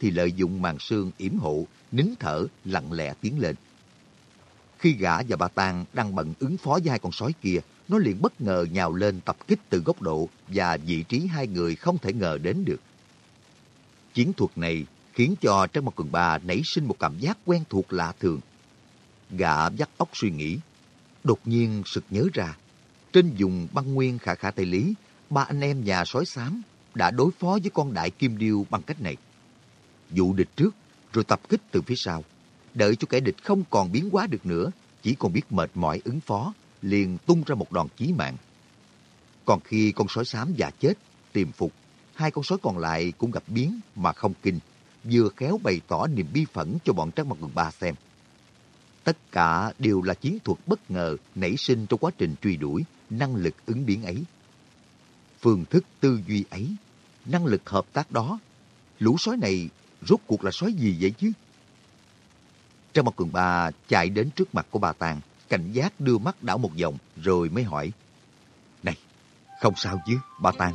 thì lợi dụng màn sương yểm hộ, nín thở, lặng lẽ tiến lên. Khi gã và bà Tàng đang bận ứng phó với hai con sói kia, nó liền bất ngờ nhào lên tập kích từ góc độ và vị trí hai người không thể ngờ đến được. Chiến thuật này khiến cho Trang Mộc Cường Ba nảy sinh một cảm giác quen thuộc lạ thường. Gã dắt óc suy nghĩ, đột nhiên sực nhớ ra, trên vùng băng nguyên khả khả Tây Lý, ba anh em nhà sói xám đã đối phó với con đại kim điêu bằng cách này. Dụ địch trước, rồi tập kích từ phía sau. Đợi cho kẻ địch không còn biến hóa được nữa, chỉ còn biết mệt mỏi ứng phó, liền tung ra một đòn chí mạng. Còn khi con sói xám già chết, tìm phục, hai con sói còn lại cũng gặp biến mà không kinh, vừa khéo bày tỏ niềm bi phẫn cho bọn Trác Mặt quần Ba xem. Tất cả đều là chiến thuật bất ngờ nảy sinh trong quá trình truy đuổi, năng lực ứng biến ấy. Phương thức tư duy ấy, năng lực hợp tác đó, lũ sói này rốt cuộc là sói gì vậy chứ? Trang Mặt Cường Ba chạy đến trước mặt của bà Tàng, cảnh giác đưa mắt đảo một vòng rồi mới hỏi. Này, không sao chứ, bà Tàng.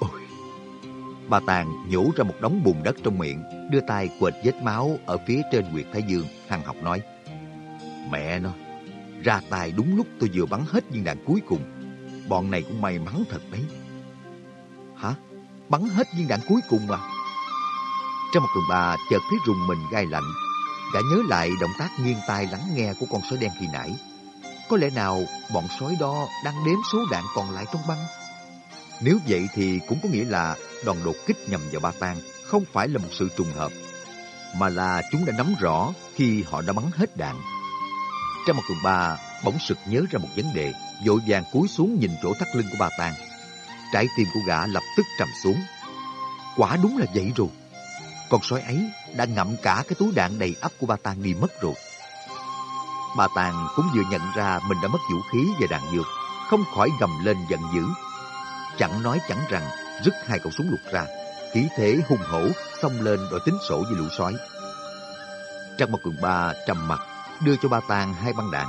Ôi, bà Tàng nhổ ra một đống bùn đất trong miệng, đưa tay quệt vết máu ở phía trên quyệt Thái Dương, hằng học nói. Mẹ nó, ra tay đúng lúc tôi vừa bắn hết viên đạn cuối cùng. Bọn này cũng may mắn thật đấy. Hả? Bắn hết viên đạn cuối cùng à? Trong một cường bà chợt thấy rùng mình gai lạnh. đã nhớ lại động tác nghiêng tai lắng nghe của con sói đen khi nãy. Có lẽ nào bọn sói đó đang đếm số đạn còn lại trong băng? Nếu vậy thì cũng có nghĩa là đòn đột kích nhằm vào ba tang không phải là một sự trùng hợp, mà là chúng đã nắm rõ khi họ đã bắn hết đạn. Trong một cường bà bỗng sực nhớ ra một vấn đề, vội vàng cúi xuống nhìn chỗ thắt lưng của Ba Tang. Trái tim của gã lập tức trầm xuống. Quả đúng là vậy rồi. Con sói ấy đã ngậm cả cái túi đạn đầy ắp của ba Tàng đi mất rồi. Bà Tàng cũng vừa nhận ra mình đã mất vũ khí và đạn dược, không khỏi gầm lên giận dữ. Chẳng nói chẳng rằng, rứt hai khẩu súng lục ra, khí thế hung hổ xông lên đòi tính sổ với lũ sói. Trang một cường ba trầm mặt, đưa cho ba Tàng hai băng đạn.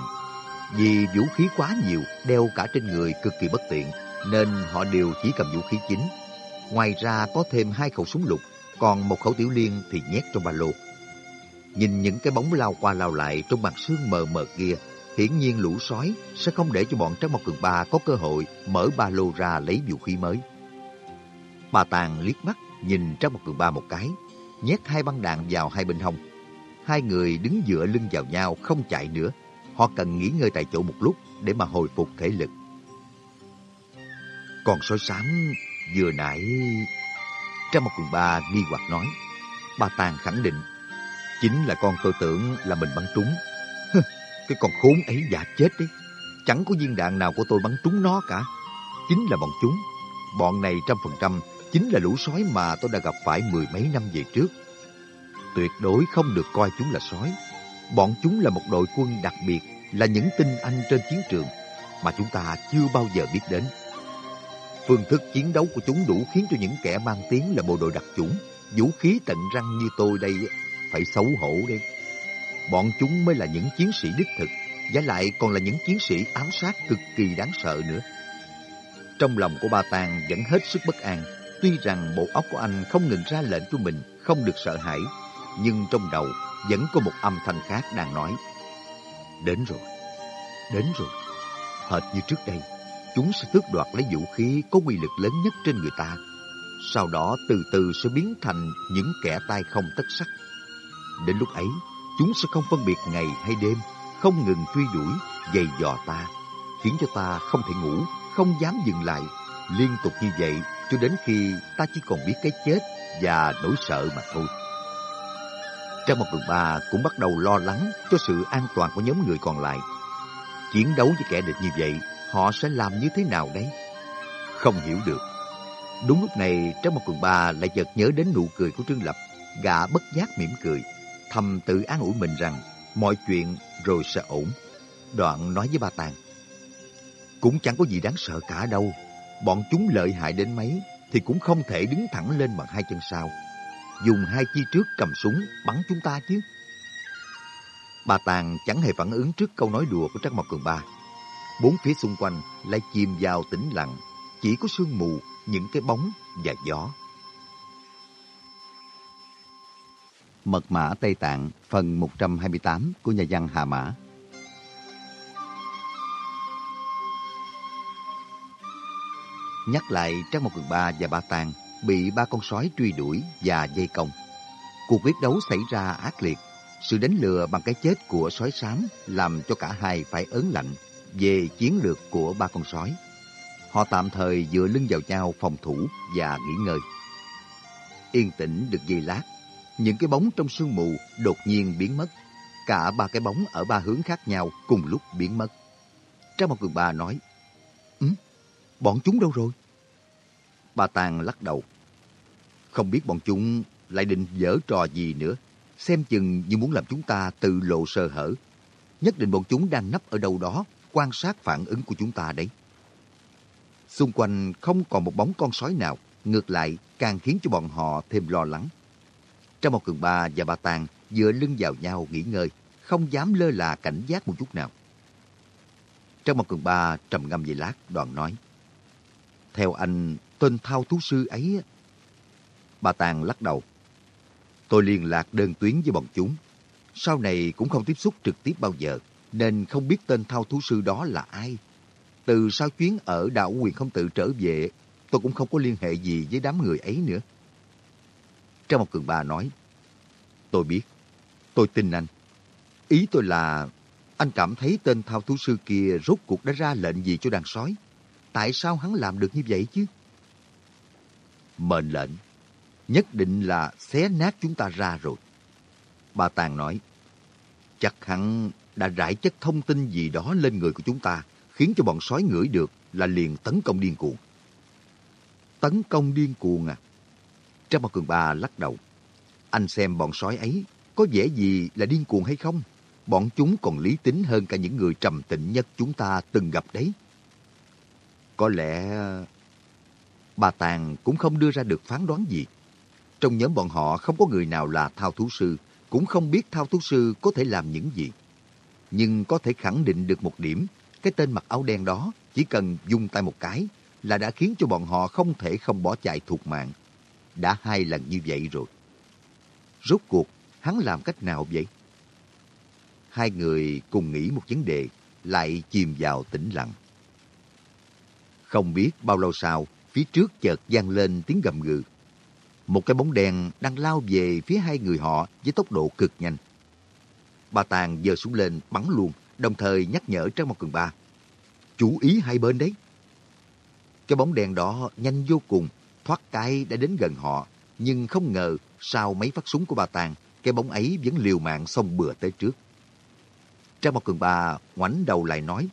Vì vũ khí quá nhiều, đeo cả trên người cực kỳ bất tiện, nên họ đều chỉ cầm vũ khí chính. Ngoài ra có thêm hai khẩu súng lục, còn một khẩu tiểu liên thì nhét trong ba lô. Nhìn những cái bóng lao qua lao lại trong mặt sương mờ mờ kia, hiển nhiên lũ sói sẽ không để cho bọn Trác Mộc Cường Ba có cơ hội mở ba lô ra lấy vũ khí mới. Bà Tàng liếc mắt nhìn Trác Mộc Cường Ba một cái, nhét hai băng đạn vào hai bên hông. Hai người đứng dựa lưng vào nhau không chạy nữa. Họ cần nghỉ ngơi tại chỗ một lúc để mà hồi phục thể lực. Còn sói xám vừa nãy... Trang một quần ba nghi hoặc nói. Bà Tàng khẳng định. Chính là con tôi tưởng là mình bắn trúng. cái con khốn ấy giả chết đấy. Chẳng có viên đạn nào của tôi bắn trúng nó cả. Chính là bọn chúng. Bọn này trăm phần trăm chính là lũ sói mà tôi đã gặp phải mười mấy năm về trước. Tuyệt đối không được coi chúng là sói. Bọn chúng là một đội quân đặc biệt, là những tinh anh trên chiến trường mà chúng ta chưa bao giờ biết đến. Phương thức chiến đấu của chúng đủ khiến cho những kẻ mang tiếng là bộ đội đặc chủng, vũ khí tận răng như tôi đây phải xấu hổ đấy. Bọn chúng mới là những chiến sĩ đích thực, giá lại còn là những chiến sĩ ám sát cực kỳ đáng sợ nữa. Trong lòng của ba Tàng vẫn hết sức bất an, tuy rằng bộ óc của anh không ngừng ra lệnh cho mình không được sợ hãi, nhưng trong đầu vẫn có một âm thanh khác đang nói. Đến rồi, đến rồi, hệt như trước đây chúng sẽ tước đoạt lấy vũ khí có uy lực lớn nhất trên người ta. Sau đó từ từ sẽ biến thành những kẻ tay không tất sắc. Đến lúc ấy, chúng sẽ không phân biệt ngày hay đêm, không ngừng truy đuổi, dày dò ta, khiến cho ta không thể ngủ, không dám dừng lại, liên tục như vậy cho đến khi ta chỉ còn biết cái chết và nỗi sợ mà thôi. Trang một cường ba cũng bắt đầu lo lắng cho sự an toàn của nhóm người còn lại. Chiến đấu với kẻ địch như vậy họ sẽ làm như thế nào đấy? Không hiểu được. Đúng lúc này, trong một quần ba lại chợt nhớ đến nụ cười của Trương Lập. Gã bất giác mỉm cười, thầm tự an ủi mình rằng mọi chuyện rồi sẽ ổn. Đoạn nói với ba Tàng. Cũng chẳng có gì đáng sợ cả đâu. Bọn chúng lợi hại đến mấy thì cũng không thể đứng thẳng lên bằng hai chân sau. Dùng hai chi trước cầm súng bắn chúng ta chứ. Bà Tàng chẳng hề phản ứng trước câu nói đùa của Trắc Mộc Cường Ba. Bốn phía xung quanh lại chìm vào tĩnh lặng, chỉ có sương mù, những cái bóng và gió. Mật mã Tây Tạng phần 128 của nhà văn Hà Mã. Nhắc lại Trang Một Cường Ba và Ba Tàng bị ba con sói truy đuổi và dây công. Cuộc quyết đấu xảy ra ác liệt. Sự đánh lừa bằng cái chết của sói xám làm cho cả hai phải ớn lạnh về chiến lược của ba con sói. Họ tạm thời dựa lưng vào nhau phòng thủ và nghỉ ngơi. Yên tĩnh được giây lát, những cái bóng trong sương mù đột nhiên biến mất. Cả ba cái bóng ở ba hướng khác nhau cùng lúc biến mất. Trang một cường bà nói, Ừ, bọn chúng đâu rồi? Bà Tàng lắc đầu. Không biết bọn chúng lại định dở trò gì nữa. Xem chừng như muốn làm chúng ta tự lộ sơ hở. Nhất định bọn chúng đang nấp ở đâu đó, quan sát phản ứng của chúng ta đấy. Xung quanh không còn một bóng con sói nào, ngược lại càng khiến cho bọn họ thêm lo lắng. Trong một cường ba và bà Tàng dựa lưng vào nhau nghỉ ngơi, không dám lơ là cảnh giác một chút nào. Trong một cường ba trầm ngâm về lát, đoàn nói. Theo anh, tên thao thú sư ấy... Bà Tàng lắc đầu. Tôi liên lạc đơn tuyến với bọn chúng. Sau này cũng không tiếp xúc trực tiếp bao giờ, nên không biết tên thao thú sư đó là ai. Từ sau chuyến ở đảo quyền không tự trở về, tôi cũng không có liên hệ gì với đám người ấy nữa. Trong một cường bà nói, tôi biết, tôi tin anh. Ý tôi là, anh cảm thấy tên thao thú sư kia rốt cuộc đã ra lệnh gì cho đàn sói. Tại sao hắn làm được như vậy chứ? Mệnh lệnh, nhất định là xé nát chúng ta ra rồi. Bà Tàng nói, chắc hắn đã rải chất thông tin gì đó lên người của chúng ta, khiến cho bọn sói ngửi được là liền tấn công điên cuồng. Tấn công điên cuồng à? Trang Bảo Cường Ba lắc đầu. Anh xem bọn sói ấy có vẻ gì là điên cuồng hay không? Bọn chúng còn lý tính hơn cả những người trầm tĩnh nhất chúng ta từng gặp đấy. Có lẽ bà Tàng cũng không đưa ra được phán đoán gì. Trong nhóm bọn họ không có người nào là thao thú sư, cũng không biết thao thú sư có thể làm những gì. Nhưng có thể khẳng định được một điểm, cái tên mặc áo đen đó chỉ cần dùng tay một cái là đã khiến cho bọn họ không thể không bỏ chạy thuộc mạng. Đã hai lần như vậy rồi. Rốt cuộc, hắn làm cách nào vậy? Hai người cùng nghĩ một vấn đề, lại chìm vào tĩnh lặng. Không biết bao lâu sau, phía trước chợt vang lên tiếng gầm gừ. Một cái bóng đen đang lao về phía hai người họ với tốc độ cực nhanh. Bà Tàng giơ súng lên bắn luôn, đồng thời nhắc nhở Trang Mộc Cường Ba. Chú ý hai bên đấy. Cái bóng đèn đó nhanh vô cùng, thoát cái đã đến gần họ, nhưng không ngờ sau mấy phát súng của bà Tàng, cái bóng ấy vẫn liều mạng xông bừa tới trước. Trang Mộc cường ba ngoảnh đầu lại nói,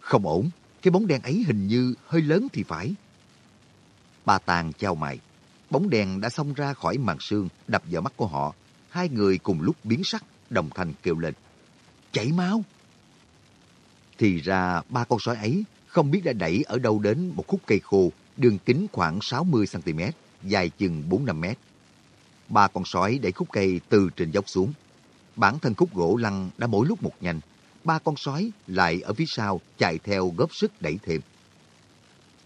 không ổn, cái bóng đèn ấy hình như hơi lớn thì phải. Bà Tàng trao mày, bóng đèn đã xông ra khỏi màn sương, đập vào mắt của họ. Hai người cùng lúc biến sắc, đồng thanh kêu lên. Chảy máu! Thì ra ba con sói ấy không biết đã đẩy ở đâu đến một khúc cây khô, đường kính khoảng 60cm, dài chừng 4-5m. Ba con sói đẩy khúc cây từ trên dốc xuống. Bản thân khúc gỗ lăn đã mỗi lúc một nhanh. Ba con sói lại ở phía sau chạy theo góp sức đẩy thêm.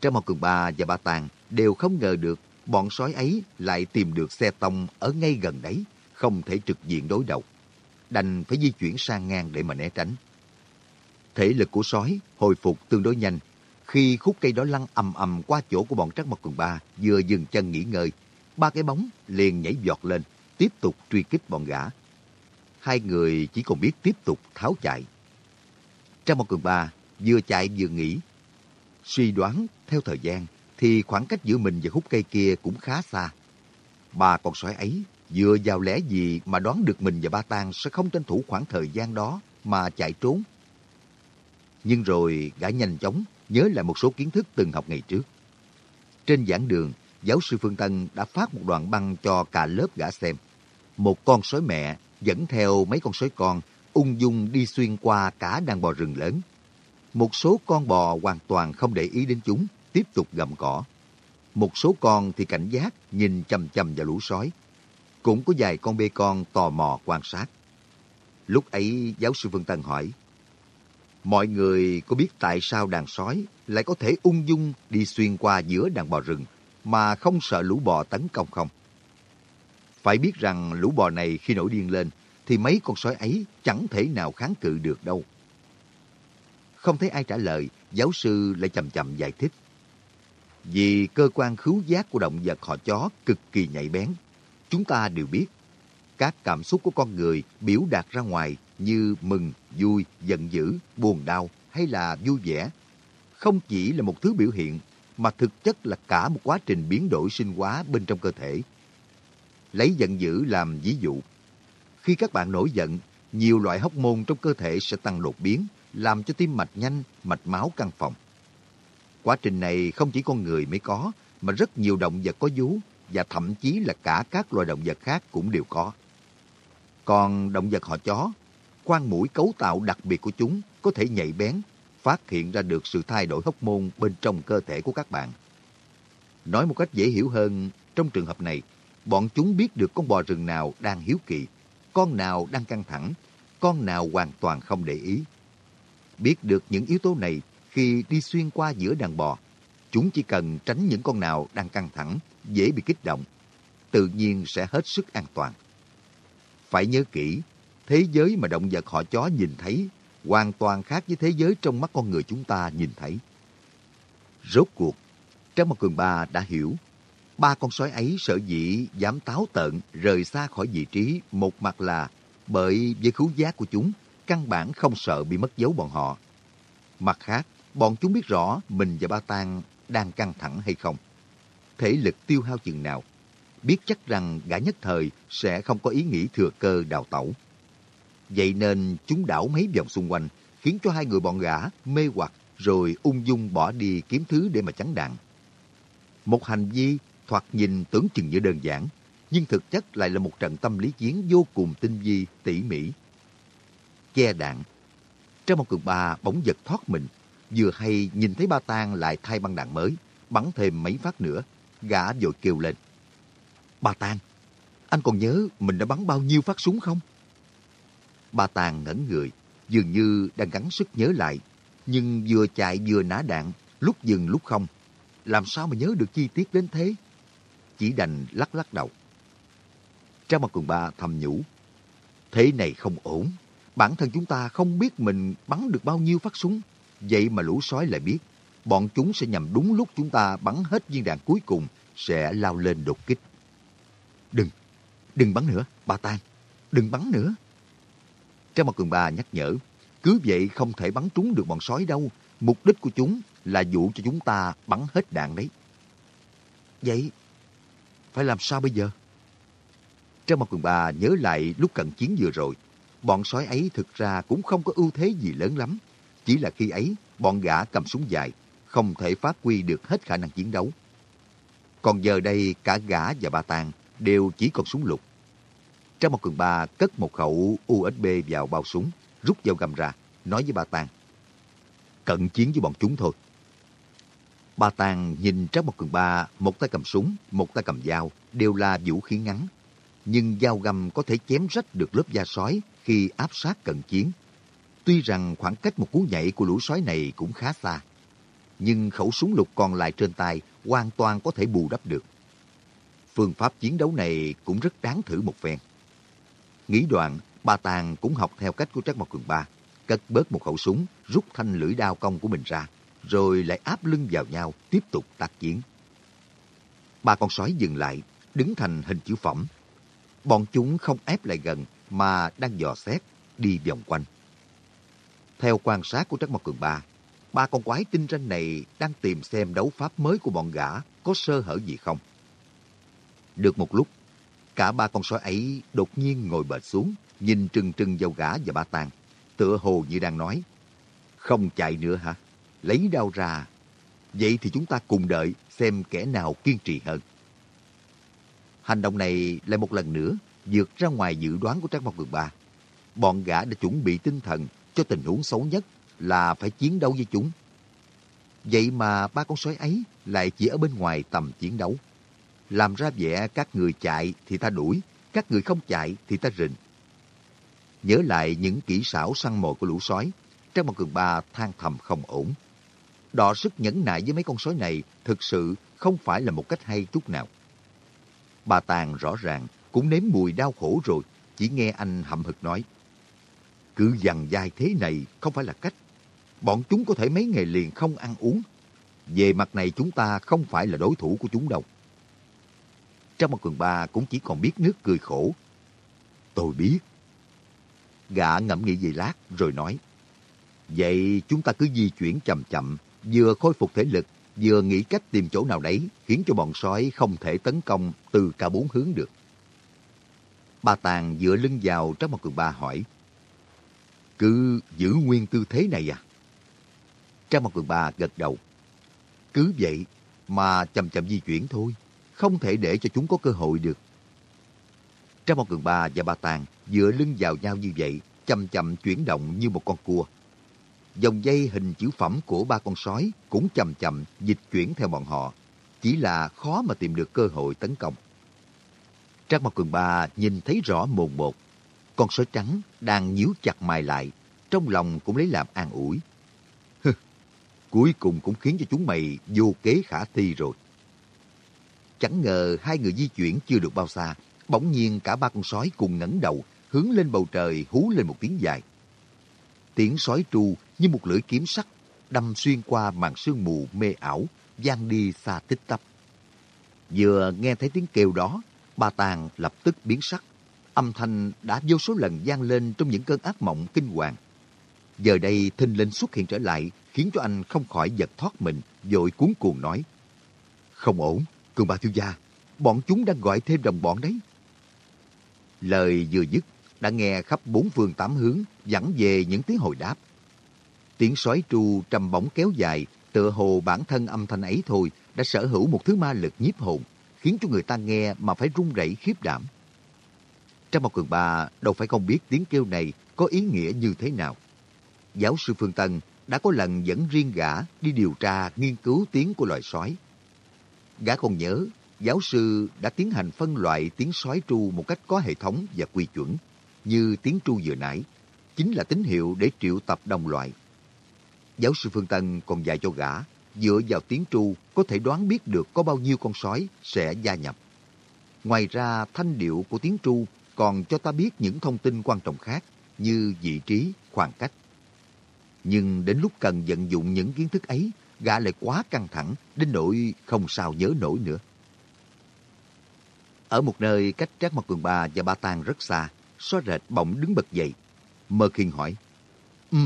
Trang Mao Cường Ba và Ba Tàng đều không ngờ được bọn sói ấy lại tìm được xe tông ở ngay gần đấy, không thể trực diện đối đầu. Đành phải di chuyển sang ngang để mà né tránh. Thể lực của sói hồi phục tương đối nhanh. Khi khúc cây đó lăn ầm ầm qua chỗ của bọn Trắc mật Cường Ba vừa dừng chân nghỉ ngơi, ba cái bóng liền nhảy giọt lên, tiếp tục truy kích bọn gã. Hai người chỉ còn biết tiếp tục tháo chạy. Trắc mật Cường Ba vừa chạy vừa nghỉ. Suy đoán theo thời gian thì khoảng cách giữa mình và khúc cây kia cũng khá xa. Ba con sói ấy dựa vào lẽ gì mà đoán được mình và ba tang sẽ không tranh thủ khoảng thời gian đó mà chạy trốn nhưng rồi gã nhanh chóng nhớ lại một số kiến thức từng học ngày trước. Trên giảng đường, giáo sư Phương Tân đã phát một đoạn băng cho cả lớp gã xem. Một con sói mẹ dẫn theo mấy con sói con ung dung đi xuyên qua cả đàn bò rừng lớn. Một số con bò hoàn toàn không để ý đến chúng, tiếp tục gầm cỏ. Một số con thì cảnh giác nhìn chầm chầm vào lũ sói. Cũng có vài con bê con tò mò quan sát. Lúc ấy giáo sư vương Tân hỏi, Mọi người có biết tại sao đàn sói lại có thể ung dung đi xuyên qua giữa đàn bò rừng mà không sợ lũ bò tấn công không? Phải biết rằng lũ bò này khi nổi điên lên, thì mấy con sói ấy chẳng thể nào kháng cự được đâu. Không thấy ai trả lời, giáo sư lại chậm chậm giải thích. Vì cơ quan khứu giác của động vật họ chó cực kỳ nhạy bén. Chúng ta đều biết, các cảm xúc của con người biểu đạt ra ngoài như mừng, vui, giận dữ, buồn đau hay là vui vẻ. Không chỉ là một thứ biểu hiện, mà thực chất là cả một quá trình biến đổi sinh hóa bên trong cơ thể. Lấy giận dữ làm ví dụ. Khi các bạn nổi giận, nhiều loại hóc môn trong cơ thể sẽ tăng đột biến, làm cho tim mạch nhanh, mạch máu căng phòng. Quá trình này không chỉ con người mới có, mà rất nhiều động vật có vú và thậm chí là cả các loài động vật khác cũng đều có. Còn động vật họ chó, khoang mũi cấu tạo đặc biệt của chúng có thể nhạy bén, phát hiện ra được sự thay đổi hóc môn bên trong cơ thể của các bạn. Nói một cách dễ hiểu hơn, trong trường hợp này, bọn chúng biết được con bò rừng nào đang hiếu kỳ, con nào đang căng thẳng, con nào hoàn toàn không để ý. Biết được những yếu tố này khi đi xuyên qua giữa đàn bò, chúng chỉ cần tránh những con nào đang căng thẳng, dễ bị kích động, tự nhiên sẽ hết sức an toàn. Phải nhớ kỹ, thế giới mà động vật họ chó nhìn thấy hoàn toàn khác với thế giới trong mắt con người chúng ta nhìn thấy. Rốt cuộc, Trang Mặt Cường Ba đã hiểu, ba con sói ấy sợ dĩ dám táo tợn rời xa khỏi vị trí một mặt là bởi với khứu giác của chúng, căn bản không sợ bị mất dấu bọn họ. Mặt khác, bọn chúng biết rõ mình và ba tang đang căng thẳng hay không. Thể lực tiêu hao chừng nào, biết chắc rằng gã nhất thời sẽ không có ý nghĩ thừa cơ đào tẩu. Vậy nên chúng đảo mấy vòng xung quanh, khiến cho hai người bọn gã mê hoặc rồi ung dung bỏ đi kiếm thứ để mà chắn đạn. Một hành vi thoạt nhìn tưởng chừng như đơn giản, nhưng thực chất lại là một trận tâm lý chiến vô cùng tinh vi, tỉ mỉ. Che đạn. Trong một cường ba bỗng giật thoát mình, vừa hay nhìn thấy ba tang lại thay băng đạn mới, bắn thêm mấy phát nữa, gã vội kêu lên. Ba Tàng, anh còn nhớ mình đã bắn bao nhiêu phát súng không? Ba Tàng ngẩn người, dường như đang gắng sức nhớ lại, nhưng vừa chạy vừa nã đạn, lúc dừng lúc không. Làm sao mà nhớ được chi tiết đến thế? Chỉ đành lắc lắc đầu. Trang mặt quần ba thầm nhủ. Thế này không ổn. Bản thân chúng ta không biết mình bắn được bao nhiêu phát súng. Vậy mà lũ sói lại biết. Bọn chúng sẽ nhằm đúng lúc chúng ta bắn hết viên đạn cuối cùng, sẽ lao lên đột kích. Đừng, đừng bắn nữa, bà Tan. Đừng bắn nữa. Trang Mặt Cường bà nhắc nhở, cứ vậy không thể bắn trúng được bọn sói đâu. Mục đích của chúng là dụ cho chúng ta bắn hết đạn đấy. Vậy, phải làm sao bây giờ? Trang Mặt Cường bà nhớ lại lúc cận chiến vừa rồi. Bọn sói ấy thực ra cũng không có ưu thế gì lớn lắm. Chỉ là khi ấy, bọn gã cầm súng dài, không thể phát huy được hết khả năng chiến đấu. Còn giờ đây, cả gã và ba tàng đều chỉ còn súng lục. trong một cường ba cất một khẩu USB vào bao súng, rút dao găm ra, nói với ba Tàng. Cận chiến với bọn chúng thôi. Ba Tàng nhìn trong một cường ba, một tay cầm súng, một tay cầm dao, đều là vũ khí ngắn. Nhưng dao găm có thể chém rách được lớp da sói khi áp sát cận chiến. Tuy rằng khoảng cách một cú nhảy của lũ sói này cũng khá xa, nhưng khẩu súng lục còn lại trên tay hoàn toàn có thể bù đắp được. Phương pháp chiến đấu này cũng rất đáng thử một phen. Nghĩ đoạn, ba Tàng cũng học theo cách của Trác Mộc Cường Ba, cất bớt một khẩu súng, rút thanh lưỡi đao công của mình ra, rồi lại áp lưng vào nhau, tiếp tục tác chiến. Ba con sói dừng lại, đứng thành hình chữ phẩm. Bọn chúng không ép lại gần, mà đang dò xét, đi vòng quanh. Theo quan sát của Trác Mộc Cường Ba, ba con quái tinh ranh này đang tìm xem đấu pháp mới của bọn gã có sơ hở gì không. Được một lúc, Cả ba con sói ấy đột nhiên ngồi bệt xuống, nhìn trừng trừng vào gã và ba tang, tựa hồ như đang nói, không chạy nữa hả? Lấy đao ra. Vậy thì chúng ta cùng đợi xem kẻ nào kiên trì hơn. Hành động này lại một lần nữa vượt ra ngoài dự đoán của Trác Mộc Cường Ba. Bọn gã đã chuẩn bị tinh thần cho tình huống xấu nhất là phải chiến đấu với chúng. Vậy mà ba con sói ấy lại chỉ ở bên ngoài tầm chiến đấu làm ra vẻ các người chạy thì ta đuổi, các người không chạy thì ta rình. Nhớ lại những kỹ xảo săn mồi của lũ sói, Trang một Cường Ba than thầm không ổn. Đọ sức nhẫn nại với mấy con sói này thực sự không phải là một cách hay chút nào. Bà Tàng rõ ràng cũng nếm mùi đau khổ rồi, chỉ nghe anh hậm hực nói. Cứ dằn dai thế này không phải là cách. Bọn chúng có thể mấy ngày liền không ăn uống. Về mặt này chúng ta không phải là đối thủ của chúng đâu. Trong một quần ba cũng chỉ còn biết nước cười khổ. Tôi biết. Gã ngẫm nghĩ về lát rồi nói. Vậy chúng ta cứ di chuyển chậm chậm, vừa khôi phục thể lực, vừa nghĩ cách tìm chỗ nào đấy khiến cho bọn sói không thể tấn công từ cả bốn hướng được. Ba Tàng dựa lưng vào trong một cường ba hỏi. Cứ giữ nguyên tư thế này à? Trang một quần ba gật đầu. Cứ vậy mà chậm chậm di chuyển thôi, không thể để cho chúng có cơ hội được. Trang một quần ba và ba Tàng dựa lưng vào nhau như vậy, chậm chậm chuyển động như một con cua. Dòng dây hình chữ phẩm của ba con sói cũng chậm chậm dịch chuyển theo bọn họ, chỉ là khó mà tìm được cơ hội tấn công. Trang Mặt quần Ba nhìn thấy rõ mồn một. Con sói trắng đang nhíu chặt mày lại, trong lòng cũng lấy làm an ủi. Cuối cùng cũng khiến cho chúng mày vô kế khả thi rồi. Chẳng ngờ hai người di chuyển chưa được bao xa, bỗng nhiên cả ba con sói cùng ngẩng đầu, hướng lên bầu trời hú lên một tiếng dài. Tiếng sói tru như một lưỡi kiếm sắt đâm xuyên qua màn sương mù mê ảo, vang đi xa tích tắp. Vừa nghe thấy tiếng kêu đó, Ba Tàng lập tức biến sắc. Âm thanh đã vô số lần vang lên trong những cơn ác mộng kinh hoàng. Giờ đây thinh linh xuất hiện trở lại khiến cho anh không khỏi giật thoát mình, vội cuốn cuồng nói. Không ổn, cường bà thiếu gia, bọn chúng đang gọi thêm đồng bọn đấy. Lời vừa dứt, đã nghe khắp bốn phương tám hướng dẫn về những tiếng hồi đáp. Tiếng sói tru trầm bổng kéo dài, tựa hồ bản thân âm thanh ấy thôi đã sở hữu một thứ ma lực nhiếp hồn khiến cho người ta nghe mà phải run rẩy khiếp đảm. Trang Mộc Cường Ba đâu phải không biết tiếng kêu này có ý nghĩa như thế nào. Giáo sư Phương Tân đã có lần dẫn riêng gã đi điều tra nghiên cứu tiếng của loài sói. Gã còn nhớ, giáo sư đã tiến hành phân loại tiếng sói tru một cách có hệ thống và quy chuẩn, như tiếng tru vừa nãy, chính là tín hiệu để triệu tập đồng loại. Giáo sư Phương Tân còn dạy cho gã dựa vào tiếng tru có thể đoán biết được có bao nhiêu con sói sẽ gia nhập. Ngoài ra, thanh điệu của tiếng tru còn cho ta biết những thông tin quan trọng khác như vị trí, khoảng cách. Nhưng đến lúc cần vận dụng những kiến thức ấy, gã lại quá căng thẳng đến nỗi không sao nhớ nổi nữa. Ở một nơi cách Trác Mặt Cường Ba và Ba Tàng rất xa, xóa rệt bỗng đứng bật dậy. Mơ Khiên hỏi, Ừ,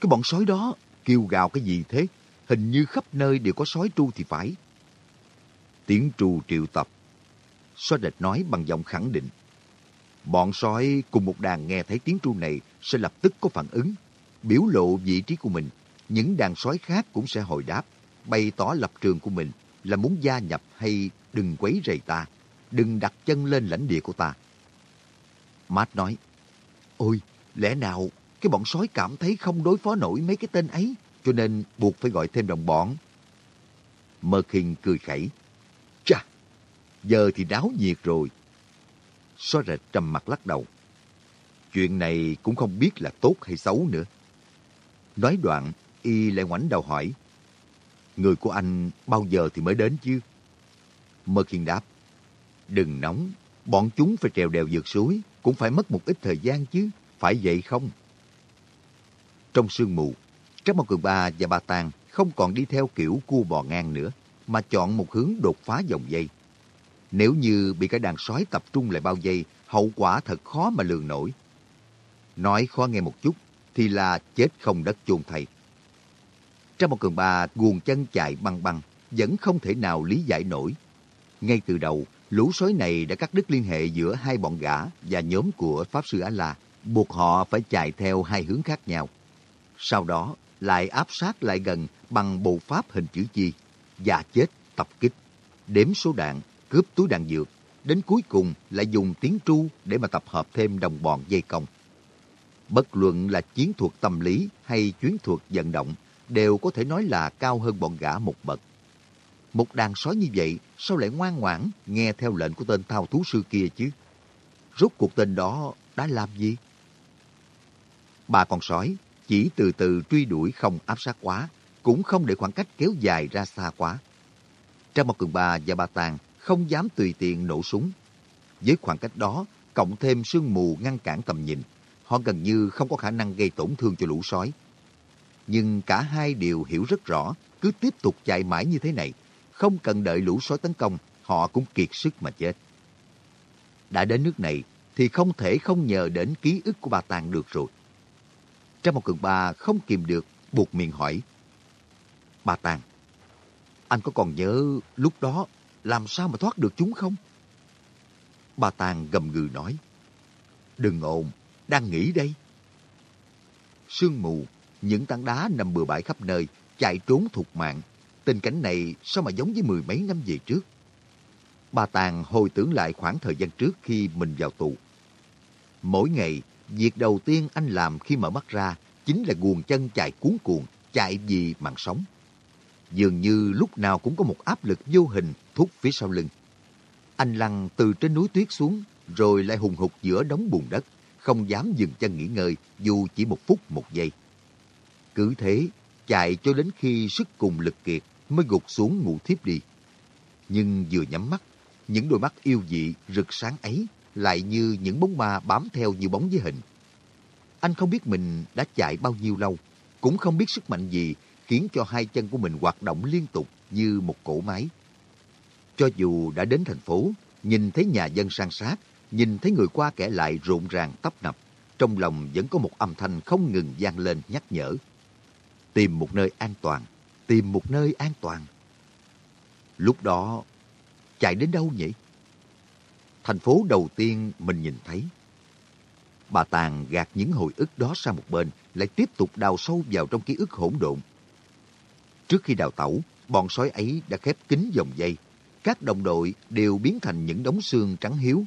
cái bọn sói đó kêu gào cái gì thế? hình như khắp nơi đều có sói tru thì phải. Tiếng tru triệu tập. Xóa rệt nói bằng giọng khẳng định. Bọn sói cùng một đàn nghe thấy tiếng tru này sẽ lập tức có phản ứng, biểu lộ vị trí của mình. Những đàn sói khác cũng sẽ hồi đáp, bày tỏ lập trường của mình là muốn gia nhập hay đừng quấy rầy ta, đừng đặt chân lên lãnh địa của ta. Matt nói, Ôi, lẽ nào cái bọn sói cảm thấy không đối phó nổi mấy cái tên ấy? cho nên buộc phải gọi thêm đồng bọn. Merkin cười khẩy. Chà, giờ thì đáo nhiệt rồi. Sói rệt trầm mặt lắc đầu. Chuyện này cũng không biết là tốt hay xấu nữa. Nói đoạn, y lại ngoảnh đầu hỏi. Người của anh bao giờ thì mới đến chứ? Mơ Kiên đáp. Đừng nóng, bọn chúng phải trèo đèo vượt suối, cũng phải mất một ít thời gian chứ, phải vậy không? Trong sương mù, Trác Mộc Cường Ba và Ba Tàng không còn đi theo kiểu cua bò ngang nữa, mà chọn một hướng đột phá dòng dây. Nếu như bị cái đàn sói tập trung lại bao dây, hậu quả thật khó mà lường nổi. Nói khó nghe một chút, thì là chết không đất chôn thầy. Trong một Cường Ba guồng chân chạy băng băng, vẫn không thể nào lý giải nổi. Ngay từ đầu, lũ sói này đã cắt đứt liên hệ giữa hai bọn gã và nhóm của Pháp Sư Á-La, buộc họ phải chạy theo hai hướng khác nhau. Sau đó, lại áp sát lại gần bằng bộ pháp hình chữ chi, và chết tập kích, đếm số đạn, cướp túi đạn dược, đến cuối cùng lại dùng tiếng tru để mà tập hợp thêm đồng bọn dây công. Bất luận là chiến thuật tâm lý hay chiến thuật vận động, đều có thể nói là cao hơn bọn gã một bậc. Một đàn sói như vậy, sao lại ngoan ngoãn nghe theo lệnh của tên thao thú sư kia chứ? Rốt cuộc tên đó đã làm gì? Ba con sói chỉ từ từ truy đuổi không áp sát quá, cũng không để khoảng cách kéo dài ra xa quá. Trang một Cường Ba và Ba Tàng không dám tùy tiện nổ súng. với khoảng cách đó, cộng thêm sương mù ngăn cản tầm nhìn, họ gần như không có khả năng gây tổn thương cho lũ sói. Nhưng cả hai đều hiểu rất rõ, cứ tiếp tục chạy mãi như thế này, không cần đợi lũ sói tấn công, họ cũng kiệt sức mà chết. Đã đến nước này, thì không thể không nhờ đến ký ức của bà Tàng được rồi. Trong một cường ba không kìm được, buộc miệng hỏi. Bà Tàng, anh có còn nhớ lúc đó làm sao mà thoát được chúng không? Bà Tàng gầm gừ nói. Đừng ồn, đang nghĩ đây. Sương mù, những tảng đá nằm bừa bãi khắp nơi, chạy trốn thục mạng. Tình cảnh này sao mà giống với mười mấy năm về trước. Bà Tàng hồi tưởng lại khoảng thời gian trước khi mình vào tù. Mỗi ngày, việc đầu tiên anh làm khi mở mắt ra chính là guồng chân chạy cuốn cuồng, chạy vì mạng sống. Dường như lúc nào cũng có một áp lực vô hình thúc phía sau lưng. Anh lăn từ trên núi tuyết xuống, rồi lại hùng hục giữa đống bùn đất, không dám dừng chân nghỉ ngơi dù chỉ một phút một giây. Cứ thế, chạy cho đến khi sức cùng lực kiệt mới gục xuống ngủ thiếp đi. Nhưng vừa nhắm mắt, những đôi mắt yêu dị rực sáng ấy lại như những bóng ma bám theo như bóng với hình. Anh không biết mình đã chạy bao nhiêu lâu, cũng không biết sức mạnh gì khiến cho hai chân của mình hoạt động liên tục như một cỗ máy. Cho dù đã đến thành phố, nhìn thấy nhà dân san sát, nhìn thấy người qua kẻ lại rộn ràng tấp nập, trong lòng vẫn có một âm thanh không ngừng vang lên nhắc nhở. Tìm một nơi an toàn, tìm một nơi an toàn. Lúc đó, chạy đến đâu nhỉ? Thành phố đầu tiên mình nhìn thấy. Bà Tàng gạt những hồi ức đó sang một bên, lại tiếp tục đào sâu vào trong ký ức hỗn độn. Trước khi đào tẩu, bọn sói ấy đã khép kín dòng dây. Các đồng đội đều biến thành những đống xương trắng hiếu.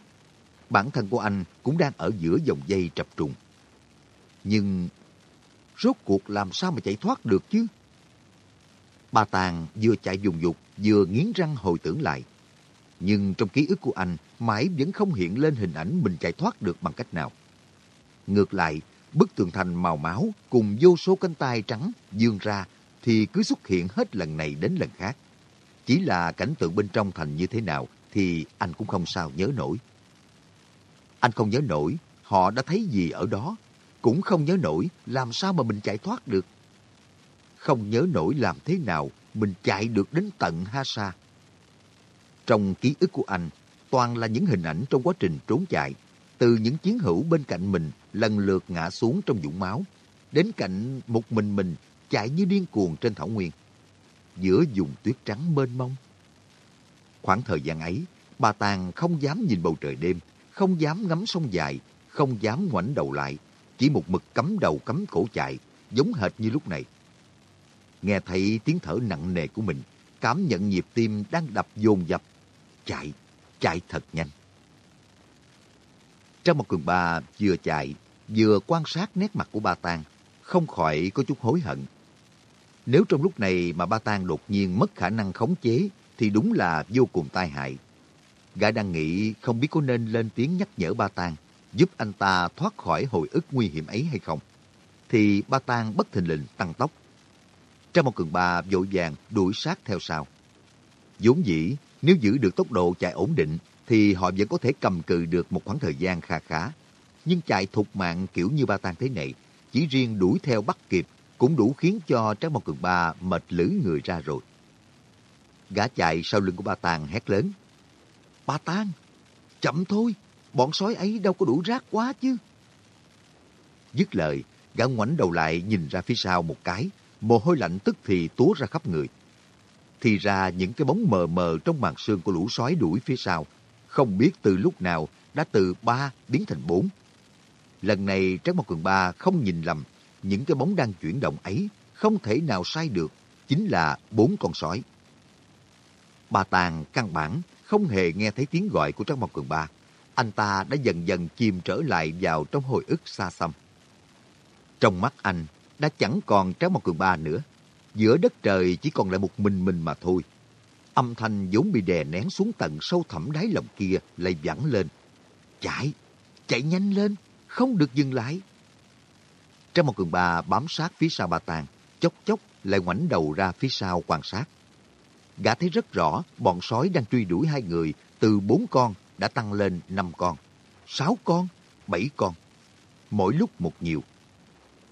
Bản thân của anh cũng đang ở giữa dòng dây trập trùng. Nhưng rốt cuộc làm sao mà chạy thoát được chứ? Bà Tàng vừa chạy dùng dục, vừa nghiến răng hồi tưởng lại. Nhưng trong ký ức của anh, mãi vẫn không hiện lên hình ảnh mình chạy thoát được bằng cách nào. Ngược lại, bức tường thành màu máu cùng vô số cánh tay trắng dương ra thì cứ xuất hiện hết lần này đến lần khác. Chỉ là cảnh tượng bên trong thành như thế nào thì anh cũng không sao nhớ nổi. Anh không nhớ nổi họ đã thấy gì ở đó, cũng không nhớ nổi làm sao mà mình chạy thoát được. Không nhớ nổi làm thế nào mình chạy được đến tận Ha Sa. Trong ký ức của anh, toàn là những hình ảnh trong quá trình trốn chạy, từ những chiến hữu bên cạnh mình lần lượt ngã xuống trong vũng máu, đến cạnh một mình mình chạy như điên cuồng trên thảo nguyên, giữa vùng tuyết trắng mênh mông. Khoảng thời gian ấy, bà Tàng không dám nhìn bầu trời đêm, không dám ngắm sông dài, không dám ngoảnh đầu lại, chỉ một mực cắm đầu cắm cổ chạy, giống hệt như lúc này. Nghe thấy tiếng thở nặng nề của mình, cảm nhận nhịp tim đang đập dồn dập. Chạy, chạy thật nhanh. Trong một cường ba vừa chạy, vừa quan sát nét mặt của ba Tang, không khỏi có chút hối hận. Nếu trong lúc này mà ba Tang đột nhiên mất khả năng khống chế, thì đúng là vô cùng tai hại. Gã đang nghĩ không biết có nên lên tiếng nhắc nhở ba tang giúp anh ta thoát khỏi hồi ức nguy hiểm ấy hay không. Thì ba tang bất thình lình tăng tốc. Trong một cường ba vội vàng đuổi sát theo sau. vốn dĩ, nếu giữ được tốc độ chạy ổn định, thì họ vẫn có thể cầm cự được một khoảng thời gian kha khá. Nhưng chạy thục mạng kiểu như ba tang thế này, chỉ riêng đuổi theo bắt kịp cũng đủ khiến cho Trác Mộc Cường Ba mệt lử người ra rồi. Gã chạy sau lưng của ba tang hét lớn bà tan chậm thôi, bọn sói ấy đâu có đủ rác quá chứ. Dứt lời, gã ngoảnh đầu lại nhìn ra phía sau một cái, mồ hôi lạnh tức thì túa ra khắp người. Thì ra những cái bóng mờ mờ trong màn sương của lũ sói đuổi phía sau, không biết từ lúc nào đã từ ba biến thành bốn. Lần này Trác Mộc Cường Ba không nhìn lầm, những cái bóng đang chuyển động ấy không thể nào sai được, chính là bốn con sói. Bà Tàng căn bản không hề nghe thấy tiếng gọi của Trác Mộc Cường Ba. Anh ta đã dần dần chìm trở lại vào trong hồi ức xa xăm. Trong mắt anh đã chẳng còn Trác Mộc Cường Ba nữa. Giữa đất trời chỉ còn lại một mình mình mà thôi. Âm thanh vốn bị đè nén xuống tận sâu thẳm đáy lòng kia lại vẳng lên. Chạy, chạy nhanh lên, không được dừng lại. Trác Mộc cường Ba bám sát phía sau bà Tàng, chốc chốc lại ngoảnh đầu ra phía sau quan sát. Gã thấy rất rõ bọn sói đang truy đuổi hai người từ bốn con đã tăng lên năm con, sáu con, bảy con. Mỗi lúc một nhiều.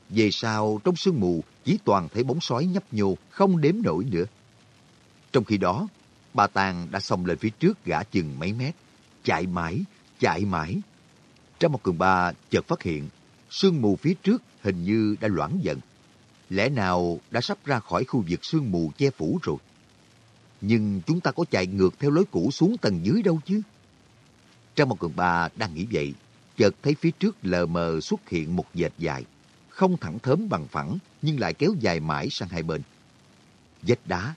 Về sau, trong sương mù, chỉ toàn thấy bóng sói nhấp nhô, không đếm nổi nữa. Trong khi đó, bà Tàng đã xông lên phía trước gã chừng mấy mét, chạy mãi, chạy mãi. Trong một cường ba chợt phát hiện, sương mù phía trước hình như đã loãng dần. Lẽ nào đã sắp ra khỏi khu vực sương mù che phủ rồi? Nhưng chúng ta có chạy ngược theo lối cũ xuống tầng dưới đâu chứ? Trong một cường ba đang nghĩ vậy, chợt thấy phía trước lờ mờ xuất hiện một dệt dài, không thẳng thớm bằng phẳng nhưng lại kéo dài mãi sang hai bên. Dệt đá.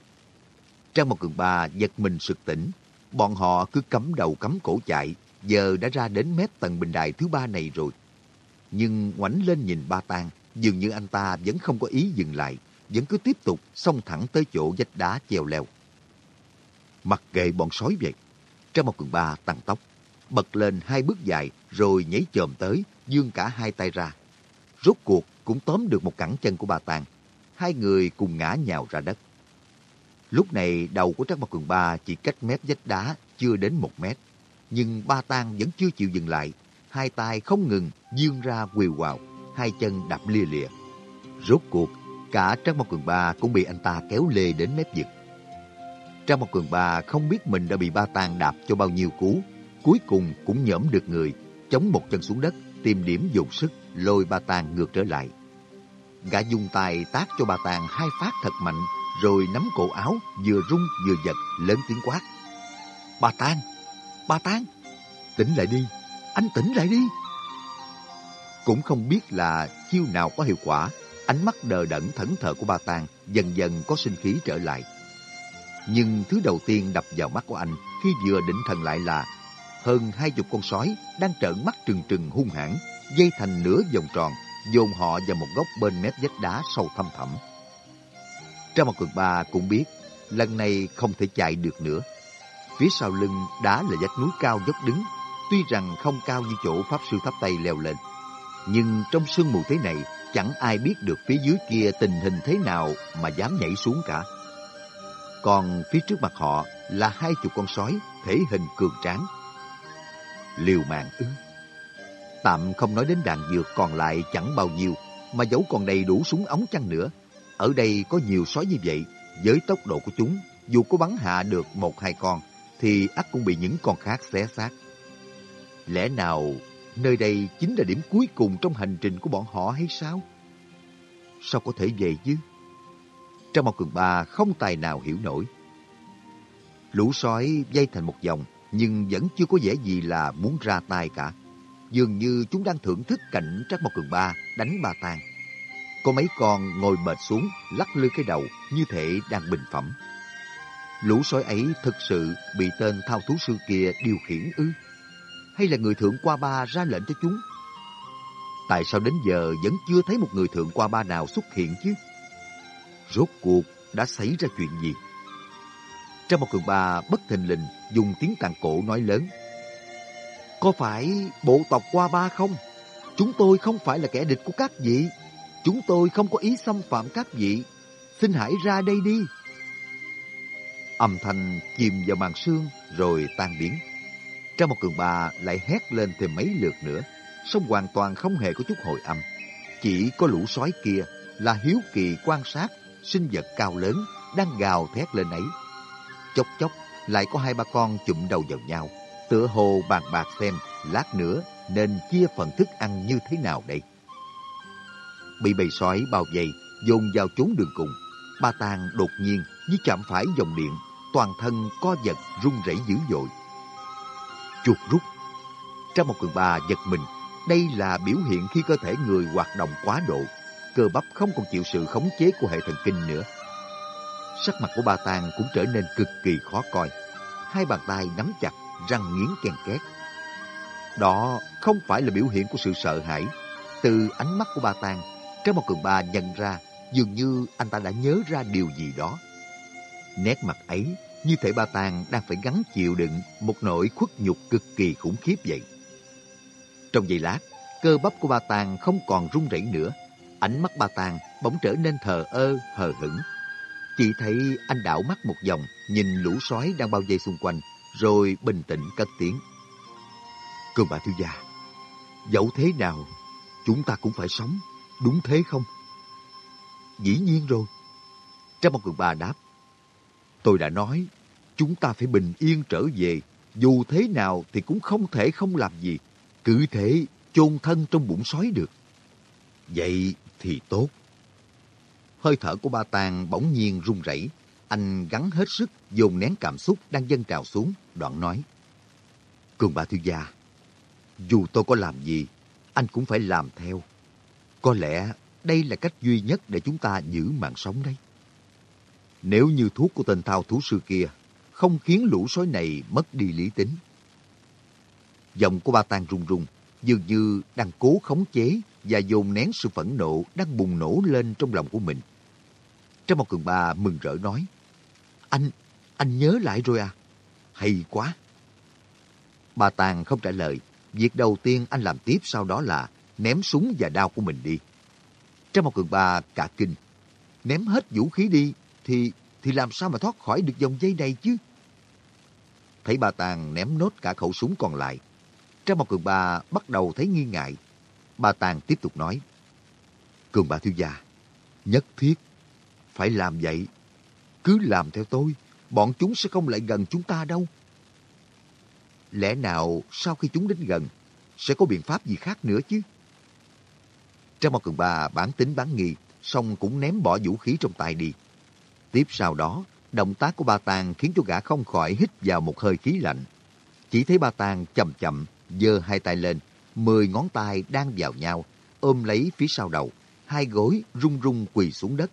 Trang một cường ba giật mình sực tỉnh, bọn họ cứ cắm đầu cắm cổ chạy, giờ đã ra đến mép tầng bình đài thứ ba này rồi. Nhưng ngoảnh lên nhìn ba tang, dường như anh ta vẫn không có ý dừng lại, vẫn cứ tiếp tục xông thẳng tới chỗ vách đá treo leo. Mặc kệ bọn sói vậy, Trang một cường ba tăng tốc, bật lên hai bước dài rồi nhảy chồm tới, dương cả hai tay ra. Rốt cuộc cũng tóm được một cẳng chân của bà Tàng. Hai người cùng ngã nhào ra đất. Lúc này đầu của Trác Mặt Cường Ba chỉ cách mép vách đá chưa đến một mét. Nhưng ba tang vẫn chưa chịu dừng lại. Hai tay không ngừng dương ra quều quào, hai chân đạp lia lịa. Rốt cuộc, cả Trác Mặt Cường Ba cũng bị anh ta kéo lê đến mép vực. Trang một Cường bà không biết mình đã bị ba tàng đạp cho bao nhiêu cú. Cuối cùng cũng nhẫm được người, chống một chân xuống đất, tìm điểm dùng sức, lôi ba tàng ngược trở lại. Gã dùng tay tác cho ba tàng hai phát thật mạnh, rồi nắm cổ áo, vừa rung vừa giật, lớn tiếng quát. Bà tàng! Bà tàng! Tỉnh lại đi! Anh tỉnh lại đi! Cũng không biết là chiêu nào có hiệu quả, ánh mắt đờ đẫn thẫn thờ của ba Tàng dần dần có sinh khí trở lại. Nhưng thứ đầu tiên đập vào mắt của anh khi vừa định thần lại là hơn hai chục con sói đang trợn mắt trừng trừng hung hãn, dây thành nửa vòng tròn, dồn họ vào một góc bên mép vách đá sâu thăm thẳm. Trong một cường ba cũng biết, lần này không thể chạy được nữa. Phía sau lưng đá là vách núi cao dốc đứng, tuy rằng không cao như chỗ Pháp Sư Tháp Tây leo lên. Nhưng trong sương mù thế này, chẳng ai biết được phía dưới kia tình hình thế nào mà dám nhảy xuống cả. Còn phía trước mặt họ là hai chục con sói, thể hình cường tráng. Liều mạng ư. Tạm không nói đến đàn dược còn lại chẳng bao nhiêu, mà dẫu còn đầy đủ súng ống chăng nữa, ở đây có nhiều sói như vậy, với tốc độ của chúng, dù có bắn hạ được một hai con, thì ắt cũng bị những con khác xé xác. Lẽ nào nơi đây chính là điểm cuối cùng trong hành trình của bọn họ hay sao? Sao có thể về chứ? Trong một cường ba không tài nào hiểu nổi. Lũ sói dây thành một vòng, nhưng vẫn chưa có vẻ gì là muốn ra tay cả. Dường như chúng đang thưởng thức cảnh Trắc Mộc Cường Ba đánh ba tang. Có mấy con ngồi bệt xuống, lắc lư cái đầu, như thể đang bình phẩm. Lũ sói ấy thực sự bị tên thao thú sư kia điều khiển ư? Hay là người thượng qua ba ra lệnh cho chúng? Tại sao đến giờ vẫn chưa thấy một người thượng qua ba nào xuất hiện chứ? Rốt cuộc đã xảy ra chuyện gì? Trong một cường bà bất thình lình dùng tiếng tàn cổ nói lớn. Có phải bộ tộc qua ba không? Chúng tôi không phải là kẻ địch của các vị. Chúng tôi không có ý xâm phạm các vị. Xin hãy ra đây đi. Âm thanh chìm vào màn sương rồi tan biến. Trong một cường bà lại hét lên thêm mấy lượt nữa, song hoàn toàn không hề có chút hồi âm. Chỉ có lũ sói kia là hiếu kỳ quan sát sinh vật cao lớn đang gào thét lên ấy. Chốc chốc lại có hai ba con chụm đầu vào nhau, tựa hồ bàn bạc xem lát nữa nên chia phần thức ăn như thế nào đây bị bầy sói bao vây, dồn vào chốn đường cùng. Ba Tàng đột nhiên như chạm phải dòng điện, toàn thân co giật run rẩy dữ dội. Chuột rút. Trong một cường ba giật mình, đây là biểu hiện khi cơ thể người hoạt động quá độ, cơ bắp không còn chịu sự khống chế của hệ thần kinh nữa. Sắc mặt của ba Tàng cũng trở nên cực kỳ khó coi. Hai bàn tay nắm chặt, răng nghiến kèn két. Đó không phải là biểu hiện của sự sợ hãi. Từ ánh mắt của ba Tàng, trong một cường ba nhận ra dường như anh ta đã nhớ ra điều gì đó. Nét mặt ấy như thể ba Tàng đang phải gắn chịu đựng một nỗi khuất nhục cực kỳ khủng khiếp vậy. Trong giây lát, cơ bắp của ba Tàng không còn run rẩy nữa. Ánh mắt bà Tàng bỗng trở nên thờ ơ, hờ hững. Chỉ thấy anh đảo mắt một vòng, nhìn lũ sói đang bao vây xung quanh, rồi bình tĩnh cất tiếng. Cường bà thiếu gia, dẫu thế nào, chúng ta cũng phải sống, đúng thế không? Dĩ nhiên rồi. Trang một cường bà đáp, tôi đã nói, chúng ta phải bình yên trở về, dù thế nào thì cũng không thể không làm gì, cứ thể chôn thân trong bụng sói được. Vậy thì tốt. Hơi thở của ba Tàng bỗng nhiên run rẩy, anh gắn hết sức dồn nén cảm xúc đang dâng trào xuống, đoạn nói. Cường bà thiếu gia, dù tôi có làm gì, anh cũng phải làm theo. Có lẽ đây là cách duy nhất để chúng ta giữ mạng sống đấy. Nếu như thuốc của tên thao thú sư kia không khiến lũ sói này mất đi lý tính. Giọng của ba Tàng run run, dường như đang cố khống chế và dồn nén sự phẫn nộ đang bùng nổ lên trong lòng của mình. Trong một cường ba mừng rỡ nói, Anh, anh nhớ lại rồi à? Hay quá! Bà Tàng không trả lời. Việc đầu tiên anh làm tiếp sau đó là ném súng và đao của mình đi. Trong một cường ba cả kinh. Ném hết vũ khí đi thì thì làm sao mà thoát khỏi được dòng dây này chứ? Thấy bà Tàng ném nốt cả khẩu súng còn lại. Trong một cường ba bắt đầu thấy nghi ngại. Bà Tàng tiếp tục nói. Cường bà thiếu gia, nhất thiết, phải làm vậy. Cứ làm theo tôi, bọn chúng sẽ không lại gần chúng ta đâu. Lẽ nào sau khi chúng đến gần, sẽ có biện pháp gì khác nữa chứ? Trang Mao Cường Ba bản tính bán nghi, xong cũng ném bỏ vũ khí trong tay đi. Tiếp sau đó, động tác của ba tàng khiến cho gã không khỏi hít vào một hơi khí lạnh. Chỉ thấy ba tàng chậm chậm, giơ hai tay lên, mười ngón tay đang vào nhau, ôm lấy phía sau đầu, hai gối rung rung quỳ xuống đất.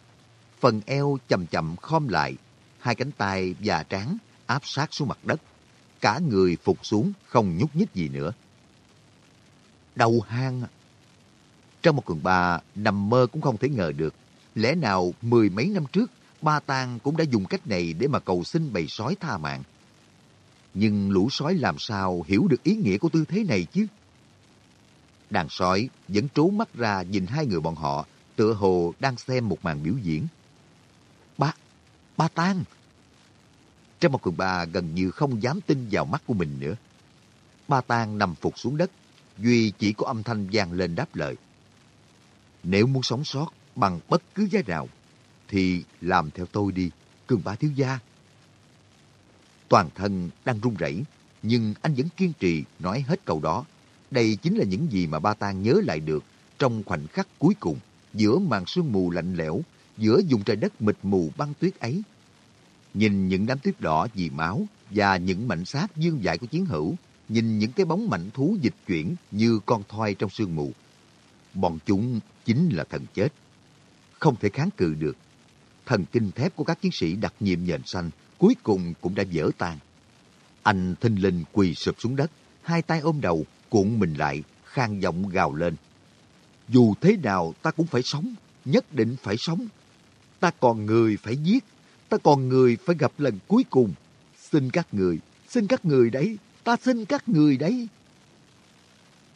Phần eo chậm chậm khom lại, hai cánh tay và trán áp sát xuống mặt đất cả người phục xuống, không nhúc nhích gì nữa. Đầu hang à. Trong một cường ba, nằm mơ cũng không thể ngờ được. Lẽ nào mười mấy năm trước, Ba Tang cũng đã dùng cách này để mà cầu xin bầy sói tha mạng. Nhưng lũ sói làm sao hiểu được ý nghĩa của tư thế này chứ? Đàn sói vẫn trố mắt ra nhìn hai người bọn họ, tựa hồ đang xem một màn biểu diễn. Ba, ba Tang, Trong một cường ba gần như không dám tin vào mắt của mình nữa. Ba Tang nằm phục xuống đất, Duy chỉ có âm thanh vang lên đáp lời. Nếu muốn sống sót bằng bất cứ giá nào, thì làm theo tôi đi, cường ba thiếu gia. Toàn thân đang run rẩy, nhưng anh vẫn kiên trì nói hết câu đó. Đây chính là những gì mà ba Tang nhớ lại được trong khoảnh khắc cuối cùng giữa màn sương mù lạnh lẽo, giữa vùng trời đất mịt mù băng tuyết ấy. Nhìn những đám tuyết đỏ vì máu và những mảnh xác dương dại của chiến hữu, nhìn những cái bóng mạnh thú dịch chuyển như con thoi trong sương mù. Bọn chúng chính là thần chết. Không thể kháng cự được. Thần kinh thép của các chiến sĩ đặc nhiệm nhện xanh cuối cùng cũng đã vỡ tan. Anh thinh linh quỳ sụp xuống đất, hai tay ôm đầu, cuộn mình lại, khang giọng gào lên. Dù thế nào ta cũng phải sống, nhất định phải sống. Ta còn người phải giết, ta còn người phải gặp lần cuối cùng. Xin các người, xin các người đấy, ta xin các người đấy.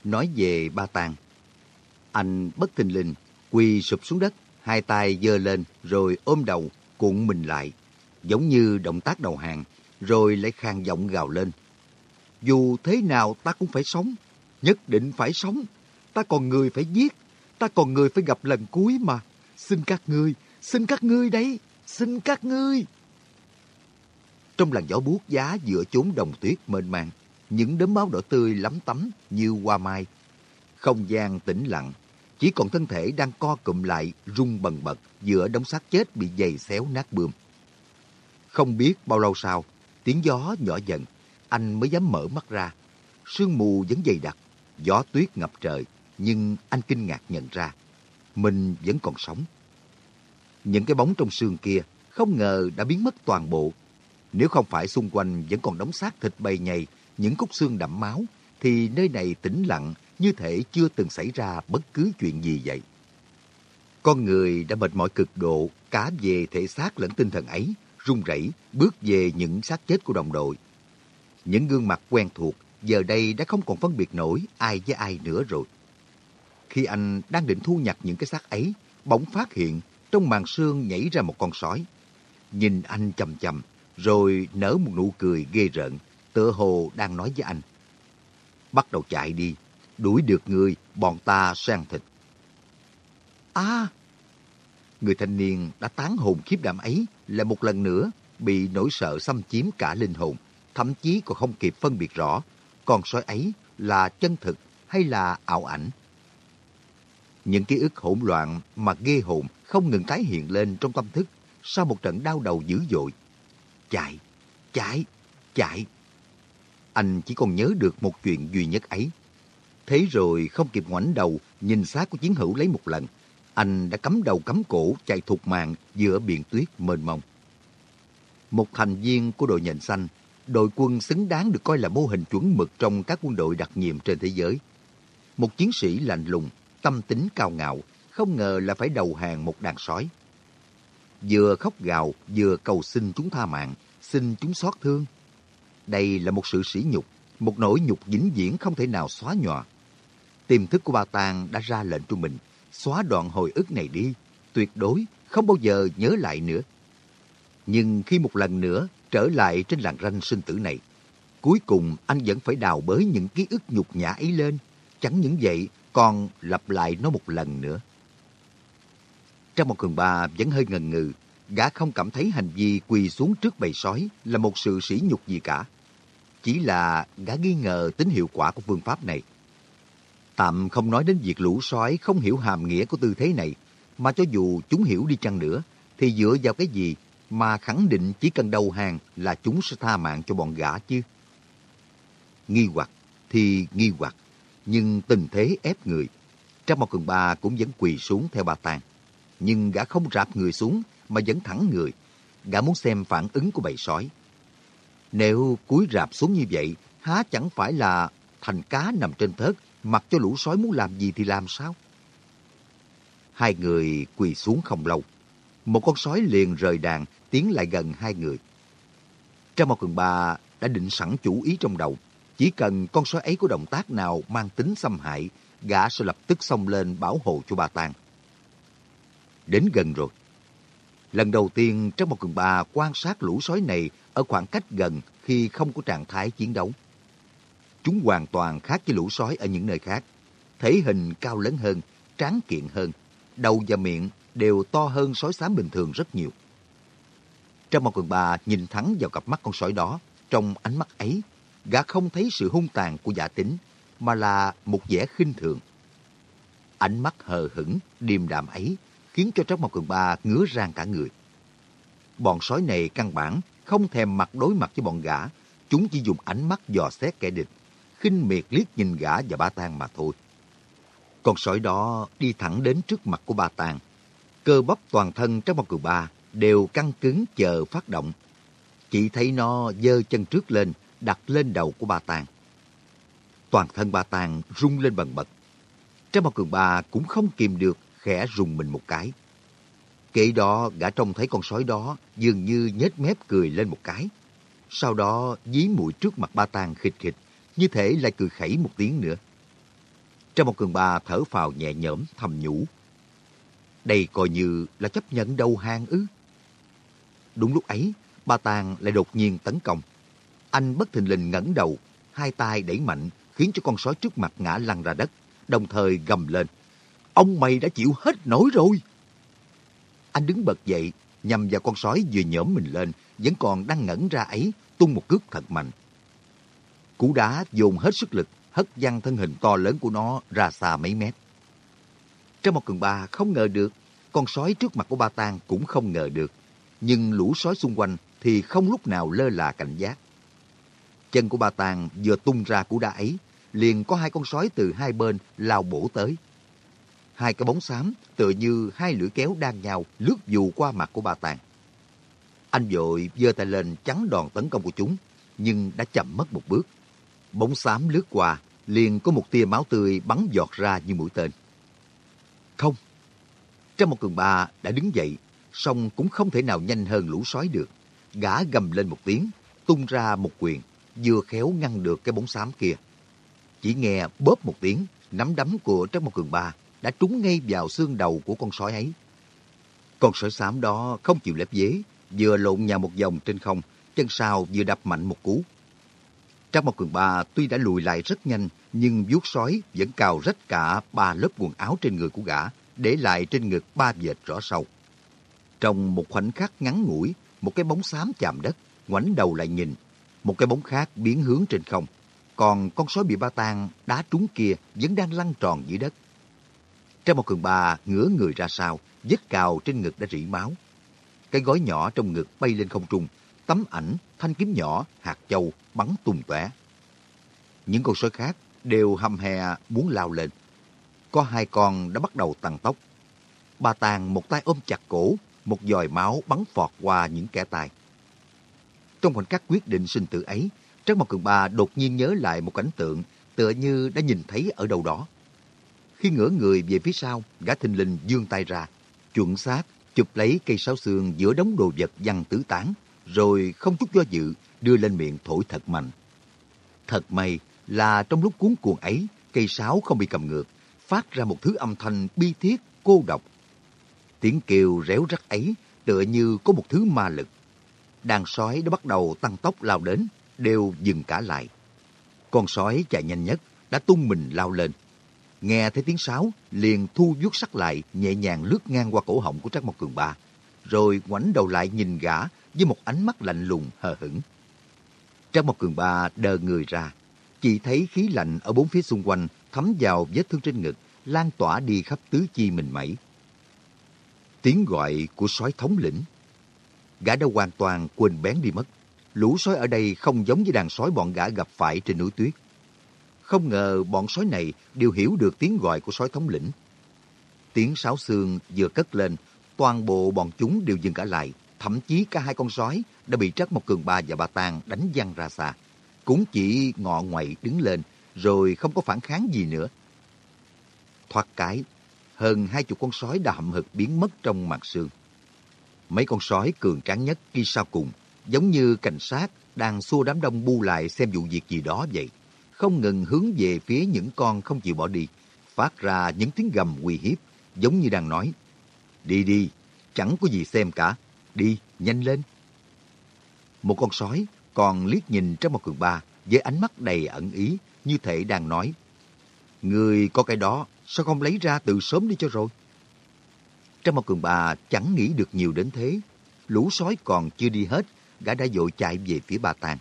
Nói về ba tàng, anh bất thình lình, quỳ sụp xuống đất, hai tay giơ lên rồi ôm đầu, cuộn mình lại, giống như động tác đầu hàng, rồi lại khang giọng gào lên. Dù thế nào ta cũng phải sống, nhất định phải sống. Ta còn người phải giết, ta còn người phải gặp lần cuối mà. Xin các ngươi, xin các ngươi đấy xin các ngươi. Trong làn gió buốt giá giữa chốn đồng tuyết mênh mang, những đốm máu đỏ tươi lắm tắm như hoa mai. Không gian tĩnh lặng, chỉ còn thân thể đang co cụm lại rung bần bật giữa đống xác chết bị dày xéo nát bươm. Không biết bao lâu sau, tiếng gió nhỏ dần, anh mới dám mở mắt ra. Sương mù vẫn dày đặc, gió tuyết ngập trời, nhưng anh kinh ngạc nhận ra, mình vẫn còn sống. Những cái bóng trong xương kia không ngờ đã biến mất toàn bộ. Nếu không phải xung quanh vẫn còn đống xác thịt bầy nhầy, những cúc xương đậm máu, thì nơi này tĩnh lặng như thể chưa từng xảy ra bất cứ chuyện gì vậy. Con người đã mệt mỏi cực độ cả về thể xác lẫn tinh thần ấy, run rẩy bước về những xác chết của đồng đội. Những gương mặt quen thuộc giờ đây đã không còn phân biệt nổi ai với ai nữa rồi. Khi anh đang định thu nhặt những cái xác ấy, bỗng phát hiện trong màn sương nhảy ra một con sói. Nhìn anh chầm chầm, rồi nở một nụ cười ghê rợn, tựa hồ đang nói với anh. bắt đầu chạy đi. Đuổi được người, bọn ta sẽ ăn thịt. À! Người thanh niên đã tán hồn khiếp đảm ấy là một lần nữa bị nỗi sợ xâm chiếm cả linh hồn, thậm chí còn không kịp phân biệt rõ con sói ấy là chân thực hay là ảo ảnh. Những ký ức hỗn loạn mà ghê hồn không ngừng tái hiện lên trong tâm thức sau một trận đau đầu dữ dội. Chạy, chạy, chạy. Anh chỉ còn nhớ được một chuyện duy nhất ấy. Thế rồi không kịp ngoảnh đầu nhìn xác của chiến hữu lấy một lần, anh đã cắm đầu cắm cổ chạy thục mạng giữa biển tuyết mênh mông. Một thành viên của đội nhện xanh, đội quân xứng đáng được coi là mô hình chuẩn mực trong các quân đội đặc nhiệm trên thế giới. Một chiến sĩ lạnh lùng, tâm tính cao ngạo, không ngờ là phải đầu hàng một đàn sói. Vừa khóc gào, vừa cầu xin chúng tha mạng, xin chúng xót thương. Đây là một sự sỉ nhục, một nỗi nhục vĩnh viễn không thể nào xóa nhòa. Tiềm thức của ba Tàng đã ra lệnh cho mình, xóa đoạn hồi ức này đi, tuyệt đối không bao giờ nhớ lại nữa. Nhưng khi một lần nữa trở lại trên làng ranh sinh tử này, cuối cùng anh vẫn phải đào bới những ký ức nhục nhã ấy lên. Chẳng những vậy, còn lặp lại nó một lần nữa. Trong một cường bà vẫn hơi ngần ngừ, gã không cảm thấy hành vi quỳ xuống trước bầy sói là một sự sỉ nhục gì cả. Chỉ là gã nghi ngờ tính hiệu quả của phương pháp này. Tạm không nói đến việc lũ sói không hiểu hàm nghĩa của tư thế này, mà cho dù chúng hiểu đi chăng nữa, thì dựa vào cái gì mà khẳng định chỉ cần đầu hàng là chúng sẽ tha mạng cho bọn gã chứ? Nghi hoặc thì nghi hoặc, nhưng tình thế ép người. Trong một cường ba cũng vẫn quỳ xuống theo bà Tàng. Nhưng gã không rạp người xuống mà vẫn thẳng người. Gã muốn xem phản ứng của bầy sói. Nếu cúi rạp xuống như vậy, há chẳng phải là thành cá nằm trên thớt, mặc cho lũ sói muốn làm gì thì làm sao? Hai người quỳ xuống không lâu. Một con sói liền rời đàn, tiến lại gần hai người. Trang một cường ba đã định sẵn chủ ý trong đầu. Chỉ cần con sói ấy có động tác nào mang tính xâm hại, gã sẽ lập tức xông lên bảo hộ cho bà Tàng. Đến gần rồi. Lần đầu tiên trong một cường ba quan sát lũ sói này ở khoảng cách gần khi không có trạng thái chiến đấu. Chúng hoàn toàn khác với lũ sói ở những nơi khác. Thể hình cao lớn hơn, tráng kiện hơn, đầu và miệng đều to hơn sói xám bình thường rất nhiều. Trong một quần bà nhìn thẳng vào cặp mắt con sói đó, trong ánh mắt ấy, gã không thấy sự hung tàn của giả tính, mà là một vẻ khinh thường. Ánh mắt hờ hững, điềm đạm ấy khiến cho trong một quần bà ngứa rang cả người. Bọn sói này căn bản không thèm mặt đối mặt với bọn gã, chúng chỉ dùng ánh mắt dò xét kẻ địch, khinh miệt liếc nhìn gã và ba tang mà thôi. Con sói đó đi thẳng đến trước mặt của ba tang, cơ bắp toàn thân trong một cường ba đều căng cứng chờ phát động. Chỉ thấy nó giơ chân trước lên, đặt lên đầu của bà Tàng. Toàn thân bà Tàng rung lên bần bật. Trong bao cường ba cũng không kìm được khẽ rùng mình một cái. Kể đó gã trông thấy con sói đó dường như nhếch mép cười lên một cái. Sau đó dí mũi trước mặt ba tàng khịch khịch, như thể lại cười khẩy một tiếng nữa. Trong một cường ba thở phào nhẹ nhõm thầm nhủ. Đây coi như là chấp nhận đầu hàng ư. Đúng lúc ấy, ba tang lại đột nhiên tấn công. Anh bất thình lình ngẩng đầu, hai tay đẩy mạnh khiến cho con sói trước mặt ngã lăn ra đất, đồng thời gầm lên. Ông mày đã chịu hết nổi rồi. Anh đứng bật dậy, nhằm vào con sói vừa nhổm mình lên, vẫn còn đang ngẩn ra ấy, tung một cước thật mạnh. Cú đá dồn hết sức lực, hất văng thân hình to lớn của nó ra xa mấy mét. Trong một cường ba không ngờ được, con sói trước mặt của ba tang cũng không ngờ được. Nhưng lũ sói xung quanh thì không lúc nào lơ là cảnh giác. Chân của bà Tàng vừa tung ra cú đá ấy, liền có hai con sói từ hai bên lao bổ tới. Hai cái bóng xám tựa như hai lưỡi kéo đang nhau lướt dù qua mặt của bà Tàng. Anh vội giơ tay lên chắn đòn tấn công của chúng, nhưng đã chậm mất một bước. Bóng xám lướt qua, liền có một tia máu tươi bắn giọt ra như mũi tên. Không. Trong một cường bà đã đứng dậy, song cũng không thể nào nhanh hơn lũ sói được. Gã gầm lên một tiếng, tung ra một quyền, vừa khéo ngăn được cái bóng xám kia. Chỉ nghe bóp một tiếng, nắm đấm của Trác Một Cường Ba đã trúng ngay vào xương đầu của con sói ấy. Con sói xám đó không chịu lép dế, vừa lộn nhào một vòng trên không, chân sau vừa đập mạnh một cú. Trang một cường ba tuy đã lùi lại rất nhanh, nhưng vuốt sói vẫn cào rách cả ba lớp quần áo trên người của gã, để lại trên ngực ba vệt rõ sâu. Trong một khoảnh khắc ngắn ngủi, một cái bóng xám chạm đất, ngoảnh đầu lại nhìn. Một cái bóng khác biến hướng trên không. Còn con sói bị ba tang đá trúng kia vẫn đang lăn tròn dưới đất. Trang một cường ba ngửa người ra sau, vết cào trên ngực đã rỉ máu. Cái gói nhỏ trong ngực bay lên không trung, tấm ảnh, thanh kiếm nhỏ, hạt châu bắn tung tóe. Những con sói khác đều hầm hè muốn lao lên. Có hai con đã bắt đầu tăng tốc. Ba tàng một tay ôm chặt cổ, một dòi máu bắn phọt qua những kẻ tài. Trong khoảnh khắc quyết định sinh tử ấy, Trác Mộc Cường Ba đột nhiên nhớ lại một cảnh tượng tựa như đã nhìn thấy ở đâu đó. Khi ngửa người về phía sau, gã thình lình dương tay ra, chuẩn xác chụp lấy cây sáo xương giữa đống đồ vật văng tứ tán, rồi không chút do dự đưa lên miệng thổi thật mạnh. Thật may là trong lúc cuốn cuồng ấy, cây sáo không bị cầm ngược, phát ra một thứ âm thanh bi thiết, cô độc. Tiếng kêu réo rắt ấy tựa như có một thứ ma lực. Đàn sói đã bắt đầu tăng tốc lao đến, đều dừng cả lại. Con sói chạy nhanh nhất đã tung mình lao lên. Nghe thấy tiếng sáo, liền thu vuốt sắc lại, nhẹ nhàng lướt ngang qua cổ họng của Trác Mộc Cường Ba, rồi ngoảnh đầu lại nhìn gã với một ánh mắt lạnh lùng hờ hững. Trác Mộc Cường Ba đờ người ra, chỉ thấy khí lạnh ở bốn phía xung quanh thấm vào vết thương trên ngực, lan tỏa đi khắp tứ chi mình mẩy. Tiếng gọi của sói thống lĩnh. Gã đã hoàn toàn quên bén đi mất. Lũ sói ở đây không giống với đàn sói bọn gã gặp phải trên núi tuyết. Không ngờ bọn sói này đều hiểu được tiếng gọi của sói thống lĩnh. Tiếng sáo xương vừa cất lên, toàn bộ bọn chúng đều dừng cả lại. Thậm chí cả hai con sói đã bị Trắc Mộc Cường Ba và Bà Tàng đánh văng ra xa. Cũng chỉ ngọ ngoậy đứng lên, rồi không có phản kháng gì nữa. Thoát cái, hơn hai chục con sói đã hậm hực biến mất trong mặt sương. Mấy con sói cường tráng nhất đi sau cùng, giống như cảnh sát đang xua đám đông bu lại xem vụ việc gì đó vậy. Không ngừng hướng về phía những con không chịu bỏ đi, phát ra những tiếng gầm uy hiếp, giống như đang nói, đi đi, chẳng có gì xem cả, đi, nhanh lên. Một con sói còn liếc nhìn trong một cường ba với ánh mắt đầy ẩn ý, như thể đang nói, Người có cái đó, sao không lấy ra từ sớm đi cho rồi? Trong một cường bà chẳng nghĩ được nhiều đến thế. Lũ sói còn chưa đi hết, gã đã dội chạy về phía bà tàng.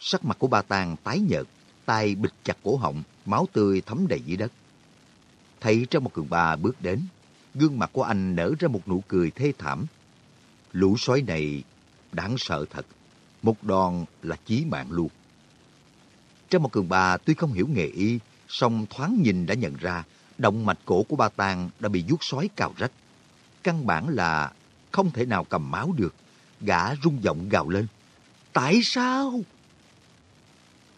Sắc mặt của bà tàng tái nhợt, tay bịch chặt cổ họng, máu tươi thấm đầy dưới đất. Thấy trong một cường bà bước đến, gương mặt của anh nở ra một nụ cười thê thảm. Lũ sói này đáng sợ thật, một đòn là chí mạng luôn. Trong một cường bà tuy không hiểu nghề y, song thoáng nhìn đã nhận ra động mạch cổ của ba tang đã bị vuốt sói cào rách. Căn bản là không thể nào cầm máu được. Gã rung giọng gào lên. Tại sao?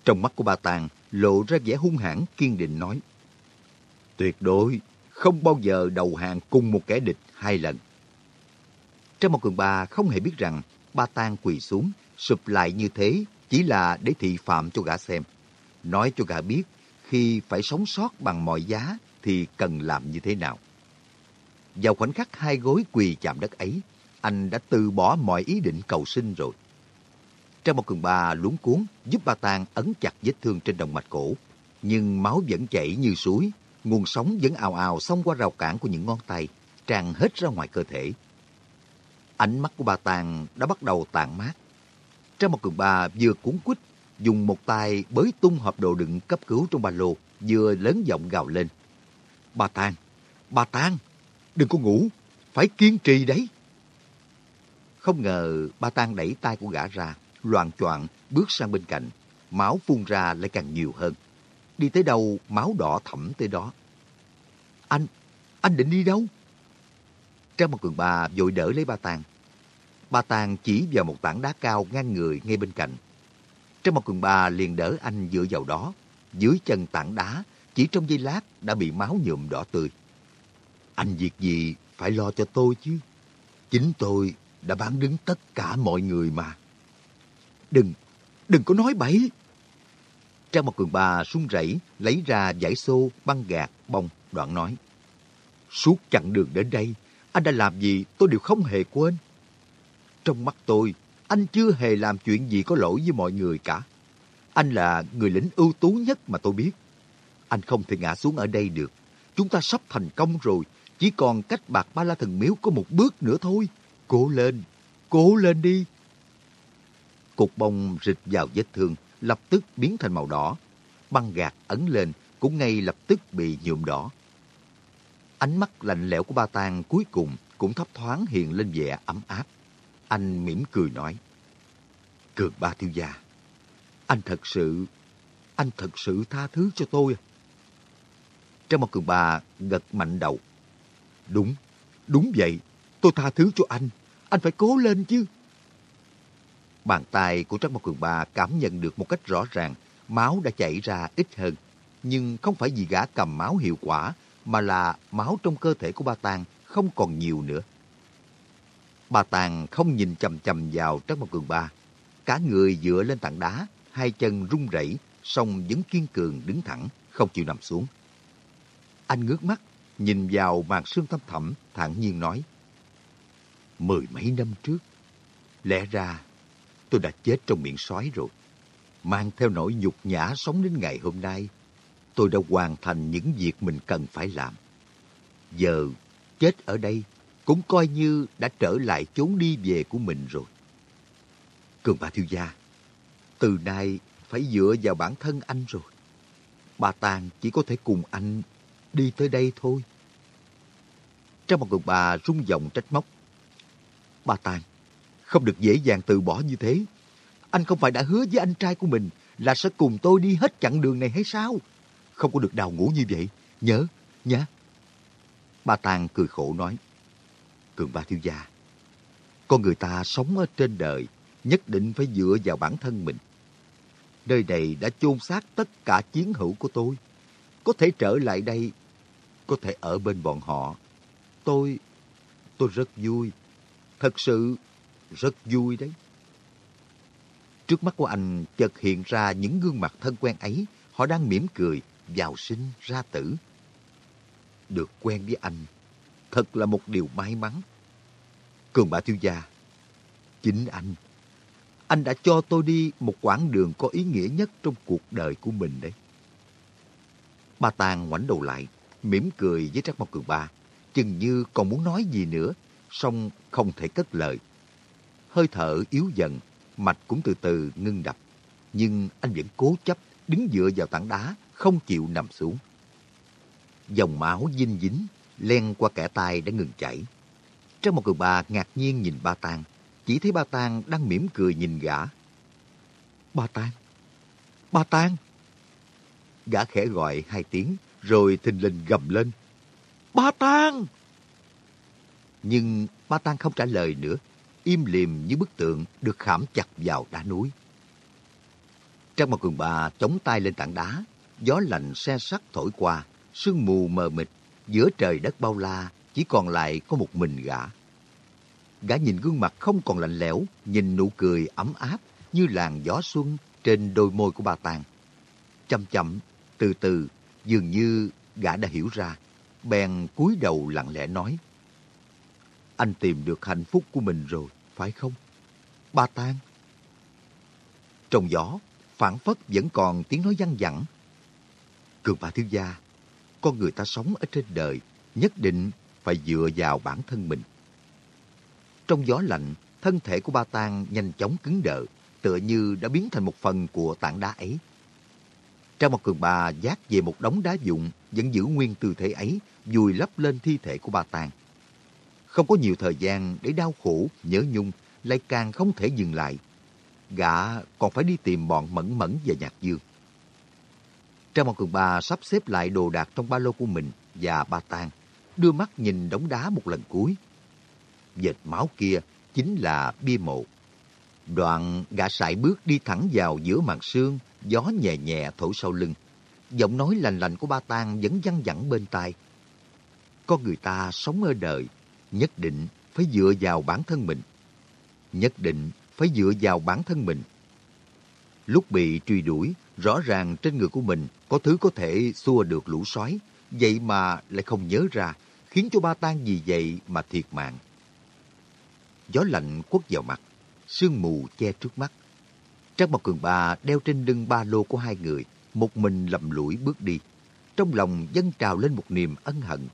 Trong mắt của ba tàng lộ ra vẻ hung hãn kiên định nói. Tuyệt đối không bao giờ đầu hàng cùng một kẻ địch hai lần. Trong một cường ba không hề biết rằng ba tang quỳ xuống, sụp lại như thế chỉ là để thị phạm cho gã xem. Nói cho gã biết khi phải sống sót bằng mọi giá thì cần làm như thế nào. Vào khoảnh khắc hai gối quỳ chạm đất ấy, anh đã từ bỏ mọi ý định cầu sinh rồi. Trong một cường ba luống cuốn giúp ba tang ấn chặt vết thương trên động mạch cổ. Nhưng máu vẫn chảy như suối, nguồn sống vẫn ào ào xông qua rào cản của những ngón tay, tràn hết ra ngoài cơ thể. Ánh mắt của ba tang đã bắt đầu tàn mát. Trong một cường ba vừa cuốn quýt dùng một tay bới tung hộp đồ đựng cấp cứu trong ba lô, vừa lớn giọng gào lên. Bà Tang, bà Tang, đừng có ngủ, phải kiên trì đấy. Không ngờ ba Tang đẩy tay của gã ra, loạn choạng bước sang bên cạnh, máu phun ra lại càng nhiều hơn. Đi tới đâu, máu đỏ thẫm tới đó. Anh, anh định đi đâu? Trang một cường bà vội đỡ lấy ba Tang. Ba Tang chỉ vào một tảng đá cao ngang người ngay bên cạnh, trong một cường ba liền đỡ anh dựa vào đó. Dưới chân tảng đá, chỉ trong giây lát đã bị máu nhuộm đỏ tươi. Anh việc gì phải lo cho tôi chứ. Chính tôi đã bán đứng tất cả mọi người mà. Đừng, đừng có nói bậy. Trang một cường bà sung rẩy lấy ra giải xô, băng gạt, bông, đoạn nói. Suốt chặng đường đến đây, anh đã làm gì tôi đều không hề quên. Trong mắt tôi, anh chưa hề làm chuyện gì có lỗi với mọi người cả. Anh là người lính ưu tú nhất mà tôi biết. Anh không thể ngã xuống ở đây được. Chúng ta sắp thành công rồi. Chỉ còn cách bạc ba la thần miếu có một bước nữa thôi. Cố lên, cố lên đi. Cục bông rịch vào vết thương, lập tức biến thành màu đỏ. Băng gạt ấn lên, cũng ngay lập tức bị nhuộm đỏ. Ánh mắt lạnh lẽo của ba tang cuối cùng cũng thấp thoáng hiện lên vẻ ấm áp. Anh mỉm cười nói. Cường ba thiếu gia, anh thật sự, anh thật sự tha thứ cho tôi. À? Trong một cường ba gật mạnh đầu. Đúng, đúng vậy, tôi tha thứ cho anh. Anh phải cố lên chứ. Bàn tay của Trác Mộc Cường Ba cảm nhận được một cách rõ ràng máu đã chảy ra ít hơn. Nhưng không phải vì gã cầm máu hiệu quả, mà là máu trong cơ thể của Ba Tàng không còn nhiều nữa bà Tàng không nhìn chầm chầm vào Trác Mộc Cường Ba. Cả người dựa lên tảng đá, hai chân run rẩy, song vẫn kiên cường đứng thẳng, không chịu nằm xuống. Anh ngước mắt, nhìn vào màn sương thâm thẳm, thản nhiên nói. Mười mấy năm trước, lẽ ra tôi đã chết trong miệng sói rồi. Mang theo nỗi nhục nhã sống đến ngày hôm nay, tôi đã hoàn thành những việc mình cần phải làm. Giờ chết ở đây cũng coi như đã trở lại chốn đi về của mình rồi. Cường bà thiếu gia, từ nay phải dựa vào bản thân anh rồi. Bà Tàng chỉ có thể cùng anh đi tới đây thôi. Trong một người bà rung giọng trách móc. Bà Tàng, không được dễ dàng từ bỏ như thế. Anh không phải đã hứa với anh trai của mình là sẽ cùng tôi đi hết chặng đường này hay sao? Không có được đào ngủ như vậy. Nhớ, nhá. Bà Tàng cười khổ nói. Cường ba thiếu gia, con người ta sống ở trên đời nhất định phải dựa vào bản thân mình. Nơi này đã chôn xác tất cả chiến hữu của tôi. Có thể trở lại đây, có thể ở bên bọn họ. Tôi, tôi rất vui. Thật sự rất vui đấy. Trước mắt của anh chợt hiện ra những gương mặt thân quen ấy. Họ đang mỉm cười, vào sinh ra tử. Được quen với anh, thật là một điều may mắn. Cường bà thiếu gia, chính anh, anh đã cho tôi đi một quãng đường có ý nghĩa nhất trong cuộc đời của mình đấy. bà Tàng ngoảnh đầu lại, mỉm cười với Trác Mộc Cường Ba, chừng như còn muốn nói gì nữa, song không thể cất lời. Hơi thở yếu dần, mạch cũng từ từ ngưng đập, nhưng anh vẫn cố chấp đứng dựa vào tảng đá, không chịu nằm xuống. Dòng máu dinh dính, len qua kẻ tay đã ngừng chảy. Trong một người bà ngạc nhiên nhìn ba tang, chỉ thấy ba tang đang mỉm cười nhìn gã. Ba tang, ba tang. Gã khẽ gọi hai tiếng, rồi thình lình gầm lên. Ba tang! Nhưng ba tang không trả lời nữa, im lìm như bức tượng được khảm chặt vào đá núi. Trang một cường bà chống tay lên tảng đá, gió lạnh xe sắt thổi qua, sương mù mờ mịt, giữa trời đất bao la, chỉ còn lại có một mình gã. Gã nhìn gương mặt không còn lạnh lẽo, nhìn nụ cười ấm áp như làn gió xuân trên đôi môi của bà Tàng. Chậm chậm, từ từ, dường như gã đã hiểu ra, bèn cúi đầu lặng lẽ nói. Anh tìm được hạnh phúc của mình rồi, phải không? Ba Tàng. Trong gió, phản phất vẫn còn tiếng nói văng vẳng. Cường bà thiếu gia, con người ta sống ở trên đời nhất định phải dựa vào bản thân mình. Trong gió lạnh, thân thể của ba tang nhanh chóng cứng đờ, tựa như đã biến thành một phần của tảng đá ấy. Trang một cường bà giác về một đống đá dụng, vẫn giữ nguyên tư thế ấy, vùi lấp lên thi thể của ba tang. Không có nhiều thời gian để đau khổ, nhớ nhung, lại càng không thể dừng lại. Gã còn phải đi tìm bọn mẫn mẫn và nhạc dương. Trang một cường bà sắp xếp lại đồ đạc trong ba lô của mình và ba tang, đưa mắt nhìn đống đá một lần cuối. Vệt máu kia chính là bia mộ. Đoạn gã sải bước đi thẳng vào giữa màn sương, gió nhẹ nhẹ thổi sau lưng. Giọng nói lành lành của ba tang vẫn văng vẳng bên tai. Con người ta sống ở đời, nhất định phải dựa vào bản thân mình. Nhất định phải dựa vào bản thân mình. Lúc bị truy đuổi, rõ ràng trên người của mình có thứ có thể xua được lũ sói, vậy mà lại không nhớ ra, khiến cho ba tan vì vậy mà thiệt mạng. Gió lạnh quất vào mặt, sương mù che trước mắt. Trác Bảo Cường Ba đeo trên lưng ba lô của hai người, một mình lầm lũi bước đi. Trong lòng dâng trào lên một niềm ân hận.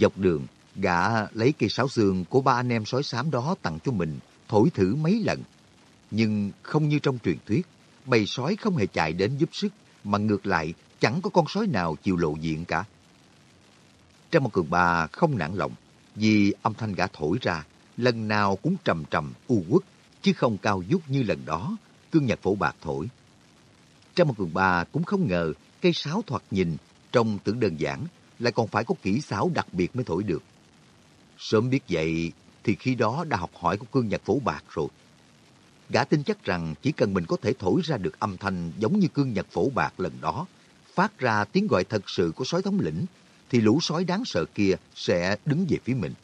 Dọc đường, gã lấy cây sáo xương của ba anh em sói xám đó tặng cho mình, thổi thử mấy lần. Nhưng không như trong truyền thuyết, bầy sói không hề chạy đến giúp sức, mà ngược lại chẳng có con sói nào chịu lộ diện cả. Trang một cường bà không nản lòng, vì âm thanh gã thổi ra, lần nào cũng trầm trầm, u uất, chứ không cao vút như lần đó, cương nhật phổ bạc thổi. Trang một cường bà cũng không ngờ cây sáo thoạt nhìn trông tưởng đơn giản lại còn phải có kỹ xảo đặc biệt mới thổi được. Sớm biết vậy thì khi đó đã học hỏi của cương nhật phổ bạc rồi. Gã tin chắc rằng chỉ cần mình có thể thổi ra được âm thanh giống như cương nhật phổ bạc lần đó, phát ra tiếng gọi thật sự của sói thống lĩnh, thì lũ sói đáng sợ kia sẽ đứng về phía mình.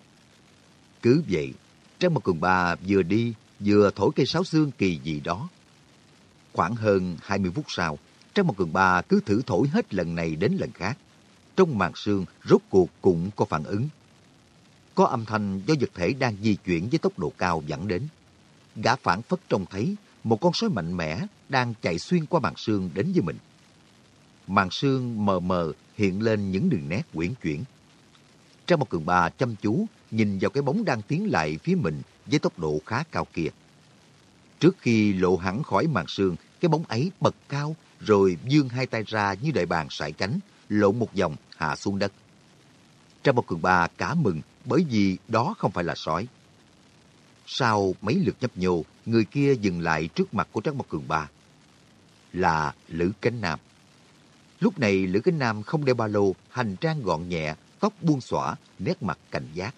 Cứ vậy, Trang một cường ba vừa đi, vừa thổi cây sáo xương kỳ gì đó. Khoảng hơn 20 phút sau, Trang một cường ba cứ thử thổi hết lần này đến lần khác. Trong màn xương, rốt cuộc cũng có phản ứng. Có âm thanh do vật thể đang di chuyển với tốc độ cao dẫn đến. Gã phản phất trông thấy một con sói mạnh mẽ đang chạy xuyên qua màn sương đến với mình. Màn sương mờ mờ hiện lên những đường nét quyển chuyển. Trang một cường bà chăm chú nhìn vào cái bóng đang tiến lại phía mình với tốc độ khá cao kia. Trước khi lộ hẳn khỏi màn sương, cái bóng ấy bật cao rồi dương hai tay ra như đại bàng sải cánh, lộn một vòng hạ xuống đất. Trang một cường bà cả mừng bởi vì đó không phải là sói. Sau mấy lượt nhấp nhô, người kia dừng lại trước mặt của Trác Mộc Cường Ba. Là Lữ Cánh Nam. Lúc này Lữ Cánh Nam không đeo ba lô, hành trang gọn nhẹ, tóc buông xõa, nét mặt cảnh giác.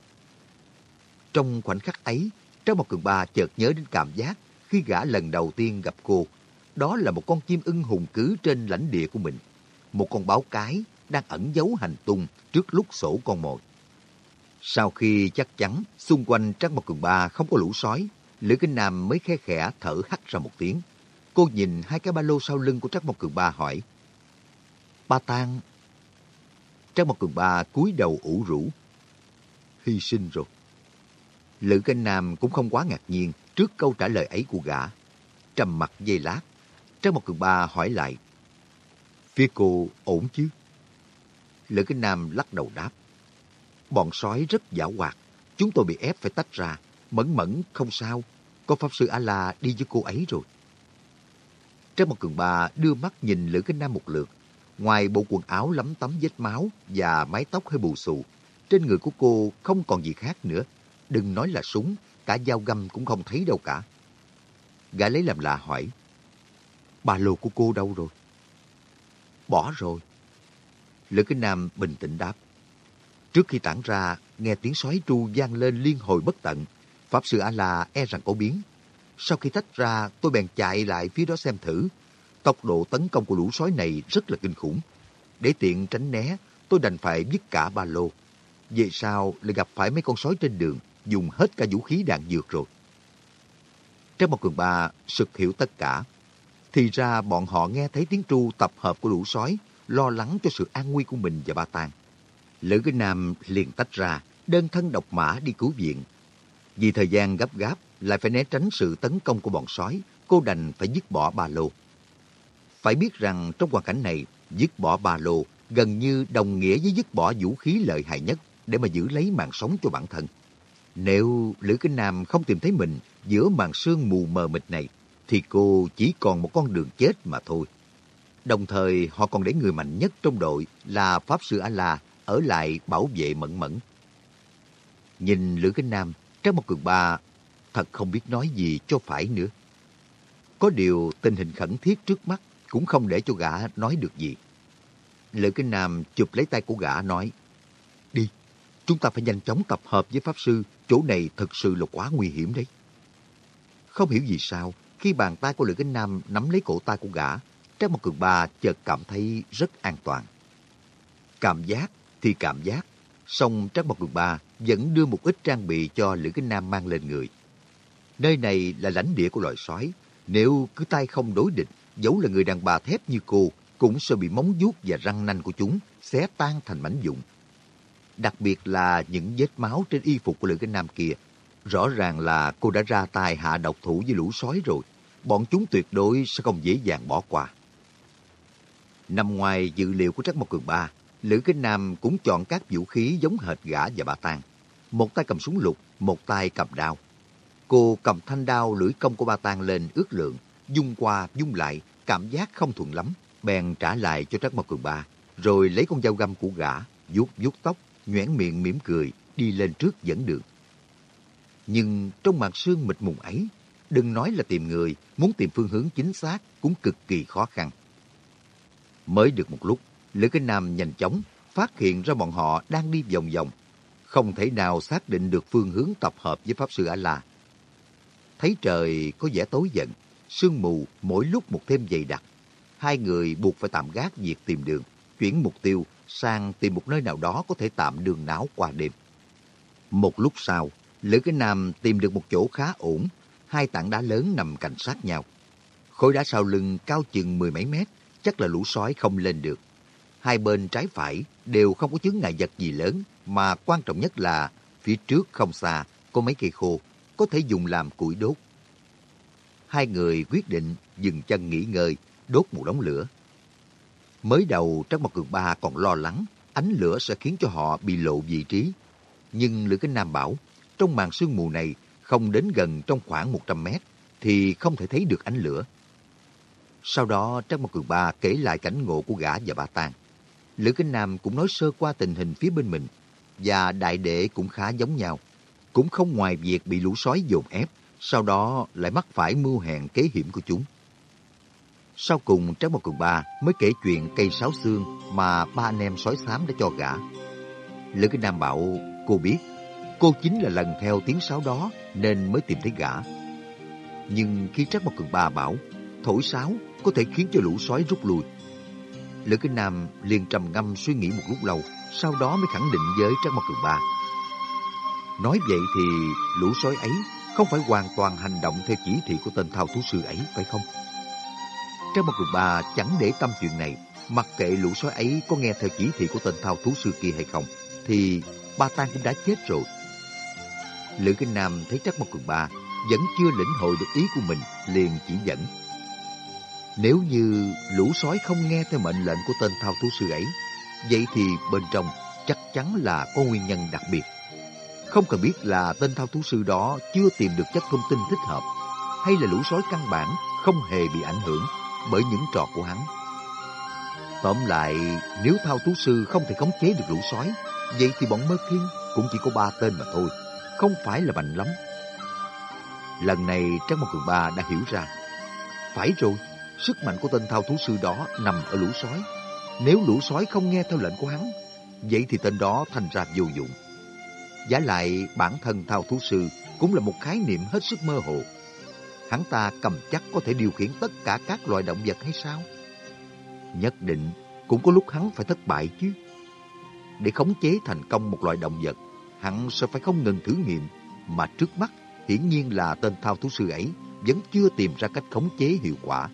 Trong khoảnh khắc ấy, Trác Mộc Cường Ba chợt nhớ đến cảm giác khi gã lần đầu tiên gặp cô. Đó là một con chim ưng hùng cứ trên lãnh địa của mình. Một con báo cái đang ẩn giấu hành tung trước lúc sổ con mồi. Sau khi chắc chắn xung quanh Trác Mộc Cường Ba không có lũ sói, Lữ Kinh Nam mới khe khẽ thở hắt ra một tiếng. Cô nhìn hai cái ba lô sau lưng của Trác Mộc Cường Ba hỏi. Ba Tang. Trác Mộc Cường Ba cúi đầu ủ rũ. Hy sinh rồi. Lữ Kinh Nam cũng không quá ngạc nhiên trước câu trả lời ấy của gã. Trầm mặt dây lát, Trác Mộc Cường Ba hỏi lại. Phía cô ổn chứ? Lữ Kinh Nam lắc đầu đáp. Bọn sói rất giảo hoạt. Chúng tôi bị ép phải tách ra. Mẫn mẫn không sao. Có Pháp Sư A-La đi với cô ấy rồi. Trang một cường bà đưa mắt nhìn Lữ Kinh Nam một lượt. Ngoài bộ quần áo lấm tấm vết máu và mái tóc hơi bù xù, trên người của cô không còn gì khác nữa. Đừng nói là súng, cả dao găm cũng không thấy đâu cả. Gã lấy làm lạ hỏi, bà lô của cô đâu rồi? Bỏ rồi. Lữ Kinh Nam bình tĩnh đáp. Trước khi tản ra, nghe tiếng sói tru vang lên liên hồi bất tận. Pháp sư A-la e rằng có biến. Sau khi tách ra, tôi bèn chạy lại phía đó xem thử. Tốc độ tấn công của lũ sói này rất là kinh khủng. Để tiện tránh né, tôi đành phải vứt cả ba lô. Về sau lại gặp phải mấy con sói trên đường, dùng hết cả vũ khí đạn dược rồi. Trong một cường ba sực hiểu tất cả. Thì ra bọn họ nghe thấy tiếng tru tập hợp của lũ sói, lo lắng cho sự an nguy của mình và ba tàng Lữ Kinh Nam liền tách ra, đơn thân độc mã đi cứu viện. Vì thời gian gấp gáp, lại phải né tránh sự tấn công của bọn sói, cô đành phải dứt bỏ ba lô. Phải biết rằng trong hoàn cảnh này, dứt bỏ ba lô gần như đồng nghĩa với dứt bỏ vũ khí lợi hại nhất để mà giữ lấy mạng sống cho bản thân. Nếu Lữ Kinh Nam không tìm thấy mình giữa màn sương mù mờ mịt này, thì cô chỉ còn một con đường chết mà thôi. Đồng thời, họ còn để người mạnh nhất trong đội là Pháp Sư A-La ở lại bảo vệ mẫn mẫn. Nhìn Lữ Kinh Nam, Trác một cường ba thật không biết nói gì cho phải nữa. Có điều tình hình khẩn thiết trước mắt cũng không để cho gã nói được gì. Lữ Kinh Nam chụp lấy tay của gã nói, Đi, chúng ta phải nhanh chóng tập hợp với Pháp Sư, chỗ này thật sự là quá nguy hiểm đấy. Không hiểu gì sao, khi bàn tay của Lữ Kinh Nam nắm lấy cổ tay của gã, Trác một cường ba chợt cảm thấy rất an toàn. Cảm giác thì cảm giác, song Trác Mộc Cường Ba vẫn đưa một ít trang bị cho Lữ Kinh Nam mang lên người. Nơi này là lãnh địa của loài sói, nếu cứ tay không đối địch, dẫu là người đàn bà thép như cô, cũng sẽ bị móng vuốt và răng nanh của chúng xé tan thành mảnh vụn. Đặc biệt là những vết máu trên y phục của Lữ Kinh Nam kia. Rõ ràng là cô đã ra tay hạ độc thủ với lũ sói rồi. bọn chúng tuyệt đối sẽ không dễ dàng bỏ qua. Nằm ngoài dự liệu của Trắc Mộc Cường Ba, Lữ Kinh Nam cũng chọn các vũ khí giống hệt gã và bà Tang. Một tay cầm súng lục, một tay cầm đao. Cô cầm thanh đao lưỡi công của bà Tang lên ước lượng, dung qua dung lại, cảm giác không thuận lắm. Bèn trả lại cho Trắc Mộc Cường Ba, rồi lấy con dao găm của gã, vuốt vuốt tóc, nhoẻn miệng mỉm cười, đi lên trước dẫn đường. Nhưng trong màn sương mịt mùng ấy, đừng nói là tìm người, muốn tìm phương hướng chính xác cũng cực kỳ khó khăn. Mới được một lúc, Lữ Kinh Nam nhanh chóng phát hiện ra bọn họ đang đi vòng vòng, không thể nào xác định được phương hướng tập hợp với Pháp Sư A-La. Thấy trời có vẻ tối dần, sương mù mỗi lúc một thêm dày đặc. Hai người buộc phải tạm gác việc tìm đường, chuyển mục tiêu sang tìm một nơi nào đó có thể tạm đường náo qua đêm. Một lúc sau, Lữ Cái Nam tìm được một chỗ khá ổn, hai tảng đá lớn nằm cạnh sát nhau. Khối đá sau lưng cao chừng mười mấy mét, chắc là lũ sói không lên được. Hai bên trái phải đều không có chứng ngại vật gì lớn, mà quan trọng nhất là phía trước không xa có mấy cây khô, có thể dùng làm củi đốt. Hai người quyết định dừng chân nghỉ ngơi, đốt một đống lửa. Mới đầu Trắc Mộc Cường Ba còn lo lắng ánh lửa sẽ khiến cho họ bị lộ vị trí. Nhưng Lữ Cánh Nam bảo, trong màn sương mù này không đến gần trong khoảng 100 mét thì không thể thấy được ánh lửa. Sau đó trong Mộc Cường Ba kể lại cảnh ngộ của gã và bà Tàng. Lữ Kinh Nam cũng nói sơ qua tình hình phía bên mình và đại đệ cũng khá giống nhau. Cũng không ngoài việc bị lũ sói dồn ép, sau đó lại mắc phải mưu hẹn kế hiểm của chúng. Sau cùng Tráng Một Cường Ba mới kể chuyện cây sáo xương mà ba anh em sói xám đã cho gã. Lữ Kinh Nam bảo cô biết, cô chính là lần theo tiếng sáo đó nên mới tìm thấy gã. Nhưng khi Trác Mộc Cường Ba bảo thổi sáo có thể khiến cho lũ sói rút lui. Lữ Kinh Nam liền trầm ngâm suy nghĩ một lúc lâu, sau đó mới khẳng định với Trác Mộc Cường Ba. Nói vậy thì lũ sói ấy không phải hoàn toàn hành động theo chỉ thị của tên thao thú sư ấy, phải không? Trang Mộc Cường Ba chẳng để tâm chuyện này, mặc kệ lũ sói ấy có nghe theo chỉ thị của tên thao thú sư kia hay không, thì ba tan cũng đã chết rồi. Lữ Kinh Nam thấy Trác Mộc Cường Ba vẫn chưa lĩnh hội được ý của mình, liền chỉ dẫn. Nếu như lũ sói không nghe theo mệnh lệnh của tên thao thú sư ấy, vậy thì bên trong chắc chắn là có nguyên nhân đặc biệt. Không cần biết là tên thao thú sư đó chưa tìm được chất thông tin thích hợp, hay là lũ sói căn bản không hề bị ảnh hưởng bởi những trò của hắn. Tóm lại, nếu thao thú sư không thể khống chế được lũ sói, vậy thì bọn mơ thiên cũng chỉ có ba tên mà thôi, không phải là mạnh lắm. Lần này Trang Mộc Cường Ba đã hiểu ra. Phải rồi, sức mạnh của tên thao thú sư đó nằm ở lũ sói. Nếu lũ sói không nghe theo lệnh của hắn, vậy thì tên đó thành ra vô dụng. Giả lại bản thân thao thú sư cũng là một khái niệm hết sức mơ hồ. Hắn ta cầm chắc có thể điều khiển tất cả các loài động vật hay sao? Nhất định cũng có lúc hắn phải thất bại chứ. Để khống chế thành công một loại động vật, hắn sẽ phải không ngừng thử nghiệm, mà trước mắt hiển nhiên là tên thao thú sư ấy vẫn chưa tìm ra cách khống chế hiệu quả.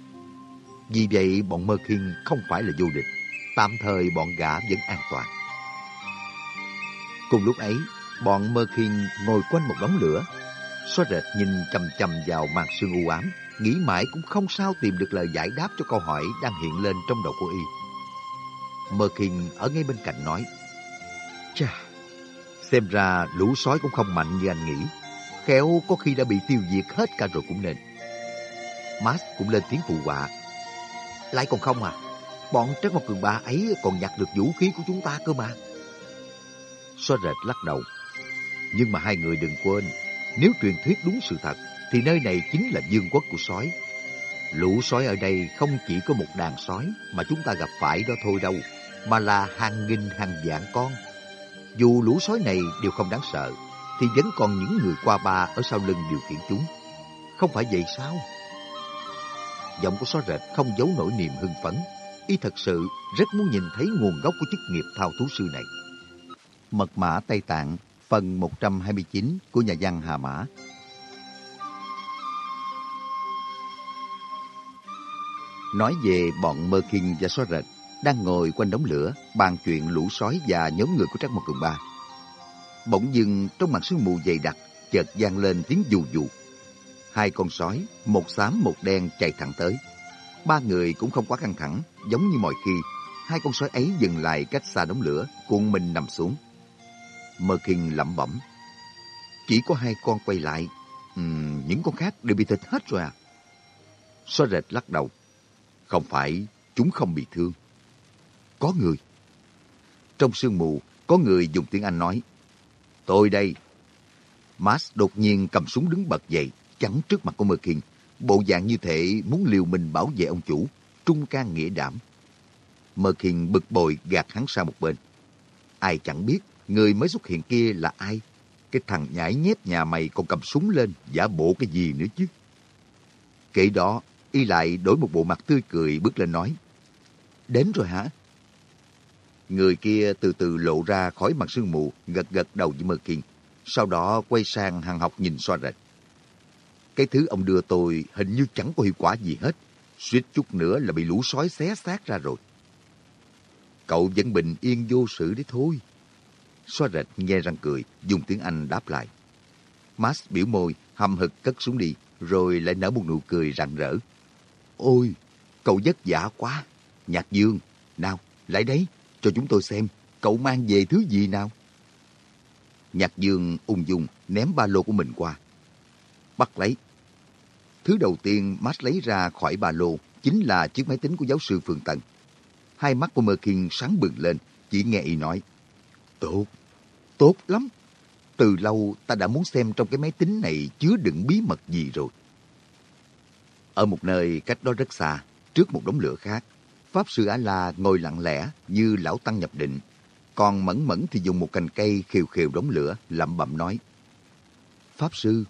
Vì vậy bọn Mơ Khiên không phải là vô địch, tạm thời bọn gã vẫn an toàn. Cùng lúc ấy, bọn Mơ Khiên ngồi quanh một đống lửa. Xóa rệt nhìn chầm chầm vào màn sương u ám, nghĩ mãi cũng không sao tìm được lời giải đáp cho câu hỏi đang hiện lên trong đầu của y. Mơ Khiên ở ngay bên cạnh nói, Chà, xem ra lũ sói cũng không mạnh như anh nghĩ. Khéo có khi đã bị tiêu diệt hết cả rồi cũng nên. Max cũng lên tiếng phụ họa. Lại còn không à? Bọn Trắc một Cường Ba ấy còn nhặt được vũ khí của chúng ta cơ mà. Xoa rệt lắc đầu. Nhưng mà hai người đừng quên, nếu truyền thuyết đúng sự thật, thì nơi này chính là vương quốc của sói. Lũ sói ở đây không chỉ có một đàn sói mà chúng ta gặp phải đó thôi đâu, mà là hàng nghìn hàng vạn con. Dù lũ sói này đều không đáng sợ, thì vẫn còn những người qua ba ở sau lưng điều khiển chúng. Không phải vậy sao? Giọng của xóa rệt không giấu nổi niềm hưng phấn. Y thật sự rất muốn nhìn thấy nguồn gốc của chức nghiệp thao thú sư này. Mật mã Tây Tạng, phần 129 của nhà văn Hà Mã. Nói về bọn Mơ Kinh và Xóa Rệt đang ngồi quanh đống lửa, bàn chuyện lũ sói và nhóm người của Trắc Mộc Cường Ba. Bỗng dưng trong màn sương mù dày đặc, chợt vang lên tiếng dù dù. Hai con sói, một xám một đen chạy thẳng tới. Ba người cũng không quá căng thẳng, giống như mọi khi. Hai con sói ấy dừng lại cách xa đống lửa, cuộn mình nằm xuống. Mơ Kinh lẩm bẩm. Chỉ có hai con quay lại. Uhm, những con khác đều bị thịt hết rồi à? Sói rệt lắc đầu. Không phải, chúng không bị thương. Có người. Trong sương mù, có người dùng tiếng Anh nói. Tôi đây. Max đột nhiên cầm súng đứng bật dậy, chắn trước mặt của Mơ Kinh. Bộ dạng như thể muốn liều mình bảo vệ ông chủ, trung can nghĩa đảm. Mơ Kinh bực bội gạt hắn sang một bên. Ai chẳng biết người mới xuất hiện kia là ai. Cái thằng nhảy nhép nhà mày còn cầm súng lên, giả bộ cái gì nữa chứ. Kể đó, y lại đổi một bộ mặt tươi cười bước lên nói. Đến rồi hả? Người kia từ từ lộ ra khỏi mặt sương mù, gật gật đầu với Mơ Kiên. Sau đó quay sang hàng học nhìn xoa rệt. Cái thứ ông đưa tôi hình như chẳng có hiệu quả gì hết. Suýt chút nữa là bị lũ sói xé xác ra rồi. Cậu vẫn bình yên vô sự đấy thôi. Xoa rệt nghe răng cười, dùng tiếng Anh đáp lại. Max biểu môi, hầm hực cất xuống đi, rồi lại nở một nụ cười rạng rỡ. Ôi, cậu vất vả quá. Nhạc Dương, nào, lại đấy, cho chúng tôi xem, cậu mang về thứ gì nào? Nhạc Dương ung dung ném ba lô của mình qua. Bắt lấy. Thứ đầu tiên Max lấy ra khỏi ba lô chính là chiếc máy tính của giáo sư Phương Tần. Hai mắt của Merkin sáng bừng lên, chỉ nghe y nói. Tốt, tốt lắm. Từ lâu ta đã muốn xem trong cái máy tính này chứa đựng bí mật gì rồi. Ở một nơi cách đó rất xa, trước một đống lửa khác, Pháp Sư Á-La ngồi lặng lẽ như lão tăng nhập định. Còn Mẫn Mẫn thì dùng một cành cây khều khều đống lửa, lẩm bẩm nói. Pháp Sư,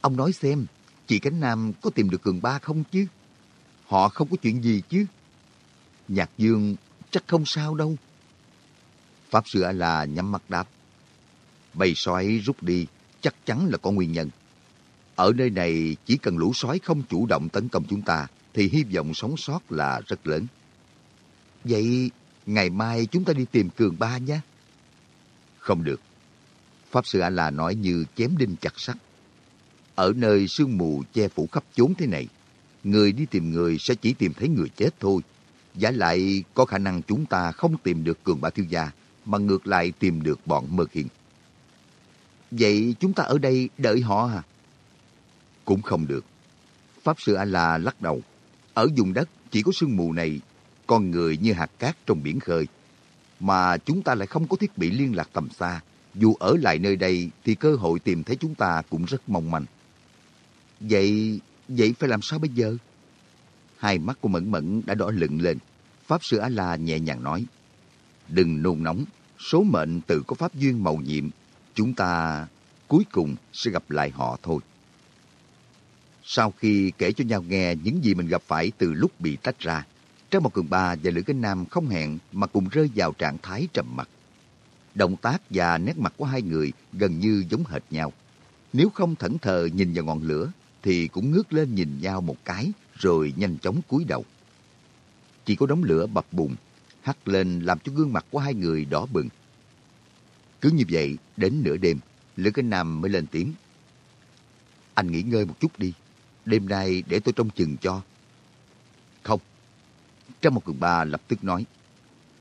ông nói xem, chị Cánh Nam có tìm được cường ba không chứ? Họ không có chuyện gì chứ? Nhạc Dương chắc không sao đâu. Pháp Sư A-La nhắm mắt đáp. Bầy sói rút đi, chắc chắn là có nguyên nhân. Ở nơi này chỉ cần lũ sói không chủ động tấn công chúng ta thì hy vọng sống sót là rất lớn. Vậy ngày mai chúng ta đi tìm Cường Ba nhé. Không được. Pháp Sư A-La nói như chém đinh chặt sắt. Ở nơi sương mù che phủ khắp chốn thế này, người đi tìm người sẽ chỉ tìm thấy người chết thôi. Giả lại có khả năng chúng ta không tìm được Cường bá Thiếu Gia, mà ngược lại tìm được bọn Mơ Hiền. Vậy chúng ta ở đây đợi họ à? Cũng không được. Pháp Sư A-La lắc đầu. Ở vùng đất chỉ có sương mù này con người như hạt cát trong biển khơi. Mà chúng ta lại không có thiết bị liên lạc tầm xa. Dù ở lại nơi đây thì cơ hội tìm thấy chúng ta cũng rất mong manh. Vậy, vậy phải làm sao bây giờ? Hai mắt của Mẫn Mẫn đã đỏ lựng lên. Pháp Sư A-La nhẹ nhàng nói. Đừng nôn nóng, số mệnh tự có pháp duyên màu nhiệm. Chúng ta cuối cùng sẽ gặp lại họ thôi. Sau khi kể cho nhau nghe những gì mình gặp phải từ lúc bị tách ra, Trang một Cường Ba và Lữ Kinh Nam không hẹn mà cùng rơi vào trạng thái trầm mặc. Động tác và nét mặt của hai người gần như giống hệt nhau. Nếu không thẫn thờ nhìn vào ngọn lửa, thì cũng ngước lên nhìn nhau một cái rồi nhanh chóng cúi đầu. Chỉ có đống lửa bập bùng, hắt lên làm cho gương mặt của hai người đỏ bừng. Cứ như vậy, đến nửa đêm, Lữ Kinh Nam mới lên tiếng. Anh nghỉ ngơi một chút đi, đêm nay để tôi trông chừng cho. Không, trong một cường ba lập tức nói,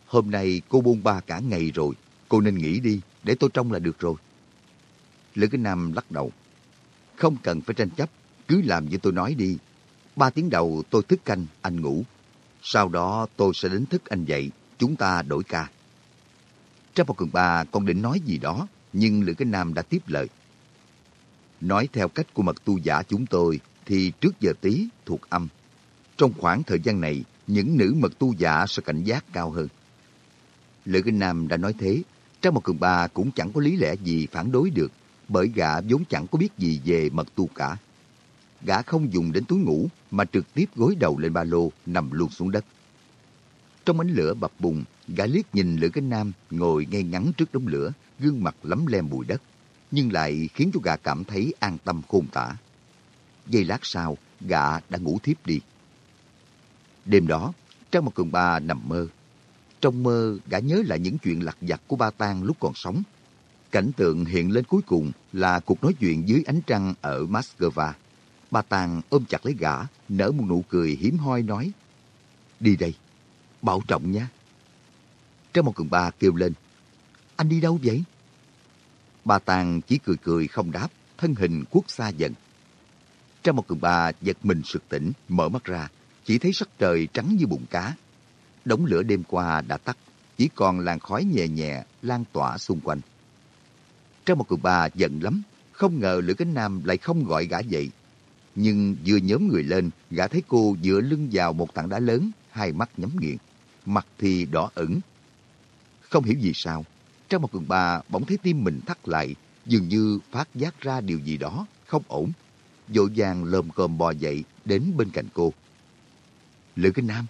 hôm nay cô buôn ba cả ngày rồi, cô nên nghỉ đi, để tôi trông là được rồi. Lữ Kinh Nam lắc đầu, không cần phải tranh chấp, cứ làm như tôi nói đi. Ba tiếng đầu tôi thức canh, anh ngủ. Sau đó tôi sẽ đến thức anh dậy, chúng ta đổi ca. Trang một cường ba còn định nói gì đó, nhưng Lữ cái Nam đã tiếp lời. Nói theo cách của mật tu giả chúng tôi, thì trước giờ tí thuộc âm. Trong khoảng thời gian này, những nữ mật tu giả sẽ cảnh giác cao hơn. Lữ Kinh Nam đã nói thế, trong một cường ba cũng chẳng có lý lẽ gì phản đối được, bởi gã vốn chẳng có biết gì về mật tu cả. Gã không dùng đến túi ngủ, mà trực tiếp gối đầu lên ba lô, nằm luôn xuống đất. Trong ánh lửa bập bùng, gã liếc nhìn Lữ cánh Nam ngồi ngay ngắn trước đống lửa, gương mặt lấm lem bụi đất, nhưng lại khiến cho gã cảm thấy an tâm khôn tả. Giây lát sau, gã đã ngủ thiếp đi. Đêm đó, Trang một Cường Ba nằm mơ. Trong mơ, gã nhớ lại những chuyện lặt vặt của Ba Tang lúc còn sống. Cảnh tượng hiện lên cuối cùng là cuộc nói chuyện dưới ánh trăng ở Moscow. Ba Tàng ôm chặt lấy gã, nở một nụ cười hiếm hoi nói. Đi đây, bảo trọng nha. Trong một cường ba kêu lên. Anh đi đâu vậy? Ba Tàng chỉ cười cười không đáp, thân hình quốc xa dần. Trong một cường ba giật mình sực tỉnh, mở mắt ra, chỉ thấy sắc trời trắng như bụng cá. Đống lửa đêm qua đã tắt, chỉ còn làn khói nhẹ nhẹ lan tỏa xung quanh. Trong một cường ba giận lắm, không ngờ Lữ Cánh Nam lại không gọi gã dậy. Nhưng vừa nhóm người lên, gã thấy cô dựa lưng vào một tảng đá lớn, hai mắt nhắm nghiền. Mặt thì đỏ ửng. Không hiểu gì sao, trong một cường ba bỗng thấy tim mình thắt lại, dường như phát giác ra điều gì đó, không ổn. Dội vàng lồm cồm bò dậy đến bên cạnh cô. Lữ Kinh Nam.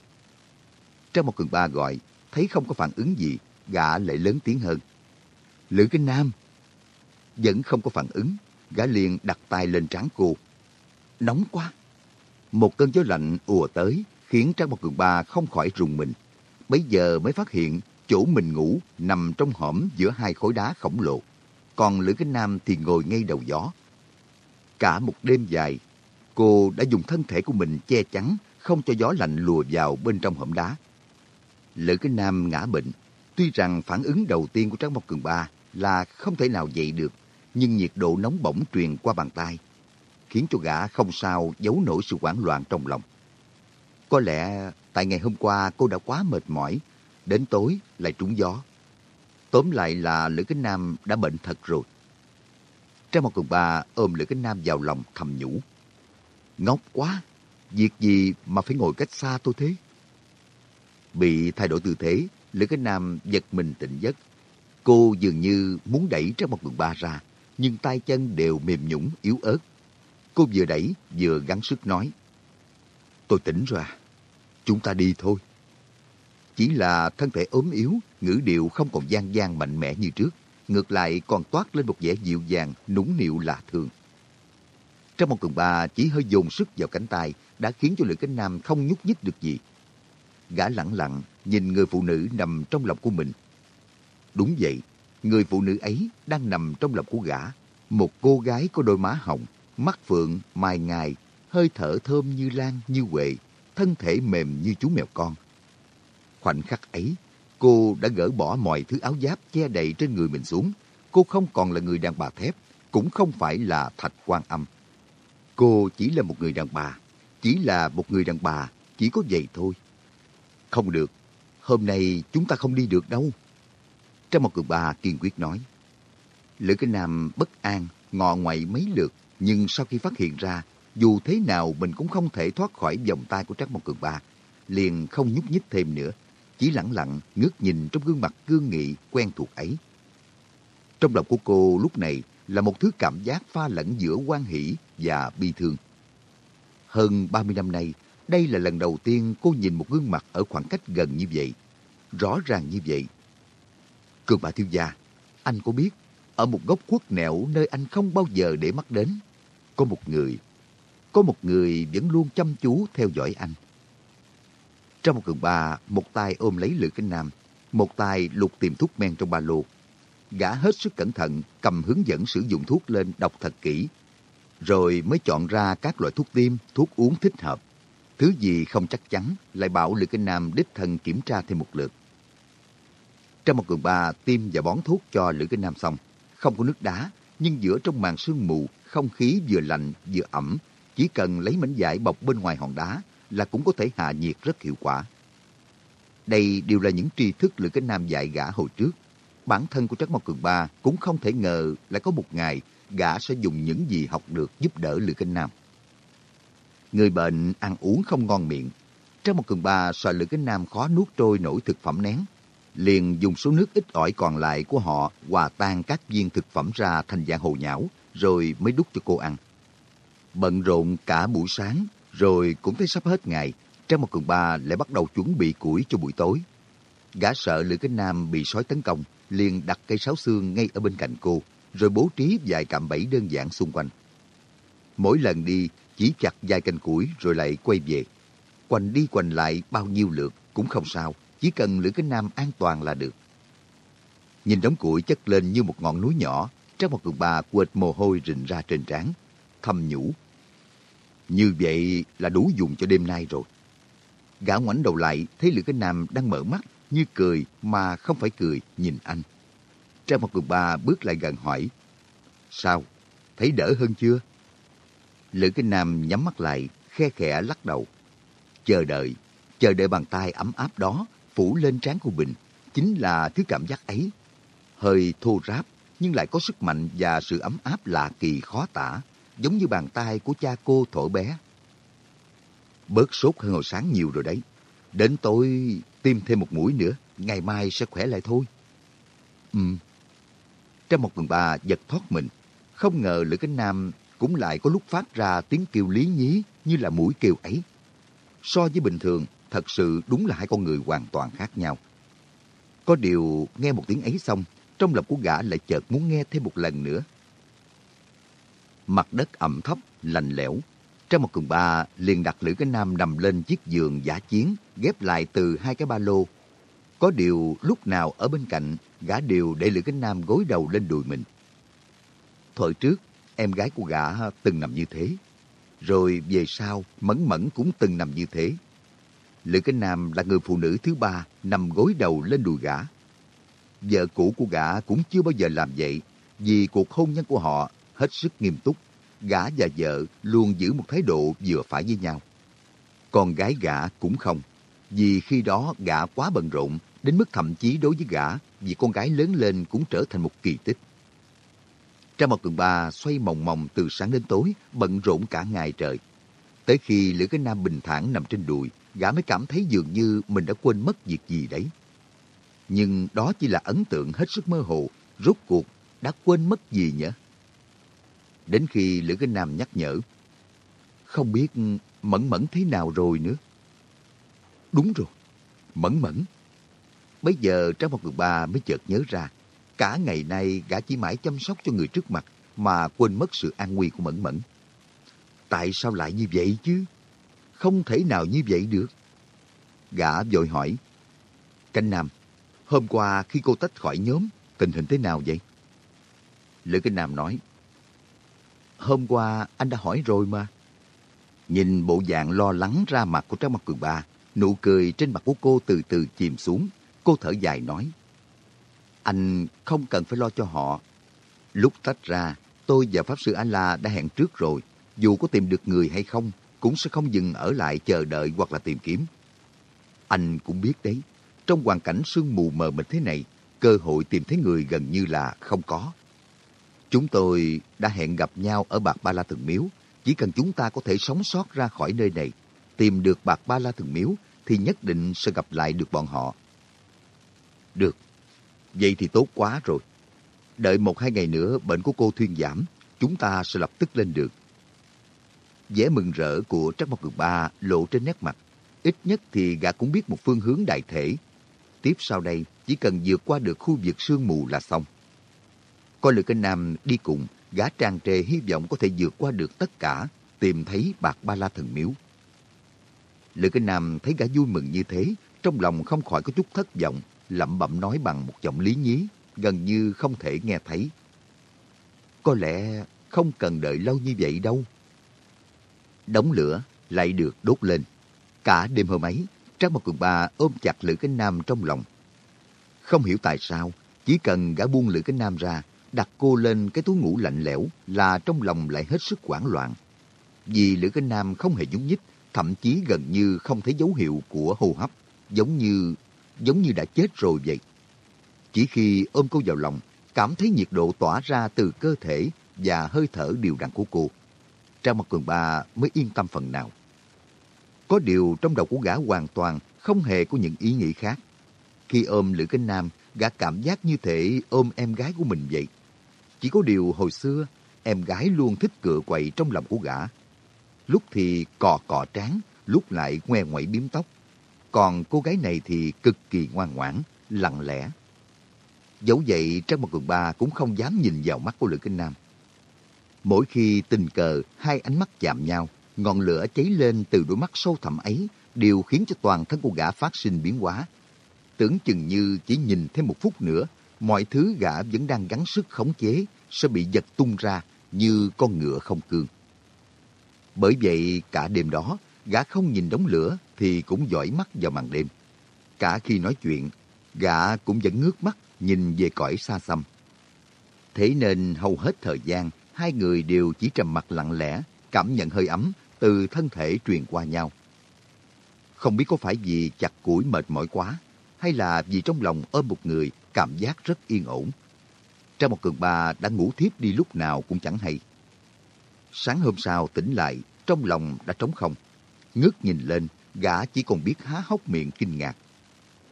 trong một cường ba gọi, thấy không có phản ứng gì, gã lại lớn tiếng hơn. Lữ Kinh Nam. Vẫn không có phản ứng, gã liền đặt tay lên trán cô. Nóng quá. Một cơn gió lạnh ùa tới, khiến Trang bọc cường ba không khỏi rùng mình. Bây giờ mới phát hiện chỗ mình ngủ nằm trong hõm giữa hai khối đá khổng lồ. Còn Lữ Kinh Nam thì ngồi ngay đầu gió. Cả một đêm dài, cô đã dùng thân thể của mình che chắn, không cho gió lạnh lùa vào bên trong hõm đá. Lữ Kinh Nam ngã bệnh. Tuy rằng phản ứng đầu tiên của Tráng bọc Cường Ba là không thể nào dậy được, nhưng nhiệt độ nóng bỏng truyền qua bàn tay, khiến cho gã không sao giấu nổi sự hoảng loạn trong lòng. Có lẽ tại ngày hôm qua cô đã quá mệt mỏi, đến tối lại trúng gió. Tóm lại là Lữ Kính Nam đã bệnh thật rồi. Trang một cùng bà ôm Lữ Kính Nam vào lòng thầm nhủ. Ngốc quá, việc gì mà phải ngồi cách xa tôi thế? Bị thay đổi tư thế, Lữ Kính Nam giật mình tỉnh giấc. Cô dường như muốn đẩy Trang một cùng bà ra, nhưng tay chân đều mềm nhũng, yếu ớt. Cô vừa đẩy, vừa gắng sức nói. Tôi tỉnh rồi à, chúng ta đi thôi. Chỉ là thân thể ốm yếu, ngữ điệu không còn gian gian mạnh mẽ như trước, ngược lại còn toát lên một vẻ dịu dàng, nũng nịu lạ thường. Trong một cường bà chỉ hơi dồn sức vào cánh tay đã khiến cho Lữ Cánh Nam không nhúc nhích được gì. Gã lặng lặng nhìn người phụ nữ nằm trong lòng của mình. Đúng vậy, người phụ nữ ấy đang nằm trong lòng của gã. Một cô gái có đôi má hồng, mắt phượng, mai ngài, hơi thở thơm như lan, như huệ, thân thể mềm như chú mèo con. Khoảnh khắc ấy, cô đã gỡ bỏ mọi thứ áo giáp che đầy trên người mình xuống. Cô không còn là người đàn bà thép, cũng không phải là thạch quan âm. Cô chỉ là một người đàn bà, chỉ là một người đàn bà, chỉ có vậy thôi. Không được, hôm nay chúng ta không đi được đâu. Trong một cường bà kiên quyết nói. Lữ cái Nam bất an, ngọ ngoại mấy lượt, nhưng sau khi phát hiện ra, dù thế nào mình cũng không thể thoát khỏi vòng tay của Trác Mộc Cường Ba, liền không nhúc nhích thêm nữa, chỉ lặng lặng ngước nhìn trong gương mặt cương nghị quen thuộc ấy. Trong lòng của cô lúc này là một thứ cảm giác pha lẫn giữa quan hỷ và bi thương. Hơn 30 năm nay, đây là lần đầu tiên cô nhìn một gương mặt ở khoảng cách gần như vậy, rõ ràng như vậy. Cường bà thiếu gia, anh có biết, ở một góc khuất nẻo nơi anh không bao giờ để mắt đến, có một người, có một người vẫn luôn chăm chú theo dõi anh. Trong một cường ba, một tay ôm lấy Lữ Kinh Nam, một tay lục tìm thuốc men trong ba lô. Gã hết sức cẩn thận, cầm hướng dẫn sử dụng thuốc lên đọc thật kỹ, rồi mới chọn ra các loại thuốc tiêm, thuốc uống thích hợp. Thứ gì không chắc chắn, lại bảo Lữ Kinh Nam đích thân kiểm tra thêm một lượt. Trong một cường ba tiêm và bón thuốc cho Lữ Kinh Nam xong, không có nước đá, nhưng giữa trong màn sương mù, không khí vừa lạnh vừa ẩm, chỉ cần lấy mảnh vải bọc bên ngoài hòn đá là cũng có thể hạ nhiệt rất hiệu quả. Đây đều là những tri thức Lữ Cái Nam dạy gã hồi trước. Bản thân của Trắc Mộc Cường Ba cũng không thể ngờ lại có một ngày gã sẽ dùng những gì học được giúp đỡ Lữ Cái Nam. Người bệnh ăn uống không ngon miệng. Trắc Mộc Cường Ba sợ Lữ Cái Nam khó nuốt trôi nổi thực phẩm nén. Liền dùng số nước ít ỏi còn lại của họ hòa tan các viên thực phẩm ra thành dạng hồ nhão, rồi mới đút cho cô ăn. Bận rộn cả buổi sáng, rồi cũng thấy sắp hết ngày, Trang một cường ba lại bắt đầu chuẩn bị củi cho buổi tối. Gã sợ Lữ Kính Nam bị sói tấn công, liền đặt cây sáo xương ngay ở bên cạnh cô, rồi bố trí vài cạm bẫy đơn giản xung quanh. Mỗi lần đi, chỉ chặt vài cành củi rồi lại quay về. quành đi quành lại bao nhiêu lượt cũng không sao, chỉ cần Lữ Kính Nam an toàn là được. Nhìn đống củi chất lên như một ngọn núi nhỏ, trong một cường ba quệt mồ hôi rình ra trên trán, thầm nhủ Như vậy là đủ dùng cho đêm nay rồi. Gã ngoảnh đầu lại thấy Lữ Cái Nam đang mở mắt như cười mà không phải cười nhìn anh. Trang một cường ba bước lại gần hỏi. Sao? Thấy đỡ hơn chưa? Lữ Cái Nam nhắm mắt lại, khe khẽ lắc đầu. Chờ đợi, chờ đợi bàn tay ấm áp đó phủ lên trán của Bình, chính là thứ cảm giác ấy. Hơi thô ráp, nhưng lại có sức mạnh và sự ấm áp lạ kỳ khó tả, giống như bàn tay của cha cô thổi bé. Bớt sốt hơn hồi sáng nhiều rồi đấy. Đến tối tiêm thêm một mũi nữa, ngày mai sẽ khỏe lại thôi. Ừm. Trong một tuần bà giật thoát mình, không ngờ Lữ Cánh Nam cũng lại có lúc phát ra tiếng kêu lý nhí như là mũi kêu ấy. So với bình thường, thật sự đúng là hai con người hoàn toàn khác nhau. Có điều nghe một tiếng ấy xong, trong lòng của gã lại chợt muốn nghe thêm một lần nữa. Mặt đất ẩm thấp, lạnh lẽo. Trong một cường ba liền đặt Lữ Cái Nam nằm lên chiếc giường giả chiến, ghép lại từ hai cái ba lô. Có điều lúc nào ở bên cạnh, gã đều để Lữ Cái Nam gối đầu lên đùi mình. Thời trước, em gái của gã từng nằm như thế. Rồi về sau, Mẫn Mẫn cũng từng nằm như thế. Lữ Cái Nam là người phụ nữ thứ ba nằm gối đầu lên đùi gã. Vợ cũ của gã cũng chưa bao giờ làm vậy, vì cuộc hôn nhân của họ hết sức nghiêm túc. Gã và vợ luôn giữ một thái độ vừa phải với nhau. con gái gã cũng không, vì khi đó gã quá bận rộn, đến mức thậm chí đối với gã, vì con gái lớn lên cũng trở thành một kỳ tích. Trang một tuần ba xoay mòng mòng từ sáng đến tối, bận rộn cả ngày trời. Tới khi Lữ Cái Nam bình thản nằm trên đùi, gã mới cảm thấy dường như mình đã quên mất việc gì đấy. Nhưng đó chỉ là ấn tượng hết sức mơ hồ, rốt cuộc đã quên mất gì nhỉ? Đến khi Lữ Kinh Nam nhắc nhở, không biết Mẫn Mẫn thế nào rồi nữa. Đúng rồi, Mẫn Mẫn. Bây giờ Trang một người ba mới chợt nhớ ra, cả ngày nay gã chỉ mãi chăm sóc cho người trước mặt mà quên mất sự an nguy của Mẫn Mẫn. Tại sao lại như vậy chứ? Không thể nào như vậy được. Gã vội hỏi, Canh Nam, hôm qua khi cô tách khỏi nhóm, tình hình thế nào vậy? Lữ canh Nam nói, Hôm qua anh đã hỏi rồi mà. Nhìn bộ dạng lo lắng ra mặt của Trang Mặt Cường Ba, nụ cười trên mặt của cô từ từ chìm xuống. Cô thở dài nói, Anh không cần phải lo cho họ. Lúc tách ra, tôi và Pháp Sư A-La đã hẹn trước rồi. Dù có tìm được người hay không, cũng sẽ không dừng ở lại chờ đợi hoặc là tìm kiếm. Anh cũng biết đấy, trong hoàn cảnh sương mù mờ mịt thế này, cơ hội tìm thấy người gần như là không có. Chúng tôi đã hẹn gặp nhau ở Bạc Ba La Thần Miếu. Chỉ cần chúng ta có thể sống sót ra khỏi nơi này, tìm được Bạc Ba La Thần Miếu, thì nhất định sẽ gặp lại được bọn họ. Được, vậy thì tốt quá rồi. Đợi một hai ngày nữa bệnh của cô thuyên giảm, chúng ta sẽ lập tức lên được vẻ mừng rỡ của Trắc Mộc Cường Ba lộ trên nét mặt. Ít nhất thì gã cũng biết một phương hướng đại thể. Tiếp sau đây, chỉ cần vượt qua được khu vực sương mù là xong. Có Lữ kênh Nam đi cùng, gã tràn trề hy vọng có thể vượt qua được tất cả, tìm thấy bạc ba la thần miếu. Lữ Kinh Nam thấy gã vui mừng như thế, trong lòng không khỏi có chút thất vọng, lẩm bẩm nói bằng một giọng lý nhí, gần như không thể nghe thấy. Có lẽ không cần đợi lâu như vậy đâu. Đống lửa lại được đốt lên. Cả đêm hôm ấy, Trác Mộc Cường Ba ôm chặt Lữ Cánh Nam trong lòng. Không hiểu tại sao, chỉ cần gã buông Lữ Cánh Nam ra, đặt cô lên cái túi ngủ lạnh lẽo là trong lòng lại hết sức hoảng loạn. Vì Lữ Cánh Nam không hề nhúc nhích, thậm chí gần như không thấy dấu hiệu của hô hấp, giống như giống như đã chết rồi vậy. Chỉ khi ôm cô vào lòng, cảm thấy nhiệt độ tỏa ra từ cơ thể và hơi thở đều đặn của cô. Trang mặt cường bà mới yên tâm phần nào. Có điều trong đầu của gã hoàn toàn không hề có những ý nghĩ khác. Khi ôm Lữ kinh Nam, gã cảm giác như thể ôm em gái của mình vậy. Chỉ có điều hồi xưa, em gái luôn thích cựa quậy trong lòng của gã. Lúc thì cò cò trán, lúc lại ngoe ngoậy biếm tóc. Còn cô gái này thì cực kỳ ngoan ngoãn, lặng lẽ. Dẫu vậy, Trang Một Cường Ba cũng không dám nhìn vào mắt của Lữ Kinh Nam. Mỗi khi tình cờ hai ánh mắt chạm nhau, ngọn lửa cháy lên từ đôi mắt sâu thẳm ấy đều khiến cho toàn thân của gã phát sinh biến hóa. Tưởng chừng như chỉ nhìn thêm một phút nữa, mọi thứ gã vẫn đang gắng sức khống chế sẽ bị giật tung ra như con ngựa không cương. Bởi vậy cả đêm đó, gã không nhìn đống lửa thì cũng dõi mắt vào màn đêm. Cả khi nói chuyện, gã cũng vẫn ngước mắt nhìn về cõi xa xăm. Thế nên hầu hết thời gian, hai người đều chỉ trầm mặt lặng lẽ, cảm nhận hơi ấm từ thân thể truyền qua nhau. Không biết có phải vì chặt củi mệt mỏi quá, hay là vì trong lòng ôm một người cảm giác rất yên ổn. Trang một cường ba đã ngủ thiếp đi lúc nào cũng chẳng hay. Sáng hôm sau tỉnh lại, trong lòng đã trống không. Ngước nhìn lên, gã chỉ còn biết há hốc miệng kinh ngạc.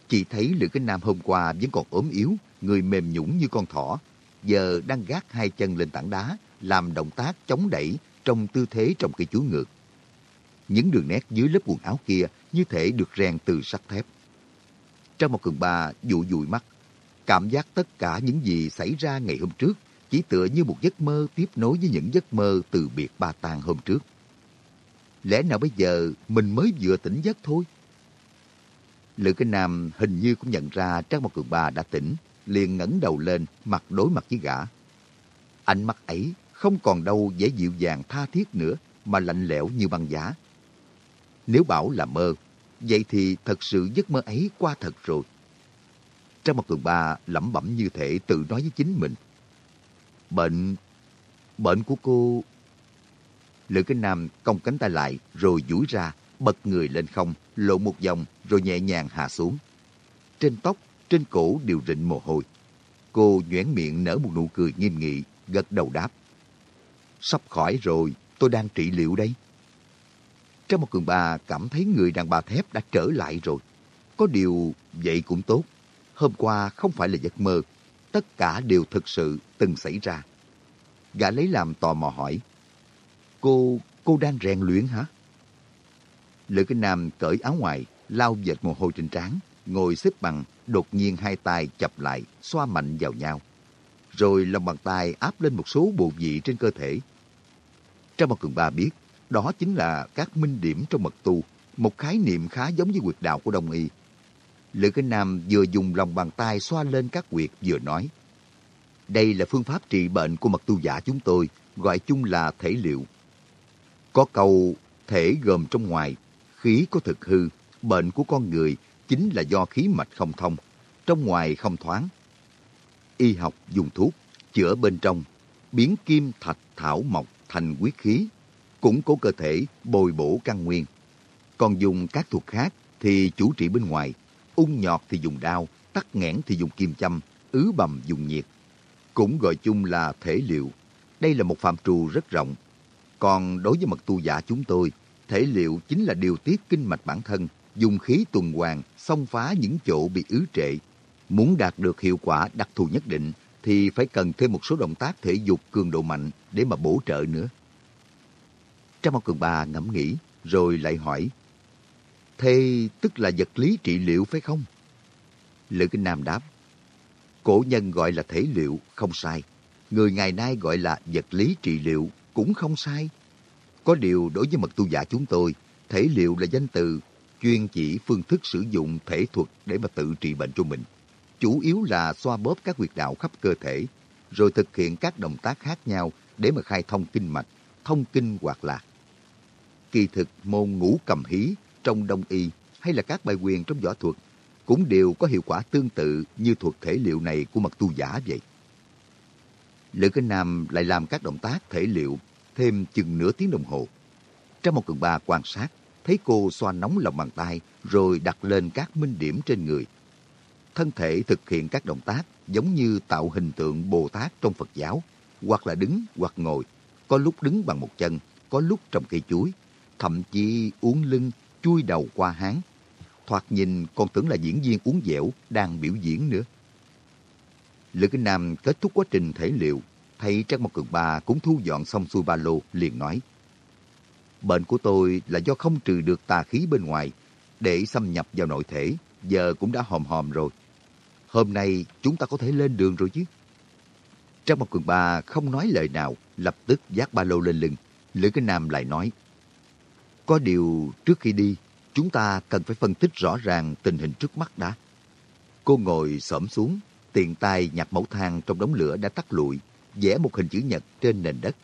Chỉ thấy Lữ cái Nam hôm qua vẫn còn ốm yếu, người mềm nhũng như con thỏ, giờ đang gác hai chân lên tảng đá, làm động tác chống đẩy trong tư thế trong cây chuối ngược. Những đường nét dưới lớp quần áo kia như thể được rèn từ sắt thép. Trong một cường ba dụi dụi mắt, cảm giác tất cả những gì xảy ra ngày hôm trước chỉ tựa như một giấc mơ tiếp nối với những giấc mơ từ biệt ba tang hôm trước. Lẽ nào bây giờ mình mới vừa tỉnh giấc thôi? Lữ Kinh Nam hình như cũng nhận ra Trang Một Cường Ba đã tỉnh, liền ngẩng đầu lên, mặt đối mặt với gã. Ánh mắt ấy không còn đâu dễ dịu dàng tha thiết nữa, mà lạnh lẽo như băng giá. Nếu bảo là mơ, vậy thì thật sự giấc mơ ấy qua thật rồi. Trang Một tuần Ba lẩm bẩm như thể tự nói với chính mình. Bệnh... bệnh của cô... Lữ Kinh Nam cong cánh tay lại rồi duỗi ra, bật người lên không, lộ một vòng rồi nhẹ nhàng hạ xuống. Trên tóc, trên cổ đều rịn mồ hôi. Cô nhoẻn miệng nở một nụ cười nghiêm nghị, gật đầu đáp. Sắp khỏi rồi, tôi đang trị liệu đây. Trong một cường bà cảm thấy người đàn bà thép đã trở lại rồi. Có điều vậy cũng tốt. Hôm qua không phải là giấc mơ. Tất cả đều thực sự từng xảy ra. Gã lấy làm tò mò hỏi. Cô, cô đang rèn luyện hả? Lữ Kinh Nam cởi áo ngoài, lau dệt mồ hôi trên trán, ngồi xếp bằng, đột nhiên hai tay chập lại, xoa mạnh vào nhau. Rồi lòng bàn tay áp lên một số bộ vị trên cơ thể. Trong một cường ba biết, đó chính là các minh điểm trong mật tu, một khái niệm khá giống với quyệt đạo của Đông Y. Lữ Kinh Nam vừa dùng lòng bàn tay xoa lên các quyệt vừa nói. Đây là phương pháp trị bệnh của mật tu giả chúng tôi, gọi chung là thể liệu. Có câu thể gồm trong ngoài, khí có thực hư, bệnh của con người chính là do khí mạch không thông, trong ngoài không thoáng. Y học dùng thuốc, chữa bên trong, biến kim thạch thảo mộc thành quyết khí, củng cố cơ thể, bồi bổ căn nguyên. Còn dùng các thuật khác thì chủ trị bên ngoài, ung nhọt thì dùng đao, tắc nghẽn thì dùng kim châm, ứ bầm dùng nhiệt. Cũng gọi chung là thể liệu. Đây là một phạm trù rất rộng. Còn đối với mật tu giả chúng tôi, thể liệu chính là điều tiết kinh mạch bản thân, dùng khí tuần hoàn, xông phá những chỗ bị ứ trệ. Muốn đạt được hiệu quả đặc thù nhất định thì phải cần thêm một số động tác thể dục cường độ mạnh để mà bổ trợ nữa. Trang Mao Cường Ba ngẫm nghĩ, rồi lại hỏi, Thế tức là vật lý trị liệu phải không? Lữ Kinh Nam đáp, Cổ nhân gọi là thể liệu, không sai. Người ngày nay gọi là vật lý trị liệu, cũng không sai. Có điều đối với mật tu giả chúng tôi, thể liệu là danh từ chuyên chỉ phương thức sử dụng thể thuật để mà tự trị bệnh cho mình. Chủ yếu là xoa bóp các huyệt đạo khắp cơ thể, rồi thực hiện các động tác khác nhau để mà khai thông kinh mạch, thông kinh hoạt lạc. Kỳ thực môn ngũ cầm hí trong đông y hay là các bài quyền trong võ thuật cũng đều có hiệu quả tương tự như thuật thể liệu này của mật tu giả vậy. Lữ Kinh Nam lại làm các động tác thể liệu thêm chừng nửa tiếng đồng hồ. Trong một cường ba quan sát, thấy cô xoa nóng lòng bàn tay rồi đặt lên các minh điểm trên người. Thân thể thực hiện các động tác giống như tạo hình tượng Bồ Tát trong Phật giáo, hoặc là đứng hoặc ngồi, có lúc đứng bằng một chân, có lúc trong cây chuối, thậm chí uống lưng, chui đầu qua háng. Thoạt nhìn còn tưởng là diễn viên uống dẻo đang biểu diễn nữa. Lữ Kinh Nam kết thúc quá trình thể liệu, thấy Trác Mộc Cường Ba cũng thu dọn xong xuôi ba lô, liền nói. Bệnh của tôi là do không trừ được tà khí bên ngoài, để xâm nhập vào nội thể, giờ cũng đã hòm hòm rồi. Hôm nay chúng ta có thể lên đường rồi chứ. Trang một Cường Ba không nói lời nào, lập tức vác ba lô lên lưng. Lữ cái Nam lại nói. Có điều trước khi đi, chúng ta cần phải phân tích rõ ràng tình hình trước mắt đã. Cô ngồi xổm xuống, tiện tay nhặt mẫu thang trong đống lửa đã tắt lụi, vẽ một hình chữ nhật trên nền đất.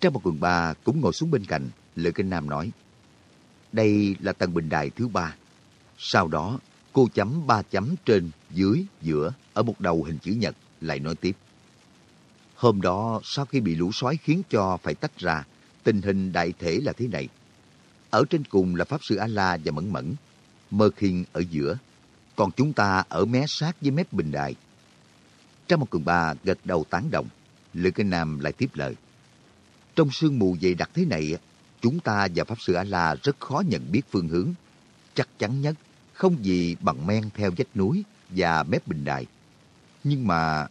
Trang một quần ba cũng ngồi xuống bên cạnh, Lữ Kinh Nam nói, đây là tầng bình đài thứ ba. Sau đó, cô chấm ba chấm trên, dưới, giữa, ở một đầu hình chữ nhật, lại nói tiếp. Hôm đó, sau khi bị lũ sói khiến cho phải tách ra, tình hình đại thể là thế này. Ở trên cùng là Pháp Sư A-La và Mẫn Mẫn, Mơ Khiên ở giữa, còn chúng ta ở mé sát với mép bình đài. trong một cường ba gật đầu tán đồng, Lữ Kinh Nam lại tiếp lời. Trong sương mù dày đặc thế này, chúng ta và Pháp Sư A-La rất khó nhận biết phương hướng. Chắc chắn nhất, không gì bằng men theo vách núi và mép bình đài. Nhưng mà...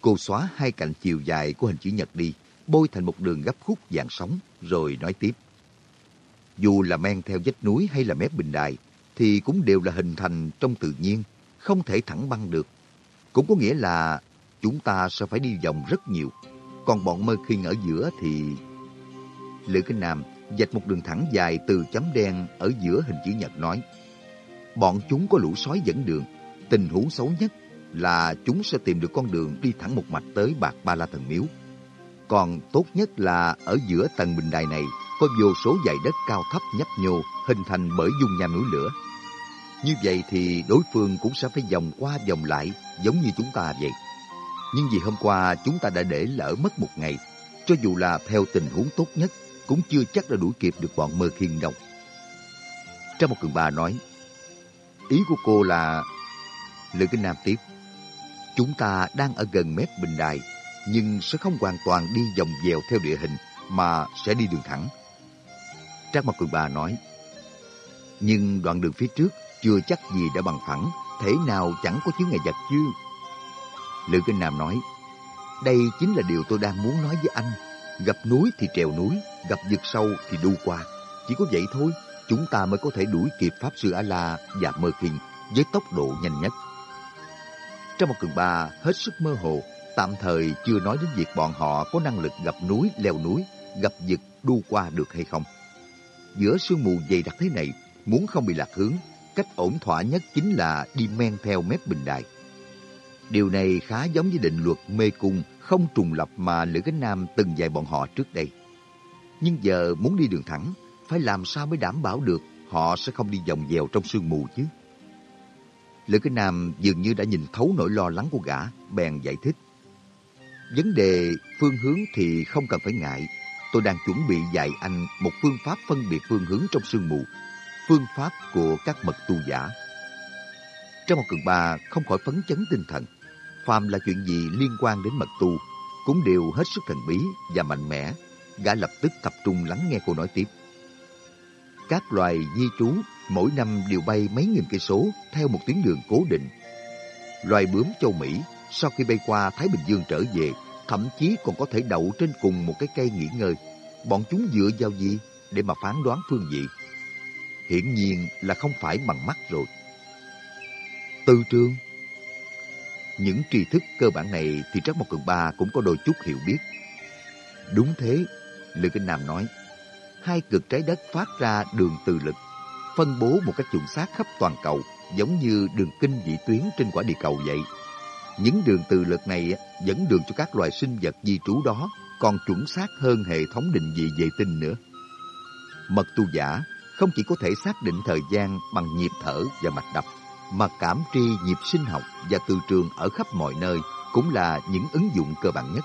Cô xóa hai cạnh chiều dài của hình chữ nhật đi, bôi thành một đường gấp khúc dạng sóng, rồi nói tiếp. Dù là men theo vách núi hay là mép bình đài, thì cũng đều là hình thành trong tự nhiên, không thể thẳng băng được. Cũng có nghĩa là chúng ta sẽ phải đi vòng rất nhiều. Còn bọn mơ khinh ở giữa thì... Lữ Kinh Nam dạch một đường thẳng dài từ chấm đen ở giữa hình chữ nhật nói. Bọn chúng có lũ sói dẫn đường. Tình huống xấu nhất là chúng sẽ tìm được con đường đi thẳng một mạch tới Bạc Ba La Thần Miếu. Còn tốt nhất là ở giữa tầng bình đài này có vô số dải đất cao thấp nhấp nhô hình thành bởi dung nham núi lửa. Như vậy thì đối phương cũng sẽ phải vòng qua vòng lại giống như chúng ta vậy. Nhưng vì hôm qua chúng ta đã để lỡ mất một ngày, cho dù là theo tình huống tốt nhất, cũng chưa chắc đã đuổi kịp được bọn mơ khiên đâu. Trong một cường bà nói, ý của cô là... Lữ Kinh Nam tiếp, chúng ta đang ở gần mép bình đài, nhưng sẽ không hoàn toàn đi vòng dèo theo địa hình, mà sẽ đi đường thẳng. Trác Mặt Cường Bà nói, nhưng đoạn đường phía trước chưa chắc gì đã bằng phẳng, thế nào chẳng có chướng ngại vật chứ. Lữ Kinh Nam nói, đây chính là điều tôi đang muốn nói với anh. Gặp núi thì trèo núi, gặp vực sâu thì đu qua. Chỉ có vậy thôi, chúng ta mới có thể đuổi kịp Pháp Sư A-La và Mơ Kinh với tốc độ nhanh nhất. Trong một cường ba hết sức mơ hồ, tạm thời chưa nói đến việc bọn họ có năng lực gặp núi, leo núi, gặp vực, đu qua được hay không. Giữa sương mù dày đặc thế này, muốn không bị lạc hướng, cách ổn thỏa nhất chính là đi men theo mép bình đài. Điều này khá giống với định luật mê cung không trùng lập mà Lữ Cánh Nam từng dạy bọn họ trước đây. Nhưng giờ muốn đi đường thẳng, phải làm sao mới đảm bảo được họ sẽ không đi vòng dèo trong sương mù chứ? Lữ Cánh Nam dường như đã nhìn thấu nỗi lo lắng của gã, bèn giải thích. Vấn đề phương hướng thì không cần phải ngại. Tôi đang chuẩn bị dạy anh một phương pháp phân biệt phương hướng trong sương mù. Phương pháp của các mật tu giả. Trong một cường bà không khỏi phấn chấn tinh thần phàm là chuyện gì liên quan đến mật tu, cũng đều hết sức thần bí và mạnh mẽ. Gã lập tức tập trung lắng nghe cô nói tiếp. Các loài di trú mỗi năm đều bay mấy nghìn cây số theo một tuyến đường cố định. Loài bướm châu Mỹ sau khi bay qua Thái Bình Dương trở về, thậm chí còn có thể đậu trên cùng một cái cây nghỉ ngơi. Bọn chúng dựa vào gì để mà phán đoán phương vị? Hiển nhiên là không phải bằng mắt rồi. Tư trương những tri thức cơ bản này thì Trác Mộc Cường Ba cũng có đôi chút hiểu biết. Đúng thế, Lữ Kinh Nam nói. Hai cực trái đất phát ra đường từ lực, phân bố một cách chuẩn xác khắp toàn cầu, giống như đường kinh dị tuyến trên quả địa cầu vậy. Những đường từ lực này dẫn đường cho các loài sinh vật di trú đó còn chuẩn xác hơn hệ thống định vị vệ tinh nữa. Mật tu giả không chỉ có thể xác định thời gian bằng nhịp thở và mạch đập, mà cảm tri nhịp sinh học và từ trường ở khắp mọi nơi cũng là những ứng dụng cơ bản nhất.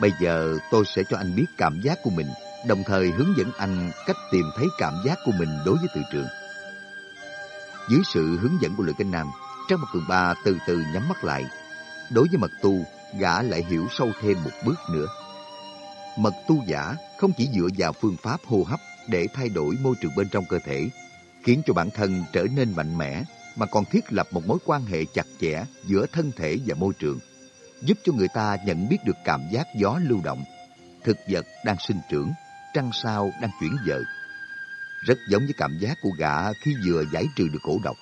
Bây giờ tôi sẽ cho anh biết cảm giác của mình, đồng thời hướng dẫn anh cách tìm thấy cảm giác của mình đối với từ trường. Dưới sự hướng dẫn của Lữ Kinh Nam, Trang Mật Cường Ba từ từ nhắm mắt lại. Đối với mật tu, gã lại hiểu sâu thêm một bước nữa. Mật tu giả không chỉ dựa vào phương pháp hô hấp để thay đổi môi trường bên trong cơ thể, khiến cho bản thân trở nên mạnh mẽ mà còn thiết lập một mối quan hệ chặt chẽ giữa thân thể và môi trường, giúp cho người ta nhận biết được cảm giác gió lưu động, thực vật đang sinh trưởng, trăng sao đang chuyển dời. Rất giống với cảm giác của gã khi vừa giải trừ được cổ độc.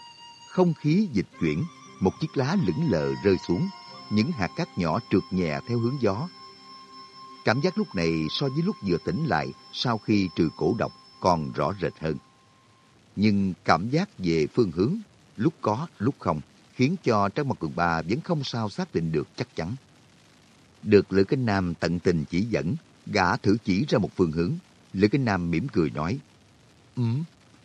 Không khí dịch chuyển, một chiếc lá lững lờ rơi xuống, những hạt cát nhỏ trượt nhẹ theo hướng gió. Cảm giác lúc này so với lúc vừa tỉnh lại sau khi trừ cổ độc còn rõ rệt hơn. Nhưng cảm giác về phương hướng lúc có, lúc không, khiến cho Trang mặt Cường Ba vẫn không sao xác định được chắc chắn. Được Lữ Kinh Nam tận tình chỉ dẫn, Gã thử chỉ ra một phương hướng. Lữ Kinh Nam mỉm cười nói, Ừ,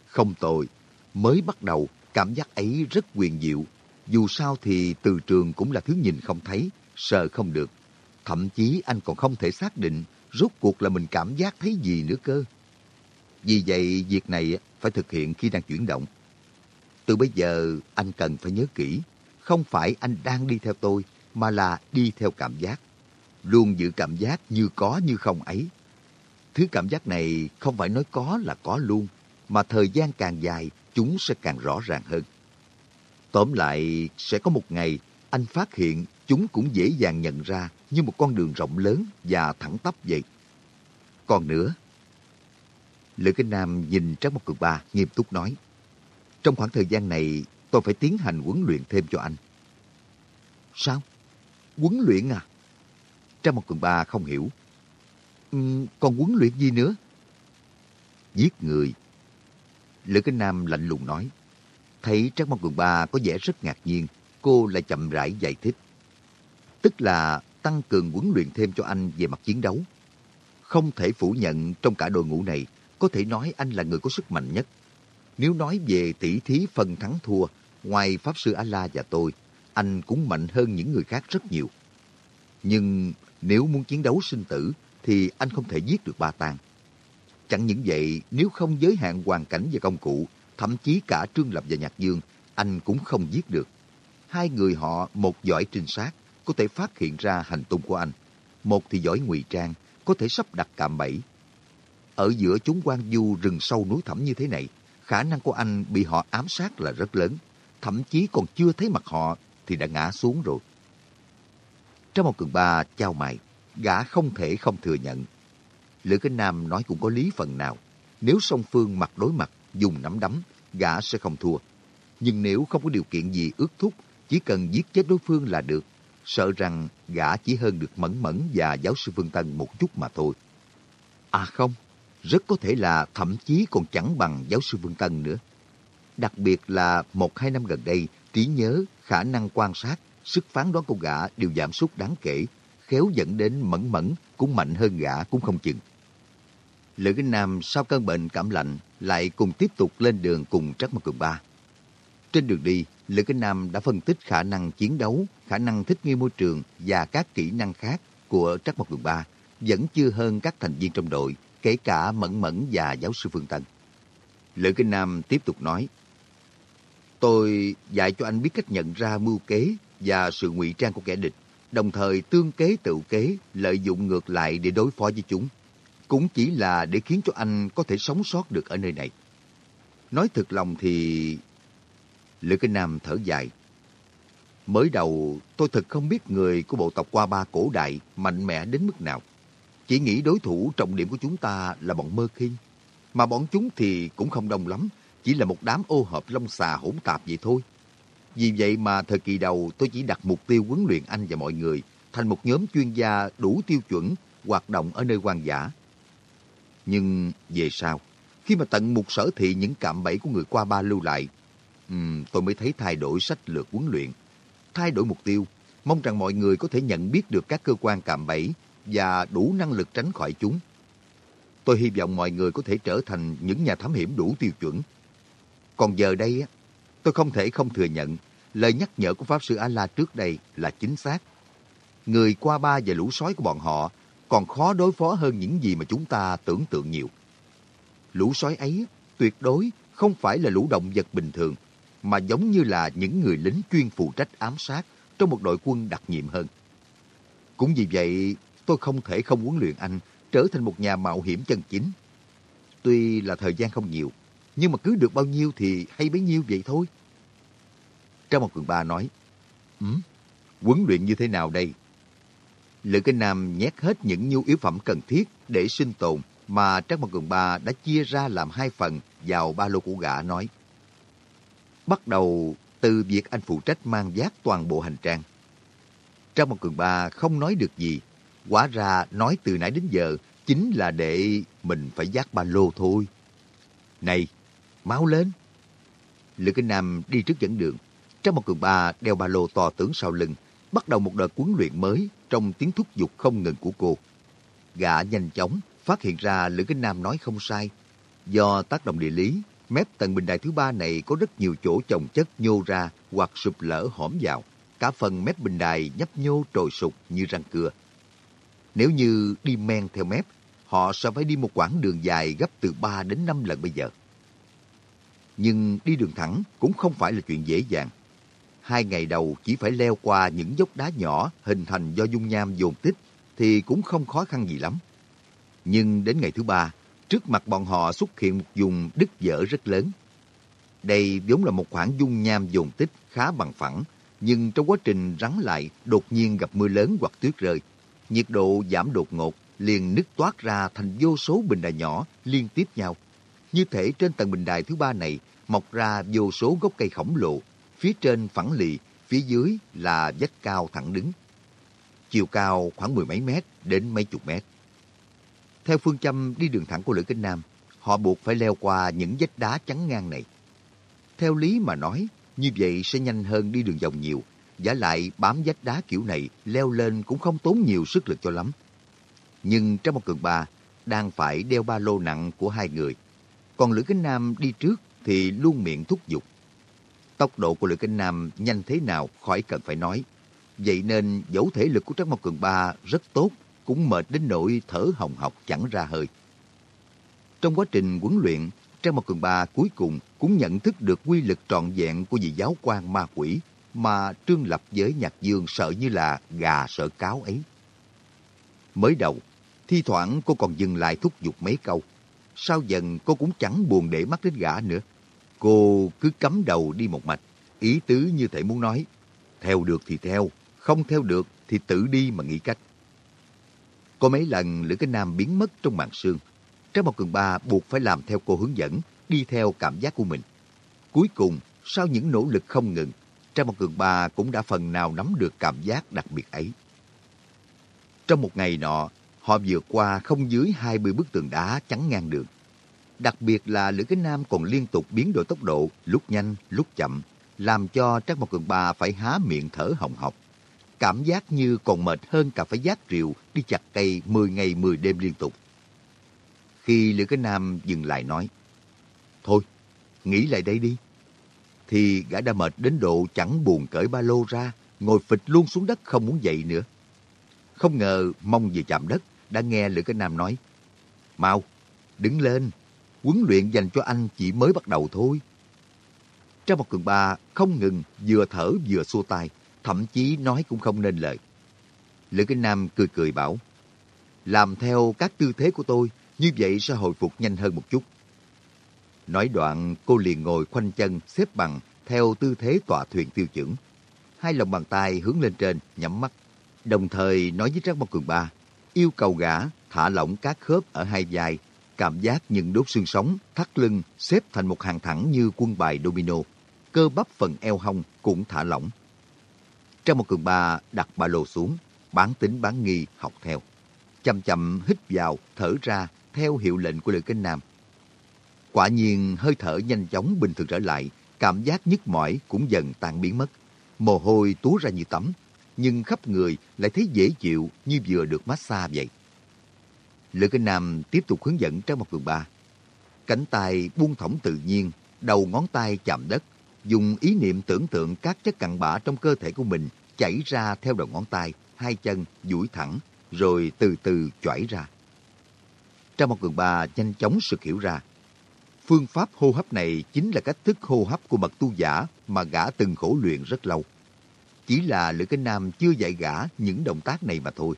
không tồi. Mới bắt đầu, cảm giác ấy rất quyền diệu. Dù sao thì từ trường cũng là thứ nhìn không thấy, sợ không được. Thậm chí anh còn không thể xác định rốt cuộc là mình cảm giác thấy gì nữa cơ. Vì vậy, việc này phải thực hiện khi đang chuyển động. Từ bây giờ, anh cần phải nhớ kỹ. Không phải anh đang đi theo tôi, mà là đi theo cảm giác. Luôn giữ cảm giác như có như không ấy. Thứ cảm giác này không phải nói có là có luôn, mà thời gian càng dài, chúng sẽ càng rõ ràng hơn. Tóm lại, sẽ có một ngày anh phát hiện chúng cũng dễ dàng nhận ra như một con đường rộng lớn và thẳng tắp vậy. Còn nữa, Lữ Kinh Nam nhìn Trác Mộc Cường Ba nghiêm túc nói, trong khoảng thời gian này tôi phải tiến hành huấn luyện thêm cho anh. Sao? Huấn luyện à? Trác Mộc Cường Ba không hiểu. Ừ, còn huấn luyện gì nữa? Giết người. Lữ Kinh Nam lạnh lùng nói. Thấy Trác Mộc Cường Ba có vẻ rất ngạc nhiên, cô lại chậm rãi giải thích. Tức là tăng cường huấn luyện thêm cho anh về mặt chiến đấu. Không thể phủ nhận trong cả đội ngũ này, có thể nói anh là người có sức mạnh nhất. Nếu nói về tỷ thí phần thắng thua, ngoài Pháp Sư A-La và tôi, anh cũng mạnh hơn những người khác rất nhiều. Nhưng nếu muốn chiến đấu sinh tử, thì anh không thể giết được Ba Tàng. Chẳng những vậy, nếu không giới hạn hoàn cảnh và công cụ, thậm chí cả Trương Lập và Nhạc Dương, anh cũng không giết được. Hai người họ, một giỏi trinh sát, có thể phát hiện ra hành tung của anh. Một thì giỏi ngụy trang, có thể sắp đặt cạm bẫy. Ở giữa chúng quan du rừng sâu núi thẳm như thế này, khả năng của anh bị họ ám sát là rất lớn. Thậm chí còn chưa thấy mặt họ thì đã ngã xuống rồi. Trong một cường ba trao mày, gã không thể không thừa nhận. Lữ Kinh Nam nói cũng có lý phần nào. Nếu song phương mặt đối mặt, dùng nắm đấm, gã sẽ không thua. Nhưng nếu không có điều kiện gì ước thúc, chỉ cần giết chết đối phương là được. Sợ rằng gã chỉ hơn được Mẫn Mẫn và giáo sư Phương Tân một chút mà thôi. À không, rất có thể là thậm chí còn chẳng bằng giáo sư vương Tân nữa. Đặc biệt là một hai năm gần đây, trí nhớ, khả năng quan sát, sức phán đoán của gã đều giảm sút đáng kể, khéo dẫn đến Mẫn Mẫn cũng mạnh hơn gã cũng không chừng. Lữ Kinh Nam sau cơn bệnh cảm lạnh lại cùng tiếp tục lên đường cùng Trắc Mộc Cường Ba. Trên đường đi, Lữ Kinh Nam đã phân tích khả năng chiến đấu, khả năng thích nghi môi trường và các kỹ năng khác của Trắc Mộc Cường Ba vẫn chưa hơn các thành viên trong đội, kể cả Mẫn Mẫn và giáo sư Phương Tân. Lữ Kinh Nam tiếp tục nói, Tôi dạy cho anh biết cách nhận ra mưu kế và sự ngụy trang của kẻ địch, đồng thời tương kế tự kế, lợi dụng ngược lại để đối phó với chúng. Cũng chỉ là để khiến cho anh có thể sống sót được ở nơi này. Nói thật lòng thì... Lữ Kinh Nam thở dài. Mới đầu, tôi thật không biết người của bộ tộc qua ba cổ đại mạnh mẽ đến mức nào. Chỉ nghĩ đối thủ trọng điểm của chúng ta là bọn mơ khinh. Mà bọn chúng thì cũng không đông lắm, chỉ là một đám ô hợp lông xà hỗn tạp vậy thôi. Vì vậy mà thời kỳ đầu tôi chỉ đặt mục tiêu huấn luyện anh và mọi người thành một nhóm chuyên gia đủ tiêu chuẩn hoạt động ở nơi hoang dã. Nhưng về sau, khi mà tận mục sở thị những cạm bẫy của người qua ba lưu lại, um, tôi mới thấy thay đổi sách lược huấn luyện. Thay đổi mục tiêu, mong rằng mọi người có thể nhận biết được các cơ quan cạm bẫy và đủ năng lực tránh khỏi chúng. Tôi hy vọng mọi người có thể trở thành những nhà thám hiểm đủ tiêu chuẩn. Còn giờ đây, tôi không thể không thừa nhận lời nhắc nhở của Pháp Sư A-La trước đây là chính xác. Người qua ba và lũ sói của bọn họ còn khó đối phó hơn những gì mà chúng ta tưởng tượng nhiều. Lũ sói ấy tuyệt đối không phải là lũ động vật bình thường, mà giống như là những người lính chuyên phụ trách ám sát trong một đội quân đặc nhiệm hơn. Cũng vì vậy, tôi không thể không huấn luyện anh trở thành một nhà mạo hiểm chân chính. Tuy là thời gian không nhiều, nhưng mà cứ được bao nhiêu thì hay bấy nhiêu vậy thôi. Trang một cường ba nói, Ừ, huấn luyện như thế nào đây? Lữ Kinh Nam nhét hết những nhu yếu phẩm cần thiết để sinh tồn mà Trang một cường ba đã chia ra làm hai phần vào ba lô của gã nói. Bắt đầu từ việc anh phụ trách mang vác toàn bộ hành trang. Trang một cường ba không nói được gì. Quả ra nói từ nãy đến giờ chính là để mình phải dắt ba lô thôi. Này, máu lên. Lữ Kinh Nam đi trước dẫn đường. Trong một cường ba đeo ba lô to tướng sau lưng, bắt đầu một đợt huấn luyện mới trong tiếng thúc giục không ngừng của cô. Gã nhanh chóng phát hiện ra Lữ Kinh Nam nói không sai. Do tác động địa lý, mép tầng bình đài thứ ba này có rất nhiều chỗ trồng chất nhô ra hoặc sụp lở hõm vào. Cả phần mép bình đài nhấp nhô trồi sụp như răng cưa. Nếu như đi men theo mép, họ sẽ phải đi một quãng đường dài gấp từ 3 đến 5 lần bây giờ. Nhưng đi đường thẳng cũng không phải là chuyện dễ dàng. Hai ngày đầu chỉ phải leo qua những dốc đá nhỏ hình thành do dung nham dồn tích thì cũng không khó khăn gì lắm. Nhưng đến ngày thứ ba, trước mặt bọn họ xuất hiện một vùng đứt dở rất lớn. Đây vốn là một khoảng dung nham dồn tích khá bằng phẳng, nhưng trong quá trình rắn lại đột nhiên gặp mưa lớn hoặc tuyết rơi. Nhiệt độ giảm đột ngột, liền nứt toát ra thành vô số bình đài nhỏ liên tiếp nhau. Như thể trên tầng bình đài thứ ba này mọc ra vô số gốc cây khổng lồ, phía trên phẳng lì, phía dưới là vách cao thẳng đứng. Chiều cao khoảng mười mấy mét đến mấy chục mét. Theo phương châm đi đường thẳng của Lữ Kinh Nam, họ buộc phải leo qua những vách đá chắn ngang này. Theo lý mà nói, như vậy sẽ nhanh hơn đi đường vòng nhiều. Giả lại bám vách đá kiểu này, leo lên cũng không tốn nhiều sức lực cho lắm. Nhưng trong một cường ba, đang phải đeo ba lô nặng của hai người. Còn Lữ Kinh Nam đi trước thì luôn miệng thúc giục. Tốc độ của Lữ Kinh Nam nhanh thế nào khỏi cần phải nói. Vậy nên dẫu thể lực của Trắc Mộc Cường Ba rất tốt, cũng mệt đến nỗi thở hồng hộc chẳng ra hơi. Trong quá trình huấn luyện, Trắc Mộc Cường Ba cuối cùng cũng nhận thức được quy lực trọn vẹn của vị giáo quan ma quỷ mà Trương Lập với Nhạc Dương sợ như là gà sợ cáo ấy. Mới đầu, thi thoảng cô còn dừng lại thúc giục mấy câu. Sau dần cô cũng chẳng buồn để mắt đến gã nữa. Cô cứ cắm đầu đi một mạch, ý tứ như thể muốn nói, theo được thì theo, không theo được thì tự đi mà nghĩ cách. Có mấy lần Lữ Cái Nam biến mất trong màn sương. Trái Mộc Cường Ba buộc phải làm theo cô hướng dẫn, đi theo cảm giác của mình. Cuối cùng, sau những nỗ lực không ngừng, trang một Cường Ba cũng đã phần nào nắm được cảm giác đặc biệt ấy. Trong một ngày nọ, họ vượt qua không dưới 20 bức tường đá chắn ngang đường. Đặc biệt là Lữ Cái Nam còn liên tục biến đổi tốc độ, lúc nhanh, lúc chậm, làm cho Trác Mộc Cường Ba phải há miệng thở hồng hộc cảm giác như còn mệt hơn cả phải giác rìu đi chặt cây 10 ngày 10 đêm liên tục. Khi Lữ Cái Nam dừng lại nói, Thôi, nghỉ lại đây đi. Thì gã đã mệt đến độ chẳng buồn cởi ba lô ra, ngồi phịch luôn xuống đất không muốn dậy nữa. Không ngờ mong vừa chạm đất, đã nghe Lữ Cái Nam nói, Mau, đứng lên, huấn luyện dành cho anh chỉ mới bắt đầu thôi. Trong một cường ba không ngừng vừa thở vừa xua tay, thậm chí nói cũng không nên lời. Lữ cái Nam cười cười bảo, làm theo các tư thế của tôi, như vậy sẽ hồi phục nhanh hơn một chút. Nói đoạn, cô liền ngồi khoanh chân, xếp bằng, theo tư thế tọa thuyền tiêu chuẩn. Hai lòng bàn tay hướng lên trên, nhắm mắt. Đồng thời nói với Trác Mộc Cường Ba, yêu cầu gã thả lỏng các khớp ở hai vai, cảm giác những đốt xương sống, thắt lưng xếp thành một hàng thẳng như quân bài domino. Cơ bắp phần eo hông cũng thả lỏng. Trong một cường ba đặt ba lô xuống, bán tính bán nghi học theo. Chậm chậm hít vào, thở ra theo hiệu lệnh của Lữ Kinh Nam. Quả nhiên hơi thở nhanh chóng bình thường trở lại, cảm giác nhức mỏi cũng dần tan biến mất. Mồ hôi túa ra như tắm, nhưng khắp người lại thấy dễ chịu như vừa được massage vậy. Lữ Kinh Nam tiếp tục hướng dẫn trong một cường ba. Cánh tay buông thõng tự nhiên, đầu ngón tay chạm đất, dùng ý niệm tưởng tượng các chất cặn bã trong cơ thể của mình chảy ra theo đầu ngón tay, hai chân duỗi thẳng, rồi từ từ chảy ra. Trong một cường ba nhanh chóng sực hiểu ra. Phương pháp hô hấp này chính là cách thức hô hấp của bậc tu giả mà gã từng khổ luyện rất lâu. Chỉ là Lữ Kinh Nam chưa dạy gã những động tác này mà thôi.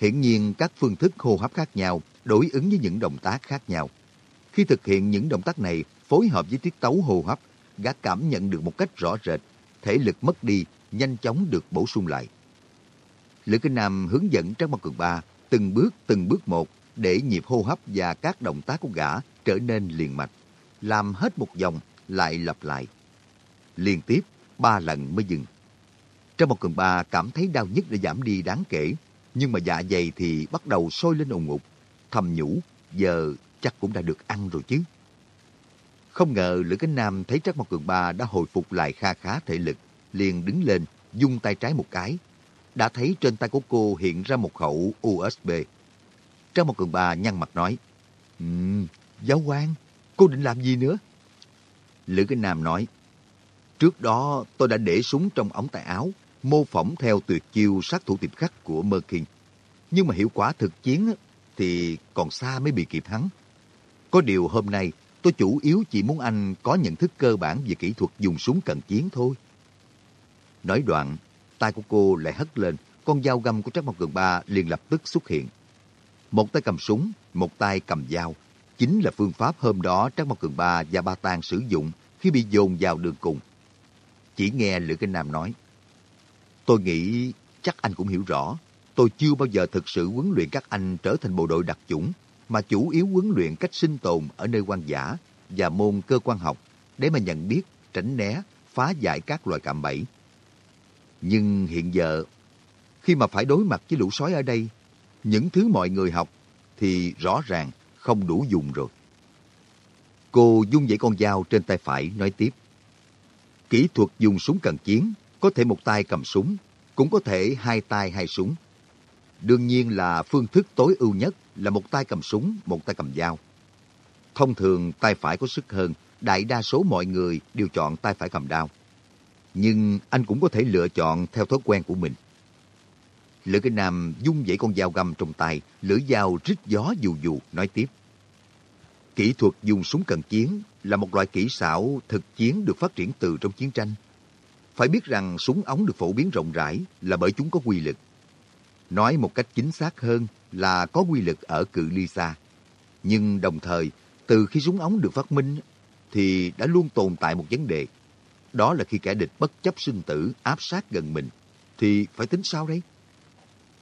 Hiển nhiên các phương thức hô hấp khác nhau đối ứng với những động tác khác nhau. Khi thực hiện những động tác này phối hợp với tiết tấu hô hấp gã cảm nhận được một cách rõ rệt, thể lực mất đi, nhanh chóng được bổ sung lại. Lữ Kinh Nam hướng dẫn Trác Mộc Cường Ba từng bước từng bước một để nhịp hô hấp và các động tác của gã trở nên liền mạch, làm hết một vòng lại lặp lại. Liên tiếp ba lần mới dừng. Trong một Cường Ba cảm thấy đau nhức đã giảm đi đáng kể, nhưng mà dạ dày thì bắt đầu sôi lên ồn ục, thầm nhủ, giờ chắc cũng đã được ăn rồi chứ. Không ngờ Lữ Cánh Nam thấy Trác Mộc Cường Ba đã hồi phục lại kha khá thể lực, liền đứng lên, dung tay trái một cái. Đã thấy trên tay của cô hiện ra một khẩu USB, Trang một cường bà nhăn mặt nói, um, giáo quan, cô định làm gì nữa? Lữ Kinh Nam nói, trước đó tôi đã để súng trong ống tay áo, mô phỏng theo tuyệt chiêu sát thủ tiệp khắc của Mơ Kinh. Nhưng mà hiệu quả thực chiến thì còn xa mới bị kịp hắn. Có điều hôm nay tôi chủ yếu chỉ muốn anh có nhận thức cơ bản về kỹ thuật dùng súng cận chiến thôi. Nói đoạn, tay của cô lại hất lên, con dao găm của Trác Mộc Cường Ba liền lập tức xuất hiện. Một tay cầm súng, một tay cầm dao, chính là phương pháp hôm đó Trác Mộc Cường Ba và Ba Tàng sử dụng khi bị dồn vào đường cùng. Chỉ nghe Lữ Kinh Nam nói, Tôi nghĩ chắc anh cũng hiểu rõ, tôi chưa bao giờ thực sự huấn luyện các anh trở thành bộ đội đặc chủng, mà chủ yếu huấn luyện cách sinh tồn ở nơi quan giả và môn cơ quan học để mà nhận biết, tránh né, phá giải các loài cạm bẫy. Nhưng hiện giờ, khi mà phải đối mặt với lũ sói ở đây, những thứ mọi người học thì rõ ràng không đủ dùng rồi. Cô dung dãy con dao trên tay phải nói tiếp. Kỹ thuật dùng súng cần chiến, có thể một tay cầm súng, cũng có thể hai tay hai súng. Đương nhiên là phương thức tối ưu nhất là một tay cầm súng, một tay cầm dao. Thông thường tay phải có sức hơn, đại đa số mọi người đều chọn tay phải cầm đao. Nhưng anh cũng có thể lựa chọn theo thói quen của mình. Lữ cái Nam dung dãy con dao găm trong tay, lưỡi dao rít gió dù dù, nói tiếp. Kỹ thuật dùng súng cần chiến là một loại kỹ xảo thực chiến được phát triển từ trong chiến tranh. Phải biết rằng súng ống được phổ biến rộng rãi là bởi chúng có quy lực. Nói một cách chính xác hơn là có quy lực ở cự ly xa. Nhưng đồng thời, từ khi súng ống được phát minh thì đã luôn tồn tại một vấn đề. Đó là khi kẻ địch bất chấp sinh tử áp sát gần mình, thì phải tính sao đấy?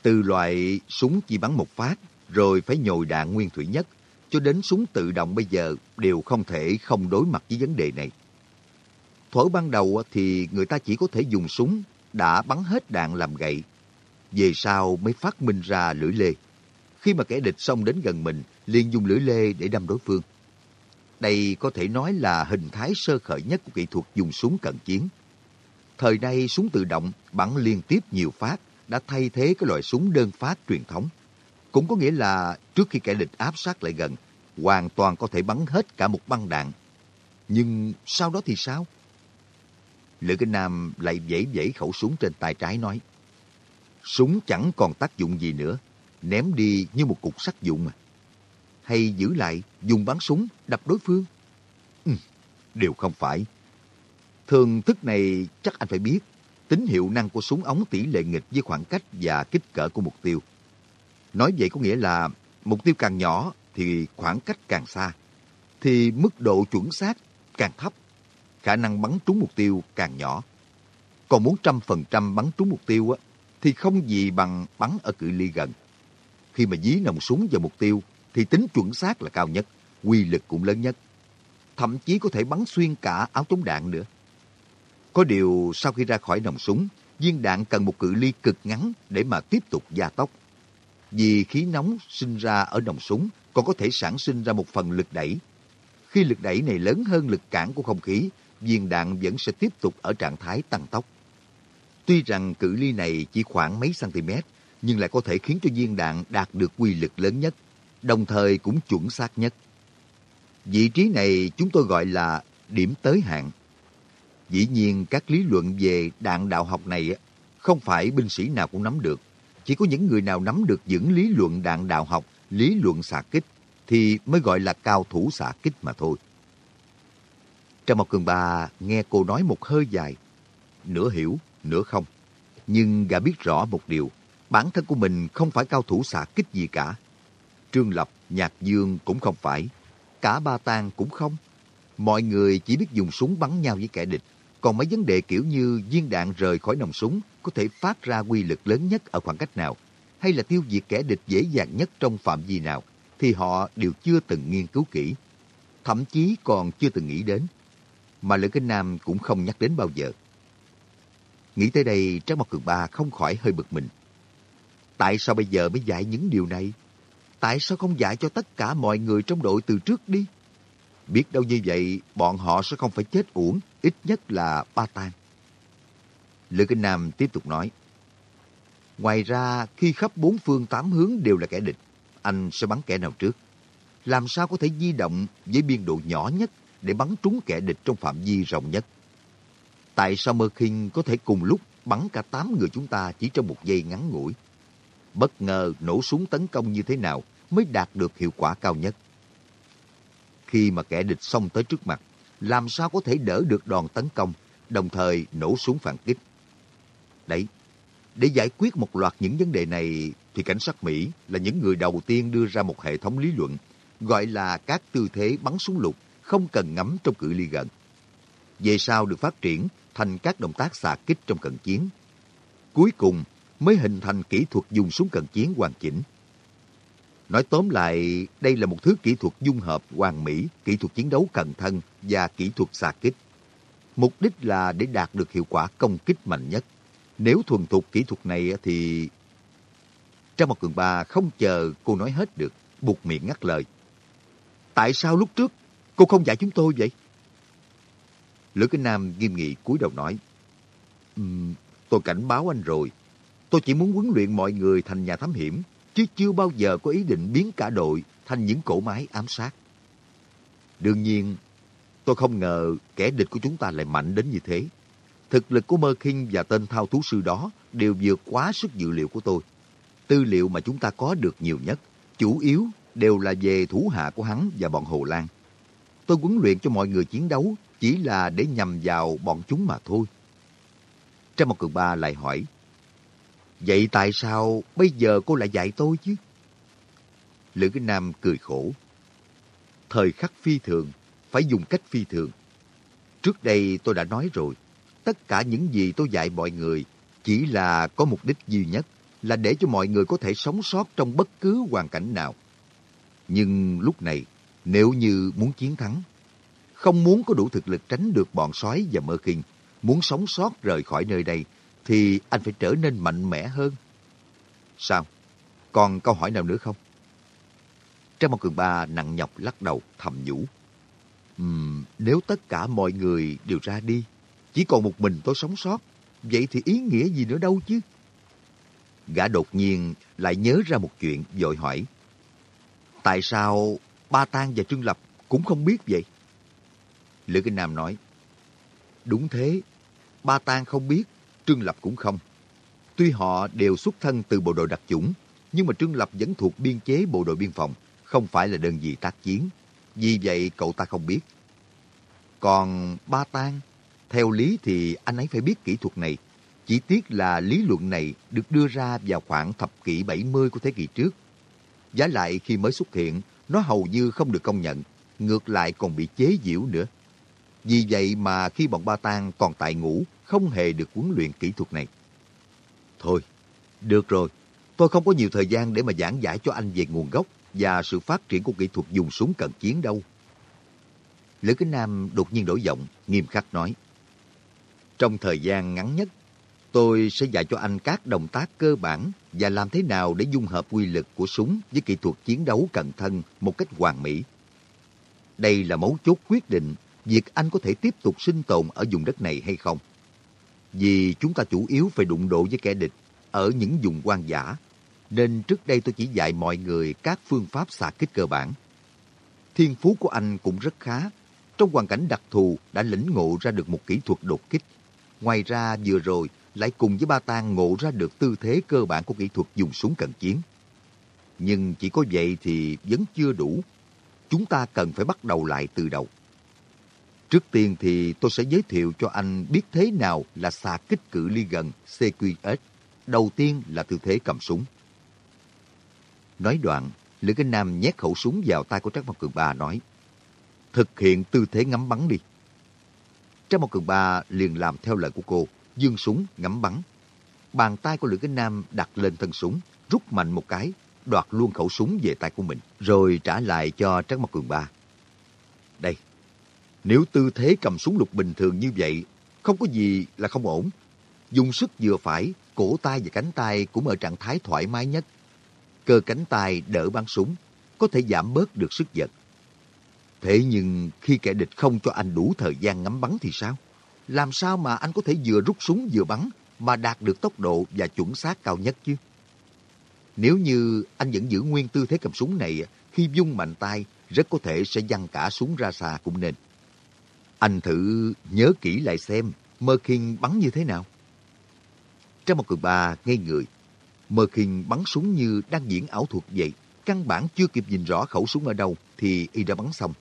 Từ loại súng chỉ bắn một phát, rồi phải nhồi đạn nguyên thủy nhất, cho đến súng tự động bây giờ đều không thể không đối mặt với vấn đề này. Thuở ban đầu thì người ta chỉ có thể dùng súng đã bắn hết đạn làm gậy. Về sau mới phát minh ra lưỡi lê. Khi mà kẻ địch xông đến gần mình, liền dùng lưỡi lê để đâm đối phương. Đây có thể nói là hình thái sơ khởi nhất của kỹ thuật dùng súng cận chiến. Thời nay súng tự động bắn liên tiếp nhiều phát đã thay thế cái loại súng đơn phát truyền thống. Cũng có nghĩa là trước khi kẻ địch áp sát lại gần, hoàn toàn có thể bắn hết cả một băng đạn. Nhưng sau đó thì sao? Lữ Kinh Nam lại vẫy vẫy khẩu súng trên tay trái nói. Súng chẳng còn tác dụng gì nữa, ném đi như một cục sắt dụng mà. Hay giữ lại, dùng bắn súng, đập đối phương? Ừ, đều không phải. Thường thức này chắc anh phải biết. Tính hiệu năng của súng ống tỷ lệ nghịch với khoảng cách và kích cỡ của mục tiêu. Nói vậy có nghĩa là mục tiêu càng nhỏ thì khoảng cách càng xa. Thì mức độ chuẩn xác càng thấp khả năng bắn trúng mục tiêu càng nhỏ. Còn muốn trăm phần trăm bắn trúng mục tiêu á, thì không gì bằng bắn ở cự ly gần. Khi mà dí nòng súng vào mục tiêu thì tính chuẩn xác là cao nhất, quy lực cũng lớn nhất. Thậm chí có thể bắn xuyên cả áo chống đạn nữa. Có điều sau khi ra khỏi nòng súng, viên đạn cần một cự ly cực ngắn để mà tiếp tục gia tốc. Vì khí nóng sinh ra ở nòng súng còn có thể sản sinh ra một phần lực đẩy. Khi lực đẩy này lớn hơn lực cản của không khí viên đạn vẫn sẽ tiếp tục ở trạng thái tăng tốc. Tuy rằng cự ly này chỉ khoảng mấy cm, nhưng lại có thể khiến cho viên đạn đạt được quy lực lớn nhất, đồng thời cũng chuẩn xác nhất. Vị trí này chúng tôi gọi là điểm tới hạn. Dĩ nhiên các lý luận về đạn đạo học này không phải binh sĩ nào cũng nắm được. Chỉ có những người nào nắm được những lý luận đạn đạo học, lý luận xạ kích thì mới gọi là cao thủ xạ kích mà thôi. Trong một cường bà nghe cô nói một hơi dài, nửa hiểu, nửa không. Nhưng gã biết rõ một điều, bản thân của mình không phải cao thủ xạ kích gì cả. Trương Lập, Nhạc Dương cũng không phải, cả Ba Tang cũng không. Mọi người chỉ biết dùng súng bắn nhau với kẻ địch, còn mấy vấn đề kiểu như viên đạn rời khỏi nòng súng có thể phát ra quy lực lớn nhất ở khoảng cách nào, hay là tiêu diệt kẻ địch dễ dàng nhất trong phạm vi nào, thì họ đều chưa từng nghiên cứu kỹ. Thậm chí còn chưa từng nghĩ đến mà Lữ Kinh Nam cũng không nhắc đến bao giờ. Nghĩ tới đây, Trác Mộc Cường Ba không khỏi hơi bực mình. Tại sao bây giờ mới dạy những điều này? Tại sao không dạy cho tất cả mọi người trong đội từ trước đi? Biết đâu như vậy, bọn họ sẽ không phải chết uổng, ít nhất là ba tan. Lữ Kinh Nam tiếp tục nói. Ngoài ra, khi khắp bốn phương tám hướng đều là kẻ địch, anh sẽ bắn kẻ nào trước. Làm sao có thể di động với biên độ nhỏ nhất để bắn trúng kẻ địch trong phạm vi rộng nhất? Tại sao Mơ Kinh có thể cùng lúc bắn cả tám người chúng ta chỉ trong một giây ngắn ngủi? Bất ngờ nổ súng tấn công như thế nào mới đạt được hiệu quả cao nhất? Khi mà kẻ địch xông tới trước mặt, làm sao có thể đỡ được đòn tấn công, đồng thời nổ súng phản kích? Đấy, để giải quyết một loạt những vấn đề này thì cảnh sát Mỹ là những người đầu tiên đưa ra một hệ thống lý luận gọi là các tư thế bắn súng lục không cần ngắm trong cự ly gần. Về sau được phát triển thành các động tác xạ kích trong cận chiến. Cuối cùng mới hình thành kỹ thuật dùng súng cận chiến hoàn chỉnh. Nói tóm lại, đây là một thứ kỹ thuật dung hợp hoàn mỹ, kỹ thuật chiến đấu cận thân và kỹ thuật xạ kích. Mục đích là để đạt được hiệu quả công kích mạnh nhất. Nếu thuần thục kỹ thuật này thì... Trong một cường ba không chờ cô nói hết được, buộc miệng ngắt lời. Tại sao lúc trước cô không dạy chúng tôi vậy? Lữ Kinh Nam nghiêm nghị cúi đầu nói. Um, tôi cảnh báo anh rồi. Tôi chỉ muốn huấn luyện mọi người thành nhà thám hiểm, chứ chưa bao giờ có ý định biến cả đội thành những cỗ máy ám sát. Đương nhiên, tôi không ngờ kẻ địch của chúng ta lại mạnh đến như thế. Thực lực của Mơ Kinh và tên thao thú sư đó đều vượt quá sức dự liệu của tôi. Tư liệu mà chúng ta có được nhiều nhất, chủ yếu đều là về thủ hạ của hắn và bọn Hồ Lan. Tôi huấn luyện cho mọi người chiến đấu chỉ là để nhằm vào bọn chúng mà thôi. Trang một cường ba lại hỏi, Vậy tại sao bây giờ cô lại dạy tôi chứ? Lữ Nam cười khổ. Thời khắc phi thường, phải dùng cách phi thường. Trước đây tôi đã nói rồi, tất cả những gì tôi dạy mọi người chỉ là có mục đích duy nhất là để cho mọi người có thể sống sót trong bất cứ hoàn cảnh nào. Nhưng lúc này, nếu như muốn chiến thắng, không muốn có đủ thực lực tránh được bọn sói và mơ khinh, muốn sống sót rời khỏi nơi đây, thì anh phải trở nên mạnh mẽ hơn. Sao? Còn câu hỏi nào nữa không? Trang một cường ba nặng nhọc lắc đầu thầm nhủ. Uhm, nếu tất cả mọi người đều ra đi, chỉ còn một mình tôi sống sót, vậy thì ý nghĩa gì nữa đâu chứ? Gã đột nhiên lại nhớ ra một chuyện, vội hỏi. Tại sao Ba Tang và Trương Lập cũng không biết vậy? Lữ Kinh Nam nói, Đúng thế, Ba Tang không biết, Trương Lập cũng không. Tuy họ đều xuất thân từ bộ đội đặc chủng, nhưng mà Trương Lập vẫn thuộc biên chế bộ đội biên phòng, không phải là đơn vị tác chiến. Vì vậy cậu ta không biết. Còn Ba Tang, theo lý thì anh ấy phải biết kỹ thuật này. Chỉ tiếc là lý luận này được đưa ra vào khoảng thập kỷ 70 của thế kỷ trước. Giá lại khi mới xuất hiện, nó hầu như không được công nhận, ngược lại còn bị chế giễu nữa. Vì vậy mà khi bọn Ba Tang còn tại ngủ không hề được huấn luyện kỹ thuật này. Thôi, được rồi, tôi không có nhiều thời gian để mà giảng giải cho anh về nguồn gốc và sự phát triển của kỹ thuật dùng súng cận chiến đâu. Lữ Kính Nam đột nhiên đổi giọng, nghiêm khắc nói. Trong thời gian ngắn nhất, tôi sẽ dạy cho anh các động tác cơ bản và làm thế nào để dung hợp quy lực của súng với kỹ thuật chiến đấu cận thân một cách hoàn mỹ. Đây là mấu chốt quyết định việc anh có thể tiếp tục sinh tồn ở vùng đất này hay không. Vì chúng ta chủ yếu phải đụng độ với kẻ địch ở những vùng quan giả, nên trước đây tôi chỉ dạy mọi người các phương pháp xạ kích cơ bản. Thiên phú của anh cũng rất khá. Trong hoàn cảnh đặc thù đã lĩnh ngộ ra được một kỹ thuật đột kích. Ngoài ra vừa rồi lại cùng với ba tang ngộ ra được tư thế cơ bản của kỹ thuật dùng súng cận chiến. Nhưng chỉ có vậy thì vẫn chưa đủ. Chúng ta cần phải bắt đầu lại từ đầu. Trước tiên thì tôi sẽ giới thiệu cho anh biết thế nào là xà kích cự ly gần CQS. Đầu tiên là tư thế cầm súng. Nói đoạn, Lữ Kinh Nam nhét khẩu súng vào tay của Trác Mộc Cường Ba nói Thực hiện tư thế ngắm bắn đi. Trác Mộc Cường Ba liền làm theo lời của cô, dương súng ngắm bắn. Bàn tay của Lữ Kinh Nam đặt lên thân súng, rút mạnh một cái, đoạt luôn khẩu súng về tay của mình, rồi trả lại cho Trác Mộc Cường Ba. Đây, nếu tư thế cầm súng lục bình thường như vậy, không có gì là không ổn. Dùng sức vừa phải, cổ tay và cánh tay cũng ở trạng thái thoải mái nhất. Cơ cánh tay đỡ bắn súng, có thể giảm bớt được sức giật. Thế nhưng khi kẻ địch không cho anh đủ thời gian ngắm bắn thì sao? Làm sao mà anh có thể vừa rút súng vừa bắn mà đạt được tốc độ và chuẩn xác cao nhất chứ? Nếu như anh vẫn giữ nguyên tư thế cầm súng này, khi dung mạnh tay, rất có thể sẽ văng cả súng ra xa cũng nên. Anh thử nhớ kỹ lại xem Mơ Kinh bắn như thế nào. Trong một cười ba ngây người, Mơ Kinh bắn súng như đang diễn ảo thuật vậy. Căn bản chưa kịp nhìn rõ khẩu súng ở đâu thì y đã bắn xong.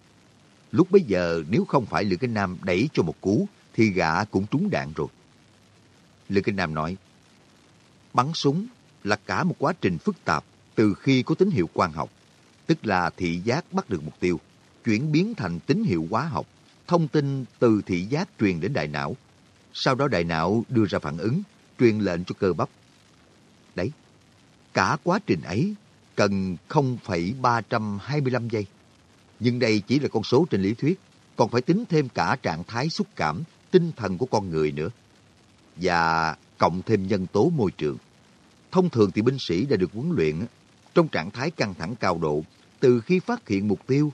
Lúc bấy giờ nếu không phải Lữ Kinh Nam đẩy cho một cú thì gã cũng trúng đạn rồi. Lữ Kinh Nam nói, bắn súng là cả một quá trình phức tạp từ khi có tín hiệu quang học, tức là thị giác bắt được mục tiêu, chuyển biến thành tín hiệu hóa học, thông tin từ thị giác truyền đến đại não. Sau đó đại não đưa ra phản ứng, truyền lệnh cho cơ bắp. Đấy, cả quá trình ấy cần 0,325 giây. Nhưng đây chỉ là con số trên lý thuyết, còn phải tính thêm cả trạng thái xúc cảm, tinh thần của con người nữa. Và cộng thêm nhân tố môi trường. Thông thường thì binh sĩ đã được huấn luyện trong trạng thái căng thẳng cao độ từ khi phát hiện mục tiêu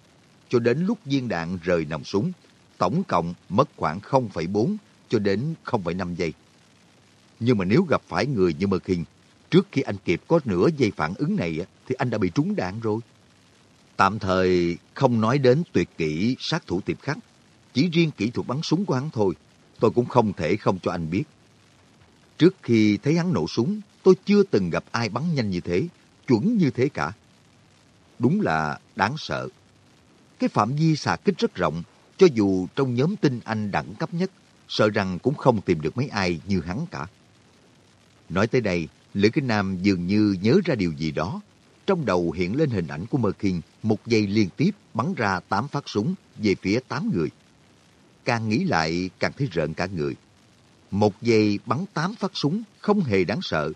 cho đến lúc viên đạn rời nòng súng, tổng cộng mất khoảng 0,4 cho đến 0,5 giây. Nhưng mà nếu gặp phải người như Mơ Kinh, trước khi anh kịp có nửa giây phản ứng này thì anh đã bị trúng đạn rồi. Tạm thời không nói đến tuyệt kỹ sát thủ tiệp khắc, chỉ riêng kỹ thuật bắn súng của hắn thôi, tôi cũng không thể không cho anh biết. Trước khi thấy hắn nổ súng, tôi chưa từng gặp ai bắn nhanh như thế, chuẩn như thế cả. Đúng là đáng sợ. Cái phạm vi xà kích rất rộng, cho dù trong nhóm tinh anh đẳng cấp nhất, sợ rằng cũng không tìm được mấy ai như hắn cả. Nói tới đây, Lữ Kinh Nam dường như nhớ ra điều gì đó. Trong đầu hiện lên hình ảnh của Mơ Kinh, một giây liên tiếp bắn ra tám phát súng về phía tám người. Càng nghĩ lại càng thấy rợn cả người. Một giây bắn tám phát súng không hề đáng sợ.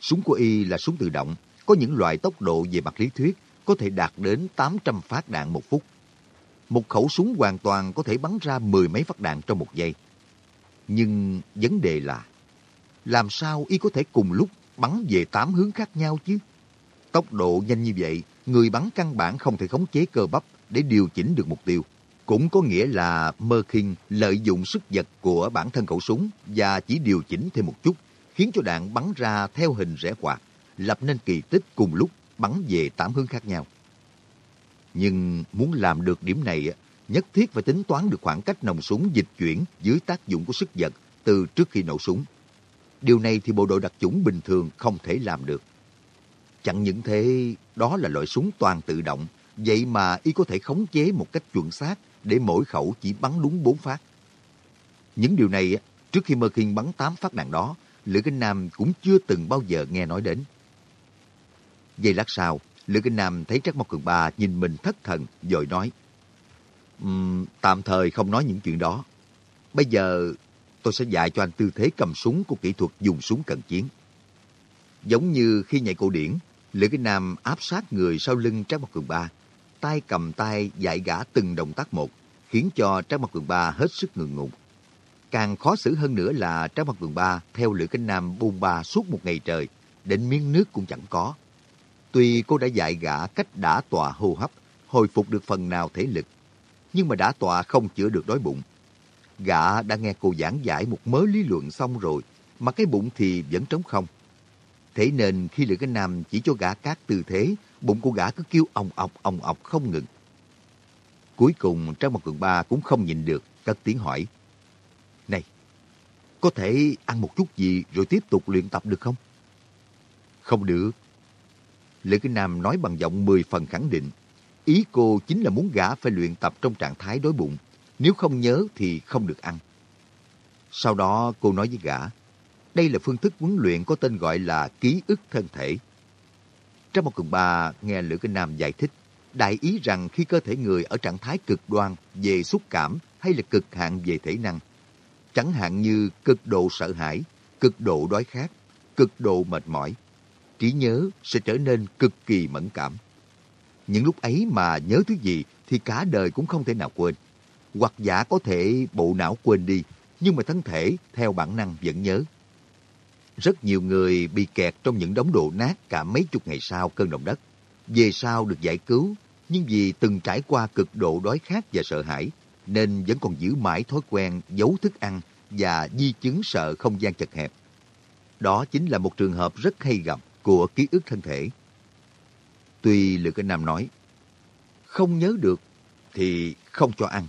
Súng của y là súng tự động, có những loại tốc độ về mặt lý thuyết có thể đạt đến 800 phát đạn một phút. Một khẩu súng hoàn toàn có thể bắn ra mười mấy phát đạn trong một giây. Nhưng vấn đề là, làm sao y có thể cùng lúc bắn về tám hướng khác nhau chứ? Tốc độ nhanh như vậy, người bắn căn bản không thể khống chế cơ bắp để điều chỉnh được mục tiêu. Cũng có nghĩa là Mơ lợi dụng sức giật của bản thân khẩu súng và chỉ điều chỉnh thêm một chút, khiến cho đạn bắn ra theo hình rẽ quạt, lập nên kỳ tích cùng lúc bắn về tám hướng khác nhau. Nhưng muốn làm được điểm này, nhất thiết phải tính toán được khoảng cách nòng súng dịch chuyển dưới tác dụng của sức giật từ trước khi nổ súng. Điều này thì bộ đội đặc chủng bình thường không thể làm được. Chẳng những thế, đó là loại súng toàn tự động, vậy mà y có thể khống chế một cách chuẩn xác để mỗi khẩu chỉ bắn đúng bốn phát. Những điều này, trước khi Mơ Kinh bắn 8 phát đạn đó, Lữ Kinh Nam cũng chưa từng bao giờ nghe nói đến. Giây lát sau, Lữ Kinh Nam thấy Trác Mộc Cường Ba nhìn mình thất thần, rồi nói, um, tạm thời không nói những chuyện đó. Bây giờ tôi sẽ dạy cho anh tư thế cầm súng của kỹ thuật dùng súng cận chiến. Giống như khi nhảy cổ điển, Lữ Kinh Nam áp sát người sau lưng Trác Mộc Cường Ba, tay cầm tay dạy gã từng động tác một, khiến cho Trác Mộc Cường Ba hết sức ngượng ngùng. Càng khó xử hơn nữa là Trác Mộc Cường Ba theo Lữ Kinh Nam bôn ba suốt một ngày trời, đến miếng nước cũng chẳng có. Tuy cô đã dạy gã cách đả tọa hô hấp, hồi phục được phần nào thể lực, nhưng mà đả tọa không chữa được đói bụng. Gã đã nghe cô giảng giải một mớ lý luận xong rồi, mà cái bụng thì vẫn trống không. Thế nên khi Lữ Cái Nam chỉ cho gã các tư thế, bụng của gã cứ kêu ong ọc ong ọc không ngừng. Cuối cùng Trang Mặt Cường Ba cũng không nhìn được, cất tiếng hỏi. Này, có thể ăn một chút gì rồi tiếp tục luyện tập được không? Không được. Lữ Kinh Nam nói bằng giọng mười phần khẳng định. Ý cô chính là muốn gã phải luyện tập trong trạng thái đói bụng. Nếu không nhớ thì không được ăn. Sau đó cô nói với gã, đây là phương thức huấn luyện có tên gọi là ký ức thân thể. Trong một cường ba nghe Lữ Kinh Nam giải thích, đại ý rằng khi cơ thể người ở trạng thái cực đoan về xúc cảm hay là cực hạn về thể năng, chẳng hạn như cực độ sợ hãi, cực độ đói khát, cực độ mệt mỏi, trí nhớ sẽ trở nên cực kỳ mẫn cảm. Những lúc ấy mà nhớ thứ gì thì cả đời cũng không thể nào quên. Hoặc giả có thể bộ não quên đi, nhưng mà thân thể theo bản năng vẫn nhớ. Rất nhiều người bị kẹt trong những đống đồ nát cả mấy chục ngày sau cơn động đất. Về sau được giải cứu, nhưng vì từng trải qua cực độ đói khát và sợ hãi, nên vẫn còn giữ mãi thói quen giấu thức ăn và di chứng sợ không gian chật hẹp. Đó chính là một trường hợp rất hay gặp của ký ức thân thể. Tuy Lữ Kinh Nam nói, không nhớ được thì không cho ăn.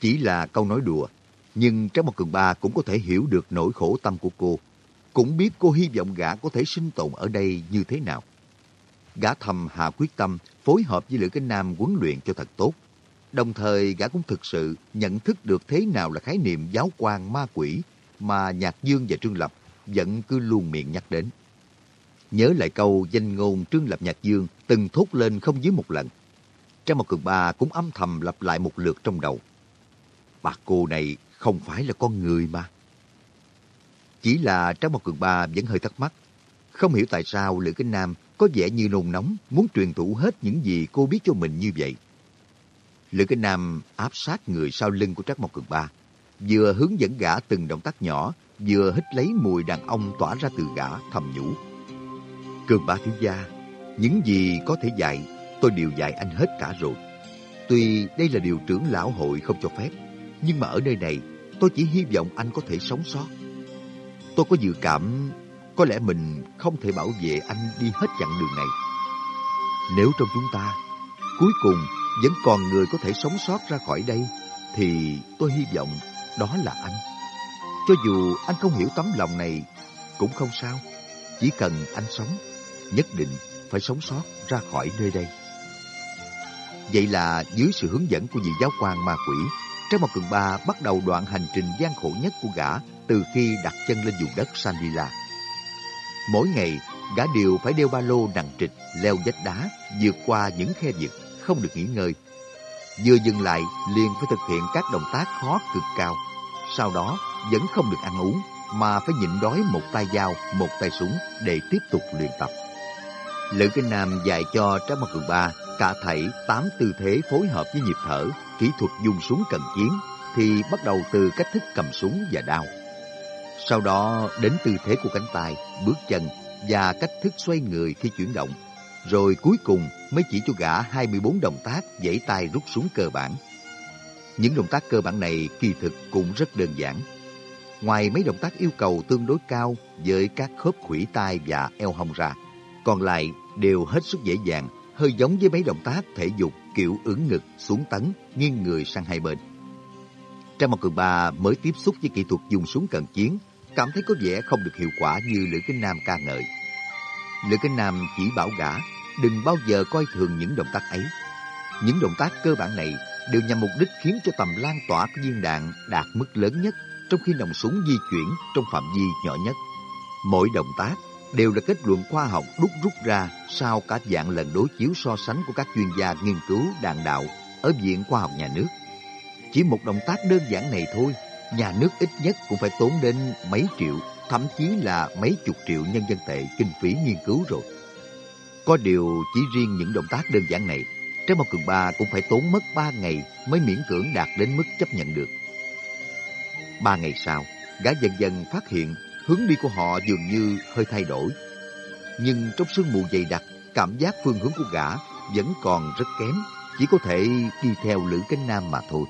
Chỉ là câu nói đùa, nhưng Trác Mộc Cường Ba cũng có thể hiểu được nỗi khổ tâm của cô. Cũng biết cô hy vọng gã có thể sinh tồn ở đây như thế nào. Gã thầm hạ quyết tâm phối hợp với Lữ Kinh Nam huấn luyện cho thật tốt. Đồng thời gã cũng thực sự nhận thức được thế nào là khái niệm giáo quan ma quỷ mà Nhạc Dương và Trương Lập vẫn cứ luôn miệng nhắc đến. Nhớ lại câu danh ngôn Trương Lập Nhạc Dương từng thốt lên không dưới một lần. Trang một cường ba cũng âm thầm lặp lại một lượt trong đầu. Bà cô này không phải là con người mà. Chỉ là Trang một cường ba vẫn hơi thắc mắc. Không hiểu tại sao Lữ Kinh Nam có vẻ như nôn nóng muốn truyền thụ hết những gì cô biết cho mình như vậy. Lữ Kinh Nam áp sát người sau lưng của Trác Mộc Cường Ba, vừa hướng dẫn gã từng động tác nhỏ, vừa hít lấy mùi đàn ông tỏa ra từ gã thầm nhủ. Cường Ba thiếu gia, những gì có thể dạy, tôi đều dạy anh hết cả rồi. Tuy đây là điều trưởng lão hội không cho phép, nhưng mà ở nơi này, tôi chỉ hy vọng anh có thể sống sót. Tôi có dự cảm có lẽ mình không thể bảo vệ anh đi hết chặng đường này. Nếu trong chúng ta, cuối cùng vẫn còn người có thể sống sót ra khỏi đây, thì tôi hy vọng đó là anh. Cho dù anh không hiểu tấm lòng này, cũng không sao. Chỉ cần anh sống, nhất định phải sống sót ra khỏi nơi đây. Vậy là dưới sự hướng dẫn của vị giáo quan ma quỷ, Trái Mộc Cường Ba bắt đầu đoạn hành trình gian khổ nhất của gã từ khi đặt chân lên vùng đất Sanila. Mỗi ngày, gã đều phải đeo ba lô nặng trịch, leo vách đá, vượt qua những khe vực, không được nghỉ ngơi. Vừa dừng lại, liền phải thực hiện các động tác khó cực cao. Sau đó, vẫn không được ăn uống, mà phải nhịn đói một tay dao, một tay súng để tiếp tục luyện tập. Lữ Kinh Nam dạy cho Trác Mộc Cường Ba cả thảy tám tư thế phối hợp với nhịp thở, kỹ thuật dùng súng cận chiến, thì bắt đầu từ cách thức cầm súng và đao. Sau đó đến tư thế của cánh tay, bước chân và cách thức xoay người khi chuyển động. Rồi cuối cùng mới chỉ cho gã 24 động tác dãy tay rút súng cơ bản. Những động tác cơ bản này kỳ thực cũng rất đơn giản. Ngoài mấy động tác yêu cầu tương đối cao với các khớp khuỷu tay và eo hông ra, còn lại đều hết sức dễ dàng, hơi giống với mấy động tác thể dục kiểu ưỡn ngực, xuống tấn, nghiêng người sang hai bên. Trang Mộc Cường Ba mới tiếp xúc với kỹ thuật dùng súng cận chiến cảm thấy có vẻ không được hiệu quả như Lữ Kinh Nam ca ngợi. Lữ Kinh Nam chỉ bảo gã đừng bao giờ coi thường những động tác ấy. Những động tác cơ bản này đều nhằm mục đích khiến cho tầm lan tỏa của viên đạn đạt mức lớn nhất trong khi nòng súng di chuyển trong phạm vi nhỏ nhất. Mỗi động tác đều là kết luận khoa học đúc rút ra sau cả dạng lần đối chiếu so sánh của các chuyên gia nghiên cứu đàn đạo ở Viện Khoa học Nhà nước. Chỉ một động tác đơn giản này thôi nhà nước ít nhất cũng phải tốn đến mấy triệu, thậm chí là mấy chục triệu nhân dân tệ kinh phí nghiên cứu rồi. Có điều chỉ riêng những động tác đơn giản này, Trái Mộc Cường Ba cũng phải tốn mất ba ngày mới miễn cưỡng đạt đến mức chấp nhận được. Ba ngày sau, gã dần dần phát hiện hướng đi của họ dường như hơi thay đổi. Nhưng trong sương mù dày đặc, cảm giác phương hướng của gã vẫn còn rất kém, chỉ có thể đi theo Lữ Cánh Nam mà thôi.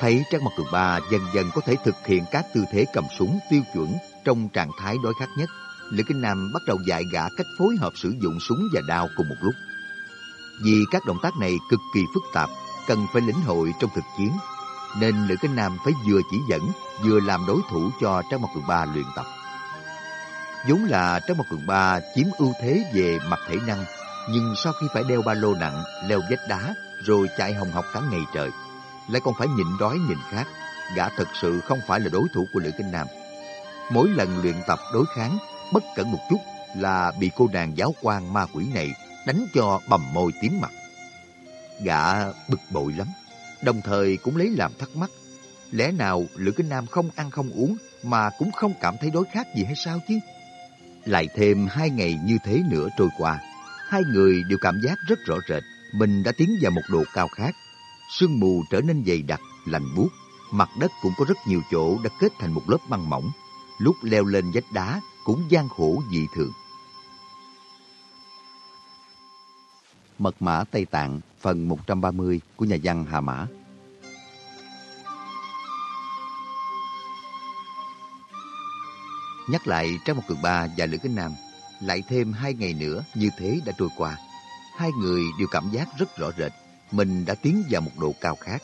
Thấy Trang Mặt Cường Ba dần dần có thể thực hiện các tư thế cầm súng tiêu chuẩn trong trạng thái đối khát nhất, Lữ Kinh Nam bắt đầu dạy gã cách phối hợp sử dụng súng và đao cùng một lúc. Vì các động tác này cực kỳ phức tạp, cần phải lĩnh hội trong thực chiến, nên Lữ Kinh Nam phải vừa chỉ dẫn, vừa làm đối thủ cho Trang Mặt Cường Ba luyện tập. vốn là Trang Mặt Cường Ba chiếm ưu thế về mặt thể năng, nhưng sau khi phải đeo ba lô nặng, leo vách đá, rồi chạy hồng học cả ngày trời, lại còn phải nhịn đói nhìn khát, gã thật sự không phải là đối thủ của Lữ Kinh Nam. Mỗi lần luyện tập đối kháng, bất cẩn một chút là bị cô nàng giáo quan ma quỷ này đánh cho bầm môi tím mặt. Gã bực bội lắm, đồng thời cũng lấy làm thắc mắc. Lẽ nào Lữ Kinh Nam không ăn không uống mà cũng không cảm thấy đói khát gì hay sao chứ? Lại thêm hai ngày như thế nữa trôi qua, hai người đều cảm giác rất rõ rệt mình đã tiến vào một độ cao khác sương mù trở nên dày đặc, lạnh buốt, mặt đất cũng có rất nhiều chỗ đã kết thành một lớp băng mỏng, lúc leo lên vách đá cũng gian khổ dị thường. Mật mã Tây Tạng phần 130 của nhà văn Hà Mã Nhắc lại Trang một Cường Ba và Lữ Kính Nam, lại thêm hai ngày nữa như thế đã trôi qua. hai người đều cảm giác rất rõ rệt, mình đã tiến vào một độ cao khác.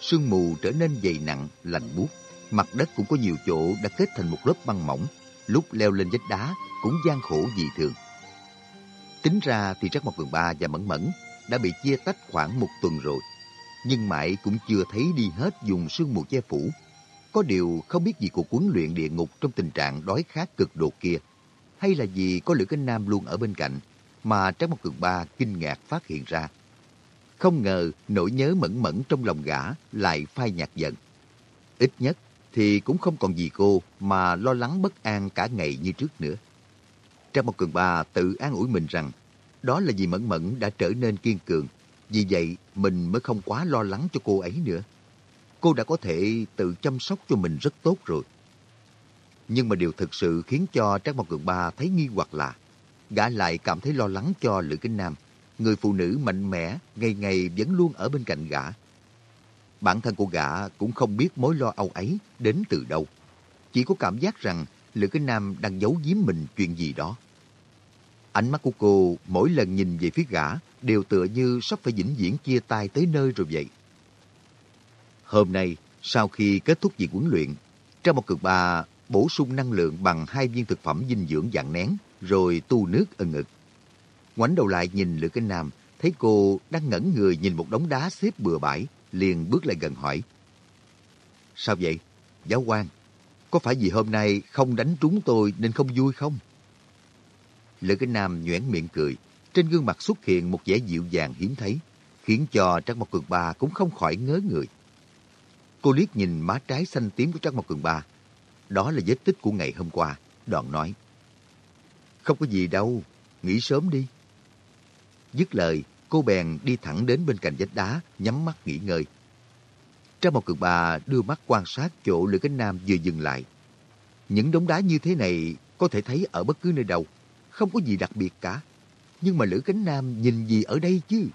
Sương mù trở nên dày nặng, lạnh buốt, mặt đất cũng có nhiều chỗ đã kết thành một lớp băng mỏng, lúc leo lên vách đá cũng gian khổ dị thường. Tính ra thì Trắc Mộc Cường Ba và Mẫn Mẫn đã bị chia tách khoảng một tuần rồi, nhưng mãi cũng chưa thấy đi hết dùng sương mù che phủ. Có điều không biết gì cuộc huấn luyện địa ngục trong tình trạng đói khát cực độ kia, hay là vì có Lữ Cánh Nam luôn ở bên cạnh, mà Trắc Mộc Cường Ba kinh ngạc phát hiện ra. Không ngờ nỗi nhớ mẫn mẫn trong lòng gã lại phai nhạt dần. Ít nhất thì cũng không còn gì cô mà lo lắng bất an cả ngày như trước nữa. Trang Mộc cường ba tự an ủi mình rằng đó là vì Mẫn Mẫn đã trở nên kiên cường. Vì vậy mình mới không quá lo lắng cho cô ấy nữa. Cô đã có thể tự chăm sóc cho mình rất tốt rồi. Nhưng mà điều thực sự khiến cho Trang Mộc Cường Ba thấy nghi hoặc là gã lại cảm thấy lo lắng cho Lữ Kinh Nam, người phụ nữ mạnh mẽ, ngày ngày vẫn luôn ở bên cạnh gã. Bản thân của gã cũng không biết mối lo âu ấy đến từ đâu. Chỉ có cảm giác rằng Lữ cái Nam đang giấu giếm mình chuyện gì đó. Ánh mắt của cô mỗi lần nhìn về phía gã đều tựa như sắp phải vĩnh viễn chia tay tới nơi rồi vậy. Hôm nay, sau khi kết thúc việc huấn luyện, trong một cực ba bổ sung năng lượng bằng hai viên thực phẩm dinh dưỡng dạng nén, rồi tu nước ân ực. Ngoảnh đầu lại nhìn Lữ Kinh Nam, thấy cô đang ngẩn người nhìn một đống đá xếp bừa bãi, liền bước lại gần hỏi. Sao vậy? Giáo quan, có phải vì hôm nay không đánh trúng tôi nên không vui không? Lữ Kinh Nam nhoẻn miệng cười, trên gương mặt xuất hiện một vẻ dịu dàng hiếm thấy, khiến cho Trác Mộc Cường Ba cũng không khỏi ngớ người. Cô liếc nhìn má trái xanh tím của Trác Mộc Cường Ba. Đó là vết tích của ngày hôm qua, đoạn nói. Không có gì đâu, nghỉ sớm đi. Dứt lời, cô bèn đi thẳng đến bên cạnh vách đá, nhắm mắt nghỉ ngơi. Trang bảo cường bà đưa mắt quan sát chỗ Lữ Cánh Nam vừa dừng lại. Những đống đá như thế này có thể thấy ở bất cứ nơi đâu, không có gì đặc biệt cả. Nhưng mà Lữ Cánh Nam nhìn gì ở đây chứ?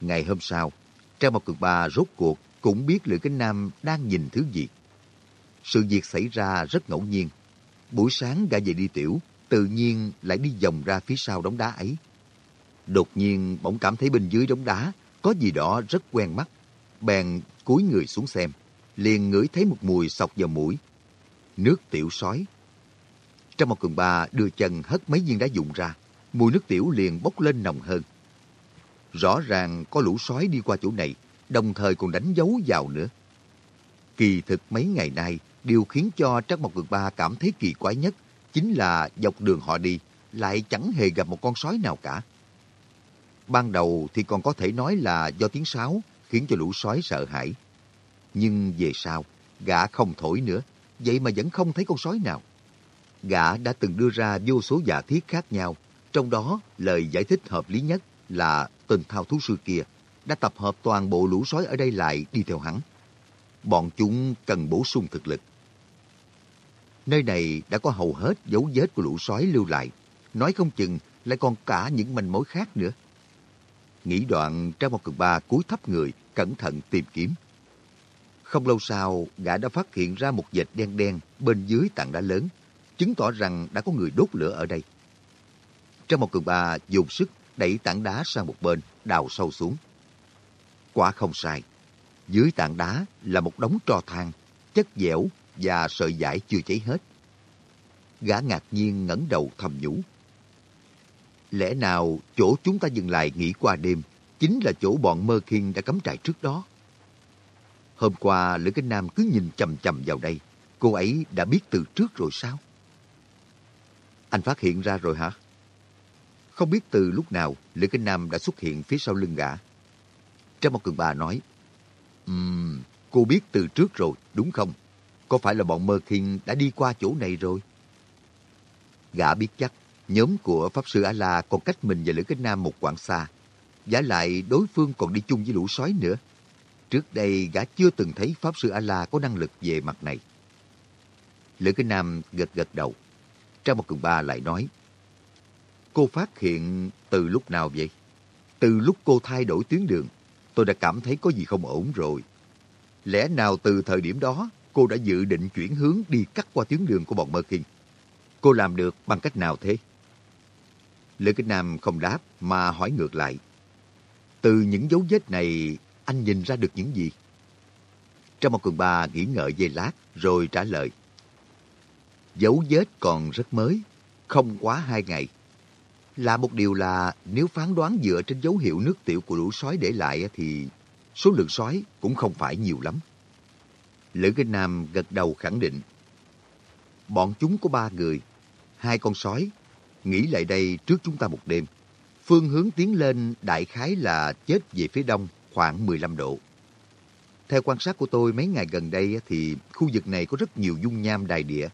Ngày hôm sau, Trang bảo cường bà rốt cuộc cũng biết Lữ Cánh Nam đang nhìn thứ gì. Sự việc xảy ra rất ngẫu nhiên. Buổi sáng gã về đi tiểu, tự nhiên lại đi vòng ra phía sau đống đá ấy. Đột nhiên bỗng cảm thấy bên dưới đống đá có gì đó rất quen mắt. Bèn cúi người xuống xem, liền ngửi thấy một mùi sọc vào mũi. Nước tiểu sói. Trong một cường ba đưa chân hất mấy viên đá dụng ra, mùi nước tiểu liền bốc lên nồng hơn. Rõ ràng có lũ sói đi qua chỗ này, đồng thời còn đánh dấu vào nữa. Kỳ thực mấy ngày nay, điều khiến cho Trắc Mộc Cường Ba cảm thấy kỳ quái nhất chính là dọc đường họ đi, lại chẳng hề gặp một con sói nào cả. Ban đầu thì còn có thể nói là do tiếng sáo khiến cho lũ sói sợ hãi. Nhưng về sau, gã không thổi nữa, vậy mà vẫn không thấy con sói nào. Gã đã từng đưa ra vô số giả thiết khác nhau, trong đó lời giải thích hợp lý nhất là tên thao thú sư kia đã tập hợp toàn bộ lũ sói ở đây lại đi theo hắn. Bọn chúng cần bổ sung thực lực. Nơi này đã có hầu hết dấu vết của lũ sói lưu lại, nói không chừng lại còn cả những manh mối khác nữa. Nghĩ đoạn Trang một cực ba cúi thấp người, cẩn thận tìm kiếm. Không lâu sau, gã đã phát hiện ra một vệt đen đen bên dưới tảng đá lớn, chứng tỏ rằng đã có người đốt lửa ở đây. Trang một cường ba dùng sức đẩy tảng đá sang một bên, đào sâu xuống. Quả không sai. Dưới tảng đá là một đống tro than, chất dẻo và sợi vải chưa cháy hết. Gã ngạc nhiên ngẩng đầu thầm nhủ. Lẽ nào chỗ chúng ta dừng lại nghỉ qua đêm chính là chỗ bọn Mơ Khiên đã cắm trại trước đó? Hôm qua Lữ Kinh Nam cứ nhìn chầm chầm vào đây. Cô ấy đã biết từ trước rồi sao? Anh phát hiện ra rồi hả? Không biết từ lúc nào Lữ Kinh Nam đã xuất hiện phía sau lưng gã. Trong một cường bà nói, um, cô biết từ trước rồi, đúng không? Có phải là bọn Mơ Khiên đã đi qua chỗ này rồi? Gã biết chắc nhóm của Pháp Sư A-La còn cách mình và Lữ Kinh Nam một quãng xa. Giả lại đối phương còn đi chung với lũ sói nữa. Trước đây gã chưa từng thấy Pháp Sư A-La có năng lực về mặt này. Lữ Kinh Nam gật gật đầu. Trang một cường ba lại nói, Cô phát hiện từ lúc nào vậy? Từ lúc cô thay đổi tuyến đường, tôi đã cảm thấy có gì không ổn rồi. Lẽ nào từ thời điểm đó, cô đã dự định chuyển hướng đi cắt qua tuyến đường của bọn Mơ Kinh? Cô làm được bằng cách nào thế? Lữ Kinh Nam không đáp mà hỏi ngược lại. Từ những dấu vết này, anh nhìn ra được những gì? Trong một cường ba nghĩ ngợi giây lát rồi trả lời. Dấu vết còn rất mới, không quá hai ngày. Là một điều là nếu phán đoán dựa trên dấu hiệu nước tiểu của lũ sói để lại thì số lượng sói cũng không phải nhiều lắm. Lữ Kinh Nam gật đầu khẳng định. Bọn chúng có ba người, hai con sói, nghĩ lại đây trước chúng ta một đêm. Phương hướng tiến lên đại khái là chết về phía đông khoảng 15 độ. Theo quan sát của tôi mấy ngày gần đây thì khu vực này có rất nhiều dung nham đài địa.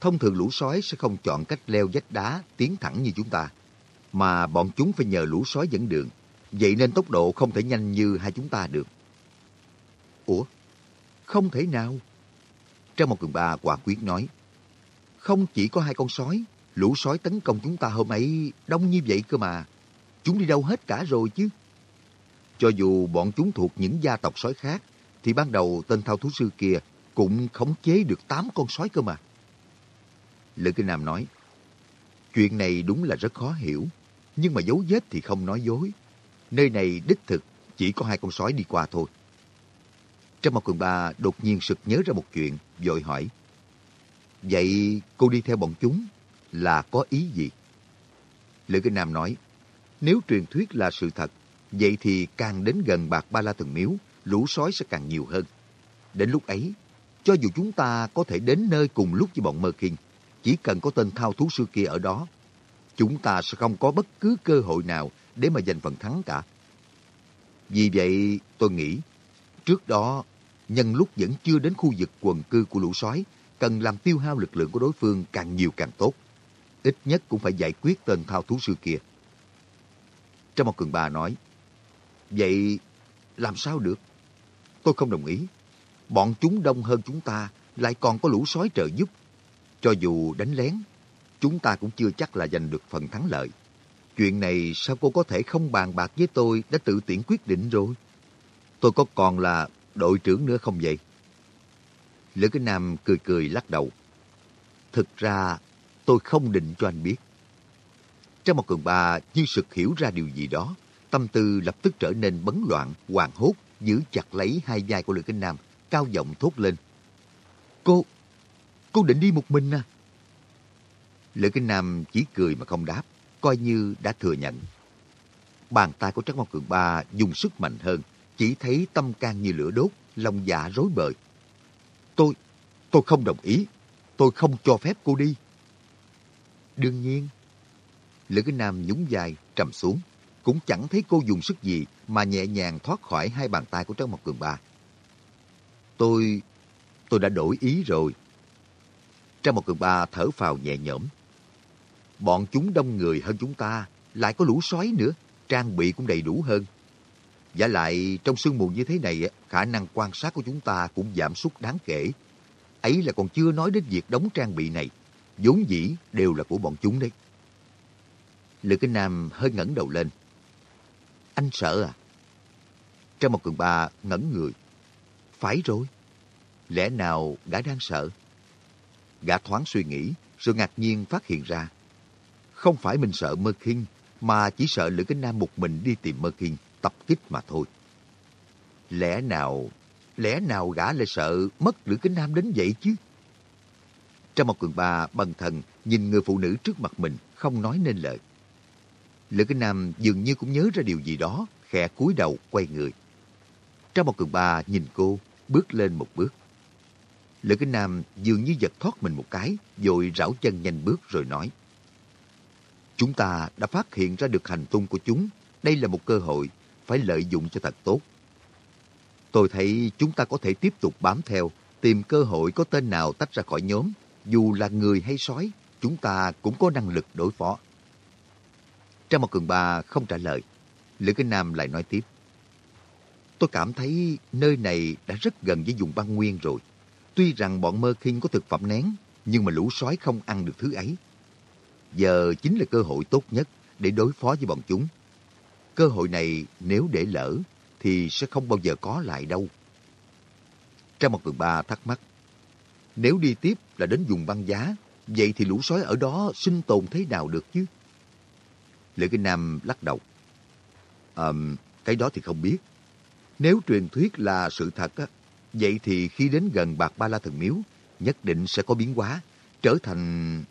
Thông thường lũ sói sẽ không chọn cách leo vách đá tiến thẳng như chúng ta, mà bọn chúng phải nhờ lũ sói dẫn đường. Vậy nên tốc độ không thể nhanh như hai chúng ta được. Ủa? Không thể nào. Trong một cường ba quả quyết nói. Không chỉ có hai con sói, lũ sói tấn công chúng ta hôm ấy đông như vậy cơ mà. Chúng đi đâu hết cả rồi chứ. Cho dù bọn chúng thuộc những gia tộc sói khác, thì ban đầu tên thao thú sư kia cũng khống chế được 8 con sói cơ mà. Lữ Kinh Nam nói, chuyện này đúng là rất khó hiểu, nhưng mà dấu vết thì không nói dối. Nơi này đích thực chỉ có hai con sói đi qua thôi. Trâm Mộc cường ba đột nhiên sực nhớ ra một chuyện, vội hỏi. Vậy cô đi theo bọn chúng là có ý gì? Lữ Kinh Nam nói, nếu truyền thuyết là sự thật, vậy thì càng đến gần bạc ba la thần miếu, lũ sói sẽ càng nhiều hơn. Đến lúc ấy, cho dù chúng ta có thể đến nơi cùng lúc với bọn Mơ Kinh, chỉ cần có tên thao thú sư kia ở đó, chúng ta sẽ không có bất cứ cơ hội nào để mà giành phần thắng cả. Vì vậy, tôi nghĩ, trước đó, nhân lúc vẫn chưa đến khu vực quần cư của lũ sói, cần làm tiêu hao lực lượng của đối phương càng nhiều càng tốt. Ít nhất cũng phải giải quyết tên thao thú sư kia. Trong một cường bà nói, Vậy làm sao được? Tôi không đồng ý. Bọn chúng đông hơn chúng ta, lại còn có lũ sói trợ giúp. Cho dù đánh lén, chúng ta cũng chưa chắc là giành được phần thắng lợi. Chuyện này sao cô có thể không bàn bạc với tôi đã tự tiện quyết định rồi? Tôi có còn là đội trưởng nữa không vậy? Lữ cái Nam cười cười lắc đầu. Thực ra, tôi không định cho anh biết. Trong một cường bà như sực hiểu ra điều gì đó, tâm tư lập tức trở nên bấn loạn, hoàng hốt, giữ chặt lấy hai vai của Lữ Kinh Nam, cao giọng thốt lên. Cô, cô định đi một mình à? Lữ Kinh Nam chỉ cười mà không đáp, coi như đã thừa nhận. Bàn tay của Trắc Mộc Cường Ba dùng sức mạnh hơn, chỉ thấy tâm can như lửa đốt, lòng dạ rối bời. Tôi, tôi không đồng ý, tôi không cho phép cô đi. Đương nhiên. Lữ Kinh Nam nhún dài trầm xuống cũng chẳng thấy cô dùng sức gì mà nhẹ nhàng thoát khỏi hai bàn tay của Trấn Mộc Cường Ba. Tôi... tôi đã đổi ý rồi. Trấn Mộc Cường Ba thở phào nhẹ nhõm. Bọn chúng đông người hơn chúng ta, lại có lũ sói nữa, trang bị cũng đầy đủ hơn. Giả lại, trong sương mù như thế này, khả năng quan sát của chúng ta cũng giảm sút đáng kể. Ấy là còn chưa nói đến việc đóng trang bị này vốn dĩ đều là của bọn chúng đấy. Lữ Kinh Nam hơi ngẩng đầu lên, anh sợ à? Trong một cường ba ngẩn người. Phải rồi. Lẽ nào gã đang sợ? Gã thoáng suy nghĩ, rồi ngạc nhiên phát hiện ra. Không phải mình sợ Mơ Kinh, mà chỉ sợ Lữ Kinh Nam một mình đi tìm Mơ Kinh, tập kích mà thôi. Lẽ nào, lẽ nào gã lại sợ mất Lữ Kinh Nam đến vậy chứ? Trâm một cường ba bần thần nhìn người phụ nữ trước mặt mình không nói nên lời. Lữ Kinh Nam dường như cũng nhớ ra điều gì đó, khẽ cúi đầu quay người. Trâm một cường ba nhìn cô, bước lên một bước. Lữ Kinh Nam dường như giật thoát mình một cái, rồi rảo chân nhanh bước rồi nói. Chúng ta đã phát hiện ra được hành tung của chúng. Đây là một cơ hội, phải lợi dụng cho thật tốt. Tôi thấy chúng ta có thể tiếp tục bám theo, tìm cơ hội có tên nào tách ra khỏi nhóm. Dù là người hay sói, chúng ta cũng có năng lực đối phó. Trang một cường ba không trả lời. Lữ Kinh Nam lại nói tiếp. Tôi cảm thấy nơi này đã rất gần với vùng băng nguyên rồi. Tuy rằng bọn mơ khinh có thực phẩm nén, nhưng mà lũ sói không ăn được thứ ấy. Giờ chính là cơ hội tốt nhất để đối phó với bọn chúng. Cơ hội này nếu để lỡ thì sẽ không bao giờ có lại đâu. Trang một cường ba thắc mắc. Nếu đi tiếp là đến vùng băng giá, vậy thì lũ sói ở đó sinh tồn thế nào được chứ? Lữ Kinh Nam lắc đầu. Um, cái đó thì không biết. Nếu truyền thuyết là sự thật, á, vậy thì khi đến gần Bạc Ba La Thần Miếu, nhất định sẽ có biến hóa, trở thành...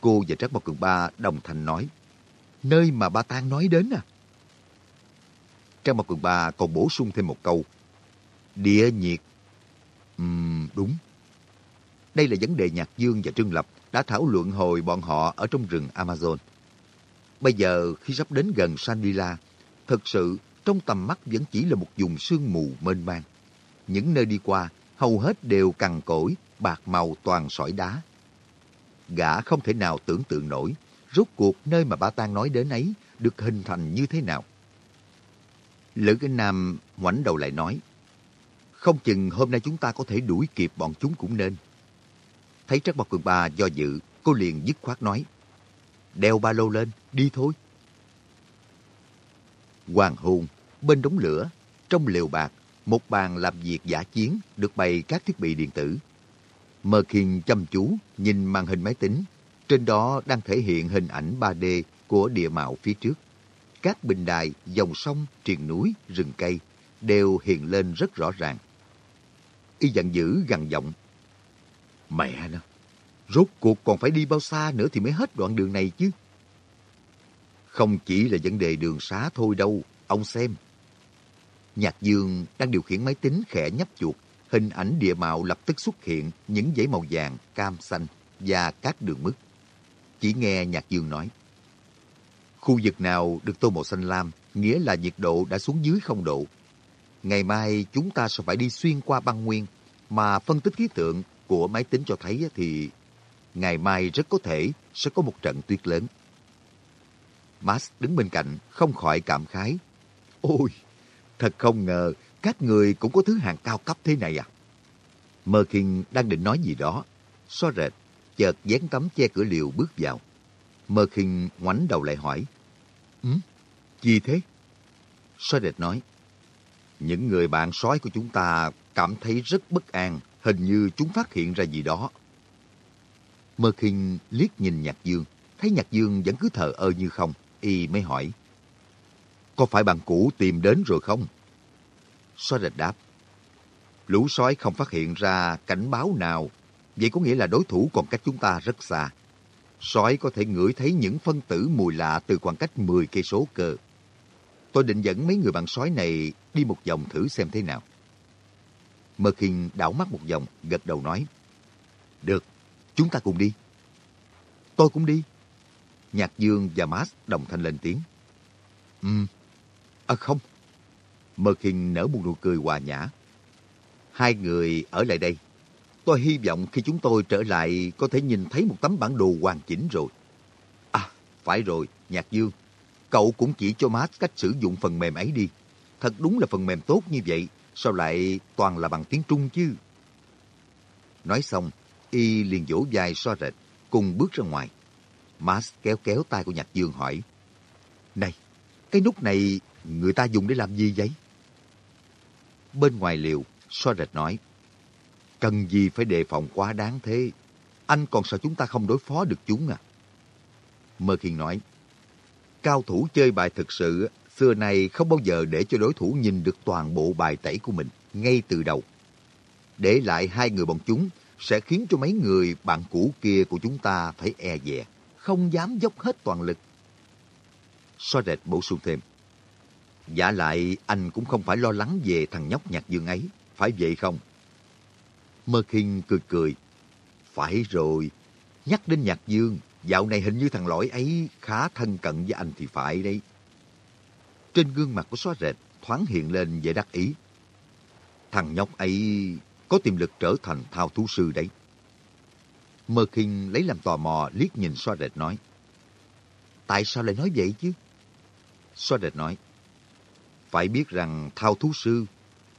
Cô và Trác Mộc Cường Ba đồng thanh nói, nơi mà ba Tang nói đến à? Trác Mộc Cường Ba còn bổ sung thêm một câu, địa nhiệt. Ừm, đúng. Đây là vấn đề Nhạc Dương và Trương Lập đã thảo luận hồi bọn họ ở trong rừng Amazon. Bây giờ khi sắp đến gần Sandila, thực sự trong tầm mắt vẫn chỉ là một vùng sương mù mênh mang. Những nơi đi qua hầu hết đều cằn cỗi, bạc màu toàn sỏi đá. Gã không thể nào tưởng tượng nổi rốt cuộc nơi mà ba Tang nói đến ấy được hình thành như thế nào. Lữ Kinh Nam ngoảnh đầu lại nói, không chừng hôm nay chúng ta có thể đuổi kịp bọn chúng cũng nên. Thấy trác bảo Cường Ba do dự, cô liền dứt khoát nói, đeo ba lô lên, đi thôi. Hoàng hôn, bên đống lửa, trong lều bạc, một bàn làm việc giả chiến được bày các thiết bị điện tử. Mơ Khiên chăm chú nhìn màn hình máy tính, trên đó đang thể hiện hình ảnh 3D của địa mạo phía trước. Các bình đài, dòng sông, triền núi, rừng cây đều hiện lên rất rõ ràng. Y giận dữ gằn giọng. Mẹ nó, rốt cuộc còn phải đi bao xa nữa thì mới hết đoạn đường này chứ. Không chỉ là vấn đề đường xá thôi đâu, ông xem. Nhạc Dương đang điều khiển máy tính khẽ nhấp chuột, hình ảnh địa mạo lập tức xuất hiện những dãy màu vàng, cam, xanh và các đường mức. Chỉ nghe Nhạc Dương nói, khu vực nào được tô màu xanh lam, nghĩa là nhiệt độ đã xuống dưới không độ. Ngày mai chúng ta sẽ phải đi xuyên qua băng nguyên, mà phân tích khí tượng của máy tính cho thấy thì ngày mai rất có thể sẽ có một trận tuyết lớn. Max đứng bên cạnh không khỏi cảm khái. Ôi, thật không ngờ các người cũng có thứ hàng cao cấp thế này à. Merkin đang định nói gì đó. Xóa rệt, chợt dán tấm che cửa liều bước vào. Merkin ngoảnh đầu lại hỏi. Ừ, gì thế? Xóa rệt nói. Những người bạn sói của chúng ta cảm thấy rất bất an. Hình như chúng phát hiện ra gì đó. Mơ Kinh liếc nhìn Nhạc Dương. Thấy Nhạc Dương vẫn cứ thờ ơ như không, y mới hỏi. Có phải bạn cũ tìm đến rồi không? Sói rệt đáp. Lũ sói không phát hiện ra cảnh báo nào. Vậy có nghĩa là đối thủ còn cách chúng ta rất xa. Sói có thể ngửi thấy những phân tử mùi lạ từ khoảng cách 10 cây số cơ. Tôi định dẫn mấy người bạn sói này đi một vòng thử xem thế nào. Mơ khinh đảo mắt một vòng, gật đầu nói. Được, chúng ta cùng đi. Tôi cũng đi. Nhạc Dương và Max đồng thanh lên tiếng. Ừm, à không. Mơ khinh nở một nụ cười hòa nhã. Hai người ở lại đây. Tôi hy vọng khi chúng tôi trở lại có thể nhìn thấy một tấm bản đồ hoàn chỉnh rồi. À, phải rồi, Nhạc Dương. Cậu cũng chỉ cho Max cách sử dụng phần mềm ấy đi. Thật đúng là phần mềm tốt như vậy. Sao lại toàn là bằng tiếng Trung chứ? Nói xong, y liền vỗ vai so rệt, cùng bước ra ngoài. Mas kéo kéo tay của Nhạc Dương hỏi. Này, cái nút này người ta dùng để làm gì vậy? Bên ngoài liều, so rệt nói. Cần gì phải đề phòng quá đáng thế? Anh còn sợ chúng ta không đối phó được chúng à? Mơ Khiên nói. Cao thủ chơi bài thực sự, xưa nay không bao giờ để cho đối thủ nhìn được toàn bộ bài tẩy của mình ngay từ đầu. Để lại hai người bọn chúng sẽ khiến cho mấy người bạn cũ kia của chúng ta phải e dè không dám dốc hết toàn lực. So rệt bổ sung thêm. Giả lại anh cũng không phải lo lắng về thằng nhóc nhạc dương ấy, phải vậy không? Mơ kinh cười cười. Phải rồi, nhắc đến nhạc dương, dạo này hình như thằng lõi ấy khá thân cận với anh thì phải đấy. Trên gương mặt của xóa rệt thoáng hiện lên vẻ đắc ý. Thằng nhóc ấy có tiềm lực trở thành thao thú sư đấy. Mơ Kinh lấy làm tò mò liếc nhìn xoa rệt nói. Tại sao lại nói vậy chứ? Xoa rệt nói. Phải biết rằng thao thú sư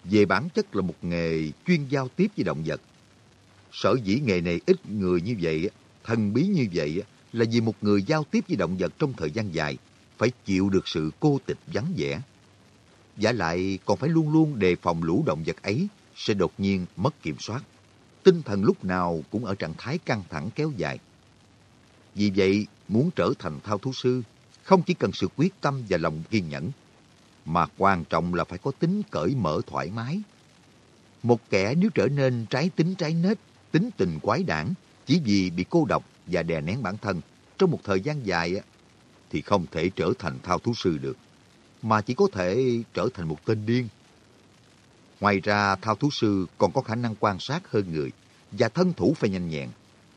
về bản chất là một nghề chuyên giao tiếp với động vật. Sở dĩ nghề này ít người như vậy, thần bí như vậy là vì một người giao tiếp với động vật trong thời gian dài phải chịu được sự cô tịch vắng vẻ. Giả lại còn phải luôn luôn đề phòng lũ động vật ấy sẽ đột nhiên mất kiểm soát tinh thần lúc nào cũng ở trạng thái căng thẳng kéo dài. Vì vậy, muốn trở thành thao thú sư, không chỉ cần sự quyết tâm và lòng kiên nhẫn, mà quan trọng là phải có tính cởi mở thoải mái. Một kẻ nếu trở nên trái tính trái nết, tính tình quái đản chỉ vì bị cô độc và đè nén bản thân trong một thời gian dài thì không thể trở thành thao thú sư được, mà chỉ có thể trở thành một tên điên. Ngoài ra, thao thú sư còn có khả năng quan sát hơn người và thân thủ phải nhanh nhẹn.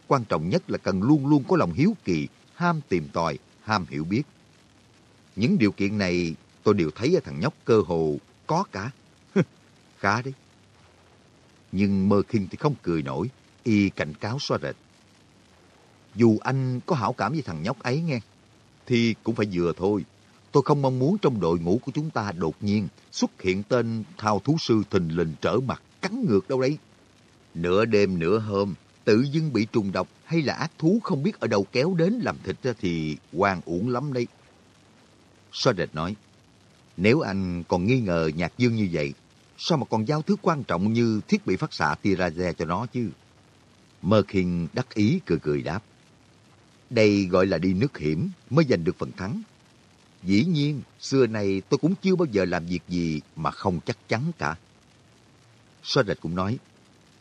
Quan trọng nhất là cần luôn luôn có lòng hiếu kỳ, ham tìm tòi, ham hiểu biết. Những điều kiện này tôi đều thấy ở thằng nhóc cơ hồ có cả. Khá đấy. Nhưng Mơ Kinh thì không cười nổi, y cảnh cáo xoa rệt. Dù anh có hảo cảm với thằng nhóc ấy nghe, thì cũng phải vừa thôi. Tôi không mong muốn trong đội ngũ của chúng ta đột nhiên xuất hiện tên thao thú sư thình lình trở mặt cắn ngược đâu đấy. Nửa đêm nửa hôm, tự dưng bị trùng độc hay là ác thú không biết ở đâu kéo đến làm thịt ra thì quan uổng lắm đấy. Sodet nói, nếu anh còn nghi ngờ Nhạc Dương như vậy, sao mà còn giao thứ quan trọng như thiết bị phát xạ tia laser cho nó chứ? Mơ đắc ý cười cười đáp. Đây gọi là đi nước hiểm mới giành được phần thắng. Dĩ nhiên, xưa nay tôi cũng chưa bao giờ làm việc gì mà không chắc chắn cả. Sodet cũng nói,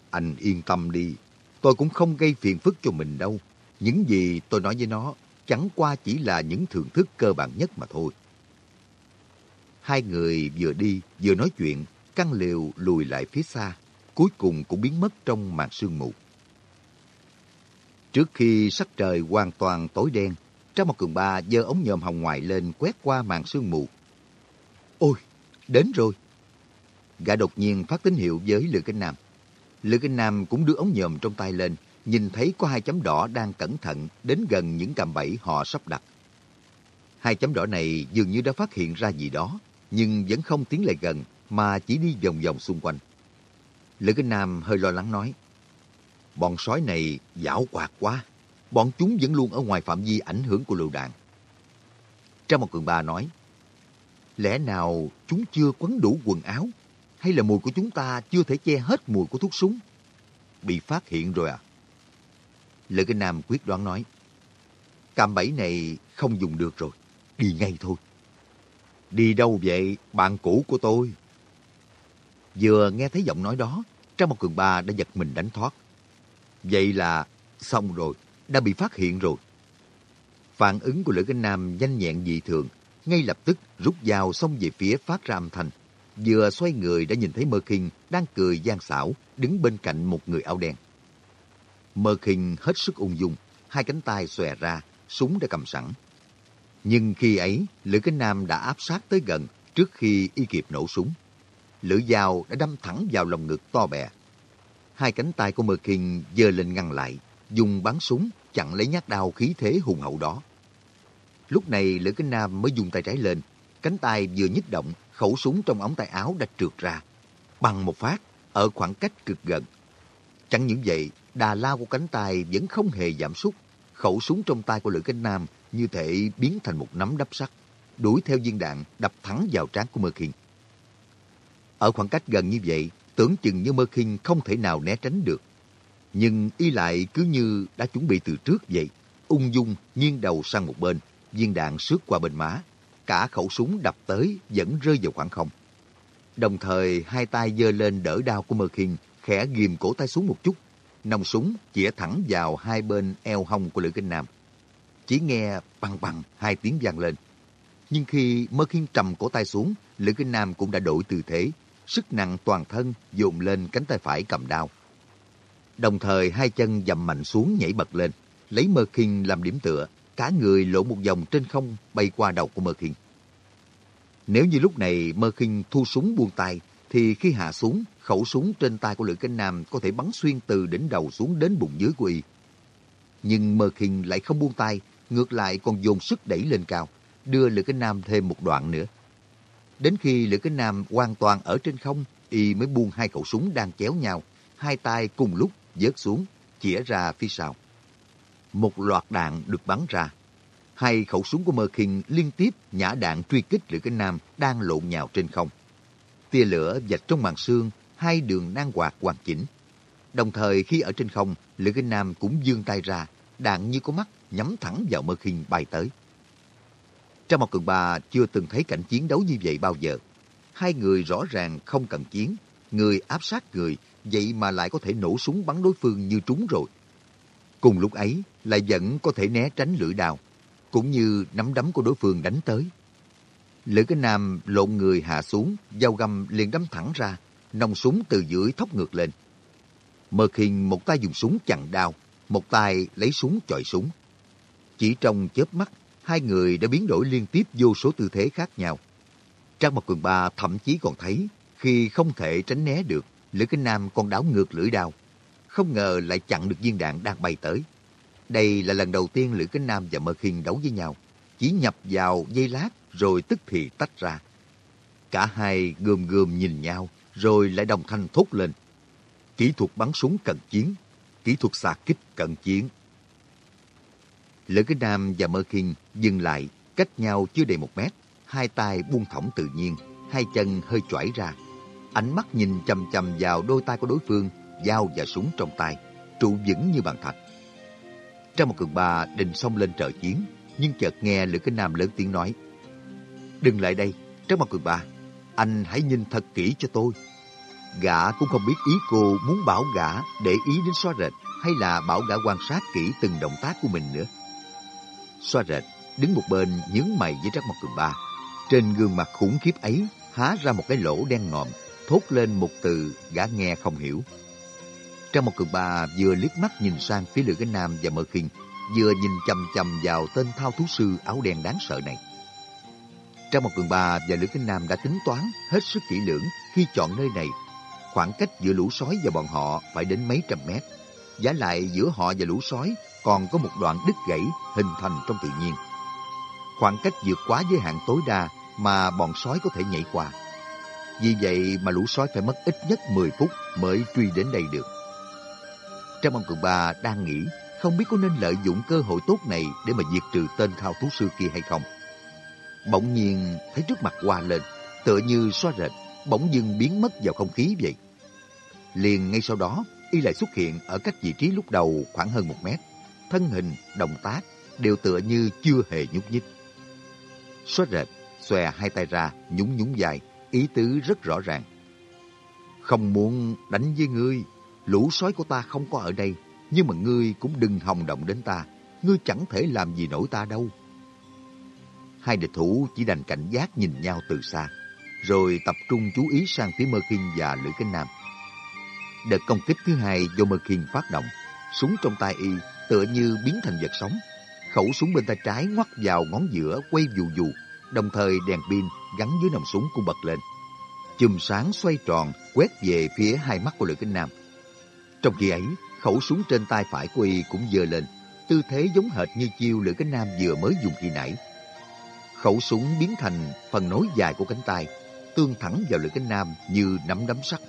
anh yên tâm đi, tôi cũng không gây phiền phức cho mình đâu. Những gì tôi nói với nó chẳng qua chỉ là những thưởng thức cơ bản nhất mà thôi. Hai người vừa đi vừa nói chuyện, căn liều lùi lại phía xa, cuối cùng cũng biến mất trong màn sương mù. Trước khi sắc trời hoàn toàn tối đen, Trang một cường ba giơ ống nhòm hồng ngoại lên quét qua màn sương mù. Ôi, đến rồi! Gã đột nhiên phát tín hiệu với Lữ Kinh Nam. Lữ Kinh Nam cũng đưa ống nhòm trong tay lên, nhìn thấy có hai chấm đỏ đang cẩn thận đến gần những cạm bẫy họ sắp đặt. Hai chấm đỏ này dường như đã phát hiện ra gì đó, nhưng vẫn không tiến lại gần mà chỉ đi vòng vòng xung quanh. Lữ Kinh Nam hơi lo lắng nói, bọn sói này dảo quạt quá, bọn chúng vẫn luôn ở ngoài phạm vi ảnh hưởng của lựu đạn. Trang một cường ba nói, lẽ nào chúng chưa quấn đủ quần áo, hay là mùi của chúng ta chưa thể che hết mùi của thuốc súng? Bị phát hiện rồi à? Lữ Kinh Nam quyết đoán nói, cạm bẫy này không dùng được rồi, đi ngay thôi. Đi đâu vậy, bạn cũ của tôi? Vừa nghe thấy giọng nói đó, Trang một cường ba đã giật mình đánh thoát. Vậy là xong rồi, đã bị phát hiện rồi. Phản ứng của Lữ Kinh Nam nhanh nhẹn dị thường, ngay lập tức rút dao xông về phía phát ra âm thanh. Vừa xoay người đã nhìn thấy Mơ Kinh đang cười gian xảo, đứng bên cạnh một người áo đen. Mơ Kinh hết sức ung dung, hai cánh tay xòe ra, súng đã cầm sẵn. Nhưng khi ấy, Lữ Kinh Nam đã áp sát tới gần trước khi y kịp nổ súng. Lưỡi dao đã đâm thẳng vào lòng ngực to bè. Hai cánh tay của Mơ Kinh giơ lên ngăn lại, dùng bắn súng chặn lấy nhát đao khí thế hùng hậu đó. Lúc này Lữ Kính Nam mới dùng tay trái lên, cánh tay vừa nhích động, khẩu súng trong ống tay áo đã trượt ra. Bằng một phát, ở khoảng cách cực gần. Chẳng những vậy, đà lao của cánh tay vẫn không hề giảm sút. Khẩu súng trong tay của Lữ Kính Nam như thể biến thành một nắm đắp sắt, đuổi theo viên đạn đập thẳng vào trán của Mơ Kinh. Ở khoảng cách gần như vậy, tưởng chừng như Mơ Kinh không thể nào né tránh được. Nhưng y lại cứ như đã chuẩn bị từ trước vậy, ung dung nghiêng đầu sang một bên, viên đạn sướt qua bên má, cả khẩu súng đập tới vẫn rơi vào khoảng không. Đồng thời hai tay giơ lên đỡ đao của Mơ Kinh, khẽ ghim cổ tay xuống một chút, nòng súng chĩa thẳng vào hai bên eo hông của Lữ Kinh Nam. Chỉ nghe bằng bằng hai tiếng vang lên. Nhưng khi Mơ Kinh trầm cổ tay xuống, Lữ Kinh Nam cũng đã đổi tư thế, sức nặng toàn thân dồn lên cánh tay phải cầm đao. Đồng thời hai chân dầm mạnh xuống nhảy bật lên, lấy Mơ Kinh làm điểm tựa, cả người lộ một vòng trên không bay qua đầu của Mơ Kinh. Nếu như lúc này Mơ Kinh thu súng buông tay, thì khi hạ xuống, khẩu súng trên tay của Lữ Kinh Nam có thể bắn xuyên từ đỉnh đầu xuống đến bụng dưới của y. Nhưng Mơ Kinh lại không buông tay, ngược lại còn dồn sức đẩy lên cao, đưa Lữ Kinh Nam thêm một đoạn nữa. Đến khi Lữ Kính Nam hoàn toàn ở trên không, y mới buông hai khẩu súng đang chéo nhau, hai tay cùng lúc vớt xuống, chĩa ra phía sau. Một loạt đạn được bắn ra. Hai khẩu súng của Mơ Kinh liên tiếp nhả đạn truy kích Lữ Kính Nam đang lộn nhào trên không. Tia lửa dạch trong màn xương, hai đường nan quạt hoàn chỉnh. Đồng thời khi ở trên không, Lữ Kinh Nam cũng dương tay ra, đạn như có mắt nhắm thẳng vào Mơ Kinh bay tới. Trang Mộc Cường Ba chưa từng thấy cảnh chiến đấu như vậy bao giờ. Hai người rõ ràng không cần chiến, người áp sát người, vậy mà lại có thể nổ súng bắn đối phương như trúng rồi. Cùng lúc ấy, lại vẫn có thể né tránh lưỡi đào, cũng như nắm đấm của đối phương đánh tới. Lữ cái nam lộn người hạ xuống, dao găm liền đâm thẳng ra, nòng súng từ dưới thốc ngược lên. Mơ khinh một tay dùng súng chặn đao, một tay lấy súng chọi súng. Chỉ trong chớp mắt, hai người đã biến đổi liên tiếp vô số tư thế khác nhau. Trang Mộc Cường Ba thậm chí còn thấy, khi không thể tránh né được, Lữ Kinh Nam còn đảo ngược lưỡi đao. Không ngờ lại chặn được viên đạn đang bay tới. Đây là lần đầu tiên Lữ Kinh Nam và Mơ Khiên đấu với nhau. Chỉ nhập vào dây lát rồi tức thì tách ra. Cả hai gườm gườm nhìn nhau, rồi lại đồng thanh thốt lên. Kỹ thuật bắn súng cận chiến, kỹ thuật xạ kích cận chiến. Lữ cái Nam và Mơ Khiên dừng lại, cách nhau chưa đầy một mét, hai tay buông thõng tự nhiên, hai chân hơi chỏi ra. Ánh mắt nhìn chầm chầm vào đôi tay của đối phương, dao và súng trong tay, trụ vững như bàn thạch. Trong một cường ba định xông lên trợ chiến, nhưng chợt nghe Lữ cái Nam lớn tiếng nói. Đừng lại đây, trong một Cường Ba, anh hãy nhìn thật kỹ cho tôi. Gã cũng không biết ý cô muốn bảo gã để ý đến xóa rệt hay là bảo gã quan sát kỹ từng động tác của mình nữa xoa rệt đứng một bên nhướng mày với trắc Mặt Cường Ba. Trên gương mặt khủng khiếp ấy há ra một cái lỗ đen ngòm, thốt lên một từ gã nghe không hiểu. trong một cường ba vừa liếc mắt nhìn sang phía lữ cái nam và mơ khinh, vừa nhìn chầm chầm vào tên thao thú sư áo đen đáng sợ này. trong một cường ba và lữ cái nam đã tính toán hết sức kỹ lưỡng khi chọn nơi này. Khoảng cách giữa lũ sói và bọn họ phải đến mấy trăm mét. Giá lại giữa họ và lũ sói còn có một đoạn đứt gãy hình thành trong tự nhiên. Khoảng cách vượt quá giới hạn tối đa mà bọn sói có thể nhảy qua. Vì vậy mà lũ sói phải mất ít nhất 10 phút mới truy đến đây được. trong ông Cường Ba đang nghĩ không biết có nên lợi dụng cơ hội tốt này để mà diệt trừ tên thao thú sư kia hay không. Bỗng nhiên thấy trước mặt qua lên, tựa như xóa rệt, bỗng dưng biến mất vào không khí vậy. Liền ngay sau đó, y lại xuất hiện ở cách vị trí lúc đầu khoảng hơn một mét. Thân hình, động tác đều tựa như chưa hề nhúc nhích. Xóa rệt, xòe hai tay ra, nhún nhún dài, ý tứ rất rõ ràng. Không muốn đánh với ngươi, lũ sói của ta không có ở đây, nhưng mà ngươi cũng đừng hòng động đến ta, ngươi chẳng thể làm gì nổi ta đâu. Hai địch thủ chỉ đành cảnh giác nhìn nhau từ xa, rồi tập trung chú ý sang phía Mơ Kinh và Lữ Kinh Nam. Đợt công kích thứ hai do Mơ Kinh phát động, súng trong tay y tựa như biến thành vật sống. Khẩu súng bên tay trái ngoắt vào ngón giữa quay dù dù, đồng thời đèn pin gắn dưới nòng súng cũng bật lên. Chùm sáng xoay tròn quét về phía hai mắt của Lữ Kinh Nam. Trong khi ấy, khẩu súng trên tay phải của y cũng dơ lên, tư thế giống hệt như chiêu Lữ Cánh Nam vừa mới dùng khi nãy. Khẩu súng biến thành phần nối dài của cánh tay, tương thẳng vào Lữ Cánh Nam như nắm đấm sắt.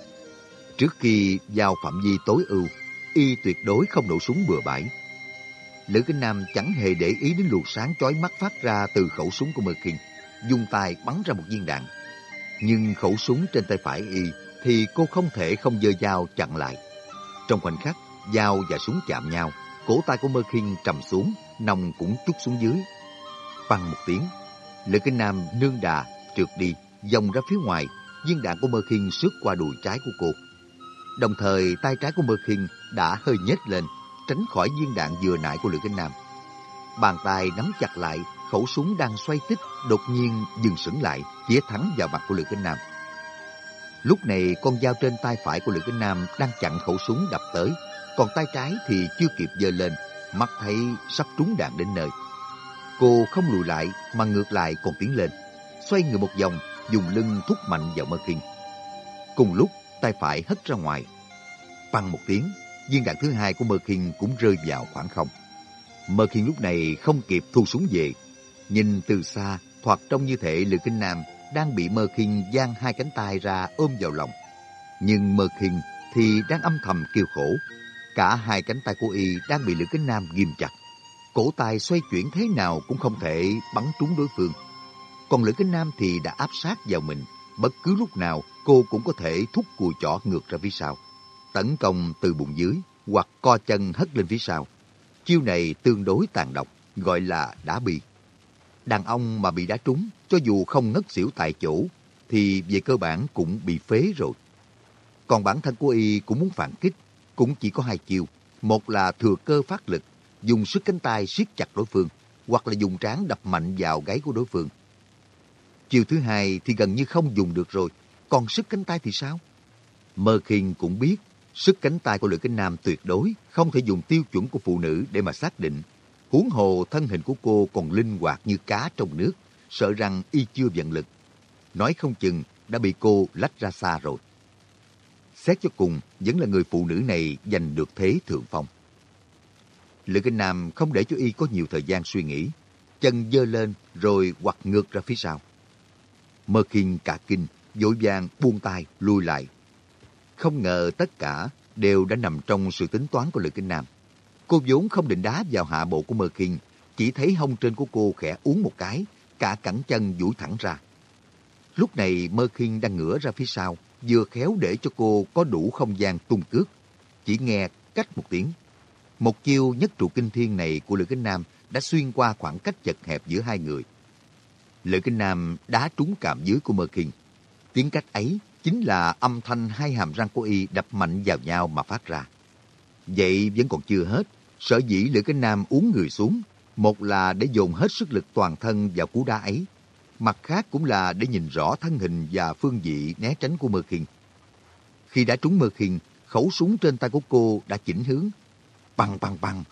Trước khi vào phạm vi tối ưu, y tuyệt đối không nổ súng bừa bãi. Lữ Kinh Nam chẳng hề để ý đến luồng sáng chói mắt phát ra từ khẩu súng của Mơ Kinh, dùng tay bắn ra một viên đạn. Nhưng khẩu súng trên tay phải y thì cô không thể không dơ dao chặn lại. Trong khoảnh khắc, dao và súng chạm nhau, cổ tay của Mơ Kinh trầm xuống, nòng cũng chút xuống dưới. Bằng một tiếng, Lữ Kinh Nam nương đà, trượt đi, dòng ra phía ngoài, viên đạn của Mơ Kinh xước qua đùi trái của cô. Đồng thời, tay trái của Mơ Kinh đã hơi nhếch lên, tránh khỏi viên đạn vừa nãy của Lữ Kinh Nam. Bàn tay nắm chặt lại, khẩu súng đang xoay tích, đột nhiên dừng sững lại, chĩa thẳng vào mặt của Lữ Kinh Nam. Lúc này con dao trên tay phải của Lữ Kinh Nam đang chặn khẩu súng đập tới, còn tay trái thì chưa kịp giơ lên, mắt thấy sắp trúng đạn đến nơi. Cô không lùi lại mà ngược lại còn tiến lên, xoay người một vòng, dùng lưng thúc mạnh vào mơ kinh. Cùng lúc, tay phải hất ra ngoài. Bằng một tiếng, viên đạn thứ hai của mơ kinh cũng rơi vào khoảng không. Mơ kinh lúc này không kịp thu súng về. Nhìn từ xa, thoạt trông như thể Lữ Kinh Nam đang bị Mơ Kinh giang hai cánh tay ra ôm vào lòng. Nhưng Mơ Kinh thì đang âm thầm kêu khổ. Cả hai cánh tay của y đang bị Lữ Kính Nam ghim chặt. Cổ tay xoay chuyển thế nào cũng không thể bắn trúng đối phương. Còn Lữ Kính Nam thì đã áp sát vào mình. Bất cứ lúc nào cô cũng có thể thúc cùi chỏ ngược ra phía sau. Tấn công từ bụng dưới hoặc co chân hất lên phía sau. Chiêu này tương đối tàn độc, gọi là đá bi. Đàn ông mà bị đá trúng, cho dù không ngất xỉu tại chỗ, thì về cơ bản cũng bị phế rồi. Còn bản thân của y cũng muốn phản kích, cũng chỉ có hai chiêu. Một là thừa cơ phát lực, dùng sức cánh tay siết chặt đối phương, hoặc là dùng trán đập mạnh vào gáy của đối phương. Chiều thứ hai thì gần như không dùng được rồi, còn sức cánh tay thì sao? Mơ Khiên cũng biết, sức cánh tay của Lữ Kinh Nam tuyệt đối không thể dùng tiêu chuẩn của phụ nữ để mà xác định. Huống hồ thân hình của cô còn linh hoạt như cá trong nước, sợ rằng y chưa vận lực. Nói không chừng đã bị cô lách ra xa rồi. Xét cho cùng, vẫn là người phụ nữ này giành được thế thượng phong. Lữ Kinh Nam không để cho y có nhiều thời gian suy nghĩ. Chân dơ lên rồi quặt ngược ra phía sau. Mơ Kinh cả kinh, dội vàng buông tay lui lại. Không ngờ tất cả đều đã nằm trong sự tính toán của Lữ Kinh Nam. Cô vốn không định đá vào hạ bộ của Mơ Kinh, chỉ thấy hông trên của cô khẽ uống một cái, cả cẳng chân duỗi thẳng ra. Lúc này Mơ Kinh đang ngửa ra phía sau, vừa khéo để cho cô có đủ không gian tung cước. Chỉ nghe cách một tiếng. Một chiêu nhất trụ kinh thiên này của Lữ Kinh Nam đã xuyên qua khoảng cách chật hẹp giữa hai người. Lữ Kinh Nam đá trúng cạm dưới của Mơ Kinh. Tiếng cách ấy chính là âm thanh hai hàm răng của y đập mạnh vào nhau mà phát ra. Vậy vẫn còn chưa hết. Sở dĩ Lữ Kinh Nam uống người xuống, một là để dồn hết sức lực toàn thân vào cú đá ấy, mặt khác cũng là để nhìn rõ thân hình và phương vị né tránh của Mơ Khiên. Khi đã trúng Mơ Khiên, khẩu súng trên tay của cô đã chỉnh hướng. Băng băng băng.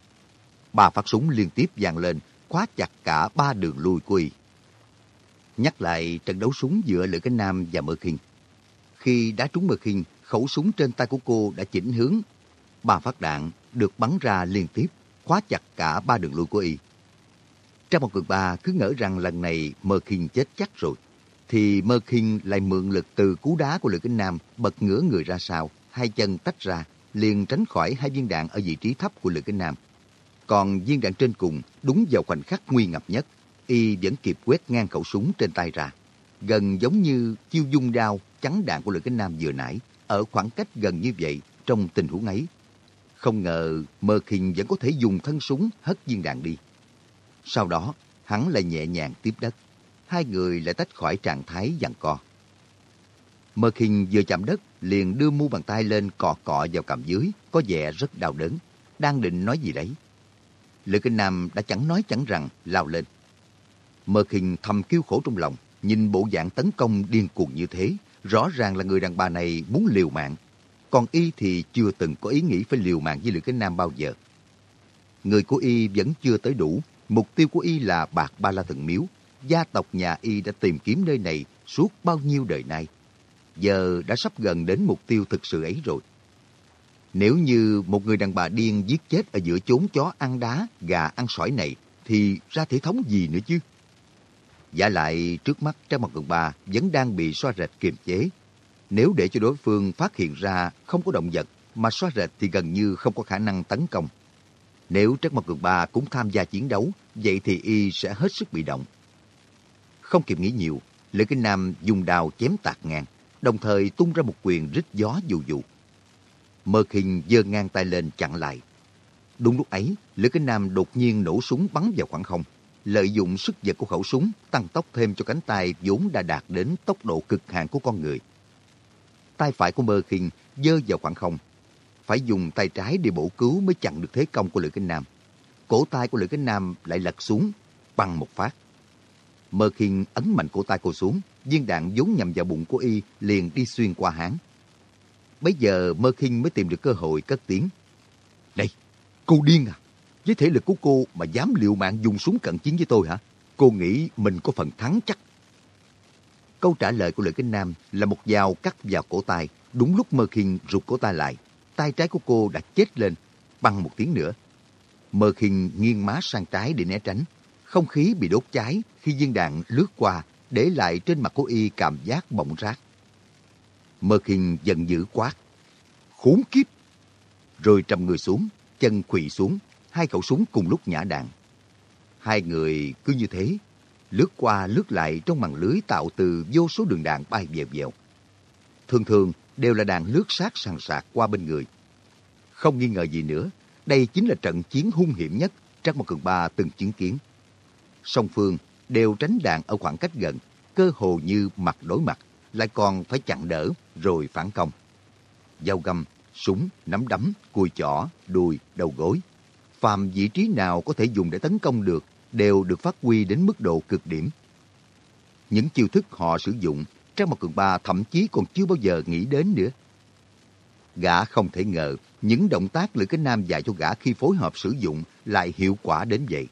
Ba phát súng liên tiếp vang lên, khóa chặt cả ba đường lui quy. Nhắc lại trận đấu súng giữa Lữ Cánh Nam và Mơ Khiên. Khi đã trúng Mơ hình, khẩu súng trên tay của cô đã chỉnh hướng. Ba phát đạn được bắn ra liên tiếp, khóa chặt cả ba đường lui của y. Trong một cường ba cứ ngỡ rằng lần này Mơ Kinh chết chắc rồi. Thì Mơ Kinh lại mượn lực từ cú đá của Lữ Kinh Nam bật ngửa người ra sau, hai chân tách ra, liền tránh khỏi hai viên đạn ở vị trí thấp của Lữ Kinh Nam. Còn viên đạn trên cùng, đúng vào khoảnh khắc nguy ngập nhất, y vẫn kịp quét ngang khẩu súng trên tay ra. Gần giống như chiêu dung đao chắn đạn của Lữ Kính Nam vừa nãy, ở khoảng cách gần như vậy trong tình huống ấy. Không ngờ Mơ Kinh vẫn có thể dùng thân súng hất viên đạn đi. Sau đó, hắn lại nhẹ nhàng tiếp đất. Hai người lại tách khỏi trạng thái giằng co. Mơ khinh vừa chạm đất, liền đưa mu bàn tay lên cọ cọ vào cằm dưới, có vẻ rất đau đớn. Đang định nói gì đấy. Lữ Kinh Nam đã chẳng nói chẳng rằng, lao lên. Mơ khinh thầm kêu khổ trong lòng, nhìn bộ dạng tấn công điên cuồng như thế, rõ ràng là người đàn bà này muốn liều mạng. Còn y thì chưa từng có ý nghĩ phải liều mạng với Lữ cái Nam bao giờ. Người của y vẫn chưa tới đủ, Mục tiêu của y là Bạc Ba La Thần Miếu. Gia tộc nhà y đã tìm kiếm nơi này suốt bao nhiêu đời nay. Giờ đã sắp gần đến mục tiêu thực sự ấy rồi. Nếu như một người đàn bà điên giết chết ở giữa chốn chó ăn đá, gà ăn sỏi này, thì ra thể thống gì nữa chứ? Giả lại trước mắt Trang Mặt Cường Ba vẫn đang bị xoa rệt kiềm chế. Nếu để cho đối phương phát hiện ra không có động vật, mà xoa rệt thì gần như không có khả năng tấn công. Nếu Trắc Mộc Cường Ba cũng tham gia chiến đấu, vậy thì y sẽ hết sức bị động. Không kịp nghĩ nhiều, Lữ Kinh Nam dùng đào chém tạc ngang, đồng thời tung ra một quyền rít gió dù dù. Mơ Kinh giơ ngang tay lên chặn lại. Đúng lúc ấy, Lữ Kinh Nam đột nhiên nổ súng bắn vào khoảng không, lợi dụng sức giật của khẩu súng tăng tốc thêm cho cánh tay vốn đã đạt đến tốc độ cực hạn của con người. Tay phải của Mơ Kinh dơ vào khoảng không, phải dùng tay trái để bổ cứu mới chặn được thế công của Lữ Kinh Nam. Cổ tay của Lữ Kinh Nam lại lật xuống, bằng một phát. Mơ Khiên ấn mạnh cổ tay cô xuống, viên đạn vốn nhằm vào bụng của y liền đi xuyên qua háng. Bây giờ Mơ Khiên mới tìm được cơ hội cất tiếng. Này, cô điên à? Với thể lực của cô mà dám liều mạng dùng súng cận chiến với tôi hả? Cô nghĩ mình có phần thắng chắc. Câu trả lời của Lữ Kinh Nam là một dao cắt vào cổ tay, đúng lúc Mơ Khiên rụt cổ tay lại tay trái của cô đã chết lên, bằng một tiếng nữa. Mơ khinh nghiêng má sang trái để né tránh. Không khí bị đốt cháy khi viên đạn lướt qua, để lại trên mặt của y cảm giác bỏng rát. Mơ khinh giận dữ quát. Khốn kiếp! Rồi trầm người xuống, chân quỳ xuống, hai khẩu súng cùng lúc nhả đạn. Hai người cứ như thế, lướt qua lướt lại trong màn lưới tạo từ vô số đường đạn bay vèo vèo. Thường thường, đều là đạn lướt sát sàn sạc qua bên người. Không nghi ngờ gì nữa, đây chính là trận chiến hung hiểm nhất Trác Mộc Cường Ba từng chứng kiến. Song phương đều tránh đạn ở khoảng cách gần, cơ hồ như mặt đối mặt, lại còn phải chặn đỡ rồi phản công. Dao găm, súng, nắm đấm, cùi chỏ, đùi, đầu gối. Phàm vị trí nào có thể dùng để tấn công được đều được phát huy đến mức độ cực điểm. Những chiêu thức họ sử dụng, Trang Mặt Cường Ba thậm chí còn chưa bao giờ nghĩ đến nữa. Gã không thể ngờ những động tác Lữ cánh Nam dạy cho gã khi phối hợp sử dụng lại hiệu quả đến vậy.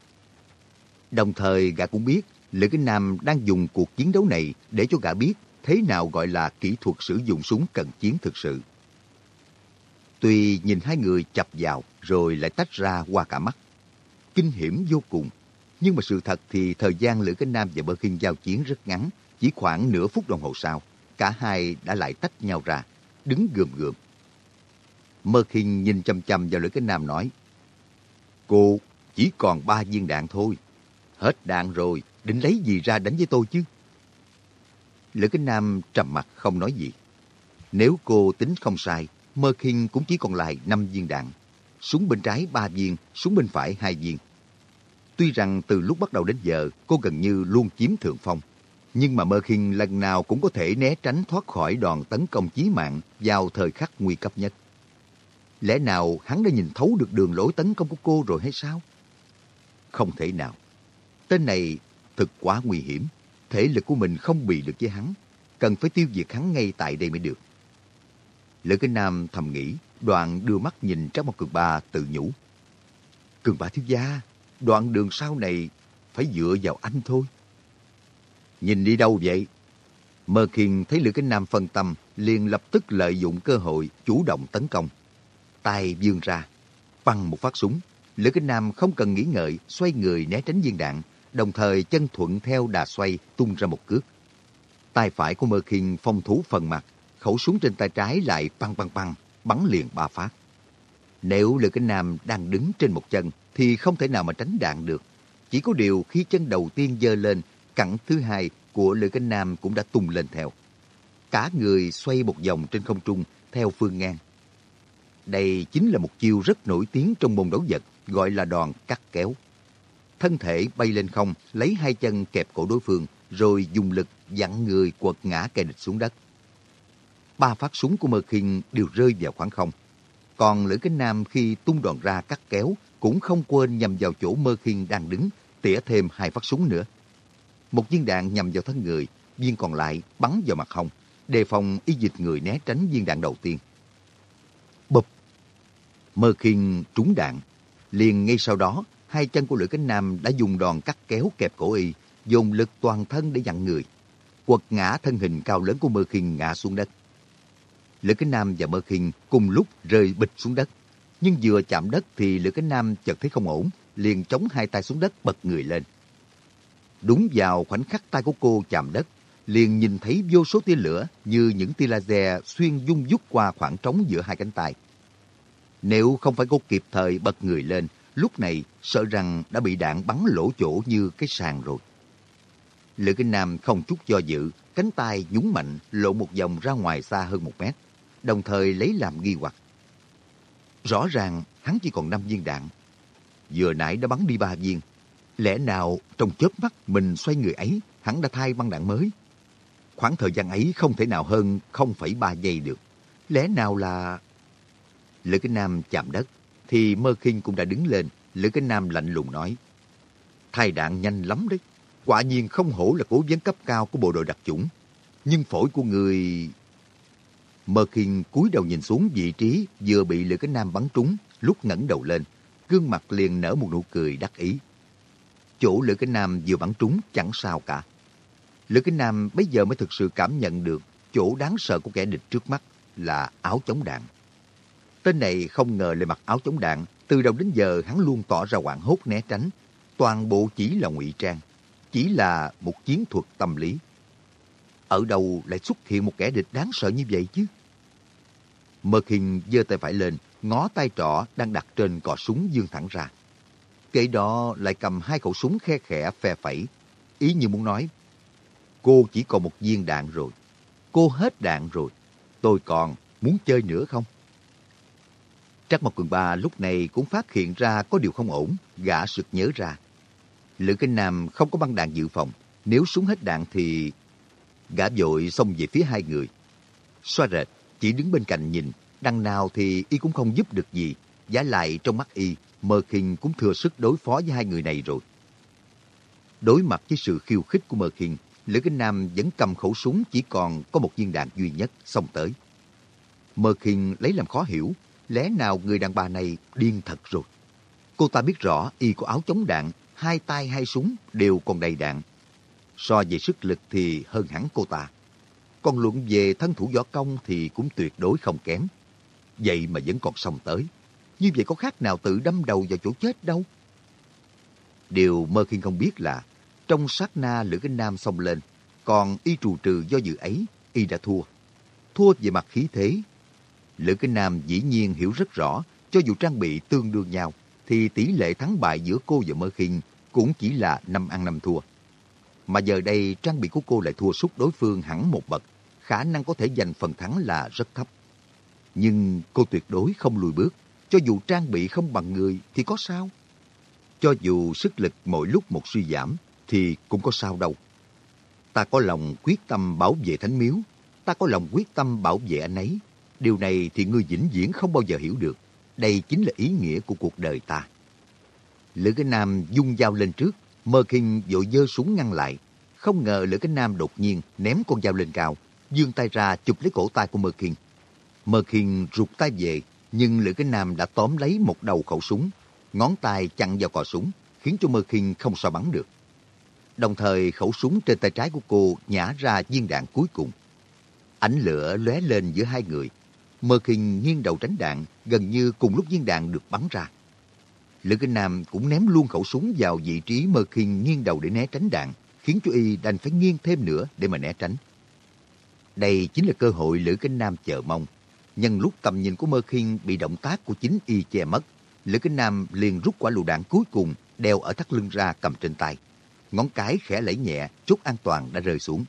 Đồng thời gã cũng biết Lữ cánh Nam đang dùng cuộc chiến đấu này để cho gã biết thế nào gọi là kỹ thuật sử dụng súng cận chiến thực sự. Tuy nhìn hai người chập vào rồi lại tách ra qua cả mắt. Kinh hiểm vô cùng. Nhưng mà sự thật thì thời gian Lữ cánh Nam và Bơ Kinh giao chiến rất ngắn, chỉ khoảng nửa phút đồng hồ sau, cả hai đã lại tách nhau ra, đứng gườm gườm. Mơ kinh nhìn chăm chăm vào lưỡi cánh nam nói, Cô chỉ còn ba viên đạn thôi. Hết đạn rồi, định lấy gì ra đánh với tôi chứ? Lữ Kính Nam trầm mặt không nói gì. Nếu cô tính không sai, Mơ Kinh cũng chỉ còn lại 5 viên đạn. Súng bên trái 3 viên, súng bên phải 2 viên. Tuy rằng từ lúc bắt đầu đến giờ, cô gần như luôn chiếm thượng phong. Nhưng mà Mơ Kinh lần nào cũng có thể né tránh thoát khỏi đòn tấn công chí mạng vào thời khắc nguy cấp nhất. Lẽ nào hắn đã nhìn thấu được đường lối tấn công của cô rồi hay sao? Không thể nào. Tên này thực quá nguy hiểm. Thể lực của mình không bị được với hắn. Cần phải tiêu diệt hắn ngay tại đây mới được. Lữ Kinh Nam thầm nghĩ, đoạn đưa mắt nhìn Trác Mộc Cường Ba tự nhủ. Cường Ba thiếu gia, đoạn đường sau này phải dựa vào anh thôi. Nhìn đi đâu vậy? Mơ Kiên thấy Lữ Kinh Nam phân tâm, liền lập tức lợi dụng cơ hội chủ động tấn công tay vươn ra, băng một phát súng. Lữ Kinh Nam không cần nghĩ ngợi, xoay người né tránh viên đạn, đồng thời chân thuận theo đà xoay tung ra một cước. Tay phải của Mơ Kinh phong thú phần mặt, khẩu súng trên tay trái lại băng băng băng, bắn liền ba phát. Nếu Lữ Kinh Nam đang đứng trên một chân thì không thể nào mà tránh đạn được. Chỉ có điều khi chân đầu tiên dơ lên, cẳng thứ hai của Lữ Kinh Nam cũng đã tung lên theo. Cả người xoay một vòng trên không trung theo phương ngang. Đây chính là một chiêu rất nổi tiếng trong môn đấu vật, gọi là đòn cắt kéo. Thân thể bay lên không, lấy hai chân kẹp cổ đối phương, rồi dùng lực dặn người quật ngã kẻ địch xuống đất. Ba phát súng của Mơ Kinh đều rơi vào khoảng không. Còn Lữ Kính Nam khi tung đòn ra cắt kéo cũng không quên nhằm vào chỗ Mơ Kinh đang đứng, tỉa thêm hai phát súng nữa. Một viên đạn nhằm vào thân người, viên còn lại bắn vào mặt hông, đề phòng y dịch người né tránh viên đạn đầu tiên. Bụp Mơ khinh trúng đạn. Liền ngay sau đó, hai chân của Lữ Cánh Nam đã dùng đòn cắt kéo kẹp cổ y, dùng lực toàn thân để dặn người. Quật ngã thân hình cao lớn của Mơ khinh ngã xuống đất. Lữ Cánh Nam và Mơ khinh cùng lúc rơi bịch xuống đất. Nhưng vừa chạm đất thì Lữ Cánh Nam chợt thấy không ổn, liền chống hai tay xuống đất bật người lên. Đúng vào khoảnh khắc tay của cô chạm đất, liền nhìn thấy vô số tia lửa như những tia laser xuyên dung dút qua khoảng trống giữa hai cánh tay. Nếu không phải cô kịp thời bật người lên, lúc này sợ rằng đã bị đạn bắn lỗ chỗ như cái sàn rồi. Lữ Kinh Nam không chút do dự, cánh tay nhúng mạnh lộ một vòng ra ngoài xa hơn một mét, đồng thời lấy làm nghi hoặc. Rõ ràng hắn chỉ còn 5 viên đạn. Vừa nãy đã bắn đi ba viên. Lẽ nào trong chớp mắt mình xoay người ấy, hắn đã thay băng đạn mới? Khoảng thời gian ấy không thể nào hơn 0,3 giây được. Lẽ nào là... Lữ Kinh Nam chạm đất, thì Mơ Kinh cũng đã đứng lên. Lữ Kinh Nam lạnh lùng nói, thay đạn nhanh lắm đấy. Quả nhiên không hổ là cố vấn cấp cao của bộ đội đặc chủng. Nhưng phổi của người... Mơ khinh cúi đầu nhìn xuống vị trí vừa bị Lữ cánh Nam bắn trúng, lúc ngẩng đầu lên. Gương mặt liền nở một nụ cười đắc ý. Chỗ Lữ cánh Nam vừa bắn trúng chẳng sao cả. Lữ Kinh Nam bây giờ mới thực sự cảm nhận được chỗ đáng sợ của kẻ địch trước mắt là áo chống đạn. Tên này không ngờ lại mặc áo chống đạn, từ đầu đến giờ hắn luôn tỏ ra hoảng hốt né tránh. Toàn bộ chỉ là ngụy trang, chỉ là một chiến thuật tâm lý. Ở đâu lại xuất hiện một kẻ địch đáng sợ như vậy chứ? Mơ Kinh giơ tay phải lên, ngó tay trỏ đang đặt trên cò súng dương thẳng ra. Kể đó lại cầm hai khẩu súng khe khẽ phe phẩy, ý như muốn nói, cô chỉ còn một viên đạn rồi. Cô hết đạn rồi. Tôi còn muốn chơi nữa không? Trắc Mộc Cường Ba lúc này cũng phát hiện ra có điều không ổn, gã sực nhớ ra. Lữ Kinh Nam không có băng đạn dự phòng. Nếu súng hết đạn thì... Gã vội xông về phía hai người. Xoa rệt, chỉ đứng bên cạnh nhìn. Đằng nào thì y cũng không giúp được gì. Giá lại trong mắt y, Mơ Kinh cũng thừa sức đối phó với hai người này rồi. Đối mặt với sự khiêu khích của Mơ Kinh, Lữ Kinh Nam vẫn cầm khẩu súng chỉ còn có một viên đạn duy nhất xông tới. Mơ Kinh lấy làm khó hiểu, lẽ nào người đàn bà này điên thật rồi. Cô ta biết rõ y có áo chống đạn, hai tay hai súng đều còn đầy đạn. So về sức lực thì hơn hẳn cô ta. Còn luận về thân thủ võ công thì cũng tuyệt đối không kém. Vậy mà vẫn còn xong tới. Như vậy có khác nào tự đâm đầu vào chỗ chết đâu. Điều Mơ Khiên không biết là trong sát na Lữ Kinh Nam xông lên, còn y trù trừ do dự ấy, y đã thua. Thua về mặt khí thế. Lữ Kinh Nam dĩ nhiên hiểu rất rõ, cho dù trang bị tương đương nhau, thì tỷ lệ thắng bại giữa cô và Mơ Khiên cũng chỉ là năm ăn năm thua. Mà giờ đây trang bị của cô lại thua sút đối phương hẳn một bậc, khả năng có thể giành phần thắng là rất thấp. Nhưng cô tuyệt đối không lùi bước, cho dù trang bị không bằng người thì có sao? Cho dù sức lực mỗi lúc một suy giảm thì cũng có sao đâu. Ta có lòng quyết tâm bảo vệ thánh miếu, ta có lòng quyết tâm bảo vệ anh ấy. Điều này thì ngươi vĩnh viễn không bao giờ hiểu được. Đây chính là ý nghĩa của cuộc đời ta. Lữ Cái Nam dung dao lên trước, Mơ Kinh vội dơ súng ngăn lại. Không ngờ Lữ Cái Nam đột nhiên ném con dao lên cao, dương tay ra chụp lấy cổ tay của Mơ Kinh. Mơ Kinh rụt tay về, nhưng Lữ Cái Nam đã tóm lấy một đầu khẩu súng, ngón tay chặn vào cò súng, khiến cho Mơ Kinh không sao bắn được. Đồng thời khẩu súng trên tay trái của cô nhả ra viên đạn cuối cùng. Ánh lửa lóe lên giữa hai người. Mơ Kinh nghiêng đầu tránh đạn, gần như cùng lúc viên đạn được bắn ra. Lữ Kinh Nam cũng ném luôn khẩu súng vào vị trí Mơ Kinh nghiêng đầu để né tránh đạn, khiến chú y đành phải nghiêng thêm nữa để mà né tránh. Đây chính là cơ hội Lữ Kinh Nam chờ mong. Nhân lúc tầm nhìn của Mơ Kinh bị động tác của chính y che mất, Lữ Kinh Nam liền rút quả lựu đạn cuối cùng đeo ở thắt lưng ra cầm trên tay. Ngón cái khẽ lẫy nhẹ, chút an toàn đã rơi xuống.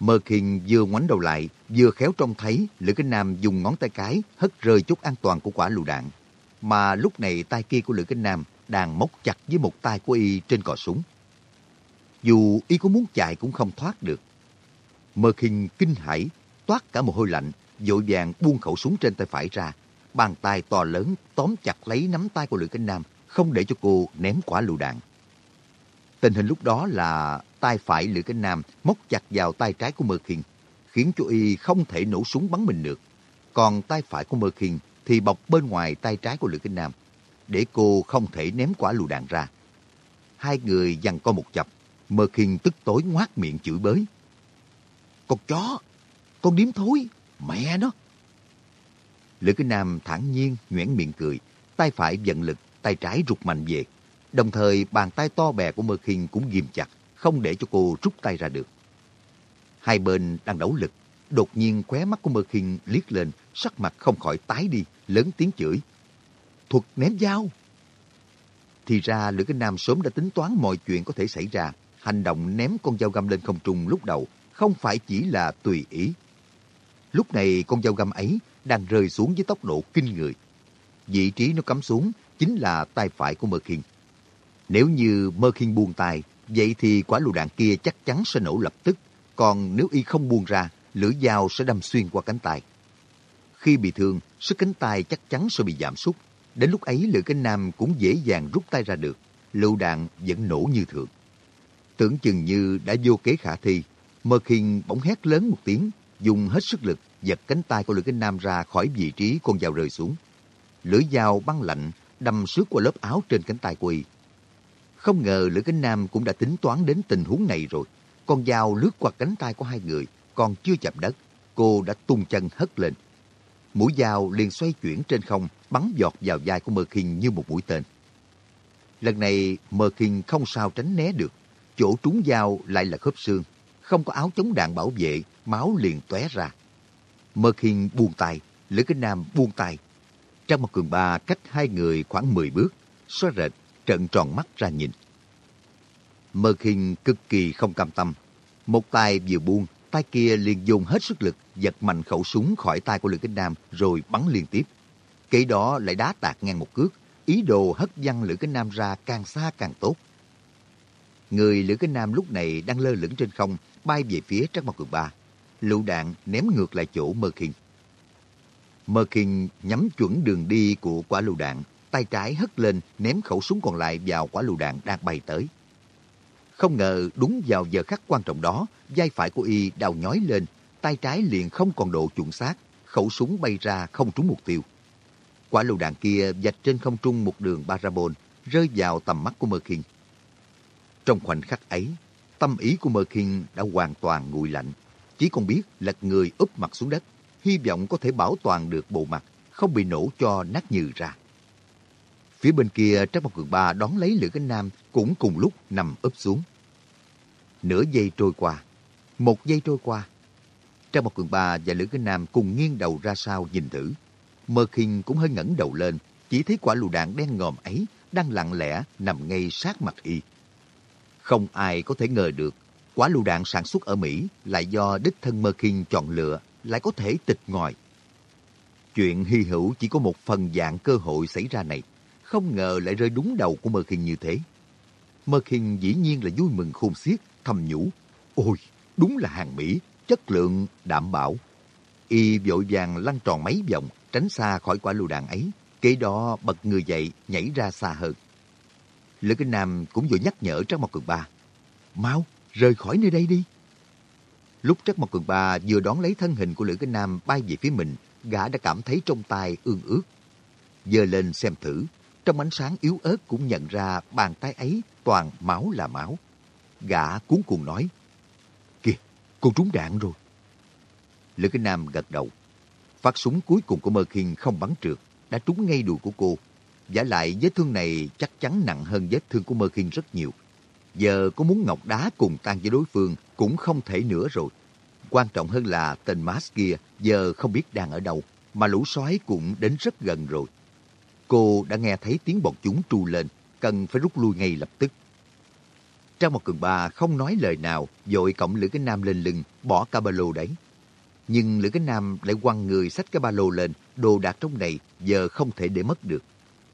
Mơ Kinh vừa ngoảnh đầu lại, vừa khéo trông thấy Lữ Kinh Nam dùng ngón tay cái hất rơi chút an toàn của quả lựu đạn. Mà lúc này tay kia của Lữ Kinh Nam đang móc chặt với một tay của y trên cò súng. Dù y có muốn chạy cũng không thoát được. Mơ Kinh kinh hãi, toát cả mồ hôi lạnh, vội vàng buông khẩu súng trên tay phải ra. Bàn tay to lớn tóm chặt lấy nắm tay của Lữ Kinh Nam, không để cho cô ném quả lựu đạn. Tình hình lúc đó là tay phải Lữ Kinh Nam móc chặt vào tay trái của Mơ Kinh, khiến cho y không thể nổ súng bắn mình được. Còn tay phải của Mơ Kinh thì bọc bên ngoài tay trái của Lữ Kinh Nam, để cô không thể ném quả lựu đạn ra. Hai người dằn co một chập, Mơ Kinh tức tối ngoác miệng chửi bới. Con chó, con điếm thối, mẹ nó. Lữ Kinh Nam thản nhiên nhoẻn miệng cười, tay phải vận lực, tay trái rụt mạnh về. Đồng thời bàn tay to bè của Mơ Kinh cũng ghim chặt, không để cho cô rút tay ra được. Hai bên đang đấu lực, đột nhiên khóe mắt của Mơ Khiên liếc lên, sắc mặt không khỏi tái đi, lớn tiếng chửi. Thuật ném dao! Thì ra Lữ Kinh Nam sớm đã tính toán mọi chuyện có thể xảy ra. Hành động ném con dao găm lên không trung lúc đầu không phải chỉ là tùy ý. Lúc này con dao găm ấy đang rơi xuống với tốc độ kinh người. Vị trí nó cắm xuống chính là tay phải của Mơ Khiên. Nếu như Mơ Khiên buông tay, vậy thì quả lựu đạn kia chắc chắn sẽ nổ lập tức. Còn nếu y không buông ra, lưỡi dao sẽ đâm xuyên qua cánh tay. Khi bị thương, sức cánh tay chắc chắn sẽ bị giảm sút. Đến lúc ấy Lữ Cánh Nam cũng dễ dàng rút tay ra được. Lựu đạn vẫn nổ như thường. Tưởng chừng như đã vô kế khả thi. Mơ Khiên bỗng hét lớn một tiếng, dùng hết sức lực giật cánh tay của lưỡi Cánh Nam ra khỏi vị trí con dao rơi xuống. Lưỡi dao băng lạnh đâm xước qua lớp áo trên cánh tay của y. Không ngờ lưỡi Cánh Nam cũng đã tính toán đến tình huống này rồi. Con dao lướt qua cánh tay của hai người, còn chưa chạm đất, cô đã tung chân hất lên. Mũi dao liền xoay chuyển trên không, bắn giọt vào vai của Mơ Kinh như một mũi tên. Lần này Mơ Kinh không sao tránh né được, chỗ trúng dao lại là khớp xương, không có áo chống đạn bảo vệ, máu liền tóe ra. Mơ Kinh buông tay, Lữ Kinh Nam buông tay. Trong một cường ba cách hai người khoảng 10 bước, xóa rệt, trận tròn mắt ra nhìn. Mơ Kinh cực kỳ không cam tâm. Một tay vừa buông, tay kia liền dùng hết sức lực giật mạnh khẩu súng khỏi tay của Lữ Kính Nam rồi bắn liên tiếp. Kế đó lại đá tạt ngang một cước, ý đồ hất văng Lữ Kính Nam ra càng xa càng tốt. Người Lữ Cái Nam lúc này đang lơ lửng trên không, bay về phía Trắc Mộc Cường Ba. Lựu đạn ném ngược lại chỗ Mơ Kinh. Mơ Kinh nhắm chuẩn đường đi của quả lựu đạn, tay trái hất lên ném khẩu súng còn lại vào quả lựu đạn đang bay tới. Không ngờ đúng vào giờ khắc quan trọng đó, vai phải của y đau nhói lên, tay trái liền không còn độ chuẩn xác, khẩu súng bay ra không trúng mục tiêu. Quả lựu đạn kia vạch trên không trung một đường parabol, rơi vào tầm mắt của Mơ Kinh. Trong khoảnh khắc ấy, tâm ý của Mơ Kinh đã hoàn toàn nguội lạnh. Chỉ còn biết lật người úp mặt xuống đất, hy vọng có thể bảo toàn được bộ mặt, không bị nổ cho nát nhừ ra. Phía bên kia Trác Mộc Cường Ba đón lấy Lữ Cánh Nam cũng cùng lúc nằm úp xuống. Nửa giây trôi qua, một giây trôi qua. trong Mộc Cường Ba và Lữ Kinh Nam cùng nghiêng đầu ra sau nhìn thử. Mơ Kinh cũng hơi ngẩng đầu lên, chỉ thấy quả lựu đạn đen ngòm ấy đang lặng lẽ nằm ngay sát mặt y. Không ai có thể ngờ được quả lựu đạn sản xuất ở Mỹ lại do đích thân Mơ Kinh chọn lựa lại có thể tịch ngòi. Chuyện hy hữu chỉ có một phần dạng cơ hội xảy ra này, không ngờ lại rơi đúng đầu của Mơ Kinh như thế. Mơ Kinh dĩ nhiên là vui mừng khôn xiết, thầm nhủ. Ôi, đúng là hàng Mỹ, chất lượng đảm bảo. Y vội vàng lăn tròn mấy vòng, tránh xa khỏi quả lựu đạn ấy. Kế đó bật người dậy, nhảy ra xa hơn. Lữ Kinh Nam cũng vừa nhắc nhở Trác Mộc Cường Ba. Mau, rời khỏi nơi đây đi. Lúc Trác Mộc Cường Ba vừa đón lấy thân hình của Lữ Kinh Nam bay về phía mình, gã đã cảm thấy trong tay ương ướt. Giờ lên xem thử, trong ánh sáng yếu ớt cũng nhận ra bàn tay ấy toàn máu là máu. Gã cuốn cuồng nói, Kìa, cô trúng đạn rồi. Lữ Kinh Nam gật đầu. Phát súng cuối cùng của Mơ Kinh không bắn trượt, đã trúng ngay đùi của cô. Giả lại vết thương này chắc chắn nặng hơn vết thương của Mơ Kinh rất nhiều. Giờ có muốn ngọc đá cùng tan với đối phương cũng không thể nữa rồi. Quan trọng hơn là tên Mas kia giờ không biết đang ở đâu, mà lũ sói cũng đến rất gần rồi. Cô đã nghe thấy tiếng bọn chúng tru lên, cần phải rút lui ngay lập tức. Trang một cường ba không nói lời nào, dội cổng Lữ Cái Nam lên lưng, bỏ cả ba lô đấy. Nhưng Lữ Cái Nam lại quăng người xách cái ba lô lên, đồ đạc trong này giờ không thể để mất được.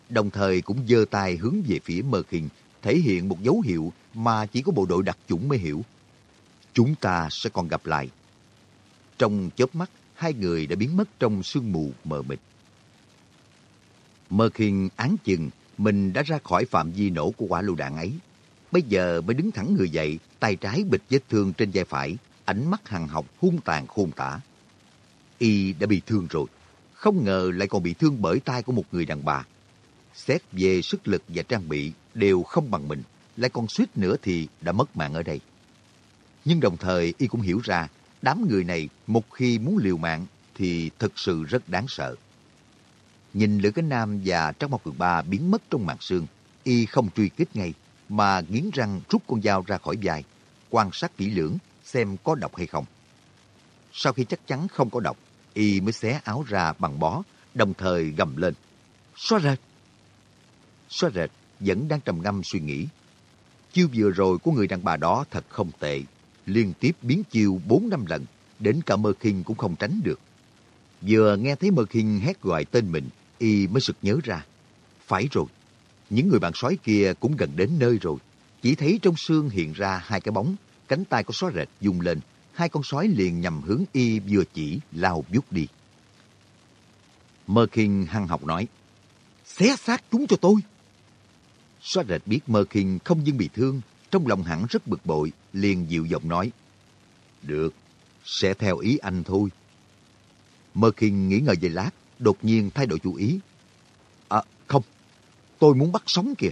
Đồng thời cũng giơ tay hướng về phía Mơ Kinh, thể hiện một dấu hiệu mà chỉ có bộ đội đặc chủng mới hiểu. Chúng ta sẽ còn gặp lại. Trong chớp mắt, hai người đã biến mất trong sương mù mờ mịt. Mơ Kinh án chừng, mình đã ra khỏi phạm vi nổ của quả lựu đạn ấy. Bây giờ mới đứng thẳng người dậy, tay trái bịch vết thương trên vai phải, ánh mắt hằng học hung tàn khôn tả. Y đã bị thương rồi, không ngờ lại còn bị thương bởi tay của một người đàn bà. Xét về sức lực và trang bị đều không bằng mình, lại còn suýt nữa thì đã mất mạng ở đây. Nhưng đồng thời y cũng hiểu ra, đám người này một khi muốn liều mạng thì thực sự rất đáng sợ. Nhìn Lữ Cánh Nam và Trác Mộc Cường Ba biến mất trong màn sương, y không truy kích ngay, mà nghiến răng rút con dao ra khỏi vai, quan sát kỹ lưỡng xem có độc hay không. Sau khi chắc chắn không có độc, y mới xé áo ra bằng bó, đồng thời gầm lên. Xóa rệt! Xóa rệt vẫn đang trầm ngâm suy nghĩ. Chiêu vừa rồi của người đàn bà đó thật không tệ. Liên tiếp biến chiêu 4 năm lần, đến cả Mơ Kinh cũng không tránh được. Vừa nghe thấy Mơ Kinh hét gọi tên mình, y mới sực nhớ ra. Phải rồi, những người bạn sói kia cũng gần đến nơi rồi. Chỉ thấy trong xương hiện ra hai cái bóng, cánh tay của sói rệt dùng lên, hai con sói liền nhằm hướng y vừa chỉ lao vút đi. Mơ Kinh hăng học nói, xé xác chúng cho tôi. Sói rệt biết Mơ Kinh không những bị thương, trong lòng hẳn rất bực bội, liền dịu giọng nói, Được, sẽ theo ý anh thôi. Mơ Kinh nghĩ ngợi về lát, đột nhiên thay đổi chủ ý. Tôi muốn bắt sống kìa.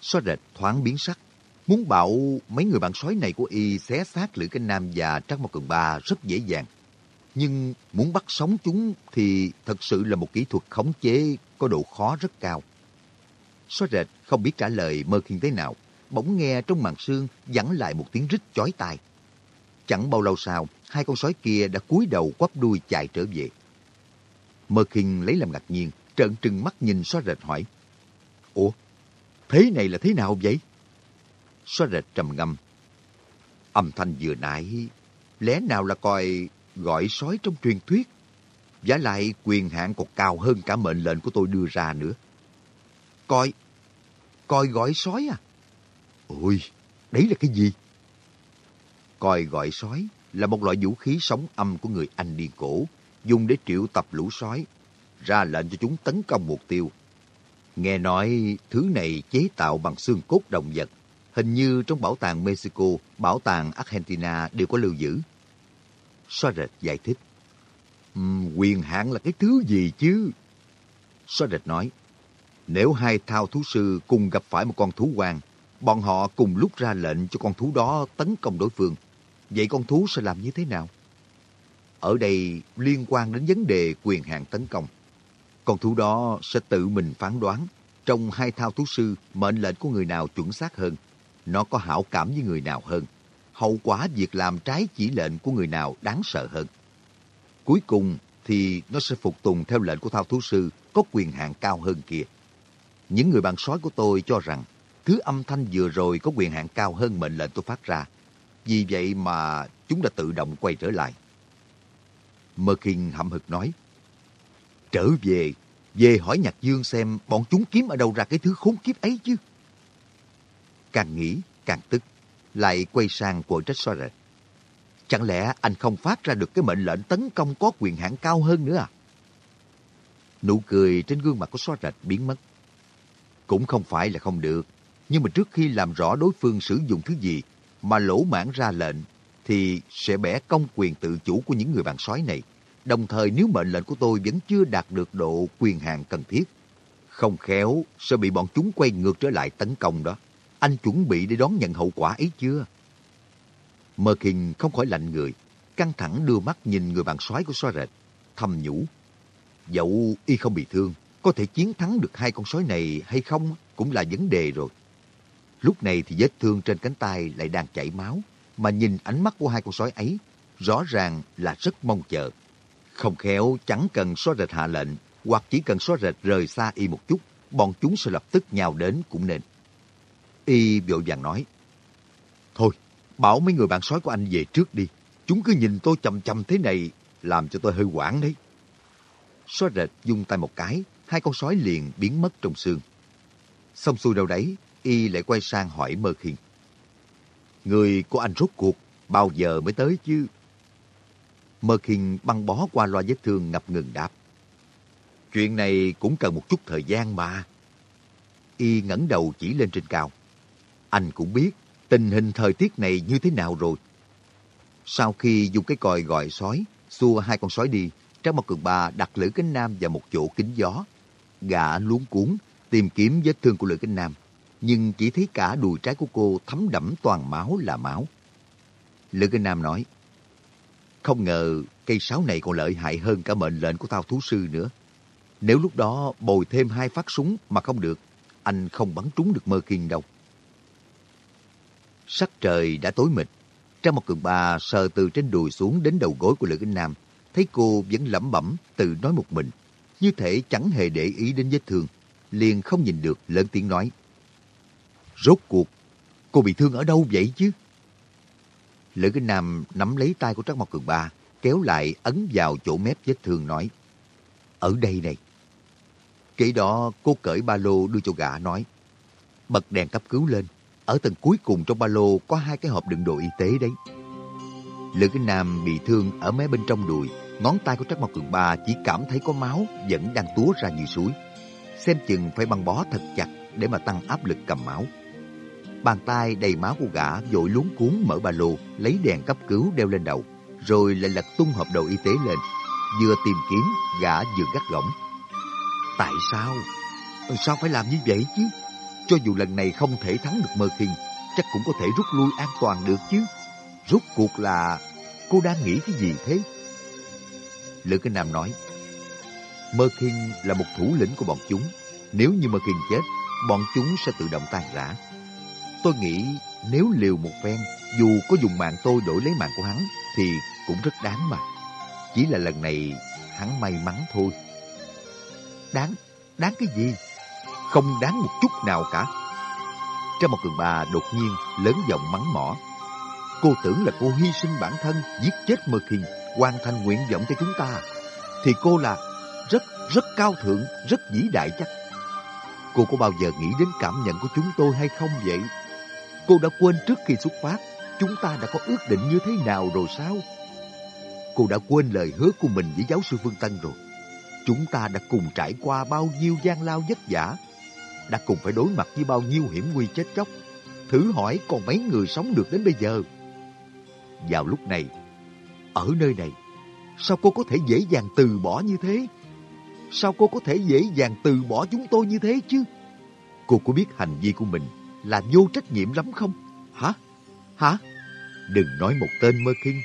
Xóa rệt thoáng biến sắc, muốn bảo mấy người bạn sói này của y xé xác Lữ Cánh Nam và Trác Mộc Cường Ba rất dễ dàng. Nhưng muốn bắt sống chúng thì thật sự là một kỹ thuật khống chế có độ khó rất cao. Xóa rệt không biết trả lời Mơ Khiên thế nào, bỗng nghe trong màn sương vẳng lại một tiếng rít chói tai. Chẳng bao lâu sau, hai con sói kia đã cúi đầu quắp đuôi chạy trở về. Mơ Khiên lấy làm ngạc nhiên, trợn trừng mắt nhìn xóa rệt hỏi. Ủa, thế này là thế nào vậy? xóa rệt trầm ngâm. Âm thanh vừa nãy, lẽ nào là coi gọi sói trong truyền thuyết? Giả lại quyền hạn còn cao hơn cả mệnh lệnh của tôi đưa ra nữa. Coi, coi gọi sói à? Ôi, đấy là cái gì? Coi gọi sói là một loại vũ khí sống âm của người Anh điên cổ, dùng để triệu tập lũ sói, ra lệnh cho chúng tấn công mục tiêu. Nghe nói thứ này chế tạo bằng xương cốt động vật, hình như trong bảo tàng Mexico, bảo tàng Argentina đều có lưu giữ. Soaret giải thích. Um, quyền hạn là cái thứ gì chứ? Soaret nói, nếu hai thao thú sư cùng gặp phải một con thú hoàng, bọn họ cùng lúc ra lệnh cho con thú đó tấn công đối phương. Vậy con thú sẽ làm như thế nào? Ở đây liên quan đến vấn đề quyền hạn tấn công. Con thú đó sẽ tự mình phán đoán trong hai thao thú sư mệnh lệnh của người nào chuẩn xác hơn. Nó có hảo cảm với người nào hơn. Hậu quả việc làm trái chỉ lệnh của người nào đáng sợ hơn. Cuối cùng thì nó sẽ phục tùng theo lệnh của thao thú sư có quyền hạn cao hơn kia. Những người bạn sói của tôi cho rằng thứ âm thanh vừa rồi có quyền hạn cao hơn mệnh lệnh tôi phát ra. Vì vậy mà chúng đã tự động quay trở lại. Mơ Kinh hậm hực nói, Trở về, về hỏi Nhạc Dương xem bọn chúng kiếm ở đâu ra cái thứ khốn kiếp ấy chứ. Càng nghĩ, càng tức, lại quay sang quội trách xoa rệt. Chẳng lẽ anh không phát ra được cái mệnh lệnh tấn công có quyền hạn cao hơn nữa à? Nụ cười trên gương mặt của xóa rệt biến mất. Cũng không phải là không được, nhưng mà trước khi làm rõ đối phương sử dụng thứ gì mà lỗ mãn ra lệnh, thì sẽ bẻ công quyền tự chủ của những người bạn sói này. Đồng thời nếu mệnh lệnh của tôi vẫn chưa đạt được độ quyền hạn cần thiết, không khéo sẽ bị bọn chúng quay ngược trở lại tấn công đó. Anh chuẩn bị để đón nhận hậu quả ấy chưa? Mơ Kinh không khỏi lạnh người, căng thẳng đưa mắt nhìn người bạn sói của sói rệt, thầm nhủ. Dẫu y không bị thương, có thể chiến thắng được hai con sói này hay không cũng là vấn đề rồi. Lúc này thì vết thương trên cánh tay lại đang chảy máu, mà nhìn ánh mắt của hai con sói ấy, rõ ràng là rất mong chờ. Không khéo chẳng cần xóa rệt hạ lệnh, hoặc chỉ cần xóa rệt rời xa y một chút, bọn chúng sẽ lập tức nhào đến cũng nên. Y vội vàng nói, Thôi, bảo mấy người bạn sói của anh về trước đi. Chúng cứ nhìn tôi chầm chầm thế này, làm cho tôi hơi quảng đấy. xóa rệt dung tay một cái, hai con sói liền biến mất trong xương. Xong xuôi đâu đấy, y lại quay sang hỏi Mơ Khiên. Người của anh rốt cuộc, bao giờ mới tới chứ? Mơ Khiên băng bó qua loa vết thương ngập ngừng đáp. Chuyện này cũng cần một chút thời gian mà. Y ngẩng đầu chỉ lên trên cao. Anh cũng biết tình hình thời tiết này như thế nào rồi. Sau khi dùng cái còi gọi sói, xua hai con sói đi, Trang Mộc cường ba đặt Lữ Cánh Nam vào một chỗ kính gió. Gã luống cuốn, tìm kiếm vết thương của Lữ Cánh Nam, nhưng chỉ thấy cả đùi trái của cô thấm đẫm toàn máu là máu. Lữ Cánh Nam nói, không ngờ cây sáo này còn lợi hại hơn cả mệnh lệnh của tao thú sư nữa. Nếu lúc đó bồi thêm hai phát súng mà không được, anh không bắn trúng được mơ kiên đâu. Sắc trời đã tối mịt. Trang một cường bà sờ từ trên đùi xuống đến đầu gối của Lữ Kinh Nam, thấy cô vẫn lẩm bẩm tự nói một mình, như thể chẳng hề để ý đến vết thương, liền không nhìn được lớn tiếng nói. Rốt cuộc, cô bị thương ở đâu vậy chứ? Lữ Kinh Nam nắm lấy tay của Trác Mộc Cường Ba, kéo lại ấn vào chỗ mép vết thương nói. Ở đây này. kế đó cô cởi ba lô đưa cho gã nói. Bật đèn cấp cứu lên. Ở tầng cuối cùng trong ba lô có hai cái hộp đựng đồ y tế đấy. Lữ Kinh Nam bị thương ở mé bên trong đùi. Ngón tay của Trác Mộc Cường Ba chỉ cảm thấy có máu vẫn đang túa ra như suối. Xem chừng phải băng bó thật chặt để mà tăng áp lực cầm máu. Bàn tay đầy máu của gã vội luống cuốn mở ba lô, lấy đèn cấp cứu đeo lên đầu, rồi lại lật tung hộp đồ y tế lên. Vừa tìm kiếm, gã vừa gắt gỏng. Tại sao? Sao phải làm như vậy chứ? Cho dù lần này không thể thắng được Mơ Kinh, chắc cũng có thể rút lui an toàn được chứ. Rút cuộc là cô đang nghĩ cái gì thế? Lữ Kinh Nam nói, Mơ Kinh là một thủ lĩnh của bọn chúng. Nếu như Mơ Kinh chết, bọn chúng sẽ tự động tan rã. Tôi nghĩ nếu liều một phen, dù có dùng mạng tôi đổi lấy mạng của hắn, thì cũng rất đáng mà. Chỉ là lần này hắn may mắn thôi. Đáng? Đáng cái gì? Không đáng một chút nào cả. Trong một cường bà đột nhiên lớn giọng mắng mỏ. Cô tưởng là cô hy sinh bản thân, giết chết Mơ Kinh, hoàn thành nguyện vọng cho chúng ta. Thì cô là rất, rất cao thượng, rất vĩ đại chắc. Cô có bao giờ nghĩ đến cảm nhận của chúng tôi hay không vậy? Cô đã quên trước khi xuất phát, chúng ta đã có ước định như thế nào rồi sao? Cô đã quên lời hứa của mình với giáo sư Phương Tân rồi. Chúng ta đã cùng trải qua bao nhiêu gian lao vất vả, đã cùng phải đối mặt với bao nhiêu hiểm nguy chết chóc. Thử hỏi còn mấy người sống được đến bây giờ? Vào lúc này, ở nơi này, sao cô có thể dễ dàng từ bỏ như thế? Sao cô có thể dễ dàng từ bỏ chúng tôi như thế chứ? Cô có biết hành vi của mình là vô trách nhiệm lắm không? Hả? Hả? Đừng nói một tên mơ khinh.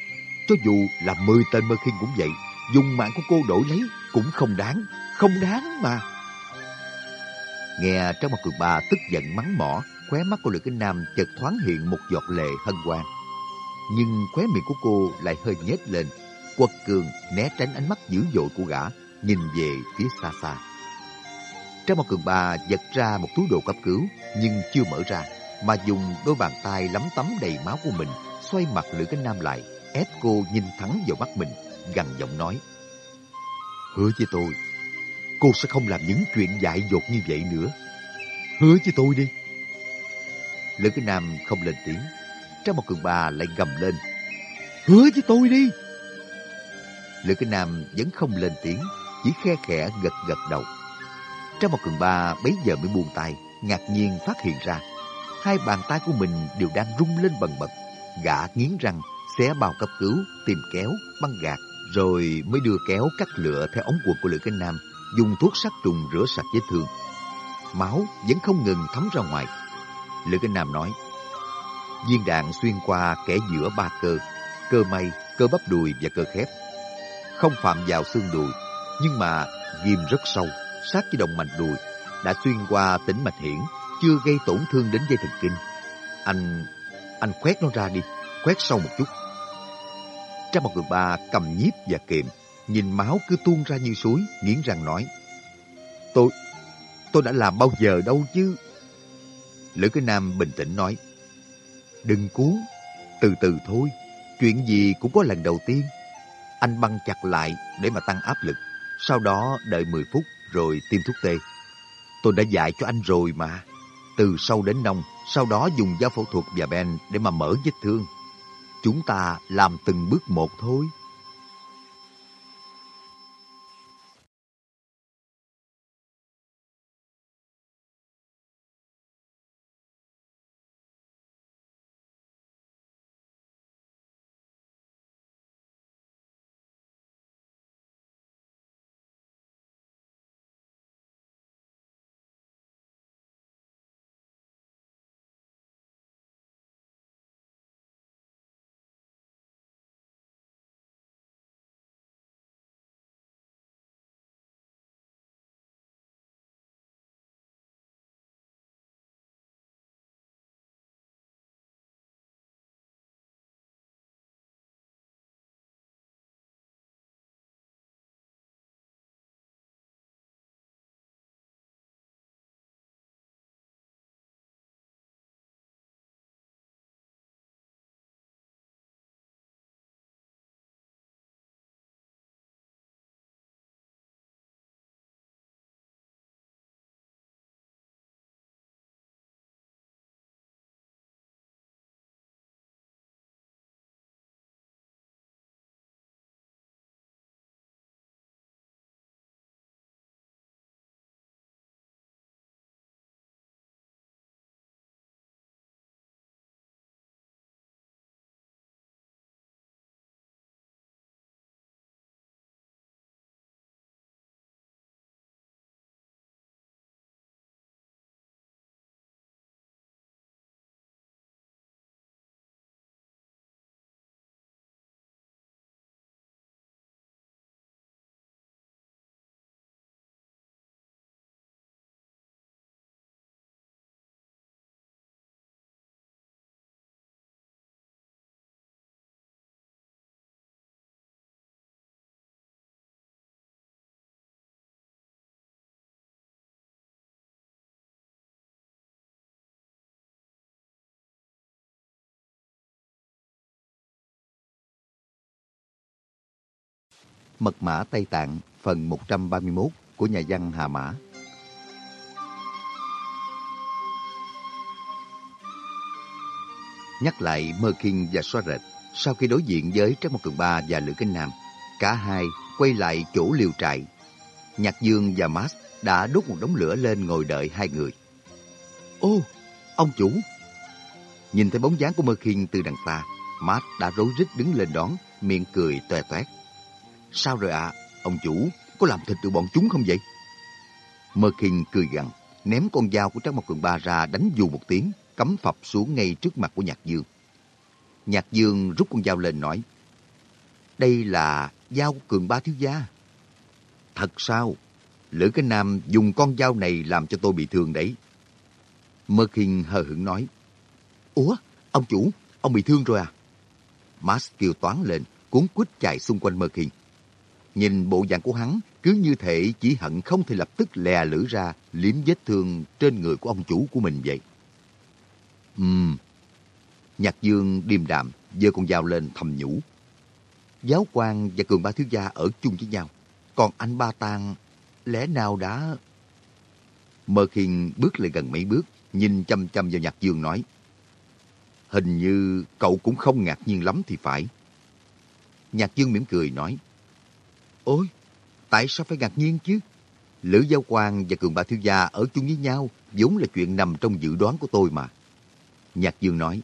Cho dù là mười tên mơ khinh cũng vậy. Dùng mạng của cô đổi lấy cũng không đáng. Không đáng mà. Nghe trong một Cường bà tức giận mắng mỏ, khóe mắt của Lữ Kinh Nam chợt thoáng hiện một giọt lệ hân hoan. Nhưng khóe miệng của cô lại hơi nhếch lên. Quật cường né tránh ánh mắt dữ dội của gã, nhìn về phía xa xa. Trang một cường ba giật ra một túi đồ cấp cứu, nhưng chưa mở ra, mà dùng đôi bàn tay lấm tấm đầy máu của mình, xoay mặt Lữ Cánh Nam lại, ép cô nhìn thẳng vào mắt mình, gằn giọng nói. Hứa với tôi, cô sẽ không làm những chuyện dại dột như vậy nữa. Hứa với tôi đi. Lữ Cánh Nam không lên tiếng, Trang một cường ba lại gầm lên. Hứa với tôi đi. Lữ Cánh Nam vẫn không lên tiếng, chỉ khe khẽ gật gật đầu. Trang một cường ba bấy giờ mới buông tay, ngạc nhiên phát hiện ra. Hai bàn tay của mình đều đang rung lên bần bật. Gã nghiến răng, xé bao cấp cứu, tìm kéo, băng gạt, rồi mới đưa kéo cắt lửa theo ống quần của Lữ Kinh Nam, dùng thuốc sát trùng rửa sạch vết thương. Máu vẫn không ngừng thấm ra ngoài. Lữ Kinh Nam nói, viên đạn xuyên qua kẻ giữa ba cơ, cơ may, cơ bắp đùi và cơ khép. Không phạm vào xương đùi, nhưng mà ghim rất sâu, sát với động mạch đùi, đã xuyên qua tĩnh mạch hiển, chưa gây tổn thương đến dây thần kinh. Anh, anh khoét nó ra đi, khoét sâu một chút. Trang một người ba cầm nhíp và kềm nhìn máu cứ tuôn ra như suối, nghiến răng nói. Tôi, tôi đã làm bao giờ đâu chứ. Lữ cái Nam bình tĩnh nói. Đừng cuốn, từ từ thôi, chuyện gì cũng có lần đầu tiên. Anh băng chặt lại để mà tăng áp lực, sau đó đợi 10 phút rồi tiêm thuốc tê. Tôi đã dạy cho anh rồi mà. Từ sâu đến nông, sau đó dùng dao phẫu thuật và ben để mà mở vết thương. Chúng ta làm từng bước một thôi. Mật mã Tây Tạng phần 131 của nhà văn Hà Mã. Nhắc lại Mơ Kinh và Xoa Rệt, sau khi đối diện với Trác Mộc Cường Ba và Lữ Kinh Nam, cả hai quay lại chỗ liều trại. Nhạc Dương và Max đã đốt một đống lửa lên ngồi đợi hai người. Ô, ông chủ! Nhìn thấy bóng dáng của Mơ Kinh từ đằng xa, Max đã rối rít đứng lên đón, miệng cười toe toét. Sao rồi ạ? À? Ông chủ, có làm thịt được bọn chúng không vậy? Mơ Kinh cười gằn, ném con dao của Trác Mộc Cường Ba ra đánh dù một tiếng, cắm phập xuống ngay trước mặt của Nhạc Dương. Nhạc Dương rút con dao lên nói, Đây là dao của Cường Ba Thiếu Gia. Thật sao? Lữ Cái Nam dùng con dao này làm cho tôi bị thương đấy. Mơ Kinh hờ hững nói, Ủa, ông chủ, ông bị thương rồi à? Max kêu toán lên, cuốn quýt chạy xung quanh Mơ Kinh. Nhìn bộ dạng của hắn, cứ như thể chỉ hận không thể lập tức lè lưỡi ra, liếm vết thương trên người của ông chủ của mình vậy. Ừm. Nhạc Dương điềm đạm, giơ con dao lên thầm nhủ. Giáo quan và cường ba thiếu gia ở chung với nhau. Còn anh ba tang lẽ nào đã... Mơ khiên bước lại gần mấy bước, nhìn chăm chăm vào Nhạc Dương nói. Hình như cậu cũng không ngạc nhiên lắm thì phải. Nhạc Dương mỉm cười nói. Ôi, tại sao phải ngạc nhiên chứ? Lữ Giao Quang và Cường Ba Thiếu Gia ở chung với nhau vốn là chuyện nằm trong dự đoán của tôi mà. Nhạc Dương nói,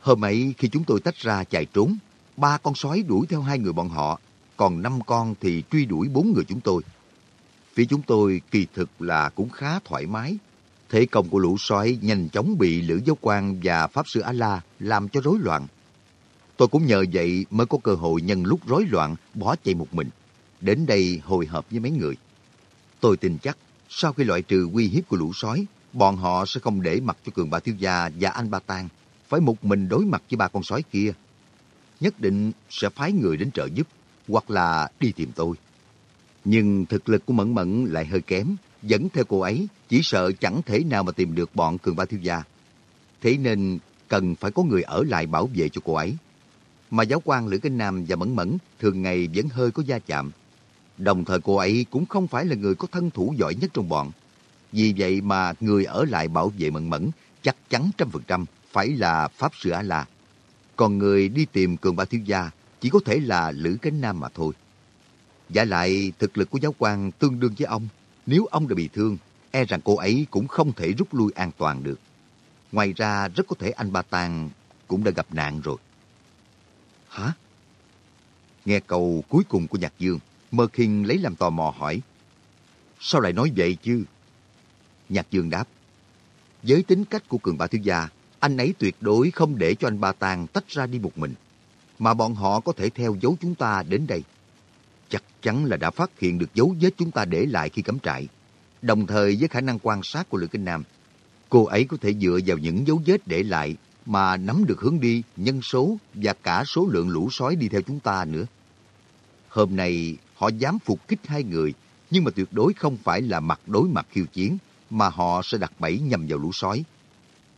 hôm ấy khi chúng tôi tách ra chạy trốn, ba con sói đuổi theo hai người bọn họ, còn năm con thì truy đuổi bốn người chúng tôi. Phía chúng tôi kỳ thực là cũng khá thoải mái. Thế công của lũ sói nhanh chóng bị Lữ Giáo Quang và Pháp Sư A-La làm cho rối loạn. Tôi cũng nhờ vậy mới có cơ hội nhân lúc rối loạn bỏ chạy một mình đến đây hồi hợp với mấy người. Tôi tin chắc, sau khi loại trừ uy hiếp của lũ sói, bọn họ sẽ không để mặc cho Cường Bà Thiếu Gia và anh Ba Tang phải một mình đối mặt với ba con sói kia. Nhất định sẽ phái người đến trợ giúp, hoặc là đi tìm tôi. Nhưng thực lực của Mẫn Mẫn lại hơi kém, dẫn theo cô ấy, chỉ sợ chẳng thể nào mà tìm được bọn Cường Ba Thiếu Gia. Thế nên cần phải có người ở lại bảo vệ cho cô ấy. Mà giáo quan Lữ Kinh Nam và Mẫn Mẫn thường ngày vẫn hơi có gia chạm, Đồng thời cô ấy cũng không phải là người có thân thủ giỏi nhất trong bọn. Vì vậy mà người ở lại bảo vệ Mẫn Mẫn chắc chắn trăm phần trăm phải là Pháp Sư A-La. Còn người đi tìm Cường Ba Thiếu Gia chỉ có thể là Lữ Cánh Nam mà thôi. Giả lại thực lực của giáo quan tương đương với ông. Nếu ông đã bị thương, e rằng cô ấy cũng không thể rút lui an toàn được. Ngoài ra rất có thể anh Ba Tàng cũng đã gặp nạn rồi. Hả? Nghe câu cuối cùng của Nhạc Dương, Mơ Kinh lấy làm tò mò hỏi. Sao lại nói vậy chứ? Nhạc Dương đáp. Với tính cách của cường bà thiếu gia, anh ấy tuyệt đối không để cho anh ba tàng tách ra đi một mình. Mà bọn họ có thể theo dấu chúng ta đến đây. Chắc chắn là đã phát hiện được dấu vết chúng ta để lại khi cắm trại. Đồng thời với khả năng quan sát của Lữ Kinh Nam, cô ấy có thể dựa vào những dấu vết để lại mà nắm được hướng đi, nhân số và cả số lượng lũ sói đi theo chúng ta nữa. Hôm nay Họ dám phục kích hai người, nhưng mà tuyệt đối không phải là mặt đối mặt khiêu chiến, mà họ sẽ đặt bẫy nhằm vào lũ sói.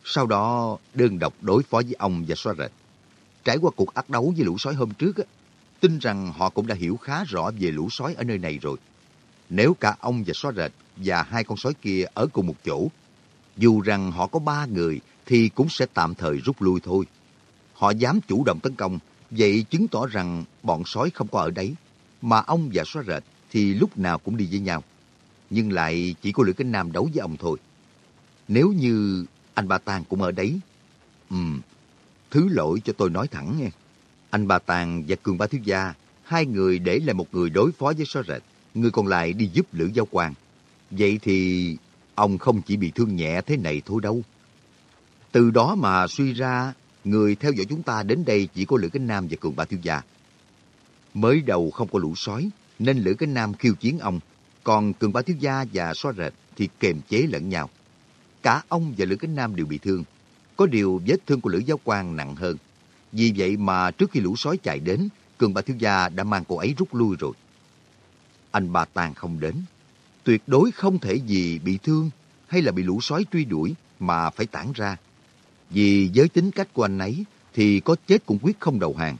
Sau đó, đơn độc đối phó với ông và xóa rệt. Trải qua cuộc ác đấu với lũ sói hôm trước, á, tin rằng họ cũng đã hiểu khá rõ về lũ sói ở nơi này rồi. Nếu cả ông và xóa rệt và hai con sói kia ở cùng một chỗ, dù rằng họ có ba người thì cũng sẽ tạm thời rút lui thôi. Họ dám chủ động tấn công, vậy chứng tỏ rằng bọn sói không có ở đấy mà ông và xóa rệt thì lúc nào cũng đi với nhau. Nhưng lại chỉ có Lữ Cánh Nam đấu với ông thôi. Nếu như anh Ba Tàng cũng ở đấy, ừm, thứ lỗi cho tôi nói thẳng nghe. Anh Ba Tàng và Cường Ba Thiếu Gia, hai người để lại một người đối phó với xóa rệt, người còn lại đi giúp Lữ Giao Quang. Vậy thì ông không chỉ bị thương nhẹ thế này thôi đâu. Từ đó mà suy ra, người theo dõi chúng ta đến đây chỉ có Lữ Cánh Nam và Cường Ba Thiếu Gia. Mới đầu không có lũ sói, nên Lữ Cái Nam khiêu chiến ông, còn Cường Bá Thiếu Gia và Xóa Rệt thì kềm chế lẫn nhau. Cả ông và Lữ Cái Nam đều bị thương. Có điều vết thương của Lữ Giáo Quang nặng hơn. Vì vậy mà trước khi lũ sói chạy đến, Cường Bá Thiếu Gia đã mang cô ấy rút lui rồi. Anh bà Tàng không đến. Tuyệt đối không thể gì bị thương hay là bị lũ sói truy đuổi mà phải tản ra. Vì với tính cách của anh ấy thì có chết cũng quyết không đầu hàng.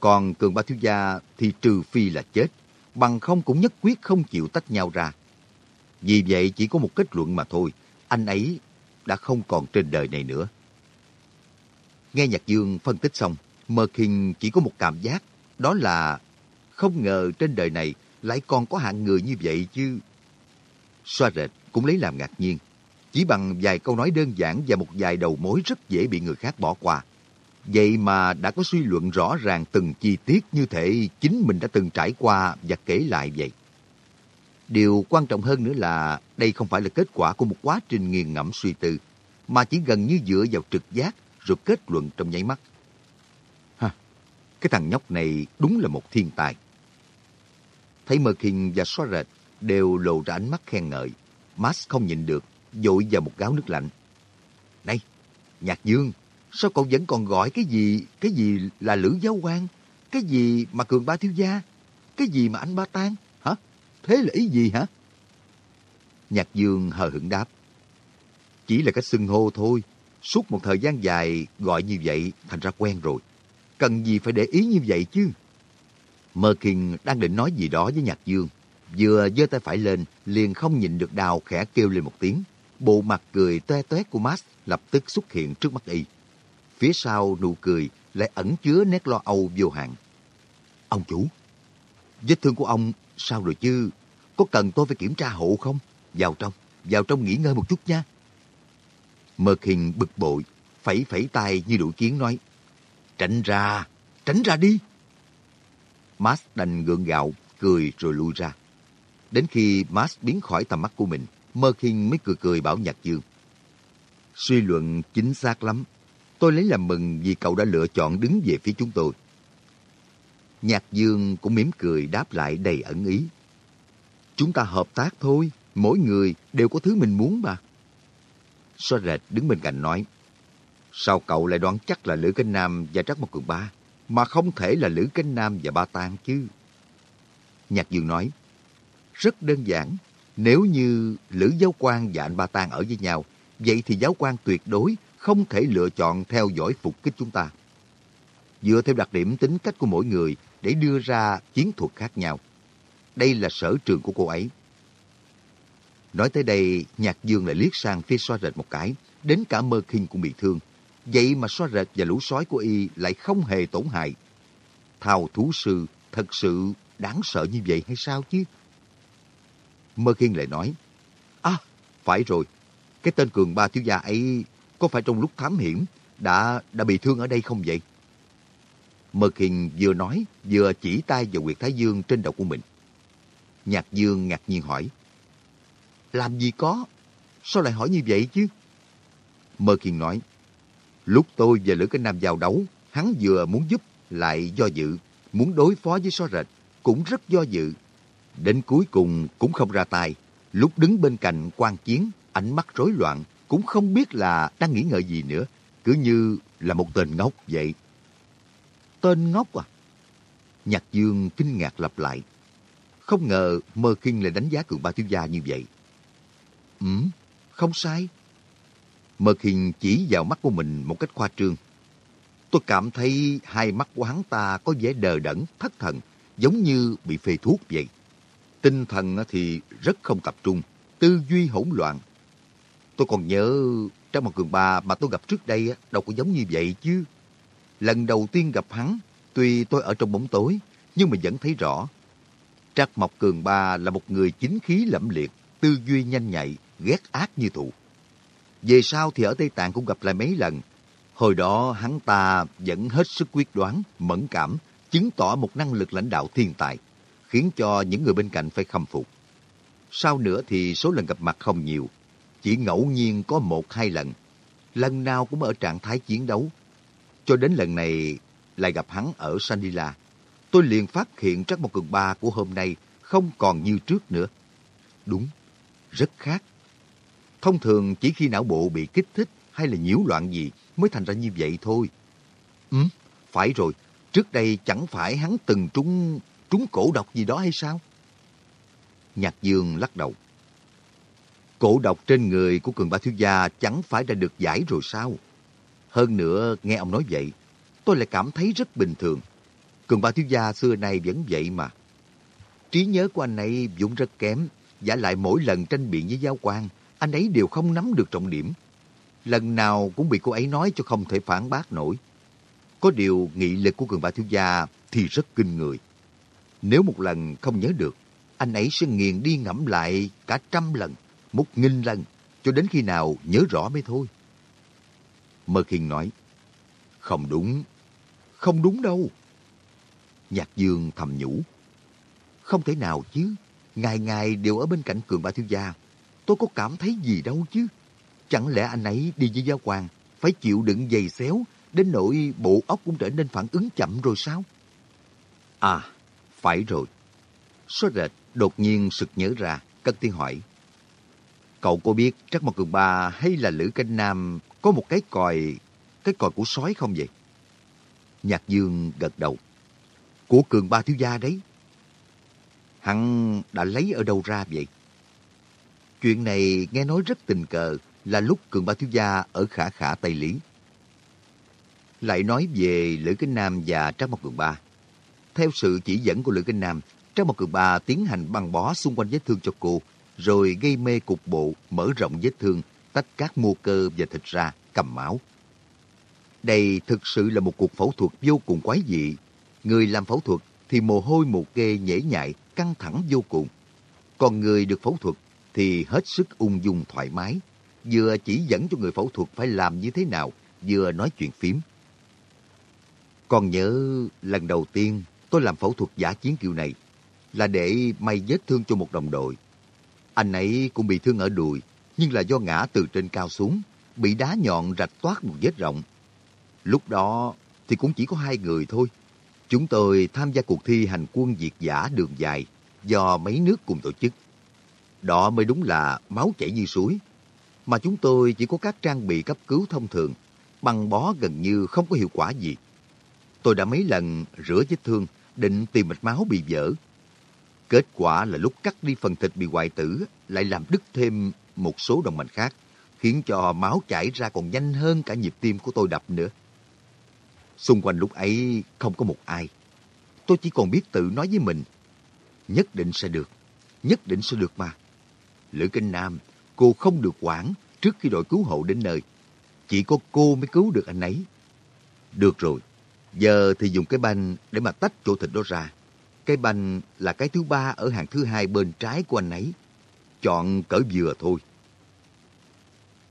Còn Cường Ba Thiếu Gia thì trừ phi là chết, bằng không cũng nhất quyết không chịu tách nhau ra. Vì vậy chỉ có một kết luận mà thôi, anh ấy đã không còn trên đời này nữa. Nghe Nhạc Dương phân tích xong, Mơ Kinh chỉ có một cảm giác, đó là không ngờ trên đời này lại còn có hạng người như vậy chứ. Xoa rệt cũng lấy làm ngạc nhiên. Chỉ bằng vài câu nói đơn giản và một vài đầu mối rất dễ bị người khác bỏ qua. Vậy mà đã có suy luận rõ ràng từng chi tiết như thể chính mình đã từng trải qua và kể lại vậy. Điều quan trọng hơn nữa là đây không phải là kết quả của một quá trình nghiền ngẫm suy tư, mà chỉ gần như dựa vào trực giác rồi kết luận trong nháy mắt. Ha, cái thằng nhóc này đúng là một thiên tài. Thấy Mơ Kinh và Xóa Rệt đều lộ ra ánh mắt khen ngợi. Max không nhịn được, dội vào một gáo nước lạnh. Này, Nhạc Dương, sao cậu vẫn còn gọi cái gì, cái gì là Lữ Giáo quan Cái gì mà Cường Ba Thiếu Gia? Cái gì mà anh Ba Tan? Hả? Thế là ý gì hả? Nhạc Dương hờ hững đáp. Chỉ là cái xưng hô thôi. Suốt một thời gian dài gọi như vậy thành ra quen rồi. Cần gì phải để ý như vậy chứ? Mơ Kinh đang định nói gì đó với Nhạc Dương. Vừa giơ tay phải lên, liền không nhìn được đào khẽ kêu lên một tiếng. Bộ mặt cười toe toét của Max lập tức xuất hiện trước mắt y. Phía sau nụ cười lại ẩn chứa nét lo âu vô hạn. Ông chủ, vết thương của ông sao rồi chứ? Có cần tôi phải kiểm tra hộ không? Vào trong, vào trong nghỉ ngơi một chút nha. Mơ Kinh bực bội, phẩy phẩy tay như đuổi kiến nói. Tránh ra, tránh ra đi. Max đành gượng gạo, cười rồi lui ra. Đến khi Max biến khỏi tầm mắt của mình, Mơ Kinh mới cười cười bảo Nhạc Dương. Suy luận chính xác lắm. Tôi lấy làm mừng vì cậu đã lựa chọn đứng về phía chúng tôi. Nhạc Dương cũng mỉm cười đáp lại đầy ẩn ý. Chúng ta hợp tác thôi, mỗi người đều có thứ mình muốn mà. So rệt đứng bên cạnh nói, Sao cậu lại đoán chắc là Lữ Kinh Nam và Trắc Mộc Cường Ba, mà không thể là Lữ Kinh Nam và Ba tan chứ? Nhạc Dương nói, rất đơn giản, nếu như Lữ Giáo quan và anh Ba tan ở với nhau, vậy thì giáo quan tuyệt đối không thể lựa chọn theo dõi phục kích chúng ta. Dựa theo đặc điểm tính cách của mỗi người để đưa ra chiến thuật khác nhau. Đây là sở trường của cô ấy. Nói tới đây, Nhạc Dương lại liếc sang phía xoa rệt một cái, đến cả mơ khinh cũng bị thương. Vậy mà xoa rệt và lũ sói của y lại không hề tổn hại. Thao thú sư thật sự đáng sợ như vậy hay sao chứ? Mơ Khiên lại nói, À, phải rồi, cái tên cường ba thiếu gia ấy có phải trong lúc thám hiểm đã đã bị thương ở đây không vậy? Mơ Hiền vừa nói vừa chỉ tay vào quyệt Thái Dương trên đầu của mình. Nhạc Dương ngạc nhiên hỏi, Làm gì có? Sao lại hỏi như vậy chứ? Mơ Khiên nói, Lúc tôi và Lữ Kinh Nam vào đấu, hắn vừa muốn giúp lại do dự, muốn đối phó với xó rệt, cũng rất do dự. Đến cuối cùng cũng không ra tay. Lúc đứng bên cạnh quan chiến, ánh mắt rối loạn, cũng không biết là đang nghĩ ngợi gì nữa. Cứ như là một tên ngốc vậy. Tên ngốc à? Nhạc Dương kinh ngạc lặp lại. Không ngờ Mơ Kinh lại đánh giá cường ba thiếu gia như vậy. Ừ, không sai. Mơ Kinh chỉ vào mắt của mình một cách khoa trương. Tôi cảm thấy hai mắt của hắn ta có vẻ đờ đẫn, thất thần, giống như bị phê thuốc vậy. Tinh thần thì rất không tập trung, tư duy hỗn loạn. Tôi còn nhớ trong một cường ba mà tôi gặp trước đây đâu có giống như vậy chứ. Lần đầu tiên gặp hắn, tuy tôi ở trong bóng tối, nhưng mà vẫn thấy rõ. Trác Mộc Cường Ba là một người chính khí lẫm liệt, tư duy nhanh nhạy, ghét ác như thù. Về sau thì ở Tây Tạng cũng gặp lại mấy lần. Hồi đó hắn ta vẫn hết sức quyết đoán, mẫn cảm, chứng tỏ một năng lực lãnh đạo thiên tài khiến cho những người bên cạnh phải khâm phục. Sau nữa thì số lần gặp mặt không nhiều, chỉ ngẫu nhiên có một hai lần. Lần nào cũng ở trạng thái chiến đấu. Cho đến lần này lại gặp hắn ở Sandila. Tôi liền phát hiện Trắc một Cường Ba của hôm nay không còn như trước nữa. Đúng, rất khác. Thông thường chỉ khi não bộ bị kích thích hay là nhiễu loạn gì mới thành ra như vậy thôi. Ừ, phải rồi. Trước đây chẳng phải hắn từng trúng trúng cổ độc gì đó hay sao? Nhạc Dương lắc đầu. Cổ độc trên người của cường ba thiếu gia chẳng phải đã được giải rồi sao? Hơn nữa, nghe ông nói vậy, tôi lại cảm thấy rất bình thường. Cường ba thiếu gia xưa nay vẫn vậy mà. Trí nhớ của anh ấy vốn rất kém, giả lại mỗi lần tranh biện với giáo quan, anh ấy đều không nắm được trọng điểm. lần nào cũng bị cô ấy nói cho không thể phản bác nổi. Có điều nghị lực của cường ba thiếu gia thì rất kinh người. Nếu một lần không nhớ được, anh ấy sẽ nghiền đi ngẫm lại cả trăm lần, một nghìn lần, cho đến khi nào nhớ rõ mới thôi. Mơ Khiên nói, không đúng, không đúng đâu. Nhạc Dương thầm nhủ, không thể nào chứ, ngày ngày đều ở bên cạnh cường ba thiếu gia, tôi có cảm thấy gì đâu chứ. Chẳng lẽ anh ấy đi với giáo hoàng phải chịu đựng giày xéo đến nỗi bộ óc cũng trở nên phản ứng chậm rồi sao? À, phải rồi. Số rệt đột nhiên sực nhớ ra, cất tiếng hỏi. Cậu có biết Trắc Mộc Cường Ba hay là Lữ Canh Nam có một cái còi, cái còi của sói không vậy? Nhạc Dương gật đầu. Của Cường Ba thiếu gia đấy. Hắn đã lấy ở đâu ra vậy? Chuyện này nghe nói rất tình cờ là lúc Cường Ba thiếu gia ở khả khả Tây Lý. Lại nói về Lữ Kinh Nam và Trác Mộc Cường Ba. Theo sự chỉ dẫn của Lữ Kinh Nam, Trác Mộc Cường Ba tiến hành băng bó xung quanh vết thương cho cô, rồi gây mê cục bộ, mở rộng vết thương, tách các mô cơ và thịt ra, cầm máu. Đây thực sự là một cuộc phẫu thuật vô cùng quái dị. Người làm phẫu thuật thì mồ hôi mồ kê nhễ nhại, căng thẳng vô cùng. Còn người được phẫu thuật thì hết sức ung dung thoải mái, vừa chỉ dẫn cho người phẫu thuật phải làm như thế nào, vừa nói chuyện phím. Còn nhớ lần đầu tiên tôi làm phẫu thuật giả chiến kiểu này là để may vết thương cho một đồng đội. Anh ấy cũng bị thương ở đùi, nhưng là do ngã từ trên cao xuống, bị đá nhọn rạch toát một vết rộng. Lúc đó thì cũng chỉ có hai người thôi. Chúng tôi tham gia cuộc thi hành quân diệt giả đường dài do mấy nước cùng tổ chức. Đó mới đúng là máu chảy như suối. Mà chúng tôi chỉ có các trang bị cấp cứu thông thường, băng bó gần như không có hiệu quả gì. Tôi đã mấy lần rửa vết thương, định tìm mạch máu bị vỡ. Kết quả là lúc cắt đi phần thịt bị hoại tử, lại làm đứt thêm một số động mạch khác, khiến cho máu chảy ra còn nhanh hơn cả nhịp tim của tôi đập nữa. Xung quanh lúc ấy không có một ai. Tôi chỉ còn biết tự nói với mình, nhất định sẽ được, nhất định sẽ được mà. Lữ Kinh Nam, cô không được quản trước khi đội cứu hộ đến nơi. Chỉ có cô mới cứu được anh ấy. Được rồi, giờ thì dùng cái banh để mà tách chỗ thịt đó ra cây banh là cái thứ ba ở hàng thứ hai bên trái của anh ấy. Chọn cỡ vừa thôi.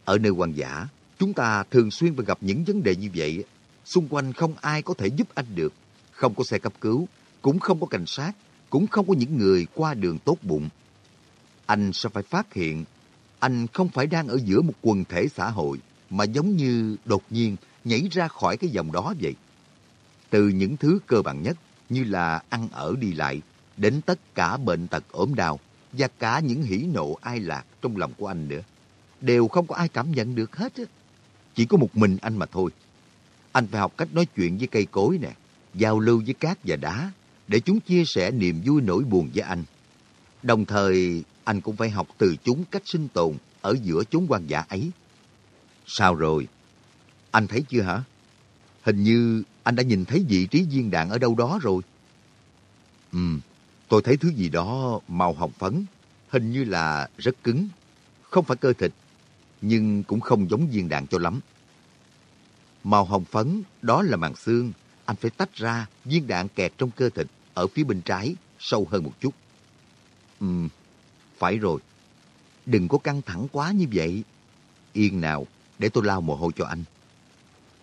Ở nơi hoang dã, chúng ta thường xuyên phải gặp những vấn đề như vậy. Xung quanh không ai có thể giúp anh được. Không có xe cấp cứu, cũng không có cảnh sát, cũng không có những người qua đường tốt bụng. Anh sẽ phải phát hiện anh không phải đang ở giữa một quần thể xã hội mà giống như đột nhiên nhảy ra khỏi cái dòng đó vậy. Từ những thứ cơ bản nhất như là ăn ở đi lại đến tất cả bệnh tật ốm đau và cả những hỉ nộ ai lạc trong lòng của anh nữa đều không có ai cảm nhận được hết. Á. Chỉ có một mình anh mà thôi. Anh phải học cách nói chuyện với cây cối nè, giao lưu với cát và đá để chúng chia sẻ niềm vui nỗi buồn với anh. Đồng thời, anh cũng phải học từ chúng cách sinh tồn ở giữa chốn quan dã ấy. Sao rồi? Anh thấy chưa hả? Hình như anh đã nhìn thấy vị trí viên đạn ở đâu đó rồi. Ừ, tôi thấy thứ gì đó màu hồng phấn, hình như là rất cứng. Không phải cơ thịt, nhưng cũng không giống viên đạn cho lắm. Màu hồng phấn, đó là màng xương. Anh phải tách ra viên đạn kẹt trong cơ thịt ở phía bên trái, sâu hơn một chút. Ừ, phải rồi. Đừng có căng thẳng quá như vậy. Yên nào, để tôi lau mồ hôi cho anh.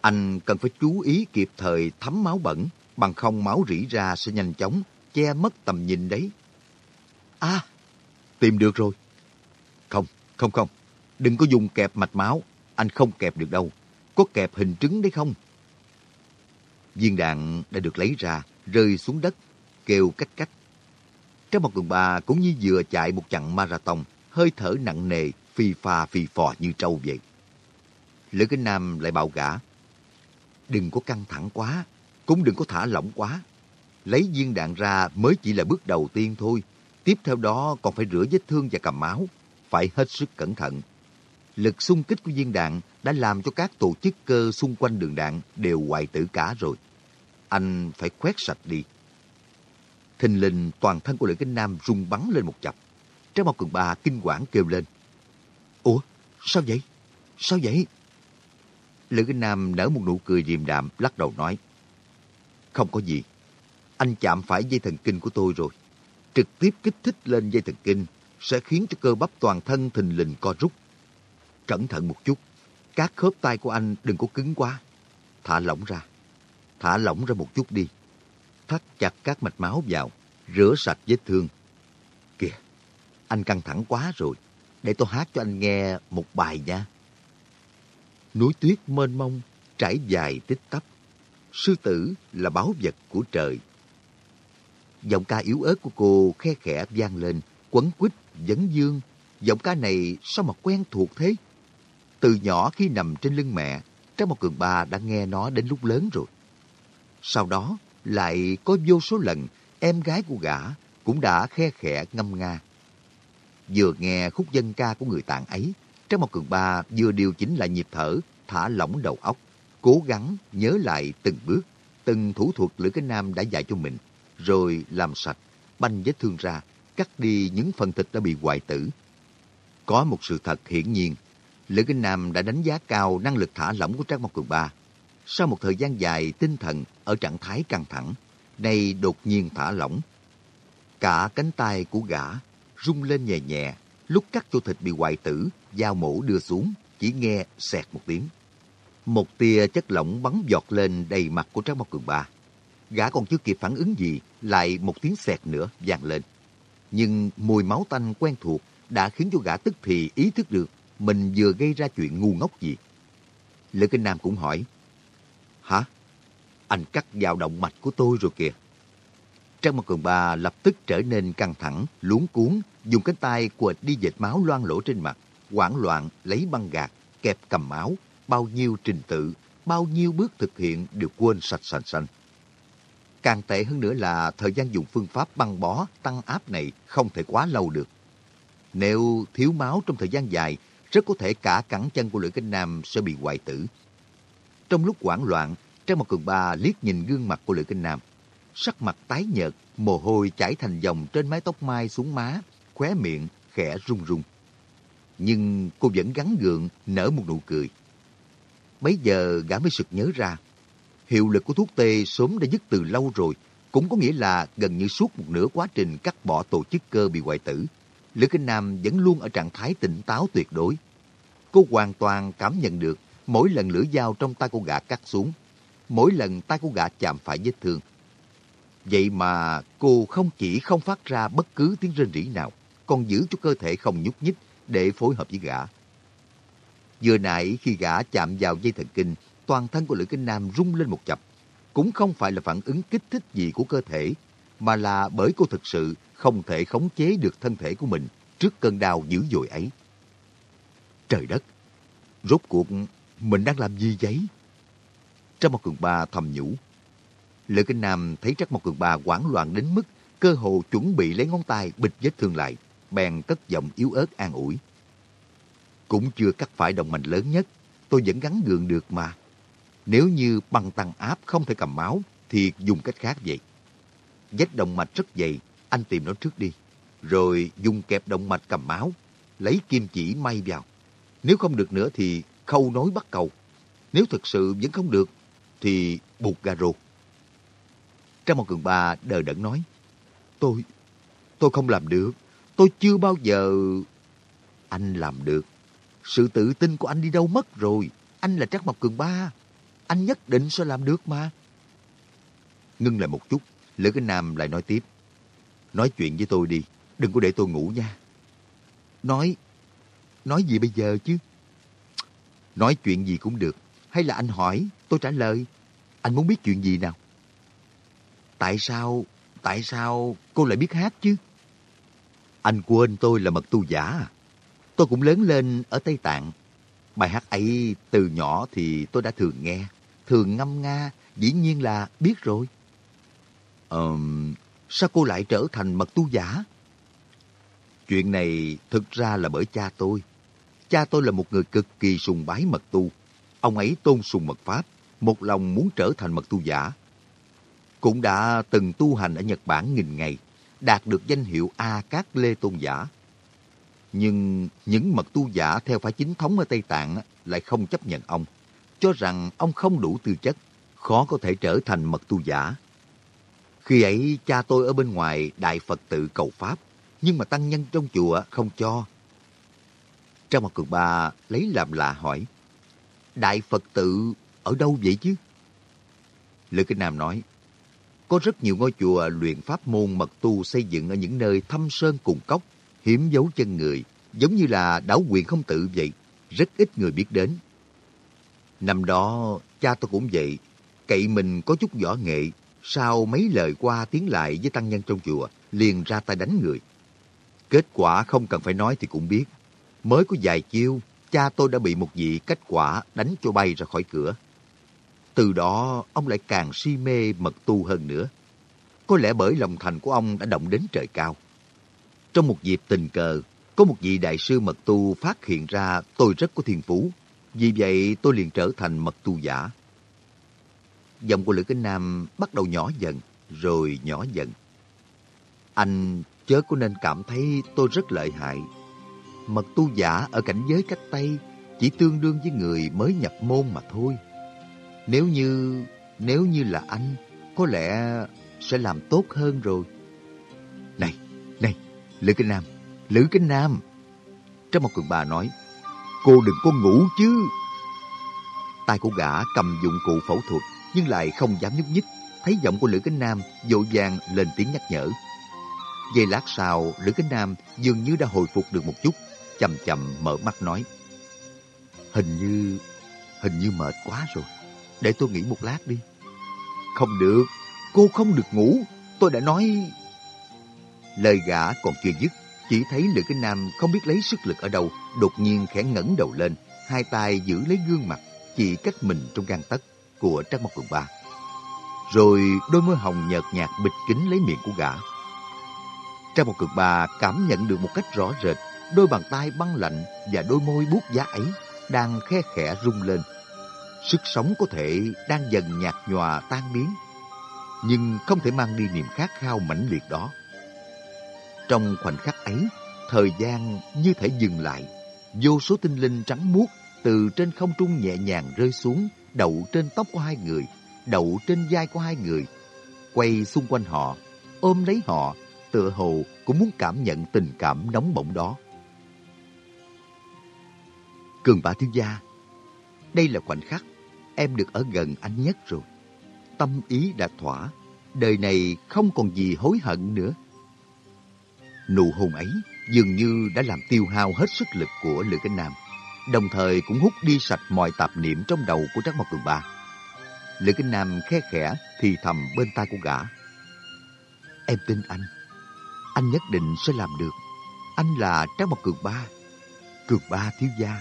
Anh cần phải chú ý kịp thời thấm máu bẩn, bằng không máu rỉ ra sẽ nhanh chóng, che mất tầm nhìn đấy. À, tìm được rồi. Không, không, không. Đừng có dùng kẹp mạch máu. Anh không kẹp được đâu. Có kẹp hình trứng đấy không? Viên đạn đã được lấy ra, rơi xuống đất, kêu cách cách. Trong một cường bà cũng như vừa chạy một chặng marathon, hơi thở nặng nề, phi pha phi phò như trâu vậy. Lữ Kinh Nam lại bảo gã. Đừng có căng thẳng quá, cũng đừng có thả lỏng quá. Lấy viên đạn ra mới chỉ là bước đầu tiên thôi. Tiếp theo đó còn phải rửa vết thương và cầm máu. Phải hết sức cẩn thận. Lực xung kích của viên đạn đã làm cho các tổ chức cơ xung quanh đường đạn đều hoại tử cả rồi. Anh phải quét sạch đi. Thình lình toàn thân của Lữ Kinh Nam rung bắn lên một chập. Trái Mao Cường Ba kinh quản kêu lên. Ủa, sao vậy? Sao vậy? Lữ Nam nở một nụ cười điềm đạm, lắc đầu nói. Không có gì. Anh chạm phải dây thần kinh của tôi rồi. Trực tiếp kích thích lên dây thần kinh sẽ khiến cho cơ bắp toàn thân thình lình co rút. Cẩn thận một chút. Các khớp tay của anh đừng có cứng quá. Thả lỏng ra. Thả lỏng ra một chút đi. Thắt chặt các mạch máu vào. Rửa sạch vết thương. Kìa, anh căng thẳng quá rồi. Để tôi hát cho anh nghe một bài nha. Núi tuyết mênh mông, trải dài tích tắp. Sư tử là báu vật của trời. Giọng ca yếu ớt của cô khe khẽ vang lên, quấn quýt, vấn dương. Giọng ca này sao mà quen thuộc thế? Từ nhỏ khi nằm trên lưng mẹ, trái một cường ba đã nghe nó đến lúc lớn rồi. Sau đó, lại có vô số lần em gái của gã cũng đã khe khẽ ngâm nga. Vừa nghe khúc dân ca của người tạng ấy, Trang một cường ba vừa điều chỉnh lại nhịp thở, thả lỏng đầu óc, cố gắng nhớ lại từng bước, từng thủ thuật Lữ Cái Nam đã dạy cho mình, rồi làm sạch, banh vết thương ra, cắt đi những phần thịt đã bị hoại tử. Có một sự thật hiển nhiên, Lữ Kinh Nam đã đánh giá cao năng lực thả lỏng của Trác Mộc Cường Ba. Sau một thời gian dài tinh thần ở trạng thái căng thẳng, nay đột nhiên thả lỏng. Cả cánh tay của gã rung lên nhẹ nhẹ, lúc cắt chỗ thịt bị hoại tử, dao mổ đưa xuống, chỉ nghe xẹt một tiếng. Một tia chất lỏng bắn giọt lên đầy mặt của Trác Mộc Cường Ba. Gã còn chưa kịp phản ứng gì, lại một tiếng xẹt nữa vang lên. Nhưng mùi máu tanh quen thuộc đã khiến cho gã tức thì ý thức được mình vừa gây ra chuyện ngu ngốc gì. Lữ Kinh Nam cũng hỏi, Hả? Anh cắt vào động mạch của tôi rồi kìa. Trang Mặt Cường Ba lập tức trở nên căng thẳng, luống cuốn, dùng cánh tay quệt đi dệt máu loang lỗ trên mặt, hoảng loạn lấy băng gạt, kẹp cầm máu, bao nhiêu trình tự, bao nhiêu bước thực hiện đều quên sạch sành xanh. Càng tệ hơn nữa là thời gian dùng phương pháp băng bó, tăng áp này không thể quá lâu được. Nếu thiếu máu trong thời gian dài, rất có thể cả cẳng chân của Lữ Kinh Nam sẽ bị hoại tử. Trong lúc hoảng loạn, Trang Mộc cường ba liếc nhìn gương mặt của Lữ Kinh Nam. Sắc mặt tái nhợt, mồ hôi chảy thành dòng trên mái tóc mai xuống má, khóe miệng khẽ run run. Nhưng cô vẫn gắn gượng nở một nụ cười. Bấy giờ gã mới sực nhớ ra, hiệu lực của thuốc tê sớm đã dứt từ lâu rồi, cũng có nghĩa là gần như suốt một nửa quá trình cắt bỏ tổ chức cơ bị hoại tử, Lữ Kinh Nam vẫn luôn ở trạng thái tỉnh táo tuyệt đối. Cô hoàn toàn cảm nhận được mỗi lần lưỡi dao trong tay cô gã cắt xuống, mỗi lần tay cô gã chạm phải vết thương. Vậy mà cô không chỉ không phát ra bất cứ tiếng rên rỉ nào, còn giữ cho cơ thể không nhúc nhích để phối hợp với gã. Vừa nãy khi gã chạm vào dây thần kinh, toàn thân của Lữ Kinh Nam rung lên một chập. Cũng không phải là phản ứng kích thích gì của cơ thể, mà là bởi cô thực sự không thể khống chế được thân thể của mình trước cơn đau dữ dội ấy. Trời đất! Rốt cuộc mình đang làm gì vậy? Trắc Mộc Cường Ba thầm nhủ. Lữ Kinh Nam thấy Trắc Mộc Cường Ba hoảng loạn đến mức cơ hồ chuẩn bị lấy ngón tay bịt vết thương lại, bèn cất giọng yếu ớt an ủi. Cũng chưa cắt phải động mạch lớn nhất, tôi vẫn gắn gượng được mà. Nếu như băng tăng áp không thể cầm máu, thì dùng cách khác vậy. Vết động mạch rất dày, anh tìm nó trước đi. Rồi dùng kẹp động mạch cầm máu, lấy kim chỉ may vào. Nếu không được nữa thì khâu nối bắt cầu. Nếu thực sự vẫn không được, thì buộc gà rột. Trang một cường ba đờ đẫn nói, Tôi, tôi không làm được. Tôi chưa bao giờ... Anh làm được. Sự tự tin của anh đi đâu mất rồi. Anh là Trác Mộc Cường Ba. Anh nhất định sẽ làm được mà. Ngưng lại một chút, Lữ Kinh Nam lại nói tiếp. Nói chuyện với tôi đi, đừng có để tôi ngủ nha. Nói, nói gì bây giờ chứ? Nói chuyện gì cũng được, hay là anh hỏi, tôi trả lời. Anh muốn biết chuyện gì nào? Tại sao, tại sao cô lại biết hát chứ? Anh quên tôi là mật tu giả? Tôi cũng lớn lên ở Tây Tạng. Bài hát ấy từ nhỏ thì tôi đã thường nghe, thường ngâm nga, dĩ nhiên là biết rồi. Ờm, sao cô lại trở thành mật tu giả? Chuyện này thực ra là bởi cha tôi. Cha tôi là một người cực kỳ sùng bái mật tu. Ông ấy tôn sùng mật pháp, một lòng muốn trở thành mật tu giả. Cũng đã từng tu hành ở Nhật Bản nghìn ngày, đạt được danh hiệu A Cát Lê Tôn Giả. Nhưng những mật tu giả theo phái chính thống ở Tây Tạng lại không chấp nhận ông. cho rằng ông không đủ tư chất, khó có thể trở thành mật tu giả. Khi ấy cha tôi ở bên ngoài Đại Phật tự cầu Pháp, nhưng mà tăng nhân trong chùa không cho. Trong một cường ba lấy làm lạ hỏi, Đại Phật tự ở đâu vậy chứ? Lữ Kinh Nam nói, có rất nhiều ngôi chùa luyện pháp môn mật tu xây dựng ở những nơi thâm sơn cùng cốc, hiếm dấu chân người, giống như là đảo quyền không tự vậy, rất ít người biết đến. Năm đó, cha tôi cũng vậy, cậy mình có chút võ nghệ, sau mấy lời qua tiếng lại với tăng nhân trong chùa, liền ra tay đánh người. Kết quả không cần phải nói thì cũng biết. Mới có vài chiêu, cha tôi đã bị một vị cách quả đánh cho bay ra khỏi cửa. Từ đó, ông lại càng si mê mật tu hơn nữa. Có lẽ bởi lòng thành của ông đã động đến trời cao. Trong một dịp tình cờ, có một vị đại sư mật tu phát hiện ra tôi rất có thiên phú. Vì vậy tôi liền trở thành mật tu giả. Giọng của Lữ Kinh Nam bắt đầu nhỏ dần, rồi nhỏ dần. Anh chớ có nên cảm thấy tôi rất lợi hại. Mật tu giả ở cảnh giới cách Tây chỉ tương đương với người mới nhập môn mà thôi. Nếu như, nếu như là anh, có lẽ sẽ làm tốt hơn rồi. Này, này, Lữ Kinh Nam, Lữ Kinh Nam. Trong một cường bà nói, cô đừng có ngủ chứ. Tay của gã cầm dụng cụ phẫu thuật, nhưng lại không dám nhúc nhích. Thấy giọng của Lữ Kinh Nam, dội vàng lên tiếng nhắc nhở. Giây lát sau, Lữ Kinh Nam dường như đã hồi phục được một chút, chậm chậm mở mắt nói. Hình như, hình như mệt quá rồi. Để tôi nghỉ một lát đi. Không được, cô không được ngủ. Tôi đã nói... Lời gã còn chưa dứt, chỉ thấy Lữ Kinh Nam không biết lấy sức lực ở đâu, đột nhiên khẽ ngẩng đầu lên, hai tay giữ lấy gương mặt, chỉ cách mình trong gan tấc của Trác Mộc Cường Ba. Rồi đôi môi hồng nhợt nhạt bịt kín lấy miệng của gã. Trang Mộc Cường bà cảm nhận được một cách rõ rệt đôi bàn tay băng lạnh và đôi môi buốt giá ấy đang khe khẽ rung lên. Sức sống có thể đang dần nhạt nhòa tan biến, nhưng không thể mang đi niềm khát khao mãnh liệt đó. Trong khoảnh khắc ấy, thời gian như thể dừng lại. Vô số tinh linh trắng muốt từ trên không trung nhẹ nhàng rơi xuống, đậu trên tóc của hai người, đậu trên vai của hai người, quay xung quanh họ, ôm lấy họ, tựa hồ cũng muốn cảm nhận tình cảm nóng bỏng đó. Cường bá thiếu gia, đây là khoảnh khắc em được ở gần anh nhất rồi. Tâm ý đã thỏa, đời này không còn gì hối hận nữa. Nụ hôn ấy dường như đã làm tiêu hao hết sức lực của Lữ Kinh Nam, đồng thời cũng hút đi sạch mọi tạp niệm trong đầu của Trác Mộc Cường Ba. Lữ Kinh Nam khe khẽ thì thầm bên tai của gã. Em tin anh, anh nhất định sẽ làm được. Anh là Trác Mộc Cường Ba, Cường Ba thiếu gia.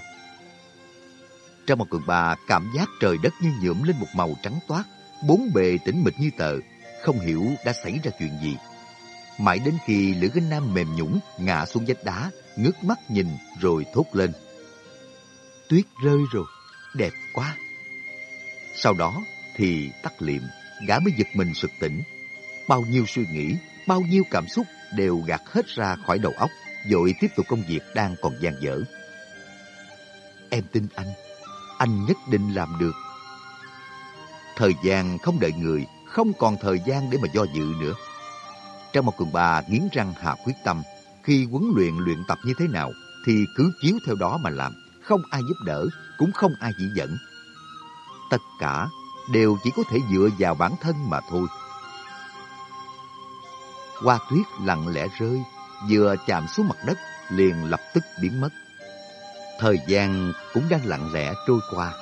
Trác một Cường bà cảm giác trời đất như nhuộm lên một màu trắng toát, bốn bề tĩnh mịch như tờ, không hiểu đã xảy ra chuyện gì. Mãi đến khi Lữ Kinh Nam mềm nhũng ngã xuống vách đá, ngước mắt nhìn rồi thốt lên. Tuyết rơi rồi, đẹp quá. Sau đó thì tắt liệm, gã mới giật mình sực tỉnh. Bao nhiêu suy nghĩ, bao nhiêu cảm xúc đều gạt hết ra khỏi đầu óc, rồi tiếp tục công việc đang còn dang dở. Em tin anh, anh nhất định làm được. Thời gian không đợi người, không còn thời gian để mà do dự nữa. Trong một cường bà nghiến răng hạ quyết tâm, khi huấn luyện luyện tập như thế nào thì cứ chiếu theo đó mà làm, không ai giúp đỡ, cũng không ai chỉ dẫn. Tất cả đều chỉ có thể dựa vào bản thân mà thôi. Hoa tuyết lặng lẽ rơi, vừa chạm xuống mặt đất liền lập tức biến mất. Thời gian cũng đang lặng lẽ trôi qua,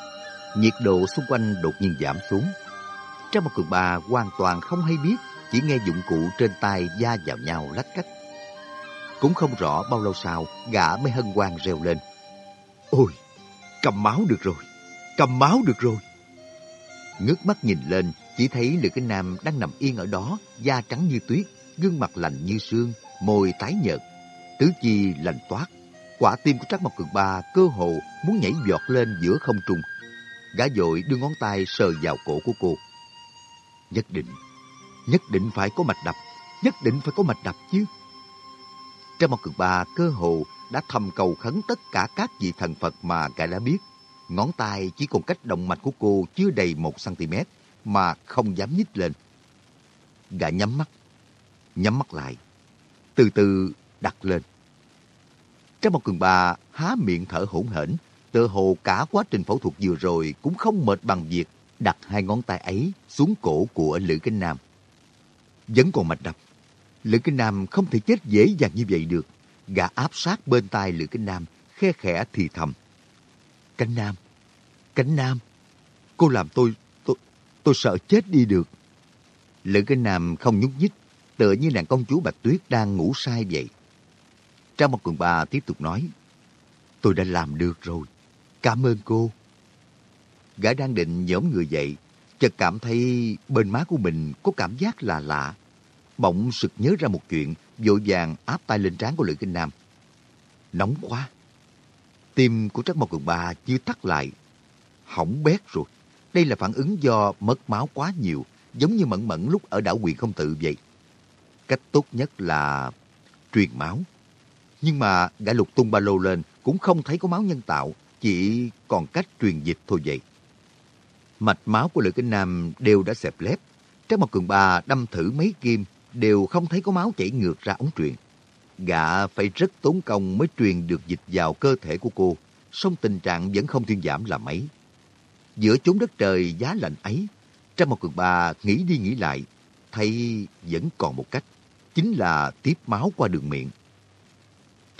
nhiệt độ xung quanh đột nhiên giảm xuống. Trong một cường bà hoàn toàn không hay biết, chỉ nghe dụng cụ trên tay da vào nhau lách cách. Cũng không rõ bao lâu sau, gã mới hân hoan reo lên. Ôi, cầm máu được rồi, cầm máu được rồi. Ngước mắt nhìn lên, chỉ thấy Lữ Kinh Nam đang nằm yên ở đó, da trắng như tuyết, gương mặt lạnh như sương, môi tái nhợt, tứ chi lạnh toát. Quả tim của Trác Mộc Cường Ba cơ hồ muốn nhảy giọt lên giữa không trung. Gã dội đưa ngón tay sờ vào cổ của cô. Nhất định, nhất định phải có mạch đập, nhất định phải có mạch đập chứ. Trác Mộc Cường Ba cơ hồ đã thầm cầu khấn tất cả các vị thần Phật mà gã đã biết. ngón tay chỉ còn cách động mạch của cô chưa đầy 1cm mà không dám nhích lên. Gã nhắm mắt, nhắm mắt lại, từ từ đặt lên. Trang một cường bà há miệng thở hổn hển, tự hồ cả quá trình phẫu thuật vừa rồi cũng không mệt bằng việc đặt hai ngón tay ấy xuống cổ của Lữ Kinh Nam. Vẫn còn mạch đập. Lữ Kinh Nam không thể chết dễ dàng như vậy được. Gã áp sát bên tai Lữ Kinh Nam, khe khẽ thì thầm. Cánh Nam, Cánh Nam, cô làm tôi, tôi, tôi sợ chết đi được. Lữ Kinh Nam không nhúc nhích, tựa như nàng công chúa Bạch Tuyết đang ngủ say vậy. Trang một quần bà tiếp tục nói, tôi đã làm được rồi, cảm ơn cô. Gã đang định nhóm người dậy, chợt cảm thấy bên má của mình có cảm giác là lạ. Bỗng sực nhớ ra một chuyện, vội vàng áp tay lên trán của Lữ Kinh Nam. Nóng quá. Tim của Trắc Mộc Cường Ba chưa tắt lại. Hỏng bét rồi. Đây là phản ứng do mất máu quá nhiều, giống như mẫn mẫn lúc ở đảo quyền không tự vậy. Cách tốt nhất là truyền máu. Nhưng mà gã lục tung ba lô lên cũng không thấy có máu nhân tạo, chỉ còn cách truyền dịch thôi vậy. Mạch máu của Lữ Kinh Nam đều đã xẹp lép. Trác Mộc Cường Ba đâm thử mấy kim, đều không thấy có máu chảy ngược ra ống truyền. Gã phải rất tốn công mới truyền được dịch vào cơ thể của cô, song tình trạng vẫn không thuyên giảm là mấy. Giữa chốn đất trời giá lạnh ấy, Trác Mộc Cường Ba nghĩ đi nghĩ lại, thấy vẫn còn một cách, chính là tiếp máu qua đường miệng.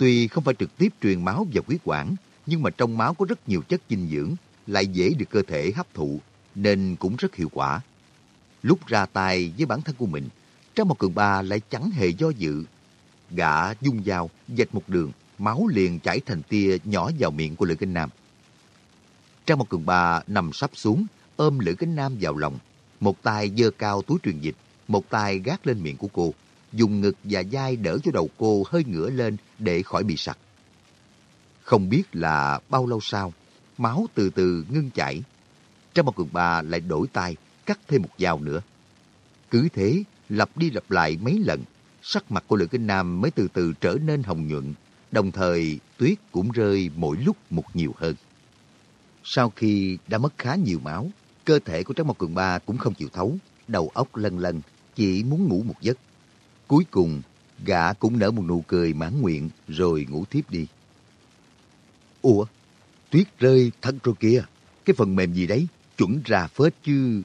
Tuy không phải trực tiếp truyền máu vào huyết quản, nhưng mà trong máu có rất nhiều chất dinh dưỡng, lại dễ được cơ thể hấp thụ, nên cũng rất hiệu quả. Lúc ra tay với bản thân của mình, Trang một cường ba lại chẳng hề do dự. Gã dung dao, dạch một đường, máu liền chảy thành tia nhỏ vào miệng của Lữ Kinh Nam. Trang một cường ba nằm sắp xuống, ôm Lữ Kinh Nam vào lòng. Một tay giơ cao túi truyền dịch, một tay gác lên miệng của cô, dùng ngực và vai đỡ cho đầu cô hơi ngửa lên để khỏi bị sặc. Không biết là bao lâu sau, máu từ từ ngưng chảy. Trong một cường ba lại đổi tay, cắt thêm một dao nữa. Cứ thế, lặp đi lặp lại mấy lần, sắc mặt của Lữ Kinh Nam mới từ từ trở nên hồng nhuận, đồng thời tuyết cũng rơi mỗi lúc một nhiều hơn. Sau khi đã mất khá nhiều máu, cơ thể của Trác Mộc Cường Ba cũng không chịu thấu, đầu óc lân lân, chỉ muốn ngủ một giấc. Cuối cùng, gã cũng nở một nụ cười mãn nguyện rồi ngủ thiếp đi. Ủa, tuyết rơi thật rồi kìa, cái phần mềm gì đấy, chuẩn ra phết chứ.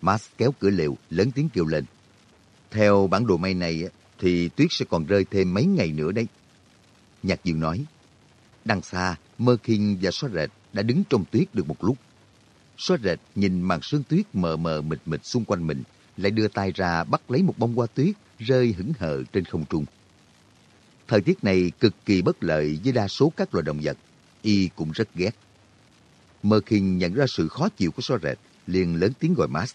Max kéo cửa lều, lớn tiếng kêu lên. Theo bản đồ may này thì tuyết sẽ còn rơi thêm mấy ngày nữa đấy. Nhạc Dương nói, đằng xa, Mơ Kinh và Xóa Rệt đã đứng trong tuyết được một lúc. Xóa Rệt nhìn màn sương tuyết mờ mờ mịt mịt xung quanh mình, lại đưa tay ra bắt lấy một bông hoa tuyết rơi hững hờ trên không trung. Thời tiết này cực kỳ bất lợi với đa số các loài động vật, y cũng rất ghét. Mơ Kinh nhận ra sự khó chịu của so Rệt, liền lớn tiếng gọi Max.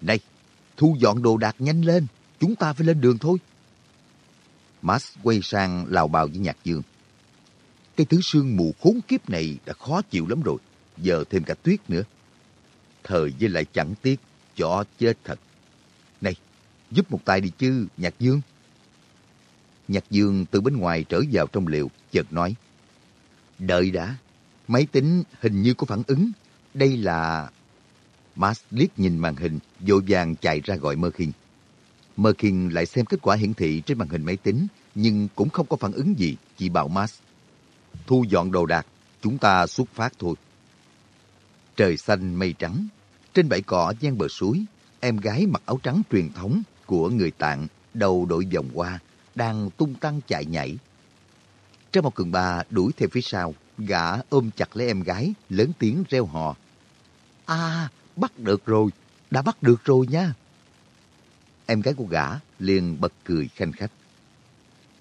Này, thu dọn đồ đạc nhanh lên, chúng ta phải lên đường thôi. Max quay sang lào bào với Nhạc Dương. Cái thứ sương mù khốn kiếp này đã khó chịu lắm rồi, giờ thêm cả tuyết nữa. Thời với lại chẳng tiếc, cho chết thật. Giúp một tay đi chứ, Nhạc Dương. Nhạc Dương từ bên ngoài trở vào trong liều, chợt nói. Đợi đã, máy tính hình như có phản ứng. Đây là... Max liếc nhìn màn hình, vội vàng chạy ra gọi Mơ Kinh. Mơ Kinh lại xem kết quả hiển thị trên màn hình máy tính, nhưng cũng không có phản ứng gì, chỉ bảo Max. Thu dọn đồ đạc, chúng ta xuất phát thôi. Trời xanh mây trắng, trên bãi cỏ gian bờ suối, em gái mặc áo trắng truyền thống của người tạng, đầu đội vòng hoa, đang tung tăng chạy nhảy. Trong một cường ba đuổi theo phía sau, gã ôm chặt lấy em gái, lớn tiếng reo hò. À, bắt được rồi, đã bắt được rồi nha. Em gái của gã liền bật cười khanh khách.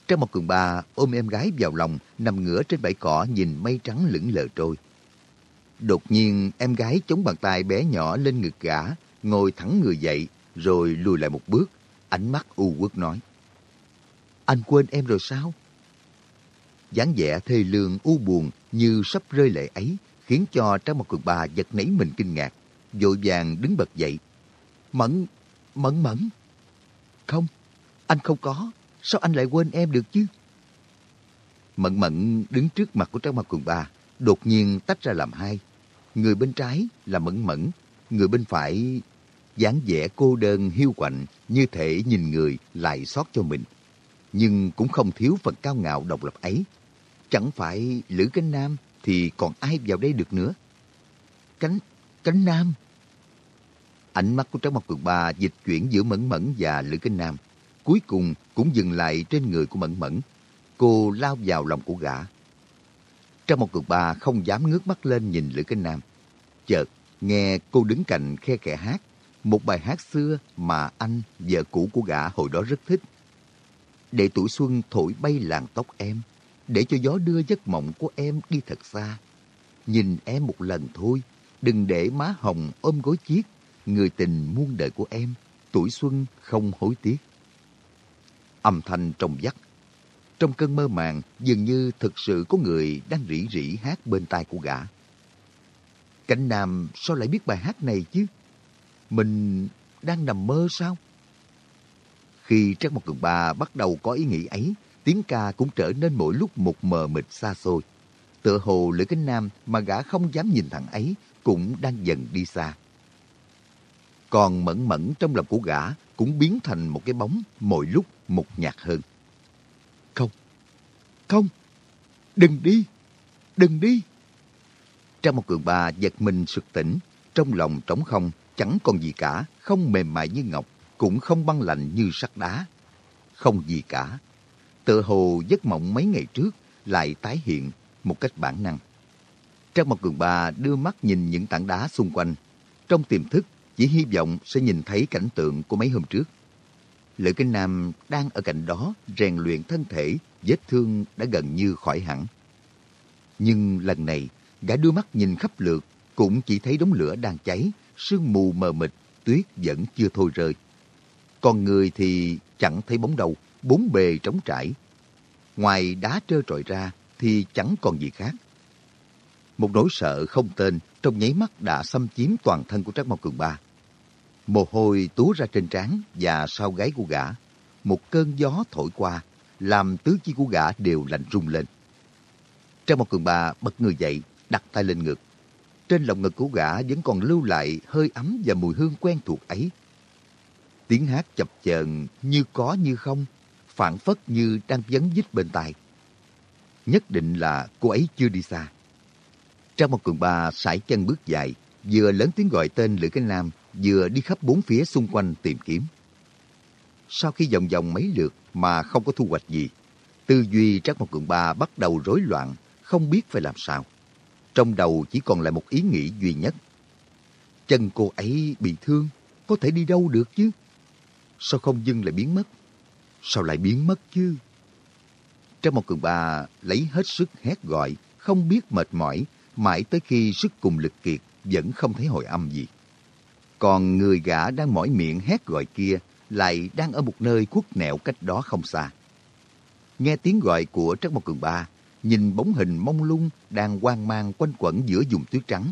Trang một cường ba ôm em gái vào lòng, nằm ngửa trên bãi cỏ nhìn mây trắng lững lờ trôi. Đột nhiên, em gái chống bàn tay bé nhỏ lên ngực gã, ngồi thẳng người dậy, rồi lùi lại một bước, ánh mắt u quốc nói. Anh quên em rồi sao? dáng vẻ thê lương u buồn như sắp rơi lệ ấy khiến cho Trang một cường bà giật nảy mình kinh ngạc, vội vàng đứng bật dậy. Mẫn, mẫn mẫn. Không, anh không có. Sao anh lại quên em được chứ? Mẫn mẫn đứng trước mặt của Trang Mặt Cường bà đột nhiên tách ra làm hai. Người bên trái là Mẫn Mẫn, người bên phải dáng vẻ cô đơn hiu quạnh như thể nhìn người lại xót cho mình. Nhưng cũng không thiếu phần cao ngạo độc lập ấy. Chẳng phải Lữ Cánh Nam thì còn ai vào đây được nữa. Cánh, Cánh Nam. Ánh mắt của Trác Mộc Cường Ba dịch chuyển giữa Mẫn Mẫn và Lữ Cánh Nam. Cuối cùng cũng dừng lại trên người của Mẫn Mẫn. Cô lao vào lòng của gã. Trác Mộc Cường Ba không dám ngước mắt lên nhìn Lữ Cánh Nam. Chợt, nghe cô đứng cạnh khe kẻ hát một bài hát xưa mà anh, vợ cũ của gã hồi đó rất thích. Để tuổi xuân thổi bay làn tóc em, để cho gió đưa giấc mộng của em đi thật xa. Nhìn em một lần thôi, đừng để má hồng ôm gối chiếc, người tình muôn đời của em, tuổi xuân không hối tiếc. Âm thanh trong vắt. Trong cơn mơ màng, dường như thực sự có người đang rỉ rỉ hát bên tai của gã. Cảnh Nam sao lại biết bài hát này chứ? Mình đang nằm mơ sao? Khi Trác Mộc Cường Ba bắt đầu có ý nghĩ ấy, tiếng ca cũng trở nên mỗi lúc một mờ mịt xa xôi. Tựa hồ Lữ cánh Nam mà gã không dám nhìn thằng ấy cũng đang dần đi xa. Còn mẫn mẫn trong lòng của gã cũng biến thành một cái bóng mỗi lúc một nhạt hơn. Không, không, đừng đi, đừng đi. Trang một cường bà giật mình sực tỉnh, trong lòng trống không, chẳng còn gì cả, không mềm mại như ngọc, cũng không băng lạnh như sắt đá. Không gì cả. Tựa hồ giấc mộng mấy ngày trước lại tái hiện một cách bản năng. Trang một cường ba đưa mắt nhìn những tảng đá xung quanh. Trong tiềm thức, chỉ hy vọng sẽ nhìn thấy cảnh tượng của mấy hôm trước. Lữ Kinh Nam đang ở cạnh đó rèn luyện thân thể, vết thương đã gần như khỏi hẳn. Nhưng lần này, gã đưa mắt nhìn khắp lượt, cũng chỉ thấy đống lửa đang cháy, sương mù mờ mịt, tuyết vẫn chưa thôi rơi. Còn người thì chẳng thấy bóng đâu, bốn bề trống trải. Ngoài đá trơ trọi ra thì chẳng còn gì khác. Một nỗi sợ không tên trong nháy mắt đã xâm chiếm toàn thân của Trác Mộc Cường Ba. Mồ hôi túa ra trên trán và sau gáy của gã. Một cơn gió thổi qua, làm tứ chi của gã đều lạnh rung lên. Trác Mộc Cường Ba bật người dậy, đặt tay lên ngực. Trên lòng ngực của gã vẫn còn lưu lại hơi ấm và mùi hương quen thuộc ấy. Tiếng hát chập chờn như có như không, phản phất như đang vấn dít bên tai. Nhất định là cô ấy chưa đi xa. Trang một cường ba sải chân bước dài, vừa lớn tiếng gọi tên Lữ Cánh Nam, vừa đi khắp bốn phía xung quanh tìm kiếm. Sau khi vòng vòng mấy lượt mà không có thu hoạch gì, tư duy Trác Mộc Cường Ba bắt đầu rối loạn, không biết phải làm sao. Trong đầu chỉ còn lại một ý nghĩ duy nhất. Chân cô ấy bị thương, có thể đi đâu được chứ? Sao không dưng lại biến mất? Sao lại biến mất chứ? Trong một cường bà lấy hết sức hét gọi, không biết mệt mỏi, mãi tới khi sức cùng lực kiệt vẫn không thấy hồi âm gì. Còn người gã đang mỏi miệng hét gọi kia lại đang ở một nơi khuất nẻo cách đó không xa. Nghe tiếng gọi của Trắc Mộc Cường Ba, nhìn bóng hình mông lung đang hoang mang quanh quẩn giữa vùng tuyết trắng.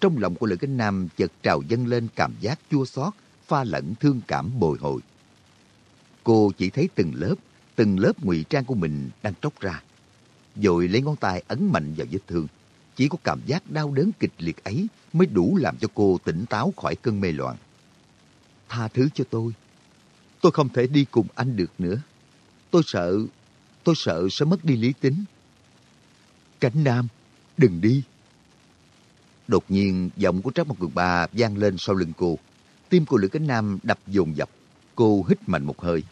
Trong lòng của Lữ Kinh Nam chợt trào dâng lên cảm giác chua xót, pha lẫn thương cảm bồi hồi. Cô chỉ thấy từng lớp, từng lớp ngụy trang của mình đang tróc ra. Rồi lấy ngón tay ấn mạnh vào vết thương. Chỉ có cảm giác đau đớn kịch liệt ấy mới đủ làm cho cô tỉnh táo khỏi cơn mê loạn. Tha thứ cho tôi. Tôi không thể đi cùng anh được nữa. Tôi sợ, tôi sợ sẽ mất đi lý tính. Cảnh Nam, đừng đi. Đột nhiên, giọng của Trác Mộc Cường Ba vang lên sau lưng cô. Tim của Lữ Cánh Nam đập dồn dập. Cô hít mạnh một hơi.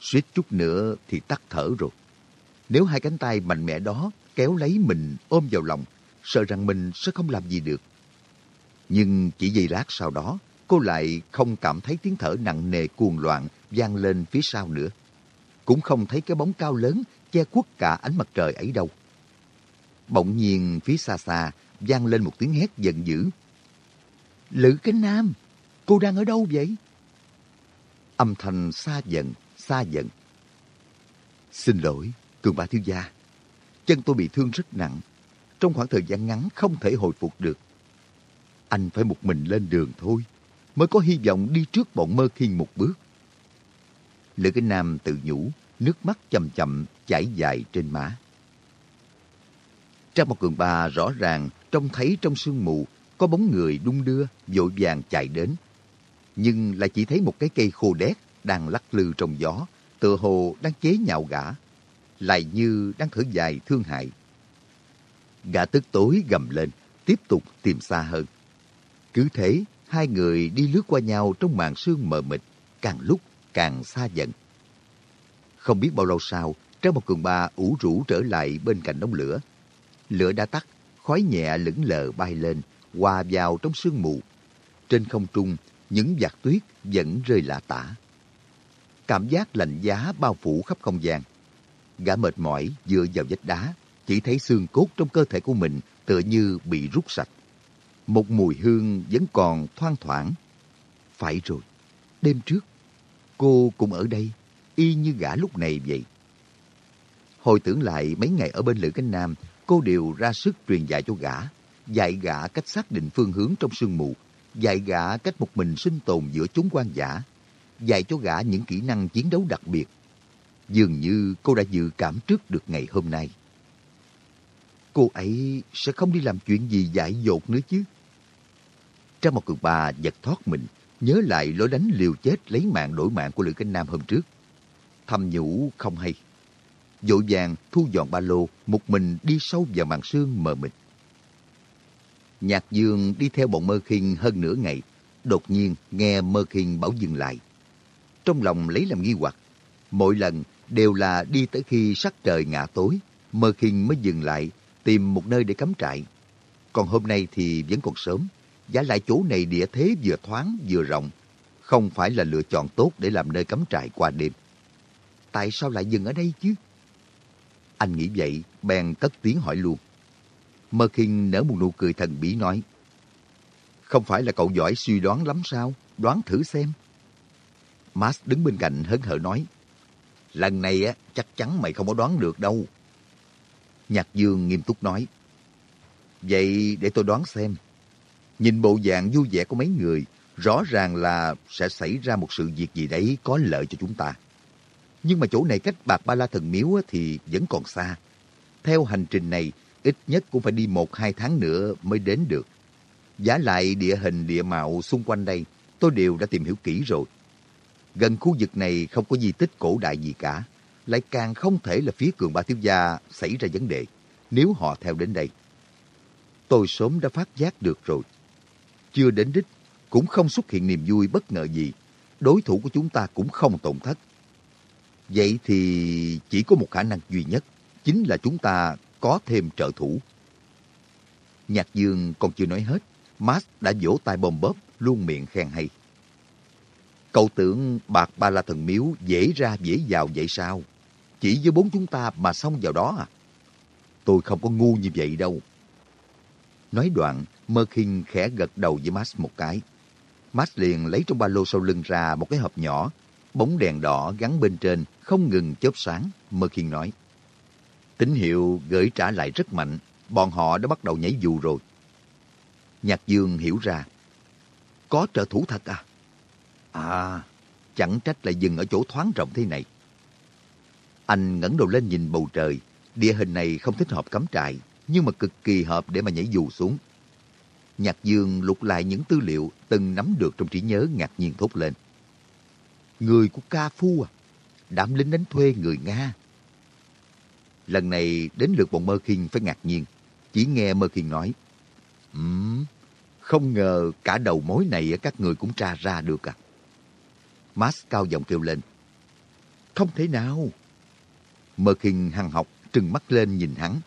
Suýt chút nữa thì tắt thở rồi. Nếu hai cánh tay mạnh mẽ đó kéo lấy mình ôm vào lòng, sợ rằng mình sẽ không làm gì được. Nhưng chỉ giây lát sau đó, cô lại không cảm thấy tiếng thở nặng nề cuồng loạn vang lên phía sau nữa. Cũng không thấy cái bóng cao lớn che khuất cả ánh mặt trời ấy đâu. Bỗng nhiên phía xa xa vang lên một tiếng hét giận dữ. Lữ Cánh Nam, cô đang ở đâu vậy? Âm thanh xa dần, xa dần. Xin lỗi, cường bá thiếu gia. Chân tôi bị thương rất nặng. Trong khoảng thời gian ngắn không thể hồi phục được. Anh phải một mình lên đường thôi, mới có hy vọng đi trước bọn mơ khiên một bước. Lữ Cánh Nam tự nhủ, nước mắt chậm chậm chảy dài trên má. Trang một cường ba rõ ràng trông thấy trong sương mù có bóng người đung đưa, vội vàng chạy đến. Nhưng lại chỉ thấy một cái cây khô đét đang lắc lư trong gió, tựa hồ đang chế nhạo gã, lại như đang thở dài thương hại. Gã tức tối gầm lên, tiếp tục tìm xa hơn. Cứ thế, hai người đi lướt qua nhau trong màn sương mờ mịt, càng lúc càng xa dần. Không biết bao lâu sau, Trang một cường ba ủ rũ trở lại bên cạnh đống lửa. Lửa đã tắt, khói nhẹ lững lờ bay lên, hòa vào trong sương mù. Trên không trung, những giọt tuyết vẫn rơi lạ tả. Cảm giác lạnh giá bao phủ khắp không gian. Gã mệt mỏi dựa vào vách đá, chỉ thấy xương cốt trong cơ thể của mình tựa như bị rút sạch. Một mùi hương vẫn còn thoang thoảng. Phải rồi, đêm trước, cô cũng ở đây, y như gã lúc này vậy. Hồi tưởng lại mấy ngày ở bên Lữ Cánh Nam, cô đều ra sức truyền dạy cho gã, dạy gã cách xác định phương hướng trong sương mù, dạy gã cách một mình sinh tồn giữa chúng quan giả, dạy cho gã những kỹ năng chiến đấu đặc biệt. Dường như cô đã dự cảm trước được ngày hôm nay. Cô ấy sẽ không đi làm chuyện gì dại dột nữa chứ. trong một cực bà giật thoát mình, nhớ lại lối đánh liều chết lấy mạng đổi mạng của Lữ Cánh Nam hôm trước. Thầm nhủ không hay. Dội vàng thu dọn ba lô, một mình đi sâu vào màn sương mờ mịt. Nhạc Dương đi theo bọn Mơ khinh hơn nửa ngày, đột nhiên nghe Mơ khinh bảo dừng lại. Trong lòng lấy làm nghi hoặc, mỗi lần đều là đi tới khi sắc trời ngã tối, Mơ khinh mới dừng lại, tìm một nơi để cắm trại. Còn hôm nay thì vẫn còn sớm, giá lại chỗ này địa thế vừa thoáng vừa rộng, không phải là lựa chọn tốt để làm nơi cắm trại qua đêm. Tại sao lại dừng ở đây chứ? Anh nghĩ vậy, bèn cất tiếng hỏi luôn. Mơ Kinh nở một nụ cười thần bí nói. Không phải là cậu giỏi suy đoán lắm sao? Đoán thử xem. Max đứng bên cạnh hớn hở nói. Lần này á, chắc chắn mày không có đoán được đâu. Nhạc Dương nghiêm túc nói. Vậy để tôi đoán xem. Nhìn bộ dạng vui vẻ của mấy người, rõ ràng là sẽ xảy ra một sự việc gì đấy có lợi cho chúng ta. Nhưng mà chỗ này cách Bạc Ba La Thần Miếu thì vẫn còn xa. Theo hành trình này, ít nhất cũng phải đi một hai tháng nữa mới đến được. Giá lại địa hình địa mạo xung quanh đây, tôi đều đã tìm hiểu kỹ rồi. Gần khu vực này không có di tích cổ đại gì cả, lại càng không thể là phía cường ba thiếu gia xảy ra vấn đề nếu họ theo đến đây. Tôi sớm đã phát giác được rồi. Chưa đến đích, cũng không xuất hiện niềm vui bất ngờ gì. Đối thủ của chúng ta cũng không tổn thất. Vậy thì chỉ có một khả năng duy nhất, chính là chúng ta có thêm trợ thủ. Nhạc Dương còn chưa nói hết, Max đã vỗ tay bom bóp, luôn miệng khen hay. Cậu tưởng bạc ba la thần miếu dễ ra dễ vào vậy sao? Chỉ với bốn chúng ta mà xong vào đó à? Tôi không có ngu như vậy đâu. Nói đoạn, Mơ Kinh khẽ gật đầu với Max một cái. Max liền lấy trong ba lô sau lưng ra một cái hộp nhỏ, bóng đèn đỏ gắn bên trên, không ngừng chớp sáng. Mơ kiên nói, tín hiệu gửi trả lại rất mạnh, bọn họ đã bắt đầu nhảy dù rồi. Nhạc Dương hiểu ra, có trợ thủ thật à? À, chẳng trách lại dừng ở chỗ thoáng rộng thế này. Anh ngẩng đầu lên nhìn bầu trời, địa hình này không thích hợp cắm trại, nhưng mà cực kỳ hợp để mà nhảy dù xuống. Nhạc Dương lục lại những tư liệu từng nắm được trong trí nhớ ngạc nhiên thốt lên. Người của Ca Phu à? Đám lính đánh thuê người Nga. Lần này đến lượt bọn Mơ Kinh phải ngạc nhiên. Chỉ nghe Mơ Kinh nói. Um, không ngờ cả đầu mối này các người cũng tra ra được à. Max cao giọng kêu lên. Không thể nào. Mơ Kinh hằng học trừng mắt lên nhìn hắn,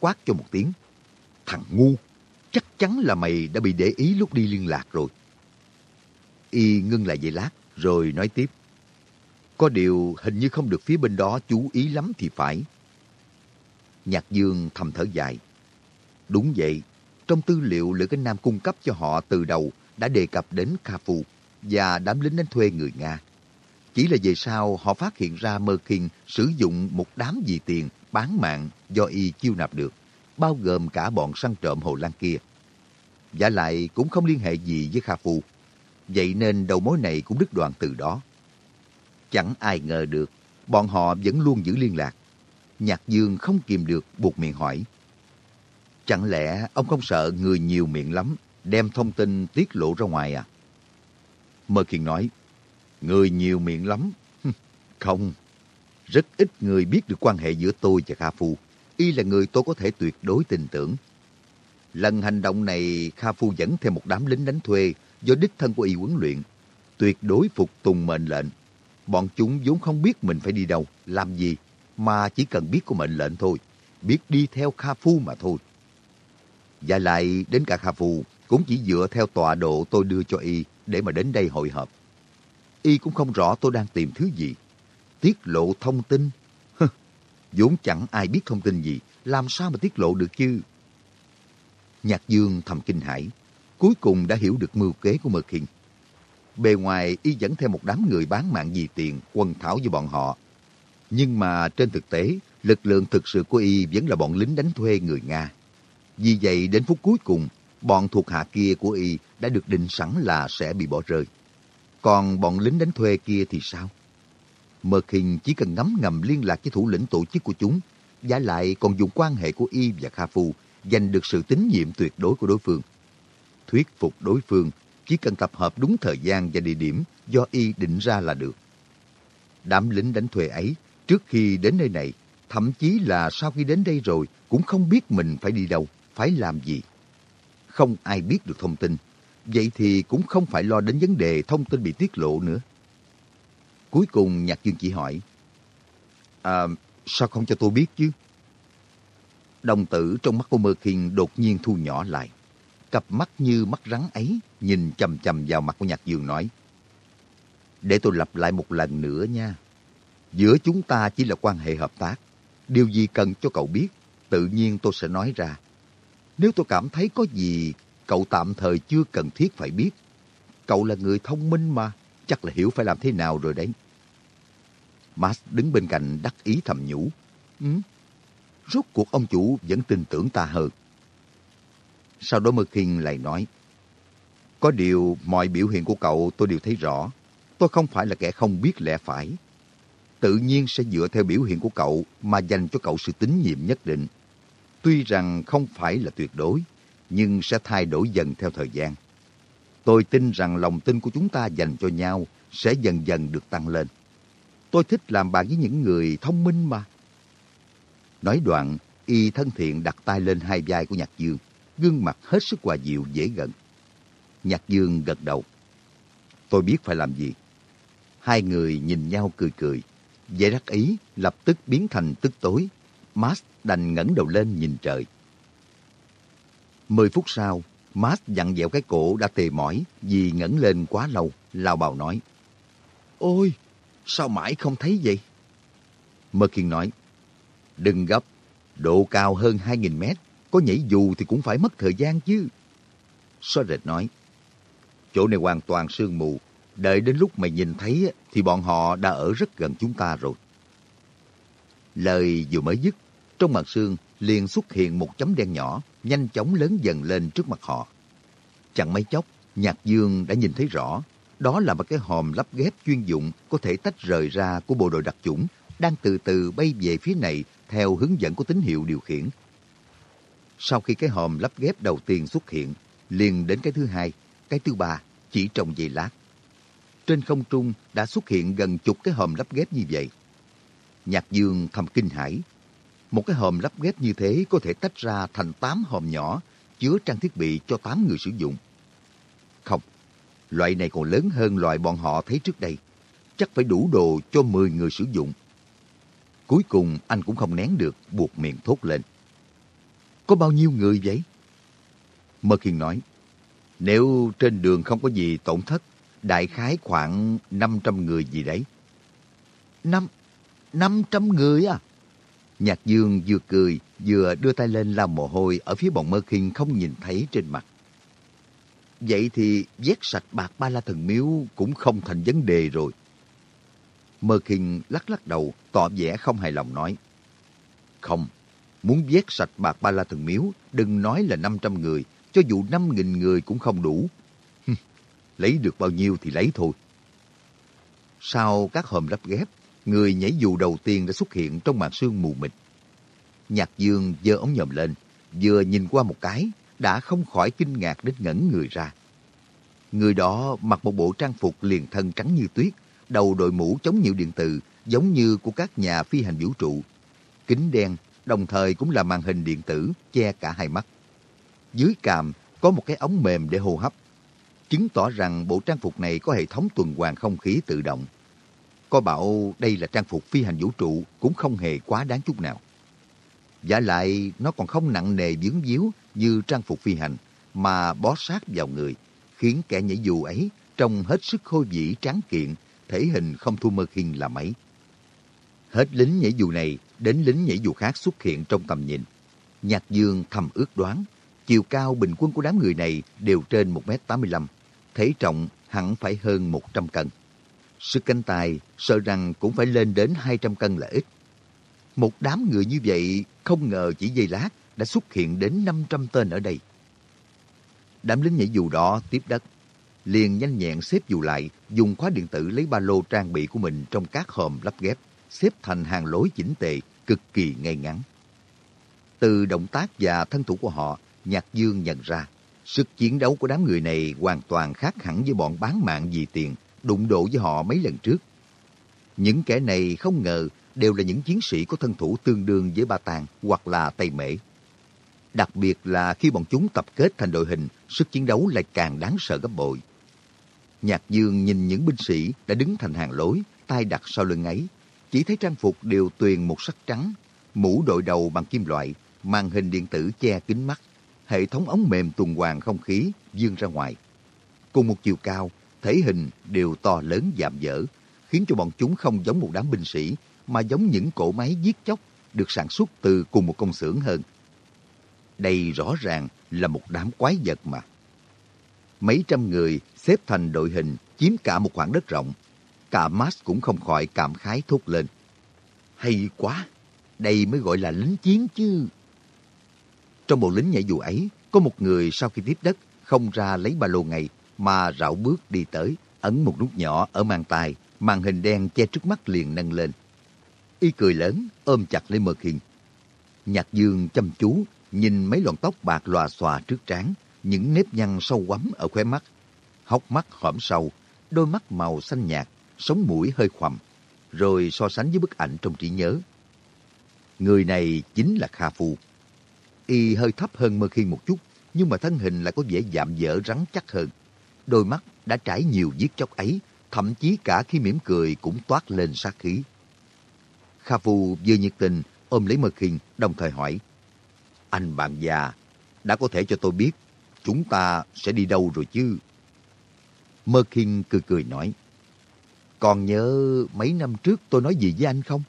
quát cho một tiếng. Thằng ngu, chắc chắn là mày đã bị để ý lúc đi liên lạc rồi. Y ngưng lại giây lát, rồi nói tiếp. Có điều hình như không được phía bên đó chú ý lắm thì phải. Nhạc Dương thầm thở dài. Đúng vậy, trong tư liệu Lữ Cánh Nam cung cấp cho họ từ đầu đã đề cập đến Kha Phu và đám lính đánh thuê người Nga. Chỉ là về sau họ phát hiện ra Mơ Kinh sử dụng một đám gì tiền bán mạng do y chiêu nạp được, bao gồm cả bọn săn trộm Hồ Lan kia. giả lại cũng không liên hệ gì với Kha Phu. Vậy nên đầu mối này cũng đứt đoạn từ đó. Chẳng ai ngờ được, bọn họ vẫn luôn giữ liên lạc. Nhạc Dương không kìm được buộc miệng hỏi. Chẳng lẽ ông không sợ người nhiều miệng lắm, đem thông tin tiết lộ ra ngoài à? Mơ Kiên nói, người nhiều miệng lắm. Không, rất ít người biết được quan hệ giữa tôi và Kha Phu. Y là người tôi có thể tuyệt đối tin tưởng. Lần hành động này, Kha Phu dẫn thêm một đám lính đánh thuê do đích thân của y huấn luyện. Tuyệt đối phục tùng mệnh lệnh. Bọn chúng vốn không biết mình phải đi đâu, làm gì, mà chỉ cần biết của mệnh lệnh thôi. Biết đi theo Kha Phu mà thôi. Và lại đến cả Kha Phu cũng chỉ dựa theo tọa độ tôi đưa cho y để mà đến đây hội họp. Y cũng không rõ tôi đang tìm thứ gì. Tiết lộ thông tin? vốn chẳng ai biết thông tin gì, làm sao mà tiết lộ được chứ? Nhạc Dương thầm kinh hãi, cuối cùng đã hiểu được mưu kế của Mơ Khiên. Bề ngoài y dẫn theo một đám người bán mạng vì tiền quần thảo với bọn họ. Nhưng mà trên thực tế, lực lượng thực sự của y vẫn là bọn lính đánh thuê người Nga. Vì vậy đến phút cuối cùng, bọn thuộc hạ kia của y đã được định sẵn là sẽ bị bỏ rơi. Còn bọn lính đánh thuê kia thì sao? Mơ Kinh chỉ cần ngắm ngầm liên lạc với thủ lĩnh tổ chức của chúng, giả lại còn dùng quan hệ của y và Kha Phu giành được sự tín nhiệm tuyệt đối của đối phương. Thuyết phục đối phương chỉ cần tập hợp đúng thời gian và địa điểm do y định ra là được. Đám lính đánh thuê ấy, trước khi đến nơi này, thậm chí là sau khi đến đây rồi cũng không biết mình phải đi đâu, phải làm gì. Không ai biết được thông tin, vậy thì cũng không phải lo đến vấn đề thông tin bị tiết lộ nữa. Cuối cùng Nhạc Dương chỉ hỏi, À, sao không cho tôi biết chứ? Đồng tử trong mắt của Mơ Khiên đột nhiên thu nhỏ lại. Cặp mắt như mắt rắn ấy nhìn chầm chầm vào mặt của Nhạc Dương nói, Để tôi lặp lại một lần nữa nha. Giữa chúng ta chỉ là quan hệ hợp tác. Điều gì cần cho cậu biết, tự nhiên tôi sẽ nói ra. Nếu tôi cảm thấy có gì cậu tạm thời chưa cần thiết phải biết. Cậu là người thông minh mà, chắc là hiểu phải làm thế nào rồi đấy. Max đứng bên cạnh đắc ý thầm nhủ. Ừ, rốt cuộc ông chủ vẫn tin tưởng ta hơn. Sau đó Mơ Kinh lại nói, có điều mọi biểu hiện của cậu tôi đều thấy rõ. Tôi không phải là kẻ không biết lẽ phải. Tự nhiên sẽ dựa theo biểu hiện của cậu mà dành cho cậu sự tín nhiệm nhất định. Tuy rằng không phải là tuyệt đối, nhưng sẽ thay đổi dần theo thời gian. Tôi tin rằng lòng tin của chúng ta dành cho nhau sẽ dần dần được tăng lên. Tôi thích làm bạn với những người thông minh mà. Nói đoạn, y thân thiện đặt tay lên hai vai của Nhạc Dương, gương mặt hết sức hòa dịu dễ gần. Nhạc Dương gật đầu. Tôi biết phải làm gì. Hai người nhìn nhau cười cười. Vẻ đắc ý lập tức biến thành tức tối. Max đành ngẩng đầu lên nhìn trời. Mười phút sau, Max dặn dẹo cái cổ đã tề mỏi vì ngẩng lên quá lâu, lao bào nói. Ôi, sao mãi không thấy vậy? Mơ Kiên nói, đừng gấp, độ cao hơn 2.000 mét, có nhảy dù thì cũng phải mất thời gian chứ. Xóa rệt nói, chỗ này hoàn toàn sương mù, đợi đến lúc mày nhìn thấy thì bọn họ đã ở rất gần chúng ta rồi. Lời vừa mới dứt, trong mặt sương liền xuất hiện một chấm đen nhỏ, nhanh chóng lớn dần lên trước mặt họ. Chẳng mấy chốc, Nhạc Dương đã nhìn thấy rõ, đó là một cái hòm lắp ghép chuyên dụng có thể tách rời ra của bộ đội đặc chủng, đang từ từ bay về phía này theo hướng dẫn của tín hiệu điều khiển. Sau khi cái hòm lắp ghép đầu tiên xuất hiện, liền đến cái thứ hai, cái thứ ba, chỉ trong giây lát. Trên không trung đã xuất hiện gần chục cái hòm lắp ghép như vậy. Nhạc Dương thầm kinh hãi. Một cái hòm lắp ghép như thế có thể tách ra thành 8 hòm nhỏ, chứa trang thiết bị cho 8 người sử dụng. Không, loại này còn lớn hơn loại bọn họ thấy trước đây. Chắc phải đủ đồ cho 10 người sử dụng. Cuối cùng anh cũng không nén được, buộc miệng thốt lên. Có bao nhiêu người vậy? Mơ Kiên nói, nếu trên đường không có gì tổn thất, đại khái khoảng 500 người gì đấy. Năm, 500 người à? Nhạc Dương vừa cười, vừa đưa tay lên làm mồ hôi ở phía bọn Mơ Kinh không nhìn thấy trên mặt. Vậy thì vét sạch bạc ba la thần miếu cũng không thành vấn đề rồi. Mơ Kinh lắc lắc đầu, tỏ vẻ không hài lòng nói. Không, muốn vét sạch bạc ba la thần miếu, đừng nói là 500 người, cho dù 5.000 người cũng không đủ. lấy được bao nhiêu thì lấy thôi. Sau các hòm lắp ghép, người nhảy dù đầu tiên đã xuất hiện trong màn sương mù mịt. Nhạc Dương giơ ống nhòm lên, vừa nhìn qua một cái, đã không khỏi kinh ngạc đến ngẩn người ra. Người đó mặc một bộ trang phục liền thân trắng như tuyết, đầu đội mũ chống nhiễu điện tử, giống như của các nhà phi hành vũ trụ. Kính đen, đồng thời cũng là màn hình điện tử, che cả hai mắt. Dưới càm có một cái ống mềm để hô hấp, chứng tỏ rằng bộ trang phục này có hệ thống tuần hoàn không khí tự động. Có bảo đây là trang phục phi hành vũ trụ cũng không hề quá đáng chút nào. Giả lại nó còn không nặng nề dướng díu như trang phục phi hành mà bó sát vào người, khiến kẻ nhảy dù ấy trông hết sức khôi vĩ tráng kiện, thể hình không thua mơ khiên là mấy. Hết lính nhảy dù này đến lính nhảy dù khác xuất hiện trong tầm nhìn. Nhạc Dương thầm ước đoán, chiều cao bình quân của đám người này đều trên 1m85, thể trọng hẳn phải hơn 100 cân. Sức cánh tay sợ rằng cũng phải lên đến 200 cân là ít. Một đám người như vậy không ngờ chỉ giây lát đã xuất hiện đến 500 tên ở đây. Đám lính nhảy dù đó tiếp đất, liền nhanh nhẹn xếp dù lại, dùng khóa điện tử lấy ba lô trang bị của mình trong các hòm lắp ghép, xếp thành hàng lối chỉnh tề, cực kỳ ngay ngắn. Từ động tác và thân thủ của họ, Nhạc Dương nhận ra, sức chiến đấu của đám người này hoàn toàn khác hẳn với bọn bán mạng vì tiền, đụng độ với họ mấy lần trước. Những kẻ này không ngờ đều là những chiến sĩ có thân thủ tương đương với Ba Tàng hoặc là Tây Mễ. Đặc biệt là khi bọn chúng tập kết thành đội hình, sức chiến đấu lại càng đáng sợ gấp bội. Nhạc Dương nhìn những binh sĩ đã đứng thành hàng lối, tay đặt sau lưng ấy, chỉ thấy trang phục đều tuyền một sắc trắng, mũ đội đầu bằng kim loại, màn hình điện tử che kính mắt, hệ thống ống mềm tuần hoàn không khí dương ra ngoài. Cùng một chiều cao, thể hình đều to lớn giảm dở, khiến cho bọn chúng không giống một đám binh sĩ, mà giống những cỗ máy giết chóc được sản xuất từ cùng một công xưởng hơn. Đây rõ ràng là một đám quái vật mà. Mấy trăm người xếp thành đội hình chiếm cả một khoảng đất rộng. Cả Max cũng không khỏi cảm khái thốt lên. Hay quá, đây mới gọi là lính chiến chứ. Trong bộ lính nhảy dù ấy, có một người sau khi tiếp đất không ra lấy ba lô ngày mà rảo bước đi tới, ấn một nút nhỏ ở mang tay, màn hình đen che trước mắt liền nâng lên. Y cười lớn, ôm chặt lấy Mơ Khiên. Nhạc Dương chăm chú, nhìn mấy lọn tóc bạc lòa xòa trước trán, những nếp nhăn sâu quắm ở khóe mắt. Hốc mắt hõm sâu, đôi mắt màu xanh nhạt, sống mũi hơi khoằm, rồi so sánh với bức ảnh trong trí nhớ. Người này chính là Kha Phu. Y hơi thấp hơn Mơ Khi một chút, nhưng mà thân hình lại có vẻ dạm dở rắn chắc hơn. Đôi mắt đã trải nhiều giết chóc ấy, thậm chí cả khi mỉm cười cũng toát lên sát khí. Kha Phu vừa nhiệt tình ôm lấy Mơ Khiên, đồng thời hỏi. Anh bạn già, đã có thể cho tôi biết chúng ta sẽ đi đâu rồi chứ? Mơ Khiên cười cười nói. Còn nhớ mấy năm trước tôi nói gì với anh không?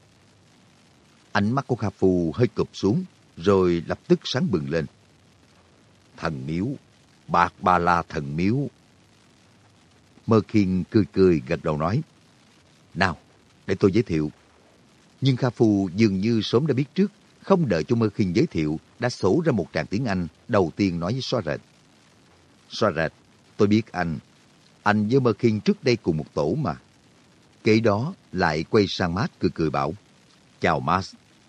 Ánh mắt của Kha Phu hơi cụp xuống, rồi lập tức sáng bừng lên. Thần miếu, bạc ba la thần miếu. Mơ Khiên cười cười gật đầu nói. Nào, để tôi giới thiệu. Nhưng Kha Phu dường như sớm đã biết trước, không đợi cho Mơ Khiên giới thiệu, đã sổ ra một tràng tiếng Anh, đầu tiên nói với Xoa Rệt. Xoa Rệt, tôi biết anh. Anh với Mơ Khiên trước đây cùng một tổ mà. Kế đó lại quay sang Mát cười cười bảo. Chào Mát,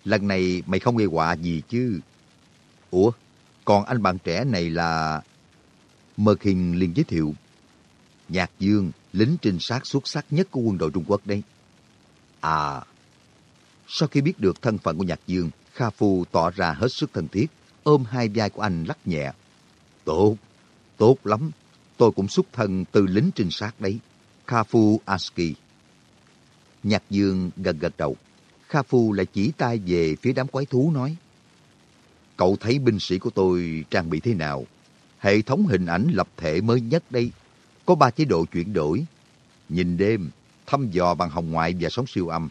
lần này mày không gây họa gì chứ? Ủa, còn anh bạn trẻ này là... Mơ Khiên liền giới thiệu. Nhạc Dương, lính trinh sát xuất sắc nhất của quân đội Trung Quốc đấy. À, sau khi biết được thân phận của Nhạc Dương, Kha Phu tỏ ra hết sức thân thiết, ôm hai vai của anh lắc nhẹ. Tốt, tốt lắm. Tôi cũng xuất thân từ lính trinh sát đấy. Kha Phu Aski. Nhạc Dương gật gật đầu. Kha Phu lại chỉ tay về phía đám quái thú nói. Cậu thấy binh sĩ của tôi trang bị thế nào? Hệ thống hình ảnh lập thể mới nhất đây. Có ba chế độ chuyển đổi. Nhìn đêm, thăm dò bằng hồng ngoại và sóng siêu âm.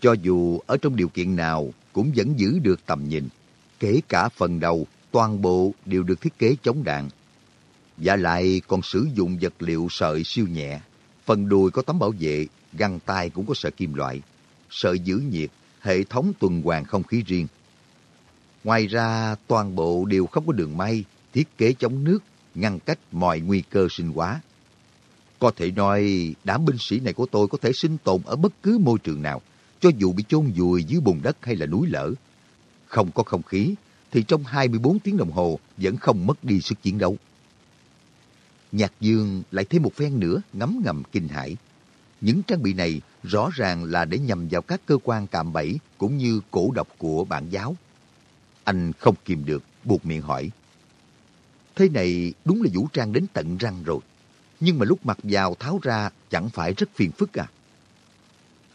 Cho dù ở trong điều kiện nào cũng vẫn giữ được tầm nhìn. Kể cả phần đầu, toàn bộ đều được thiết kế chống đạn. Và lại còn sử dụng vật liệu sợi siêu nhẹ. Phần đùi có tấm bảo vệ, găng tay cũng có sợi kim loại. Sợi giữ nhiệt, hệ thống tuần hoàn không khí riêng. Ngoài ra, toàn bộ đều không có đường may, thiết kế chống nước, ngăn cách mọi nguy cơ sinh hóa. Có thể nói, đám binh sĩ này của tôi có thể sinh tồn ở bất cứ môi trường nào, cho dù bị chôn vùi dưới bùn đất hay là núi lở. Không có không khí, thì trong 24 tiếng đồng hồ vẫn không mất đi sức chiến đấu. Nhạc Dương lại thêm một phen nữa ngấm ngầm kinh hãi. Những trang bị này rõ ràng là để nhằm vào các cơ quan cạm bẫy cũng như cổ độc của bản giáo. Anh không kìm được, buộc miệng hỏi. Thế này đúng là vũ trang đến tận răng rồi. Nhưng mà lúc mặc vào tháo ra chẳng phải rất phiền phức à?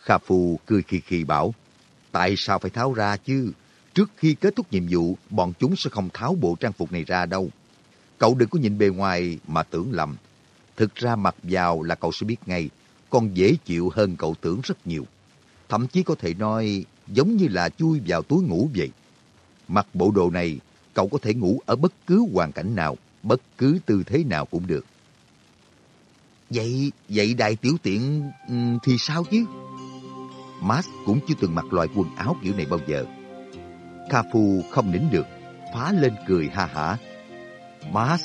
Kha Phu cười khì khì bảo, tại sao phải tháo ra chứ? Trước khi kết thúc nhiệm vụ, bọn chúng sẽ không tháo bộ trang phục này ra đâu. Cậu đừng có nhìn bề ngoài mà tưởng lầm. Thực ra mặc vào là cậu sẽ biết ngay, còn dễ chịu hơn cậu tưởng rất nhiều. Thậm chí có thể nói giống như là chui vào túi ngủ vậy. Mặc bộ đồ này, cậu có thể ngủ ở bất cứ hoàn cảnh nào, bất cứ tư thế nào cũng được. Vậy, vậy đại tiểu tiện thì sao chứ? Max cũng chưa từng mặc loại quần áo kiểu này bao giờ. Kha Phu không nín được, phá lên cười ha hả. Max,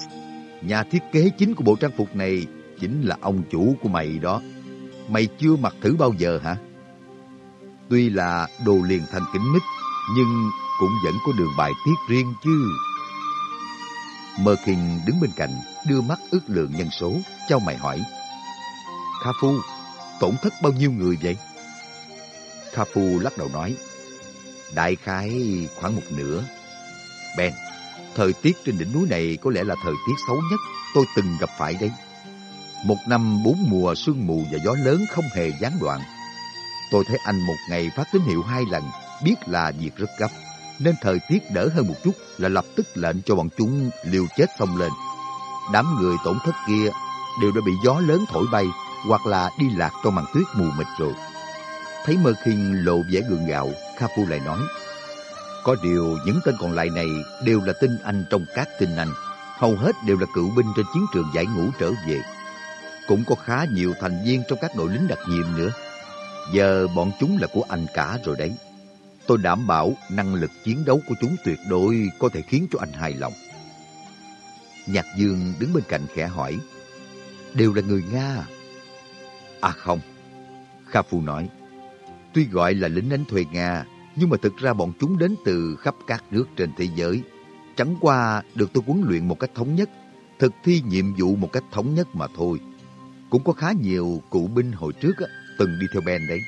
nhà thiết kế chính của bộ trang phục này chính là ông chủ của mày đó. Mày chưa mặc thử bao giờ hả? Tuy là đồ liền thành kính mít, nhưng cũng vẫn có đường bài tiết riêng chứ. Mơ Kinh đứng bên cạnh, đưa mắt ước lượng nhân số, cho mày hỏi. Kha Phu, tổn thất bao nhiêu người vậy? Kha Phu lắc đầu nói, đại khái khoảng một nửa. Ben, thời tiết trên đỉnh núi này có lẽ là thời tiết xấu nhất tôi từng gặp phải đấy. Một năm bốn mùa sương mù và gió lớn không hề gián đoạn. Tôi thấy anh một ngày phát tín hiệu hai lần, biết là việc rất gấp. Nên thời tiết đỡ hơn một chút là lập tức lệnh cho bọn chúng liều chết xông lên. Đám người tổn thất kia đều đã bị gió lớn thổi bay hoặc là đi lạc trong màn tuyết mù mịt rồi. Thấy Mơ Kinh lộ vẻ gượng gạo, Kha Phu lại nói, Có điều những tên còn lại này đều là tinh anh trong các tinh anh, hầu hết đều là cựu binh trên chiến trường giải ngũ trở về. Cũng có khá nhiều thành viên trong các đội lính đặc nhiệm nữa. Giờ bọn chúng là của anh cả rồi đấy. Tôi đảm bảo năng lực chiến đấu của chúng tuyệt đối có thể khiến cho anh hài lòng. Nhạc Dương đứng bên cạnh khẽ hỏi, đều là người Nga À, à không, Kha Phu nói, tuy gọi là lính đánh thuê Nga, nhưng mà thực ra bọn chúng đến từ khắp các nước trên thế giới. Chẳng qua được tôi huấn luyện một cách thống nhất, thực thi nhiệm vụ một cách thống nhất mà thôi. Cũng có khá nhiều cụ binh hồi trước á, từng đi theo Ben đấy.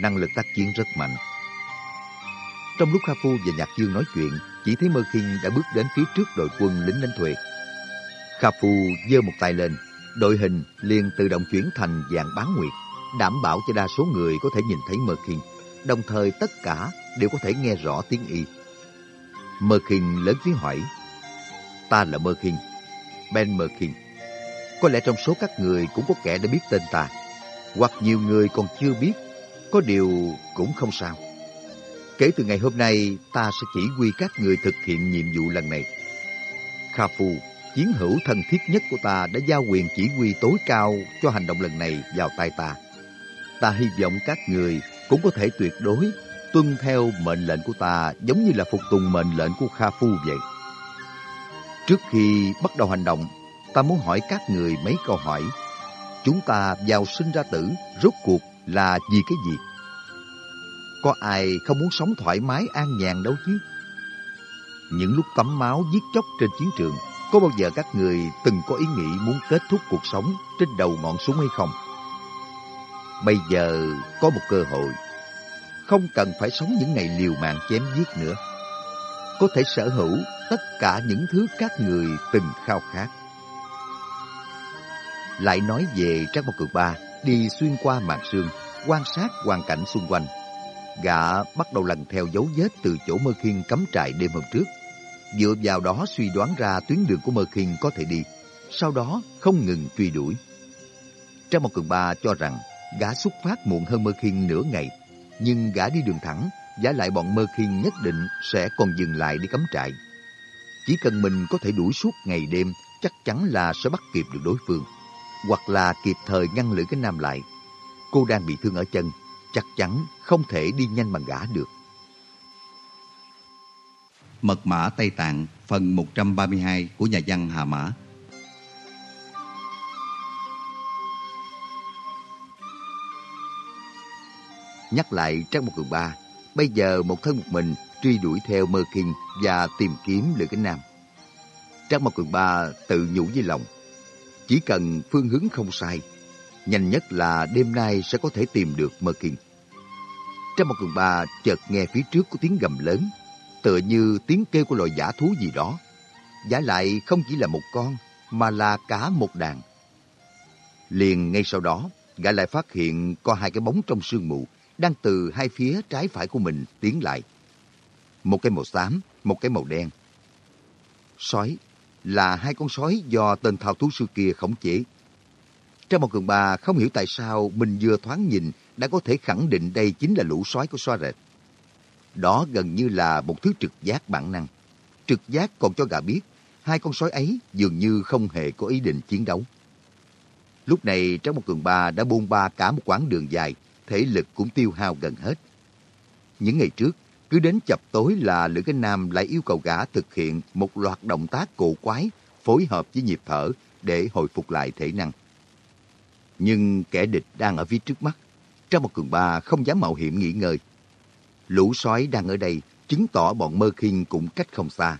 Năng lực tác chiến rất mạnh. Trong lúc Kha Phu và Nhạc Dương nói chuyện, chỉ thấy Mơ Kinh đã bước đến phía trước đội quân lính đánh thuê. Kha Phu giơ một tay lên, đội hình liền tự động chuyển thành dạng bán nguyệt, đảm bảo cho đa số người có thể nhìn thấy Mơ Kinh, đồng thời tất cả đều có thể nghe rõ tiếng y. Mơ Kinh lớn tiếng hỏi, ta là Mơ Kinh, Ben Mơ Kinh. Có lẽ trong số các người cũng có kẻ đã biết tên ta, hoặc nhiều người còn chưa biết, có điều cũng không sao. Kể từ ngày hôm nay, ta sẽ chỉ huy các người thực hiện nhiệm vụ lần này. Kha Phu chiến hữu thân thiết nhất của ta đã giao quyền chỉ huy tối cao cho hành động lần này vào tay ta. Ta hy vọng các người cũng có thể tuyệt đối tuân theo mệnh lệnh của ta giống như là phục tùng mệnh lệnh của Kha Phu vậy. Trước khi bắt đầu hành động, ta muốn hỏi các người mấy câu hỏi. Chúng ta vào sinh ra tử, rốt cuộc là vì cái gì? Có ai không muốn sống thoải mái an nhàn đâu chứ? Những lúc tắm máu giết chóc trên chiến trường, có bao giờ các người từng có ý nghĩ muốn kết thúc cuộc sống trên đầu ngọn súng hay không? Bây giờ có một cơ hội. Không cần phải sống những ngày liều mạng chém giết nữa. Có thể sở hữu tất cả những thứ các người từng khao khát. Lại nói về Trác Bao Cường Ba đi xuyên qua màn sương, quan sát hoàn cảnh xung quanh. Gã bắt đầu lần theo dấu vết từ chỗ Mơ Khiên cắm trại đêm hôm trước dựa vào đó suy đoán ra tuyến đường của Mơ Kinh có thể đi, sau đó không ngừng truy đuổi. Trang một cường ba cho rằng gã xuất phát muộn hơn Mơ Kinh nửa ngày, nhưng gã đi đường thẳng, giả lại bọn Mơ Kinh nhất định sẽ còn dừng lại để cắm trại. Chỉ cần mình có thể đuổi suốt ngày đêm, chắc chắn là sẽ bắt kịp được đối phương, hoặc là kịp thời ngăn lưỡi cái nam lại. Cô đang bị thương ở chân, chắc chắn không thể đi nhanh bằng gã được. Mật mã Tây Tạng phần 132 của nhà văn Hà Mã Nhắc lại Trang một cường ba, bây giờ một thân một mình, truy đuổi theo Mơ Kinh và tìm kiếm Lữ Cánh Nam. Trác Mộc Cường Ba tự nhủ với lòng, chỉ cần phương hướng không sai, nhanh nhất là đêm nay sẽ có thể tìm được Mơ Kinh. Trong một Cường Ba chợt nghe phía trước có tiếng gầm lớn, tựa như tiếng kêu của loài giả thú gì đó. Giả lại không chỉ là một con, mà là cả một đàn. Liền ngay sau đó, gã lại phát hiện có hai cái bóng trong sương mù đang từ hai phía trái phải của mình tiến lại. Một cái màu xám, một cái màu đen. Sói là hai con sói do tên thao thú sư kia khống chế. Trong một cường bà không hiểu tại sao mình vừa thoáng nhìn đã có thể khẳng định đây chính là lũ sói của xoa rệt. Đó gần như là một thứ trực giác bản năng. Trực giác còn cho gà biết hai con sói ấy dường như không hề có ý định chiến đấu. Lúc này trong một cường bà đã buông ba cả một quãng đường dài, thể lực cũng tiêu hao gần hết. Những ngày trước, cứ đến chập tối là Lữ Cái Nam lại yêu cầu gã thực hiện một loạt động tác cổ quái phối hợp với nhịp thở để hồi phục lại thể năng. Nhưng kẻ địch đang ở phía trước mắt. Trong một cường ba không dám mạo hiểm nghỉ ngơi. Lũ sói đang ở đây chứng tỏ bọn mơ khinh cũng cách không xa.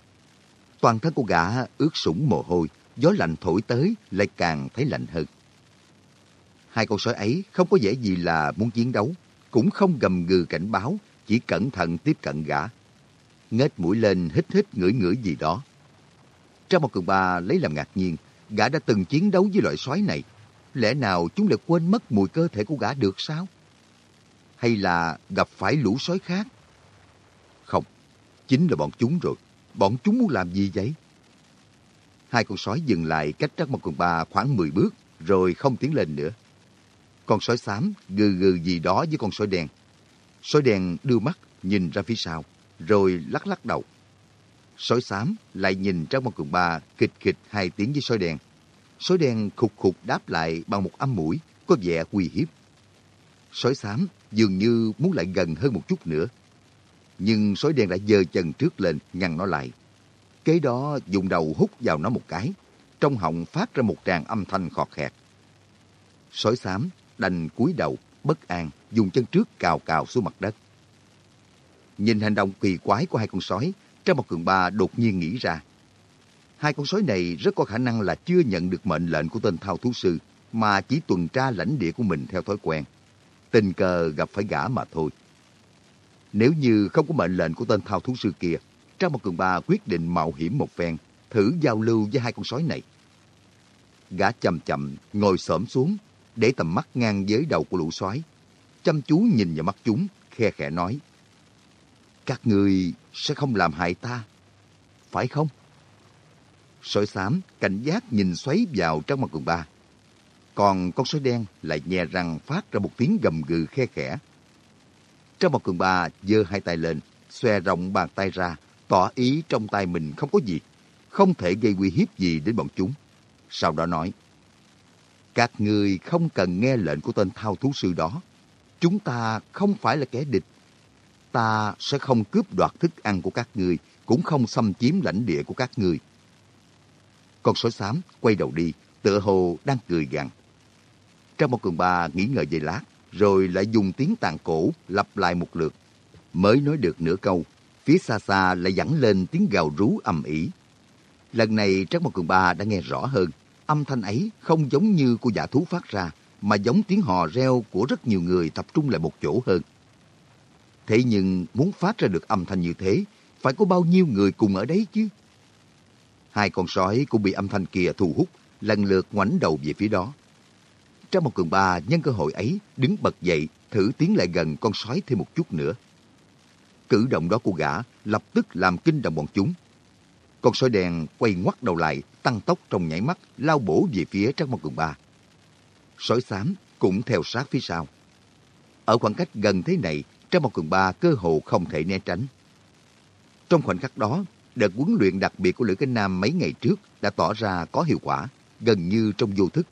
Toàn thân của gã ướt sũng mồ hôi, gió lạnh thổi tới lại càng thấy lạnh hơn. Hai con sói ấy không có vẻ gì là muốn chiến đấu, cũng không gầm gừ cảnh báo, chỉ cẩn thận tiếp cận gã. Ngết mũi lên hít hít ngửi ngửi gì đó. Trong một cường ba lấy làm ngạc nhiên, gã đã từng chiến đấu với loại sói này. Lẽ nào chúng lại quên mất mùi cơ thể của gã được sao? Hay là gặp phải lũ sói khác? Không, chính là bọn chúng rồi. Bọn chúng muốn làm gì vậy? Hai con sói dừng lại cách Trắc một Cường Ba khoảng 10 bước, rồi không tiến lên nữa. Con sói xám gừ gừ gì đó với con sói đen. Sói đen đưa mắt nhìn ra phía sau, rồi lắc lắc đầu. Sói xám lại nhìn Trác Mộc Cường Ba kịch kịch hai tiếng với sói đen. Sói đen khục khục đáp lại bằng một âm mũi, có vẻ uy hiếp. Sói xám dường như muốn lại gần hơn một chút nữa. Nhưng sói đen đã giơ chân trước lên, ngăn nó lại. Kế đó dùng đầu hút vào nó một cái. Trong họng phát ra một tràng âm thanh khọt khẹt. Sói xám đành cúi đầu, bất an, dùng chân trước cào cào xuống mặt đất. Nhìn hành động kỳ quái của hai con sói, trang bảo cường ba đột nhiên nghĩ ra. Hai con sói này rất có khả năng là chưa nhận được mệnh lệnh của tên thao thú sư, mà chỉ tuần tra lãnh địa của mình theo thói quen. Tình cờ gặp phải gã mà thôi. Nếu như không có mệnh lệnh của tên thao thú sư kia, Trang bảo cường ba quyết định mạo hiểm một phen, thử giao lưu với hai con sói này. Gã chậm chậm ngồi xổm xuống, để tầm mắt ngang với đầu của lũ sói. Chăm chú nhìn vào mắt chúng, khe khẽ nói. Các người sẽ không làm hại ta, phải không? Sói xám cảnh giác nhìn xoáy vào trong mặt quần ba. Còn con sói đen lại nhè răng phát ra một tiếng gầm gừ khe khẽ. Trong mặt quần ba giơ hai tay lên, xòe rộng bàn tay ra, tỏ ý trong tay mình không có gì, không thể gây uy hiếp gì đến bọn chúng. Sau đó nói, các người không cần nghe lệnh của tên thao thú sư đó. Chúng ta không phải là kẻ địch. Ta sẽ không cướp đoạt thức ăn của các người, cũng không xâm chiếm lãnh địa của các người. Con sói xám quay đầu đi, tựa hồ đang cười gằn. Trong một cường ba nghĩ ngợi giây lát, rồi lại dùng tiếng tàn cổ lặp lại một lượt. Mới nói được nửa câu, phía xa xa lại dẫn lên tiếng gào rú ầm ĩ. Lần này Trác Mộc Cường Ba đã nghe rõ hơn, Âm thanh ấy không giống như của giả thú phát ra, mà giống tiếng hò reo của rất nhiều người tập trung lại một chỗ hơn. Thế nhưng muốn phát ra được âm thanh như thế, phải có bao nhiêu người cùng ở đấy chứ? Hai con sói cũng bị âm thanh kia thu hút, lần lượt ngoảnh đầu về phía đó. Trong một cường ba nhân cơ hội ấy, đứng bật dậy, thử tiến lại gần con sói thêm một chút nữa. Cử động đó của gã lập tức làm kinh động bọn chúng. Con sói đen quay ngoắt đầu lại, tăng tốc trong nhảy mắt, lao bổ về phía Trác Mộc Cường Ba. Sói xám cũng theo sát phía sau. Ở khoảng cách gần thế này, Trác Mộc Cường Ba cơ hồ không thể né tránh. Trong khoảnh khắc đó, đợt huấn luyện đặc biệt của Lữ Cánh Nam mấy ngày trước đã tỏ ra có hiệu quả, gần như trong vô thức.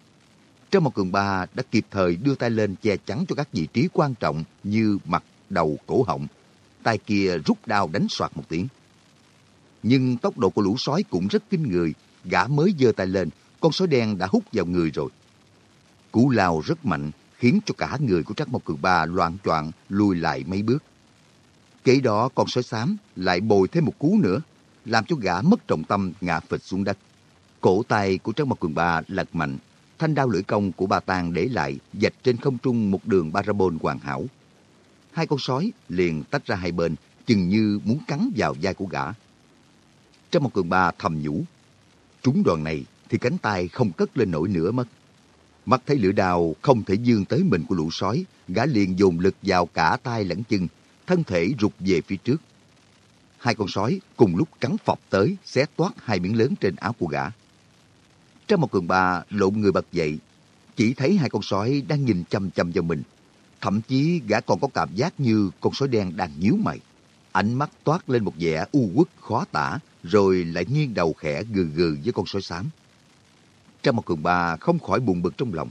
Trong một cường ba đã kịp thời đưa tay lên che chắn cho các vị trí quan trọng như mặt, đầu, cổ họng. Tay kia rút đao đánh soạt một tiếng. Nhưng tốc độ của lũ sói cũng rất kinh người. Gã mới giơ tay lên, con sói đen đã hút vào người rồi. Cú lao rất mạnh, khiến cho cả người của Trác Mộc Cường Ba loạn choạng lùi lại mấy bước. Kế đó con sói xám lại bồi thêm một cú nữa, làm cho gã mất trọng tâm ngã phịch xuống đất. Cổ tay của Trác Mộc Cường Ba lật mạnh, thanh đao lưỡi công của bà tang để lại dạch trên không trung một đường parabol hoàn hảo. Hai con sói liền tách ra hai bên, chừng như muốn cắn vào vai của gã. Trác Mộc Cường Ba thầm nhủ, trúng đoàn này thì cánh tay không cất lên nổi nữa mất. Mắt thấy lửa đào không thể dương tới mình của lũ sói, gã liền dồn lực vào cả tay lẫn chân, thân thể rụt về phía trước. Hai con sói cùng lúc cắn phọc tới, xé toát hai miếng lớn trên áo của gã. Trong một cường bà lộn người bật dậy, chỉ thấy hai con sói đang nhìn chăm chăm vào mình. Thậm chí gã còn có cảm giác như con sói đen đang nhíu mày. Ánh mắt toát lên một vẻ u uất khó tả, rồi lại nghiêng đầu khẽ gừ gừ với con sói xám. Trang một cường bà không khỏi buồn bực trong lòng.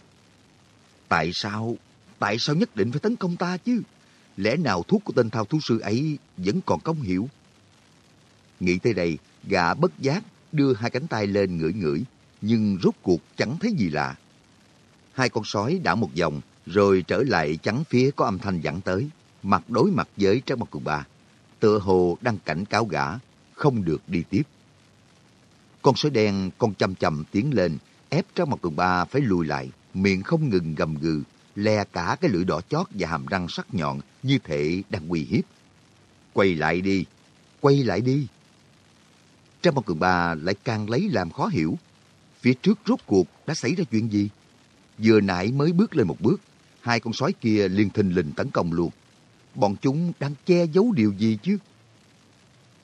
Tại sao, tại sao nhất định phải tấn công ta chứ? Lẽ nào thuốc của tên thao thú sư ấy vẫn còn công hiệu? Nghĩ tới đây, gã bất giác đưa hai cánh tay lên ngửi ngửi, nhưng rốt cuộc chẳng thấy gì lạ. Hai con sói đảo một vòng, rồi trở lại chắn phía có âm thanh dẫn tới, mặt đối mặt với Trang Mặt Cường Ba. Tựa hồ đang cảnh cáo gã, không được đi tiếp. Con sói đen con chậm chậm tiến lên, ép cho Mặt Cường Ba phải lùi lại, miệng không ngừng gầm gừ, le cả cái lưỡi đỏ chót và hàm răng sắc nhọn như thể đang uy hiếp. Quay lại đi, quay lại đi. Trang Mặt Cường Ba lại càng lấy làm khó hiểu. Phía trước rốt cuộc đã xảy ra chuyện gì? Vừa nãy mới bước lên một bước, hai con sói kia liền thình lình tấn công luôn. Bọn chúng đang che giấu điều gì chứ?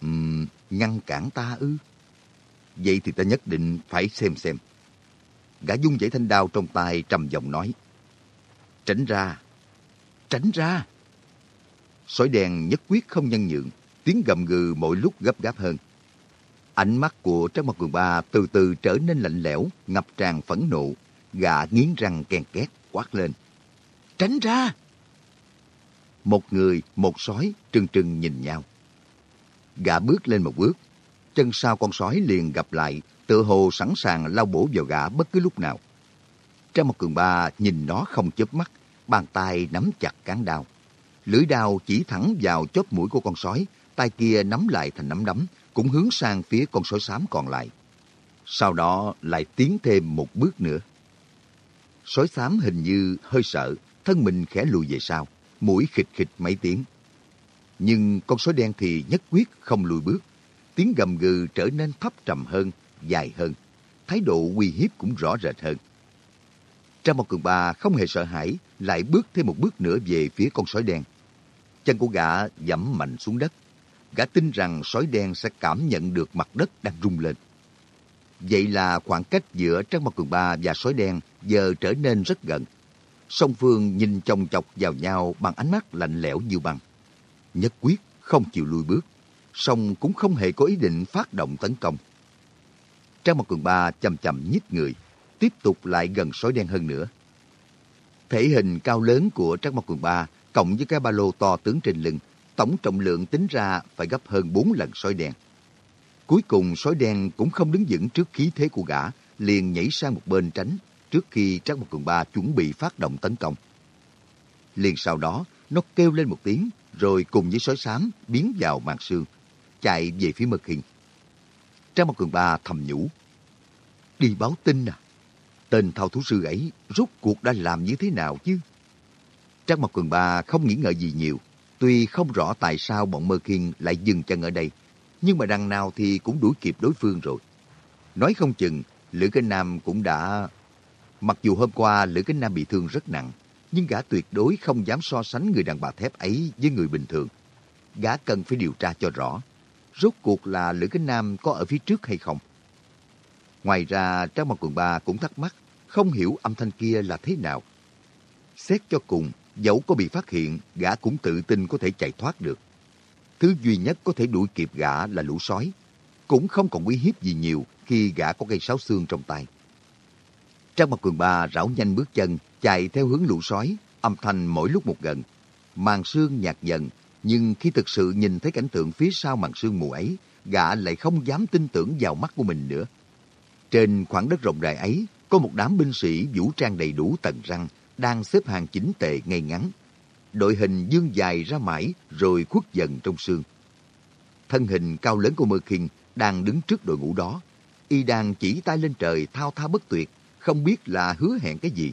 Uhm, ngăn cản ta ư? Vậy thì ta nhất định phải xem xem. Gã dung dãy thanh đao trong tay trầm giọng nói. Tránh ra! Tránh ra! Sói đen nhất quyết không nhân nhượng, tiếng gầm gừ mỗi lúc gấp gáp hơn. Ánh mắt của Trác Mặt Cường Ba từ từ trở nên lạnh lẽo, ngập tràn phẫn nộ. Gã nghiến răng kèn két, quát lên. Tránh ra! Một người, một sói trừng trừng nhìn nhau. Gã bước lên một bước, chân sau con sói liền gặp lại, tựa hồ sẵn sàng lao bổ vào gã bất cứ lúc nào. Trang một cường ba nhìn nó không chớp mắt, bàn tay nắm chặt cán đao. Lưỡi đao chỉ thẳng vào chóp mũi của con sói, tay kia nắm lại thành nắm đấm, cũng hướng sang phía con sói xám còn lại. Sau đó lại tiến thêm một bước nữa. Sói xám hình như hơi sợ, thân mình khẽ lùi về sau, mũi khịch khịch mấy tiếng. Nhưng con sói đen thì nhất quyết không lùi bước. Tiếng gầm gừ trở nên thấp trầm hơn, dài hơn. Thái độ uy hiếp cũng rõ rệt hơn. Trang một cường ba không hề sợ hãi, lại bước thêm một bước nữa về phía con sói đen. Chân của gã dẫm mạnh xuống đất. Gã tin rằng sói đen sẽ cảm nhận được mặt đất đang rung lên. Vậy là khoảng cách giữa Trang Mặt Cường Ba và sói đen giờ trở nên rất gần. Song phương nhìn chồng chọc vào nhau bằng ánh mắt lạnh lẽo như băng. Nhất quyết không chịu lùi bước, song cũng không hề có ý định phát động tấn công. Trang Mặt Cường Ba chầm chậm nhích người, tiếp tục lại gần sói đen hơn nữa. Thể hình cao lớn của trang một Cường Ba cộng với cái ba lô to tướng trên lưng, tổng trọng lượng tính ra phải gấp hơn 4 lần sói đen. Cuối cùng sói đen cũng không đứng vững trước khí thế của gã, liền nhảy sang một bên tránh trước khi Trác một Cường Ba chuẩn bị phát động tấn công. Liền sau đó, nó kêu lên một tiếng, rồi cùng với sói xám biến vào màn sương, chạy về phía mật hiền. Trang mặt Cường Ba thầm nhủ. Đi báo tin à? Tên thao thú sư ấy rút cuộc đã làm như thế nào chứ? Trang mặt Cường Ba không nghĩ ngợi gì nhiều. Tuy không rõ tại sao bọn Mơ Kiên lại dừng chân ở đây, nhưng mà đằng nào thì cũng đuổi kịp đối phương rồi. Nói không chừng, Lữ Kinh Nam cũng đã... Mặc dù hôm qua Lữ Kinh Nam bị thương rất nặng, nhưng gã tuyệt đối không dám so sánh người đàn bà thép ấy với người bình thường. Gã cần phải điều tra cho rõ, rốt cuộc là Lữ Kinh Nam có ở phía trước hay không. Ngoài ra, Trang Mặt Quần Ba cũng thắc mắc, không hiểu âm thanh kia là thế nào. Xét cho cùng, dẫu có bị phát hiện, gã cũng tự tin có thể chạy thoát được. Thứ duy nhất có thể đuổi kịp gã là lũ sói. Cũng không còn uy hiếp gì nhiều khi gã có cây sáo xương trong tay. Trang mặt Quần ba rảo nhanh bước chân, chạy theo hướng lũ sói, âm thanh mỗi lúc một gần. Màn sương nhạt dần, nhưng khi thực sự nhìn thấy cảnh tượng phía sau màn sương mù ấy, gã lại không dám tin tưởng vào mắt của mình nữa. Trên khoảng đất rộng rãi ấy, có một đám binh sĩ vũ trang đầy đủ tầng răng, đang xếp hàng chỉnh tề ngay ngắn. đội hình dương dài ra mãi rồi khuất dần trong sương. Thân hình cao lớn của Mơ Kinh đang đứng trước đội ngũ đó. Y đang chỉ tay lên trời thao thao bất tuyệt, không biết là hứa hẹn cái gì.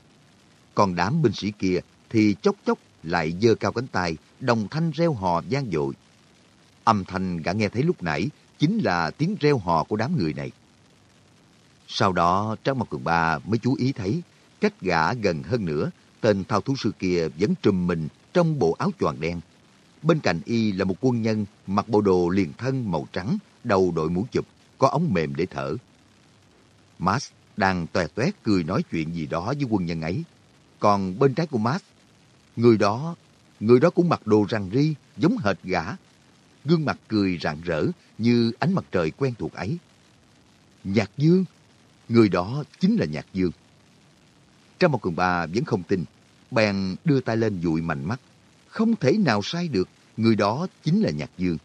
Còn đám binh sĩ kia thì chốc chốc lại giơ cao cánh tay, đồng thanh reo hò gian dội. Âm thanh gã nghe thấy lúc nãy chính là tiếng reo hò của đám người này. Sau đó, Trang Mặt Cường Ba mới chú ý thấy, cách gã gần hơn nữa, tên thao thú sư kia vẫn trùm mình trong bộ áo choàng đen. Bên cạnh y là một quân nhân mặc bộ đồ liền thân màu trắng, đầu đội mũ chụp, có ống mềm để thở. Max đang toe toét cười nói chuyện gì đó với quân nhân ấy. Còn bên trái của Max, người đó, người đó cũng mặc đồ rằn ri, giống hệt gã. Gương mặt cười rạng rỡ như ánh mặt trời quen thuộc ấy. Nhạc Dương, người đó chính là Nhạc Dương. Trang một cường ba vẫn không tin, bèn đưa tay lên dụi mạnh mắt. Không thể nào sai được, người đó chính là Nhạc Dương.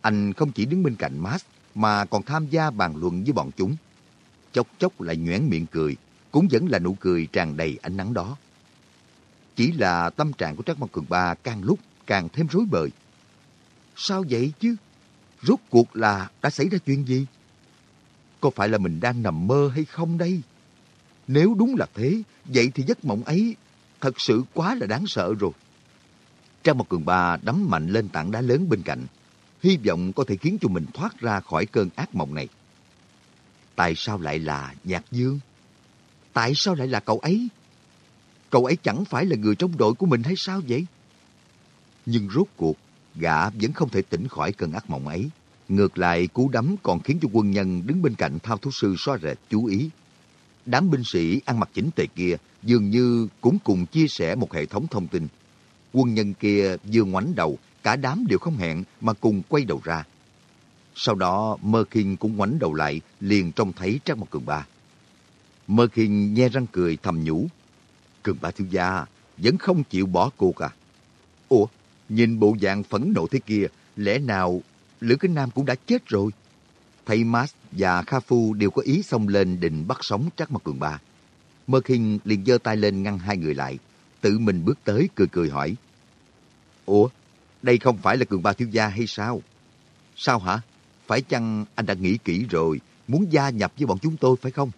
Anh không chỉ đứng bên cạnh Max, mà còn tham gia bàn luận với bọn chúng. Chốc chốc lại nhoẻn miệng cười, cũng vẫn là nụ cười tràn đầy ánh nắng đó. Chỉ là tâm trạng của Trác Mộc Cường Ba càng lúc càng thêm rối bời. Sao vậy chứ? Rốt cuộc là đã xảy ra chuyện gì? Có phải là mình đang nằm mơ hay không đây? Nếu đúng là thế, vậy thì giấc mộng ấy thật sự quá là đáng sợ rồi. Trang một cường ba đấm mạnh lên tảng đá lớn bên cạnh, hy vọng có thể khiến cho mình thoát ra khỏi cơn ác mộng này. Tại sao lại là Nhạc Dương? Tại sao lại là cậu ấy? Cậu ấy chẳng phải là người trong đội của mình hay sao vậy? Nhưng rốt cuộc, gã vẫn không thể tỉnh khỏi cơn ác mộng ấy. Ngược lại, cú đấm còn khiến cho quân nhân đứng bên cạnh thao thú sư xoa rệt chú ý. Đám binh sĩ ăn mặc chỉnh tề kia dường như cũng cùng chia sẻ một hệ thống thông tin. Quân nhân kia vừa ngoảnh đầu, cả đám đều không hẹn mà cùng quay đầu ra. Sau đó, Mơ Kinh cũng ngoảnh đầu lại, liền trông thấy Trác Mộc Cường Ba. Mơ Kinh nhe răng cười thầm nhủ. Cường Ba thiếu gia, vẫn không chịu bỏ cuộc à? Ủa, nhìn bộ dạng phẫn nộ thế kia, lẽ nào Lữ Kinh Nam cũng đã chết rồi? Thấy Mas và Kha Phu đều có ý xông lên định bắt sống Trác Mặt Cường Ba. Mơ Kinh liền giơ tay lên ngăn hai người lại, tự mình bước tới cười cười hỏi. Ủa, đây không phải là Cường Ba thiếu gia hay sao? Sao hả? Phải chăng anh đã nghĩ kỹ rồi, muốn gia nhập với bọn chúng tôi phải không?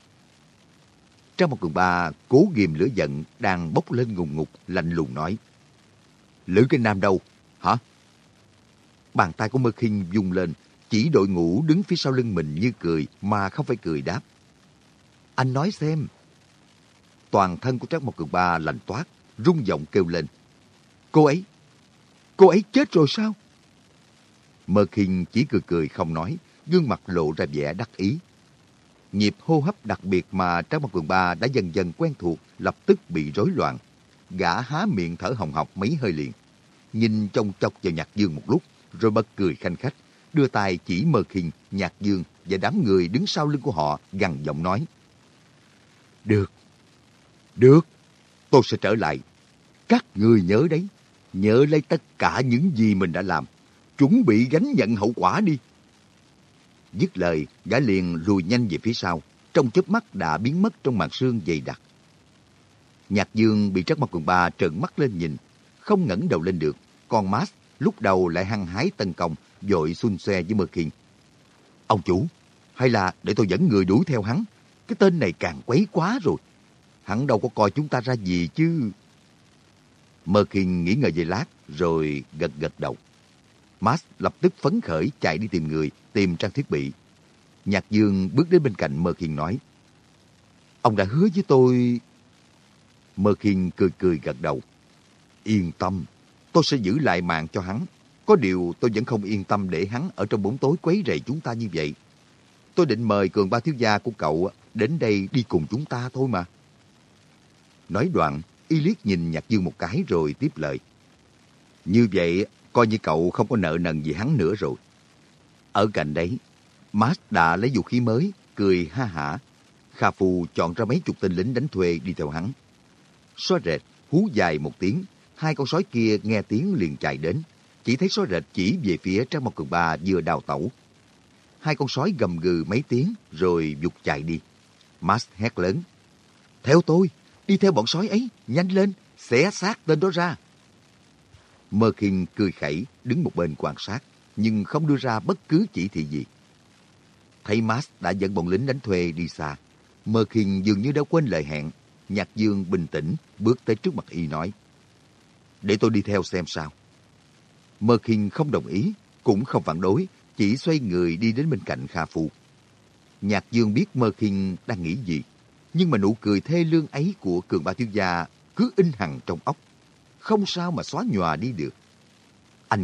Trong một cường ba cố ghim lửa giận đang bốc lên ngùng ngục, lạnh lùng nói. Lữ Kinh Nam đâu? Hả? Bàn tay của Mơ Kinh dung lên, chỉ đội ngũ đứng phía sau lưng mình như cười mà không phải cười đáp. Anh nói xem. Toàn thân của Trác Mộc Cường Ba lạnh toát, rung giọng kêu lên. Cô ấy, cô ấy chết rồi sao? Mơ Kinh chỉ cười cười không nói, gương mặt lộ ra vẻ đắc ý. Nhịp hô hấp đặc biệt mà trang băng quần Ba đã dần dần quen thuộc lập tức bị rối loạn. Gã há miệng thở hồng hộc mấy hơi liền. Nhìn trông chọc vào Nhạc Dương một lúc, rồi bật cười khanh khách, đưa tay chỉ Mơ khinh Nhạc Dương và đám người đứng sau lưng của họ gằn giọng nói. Được, được, tôi sẽ trở lại. Các người nhớ đấy, nhớ lấy tất cả những gì mình đã làm chuẩn bị gánh nhận hậu quả đi. Dứt lời, gã liền lùi nhanh về phía sau, trong chớp mắt đã biến mất trong màn sương dày đặc. Nhạc Dương bị Trắc Mặt Quần Ba trợn mắt lên nhìn, không ngẩng đầu lên được, còn Mas lúc đầu lại hăng hái tấn công, dội xun xoe với Mơ Kiên. Ông chủ, hay là để tôi dẫn người đuổi theo hắn? Cái tên này càng quấy quá rồi. Hắn đâu có coi chúng ta ra gì chứ. Mơ Kiên nghĩ ngợi về lát, rồi gật gật đầu. Max lập tức phấn khởi chạy đi tìm người, tìm trang thiết bị. Nhạc Dương bước đến bên cạnh Mơ Khiên nói, Ông đã hứa với tôi... Mơ Khiên cười cười gật đầu. Yên tâm, tôi sẽ giữ lại mạng cho hắn. Có điều tôi vẫn không yên tâm để hắn ở trong bóng tối quấy rầy chúng ta như vậy. Tôi định mời cường ba thiếu gia của cậu đến đây đi cùng chúng ta thôi mà. Nói đoạn, y liếc nhìn Nhạc Dương một cái rồi tiếp lời. Như vậy, coi như cậu không có nợ nần gì hắn nữa rồi. Ở cạnh đấy, Max đã lấy vũ khí mới, cười ha hả. Kha Phu chọn ra mấy chục tên lính đánh thuê đi theo hắn. Xóa rệt, hú dài một tiếng, hai con sói kia nghe tiếng liền chạy đến. Chỉ thấy sói rệt chỉ về phía Trang Mộc Cường Ba vừa đào tẩu. Hai con sói gầm gừ mấy tiếng rồi dục chạy đi. Max hét lớn. Theo tôi, đi theo bọn sói ấy, nhanh lên, xé xác tên đó ra. Mơ Kinh cười khẩy, đứng một bên quan sát, nhưng không đưa ra bất cứ chỉ thị gì. Thấy Max đã dẫn bọn lính đánh thuê đi xa, Mơ Kinh dường như đã quên lời hẹn. Nhạc Dương bình tĩnh, bước tới trước mặt y nói. Để tôi đi theo xem sao. Mơ Kinh không đồng ý, cũng không phản đối, chỉ xoay người đi đến bên cạnh Kha Phu. Nhạc Dương biết Mơ Kinh đang nghĩ gì, nhưng mà nụ cười thê lương ấy của cường ba thiếu gia cứ in hằn trong óc. Không sao mà xóa nhòa đi được.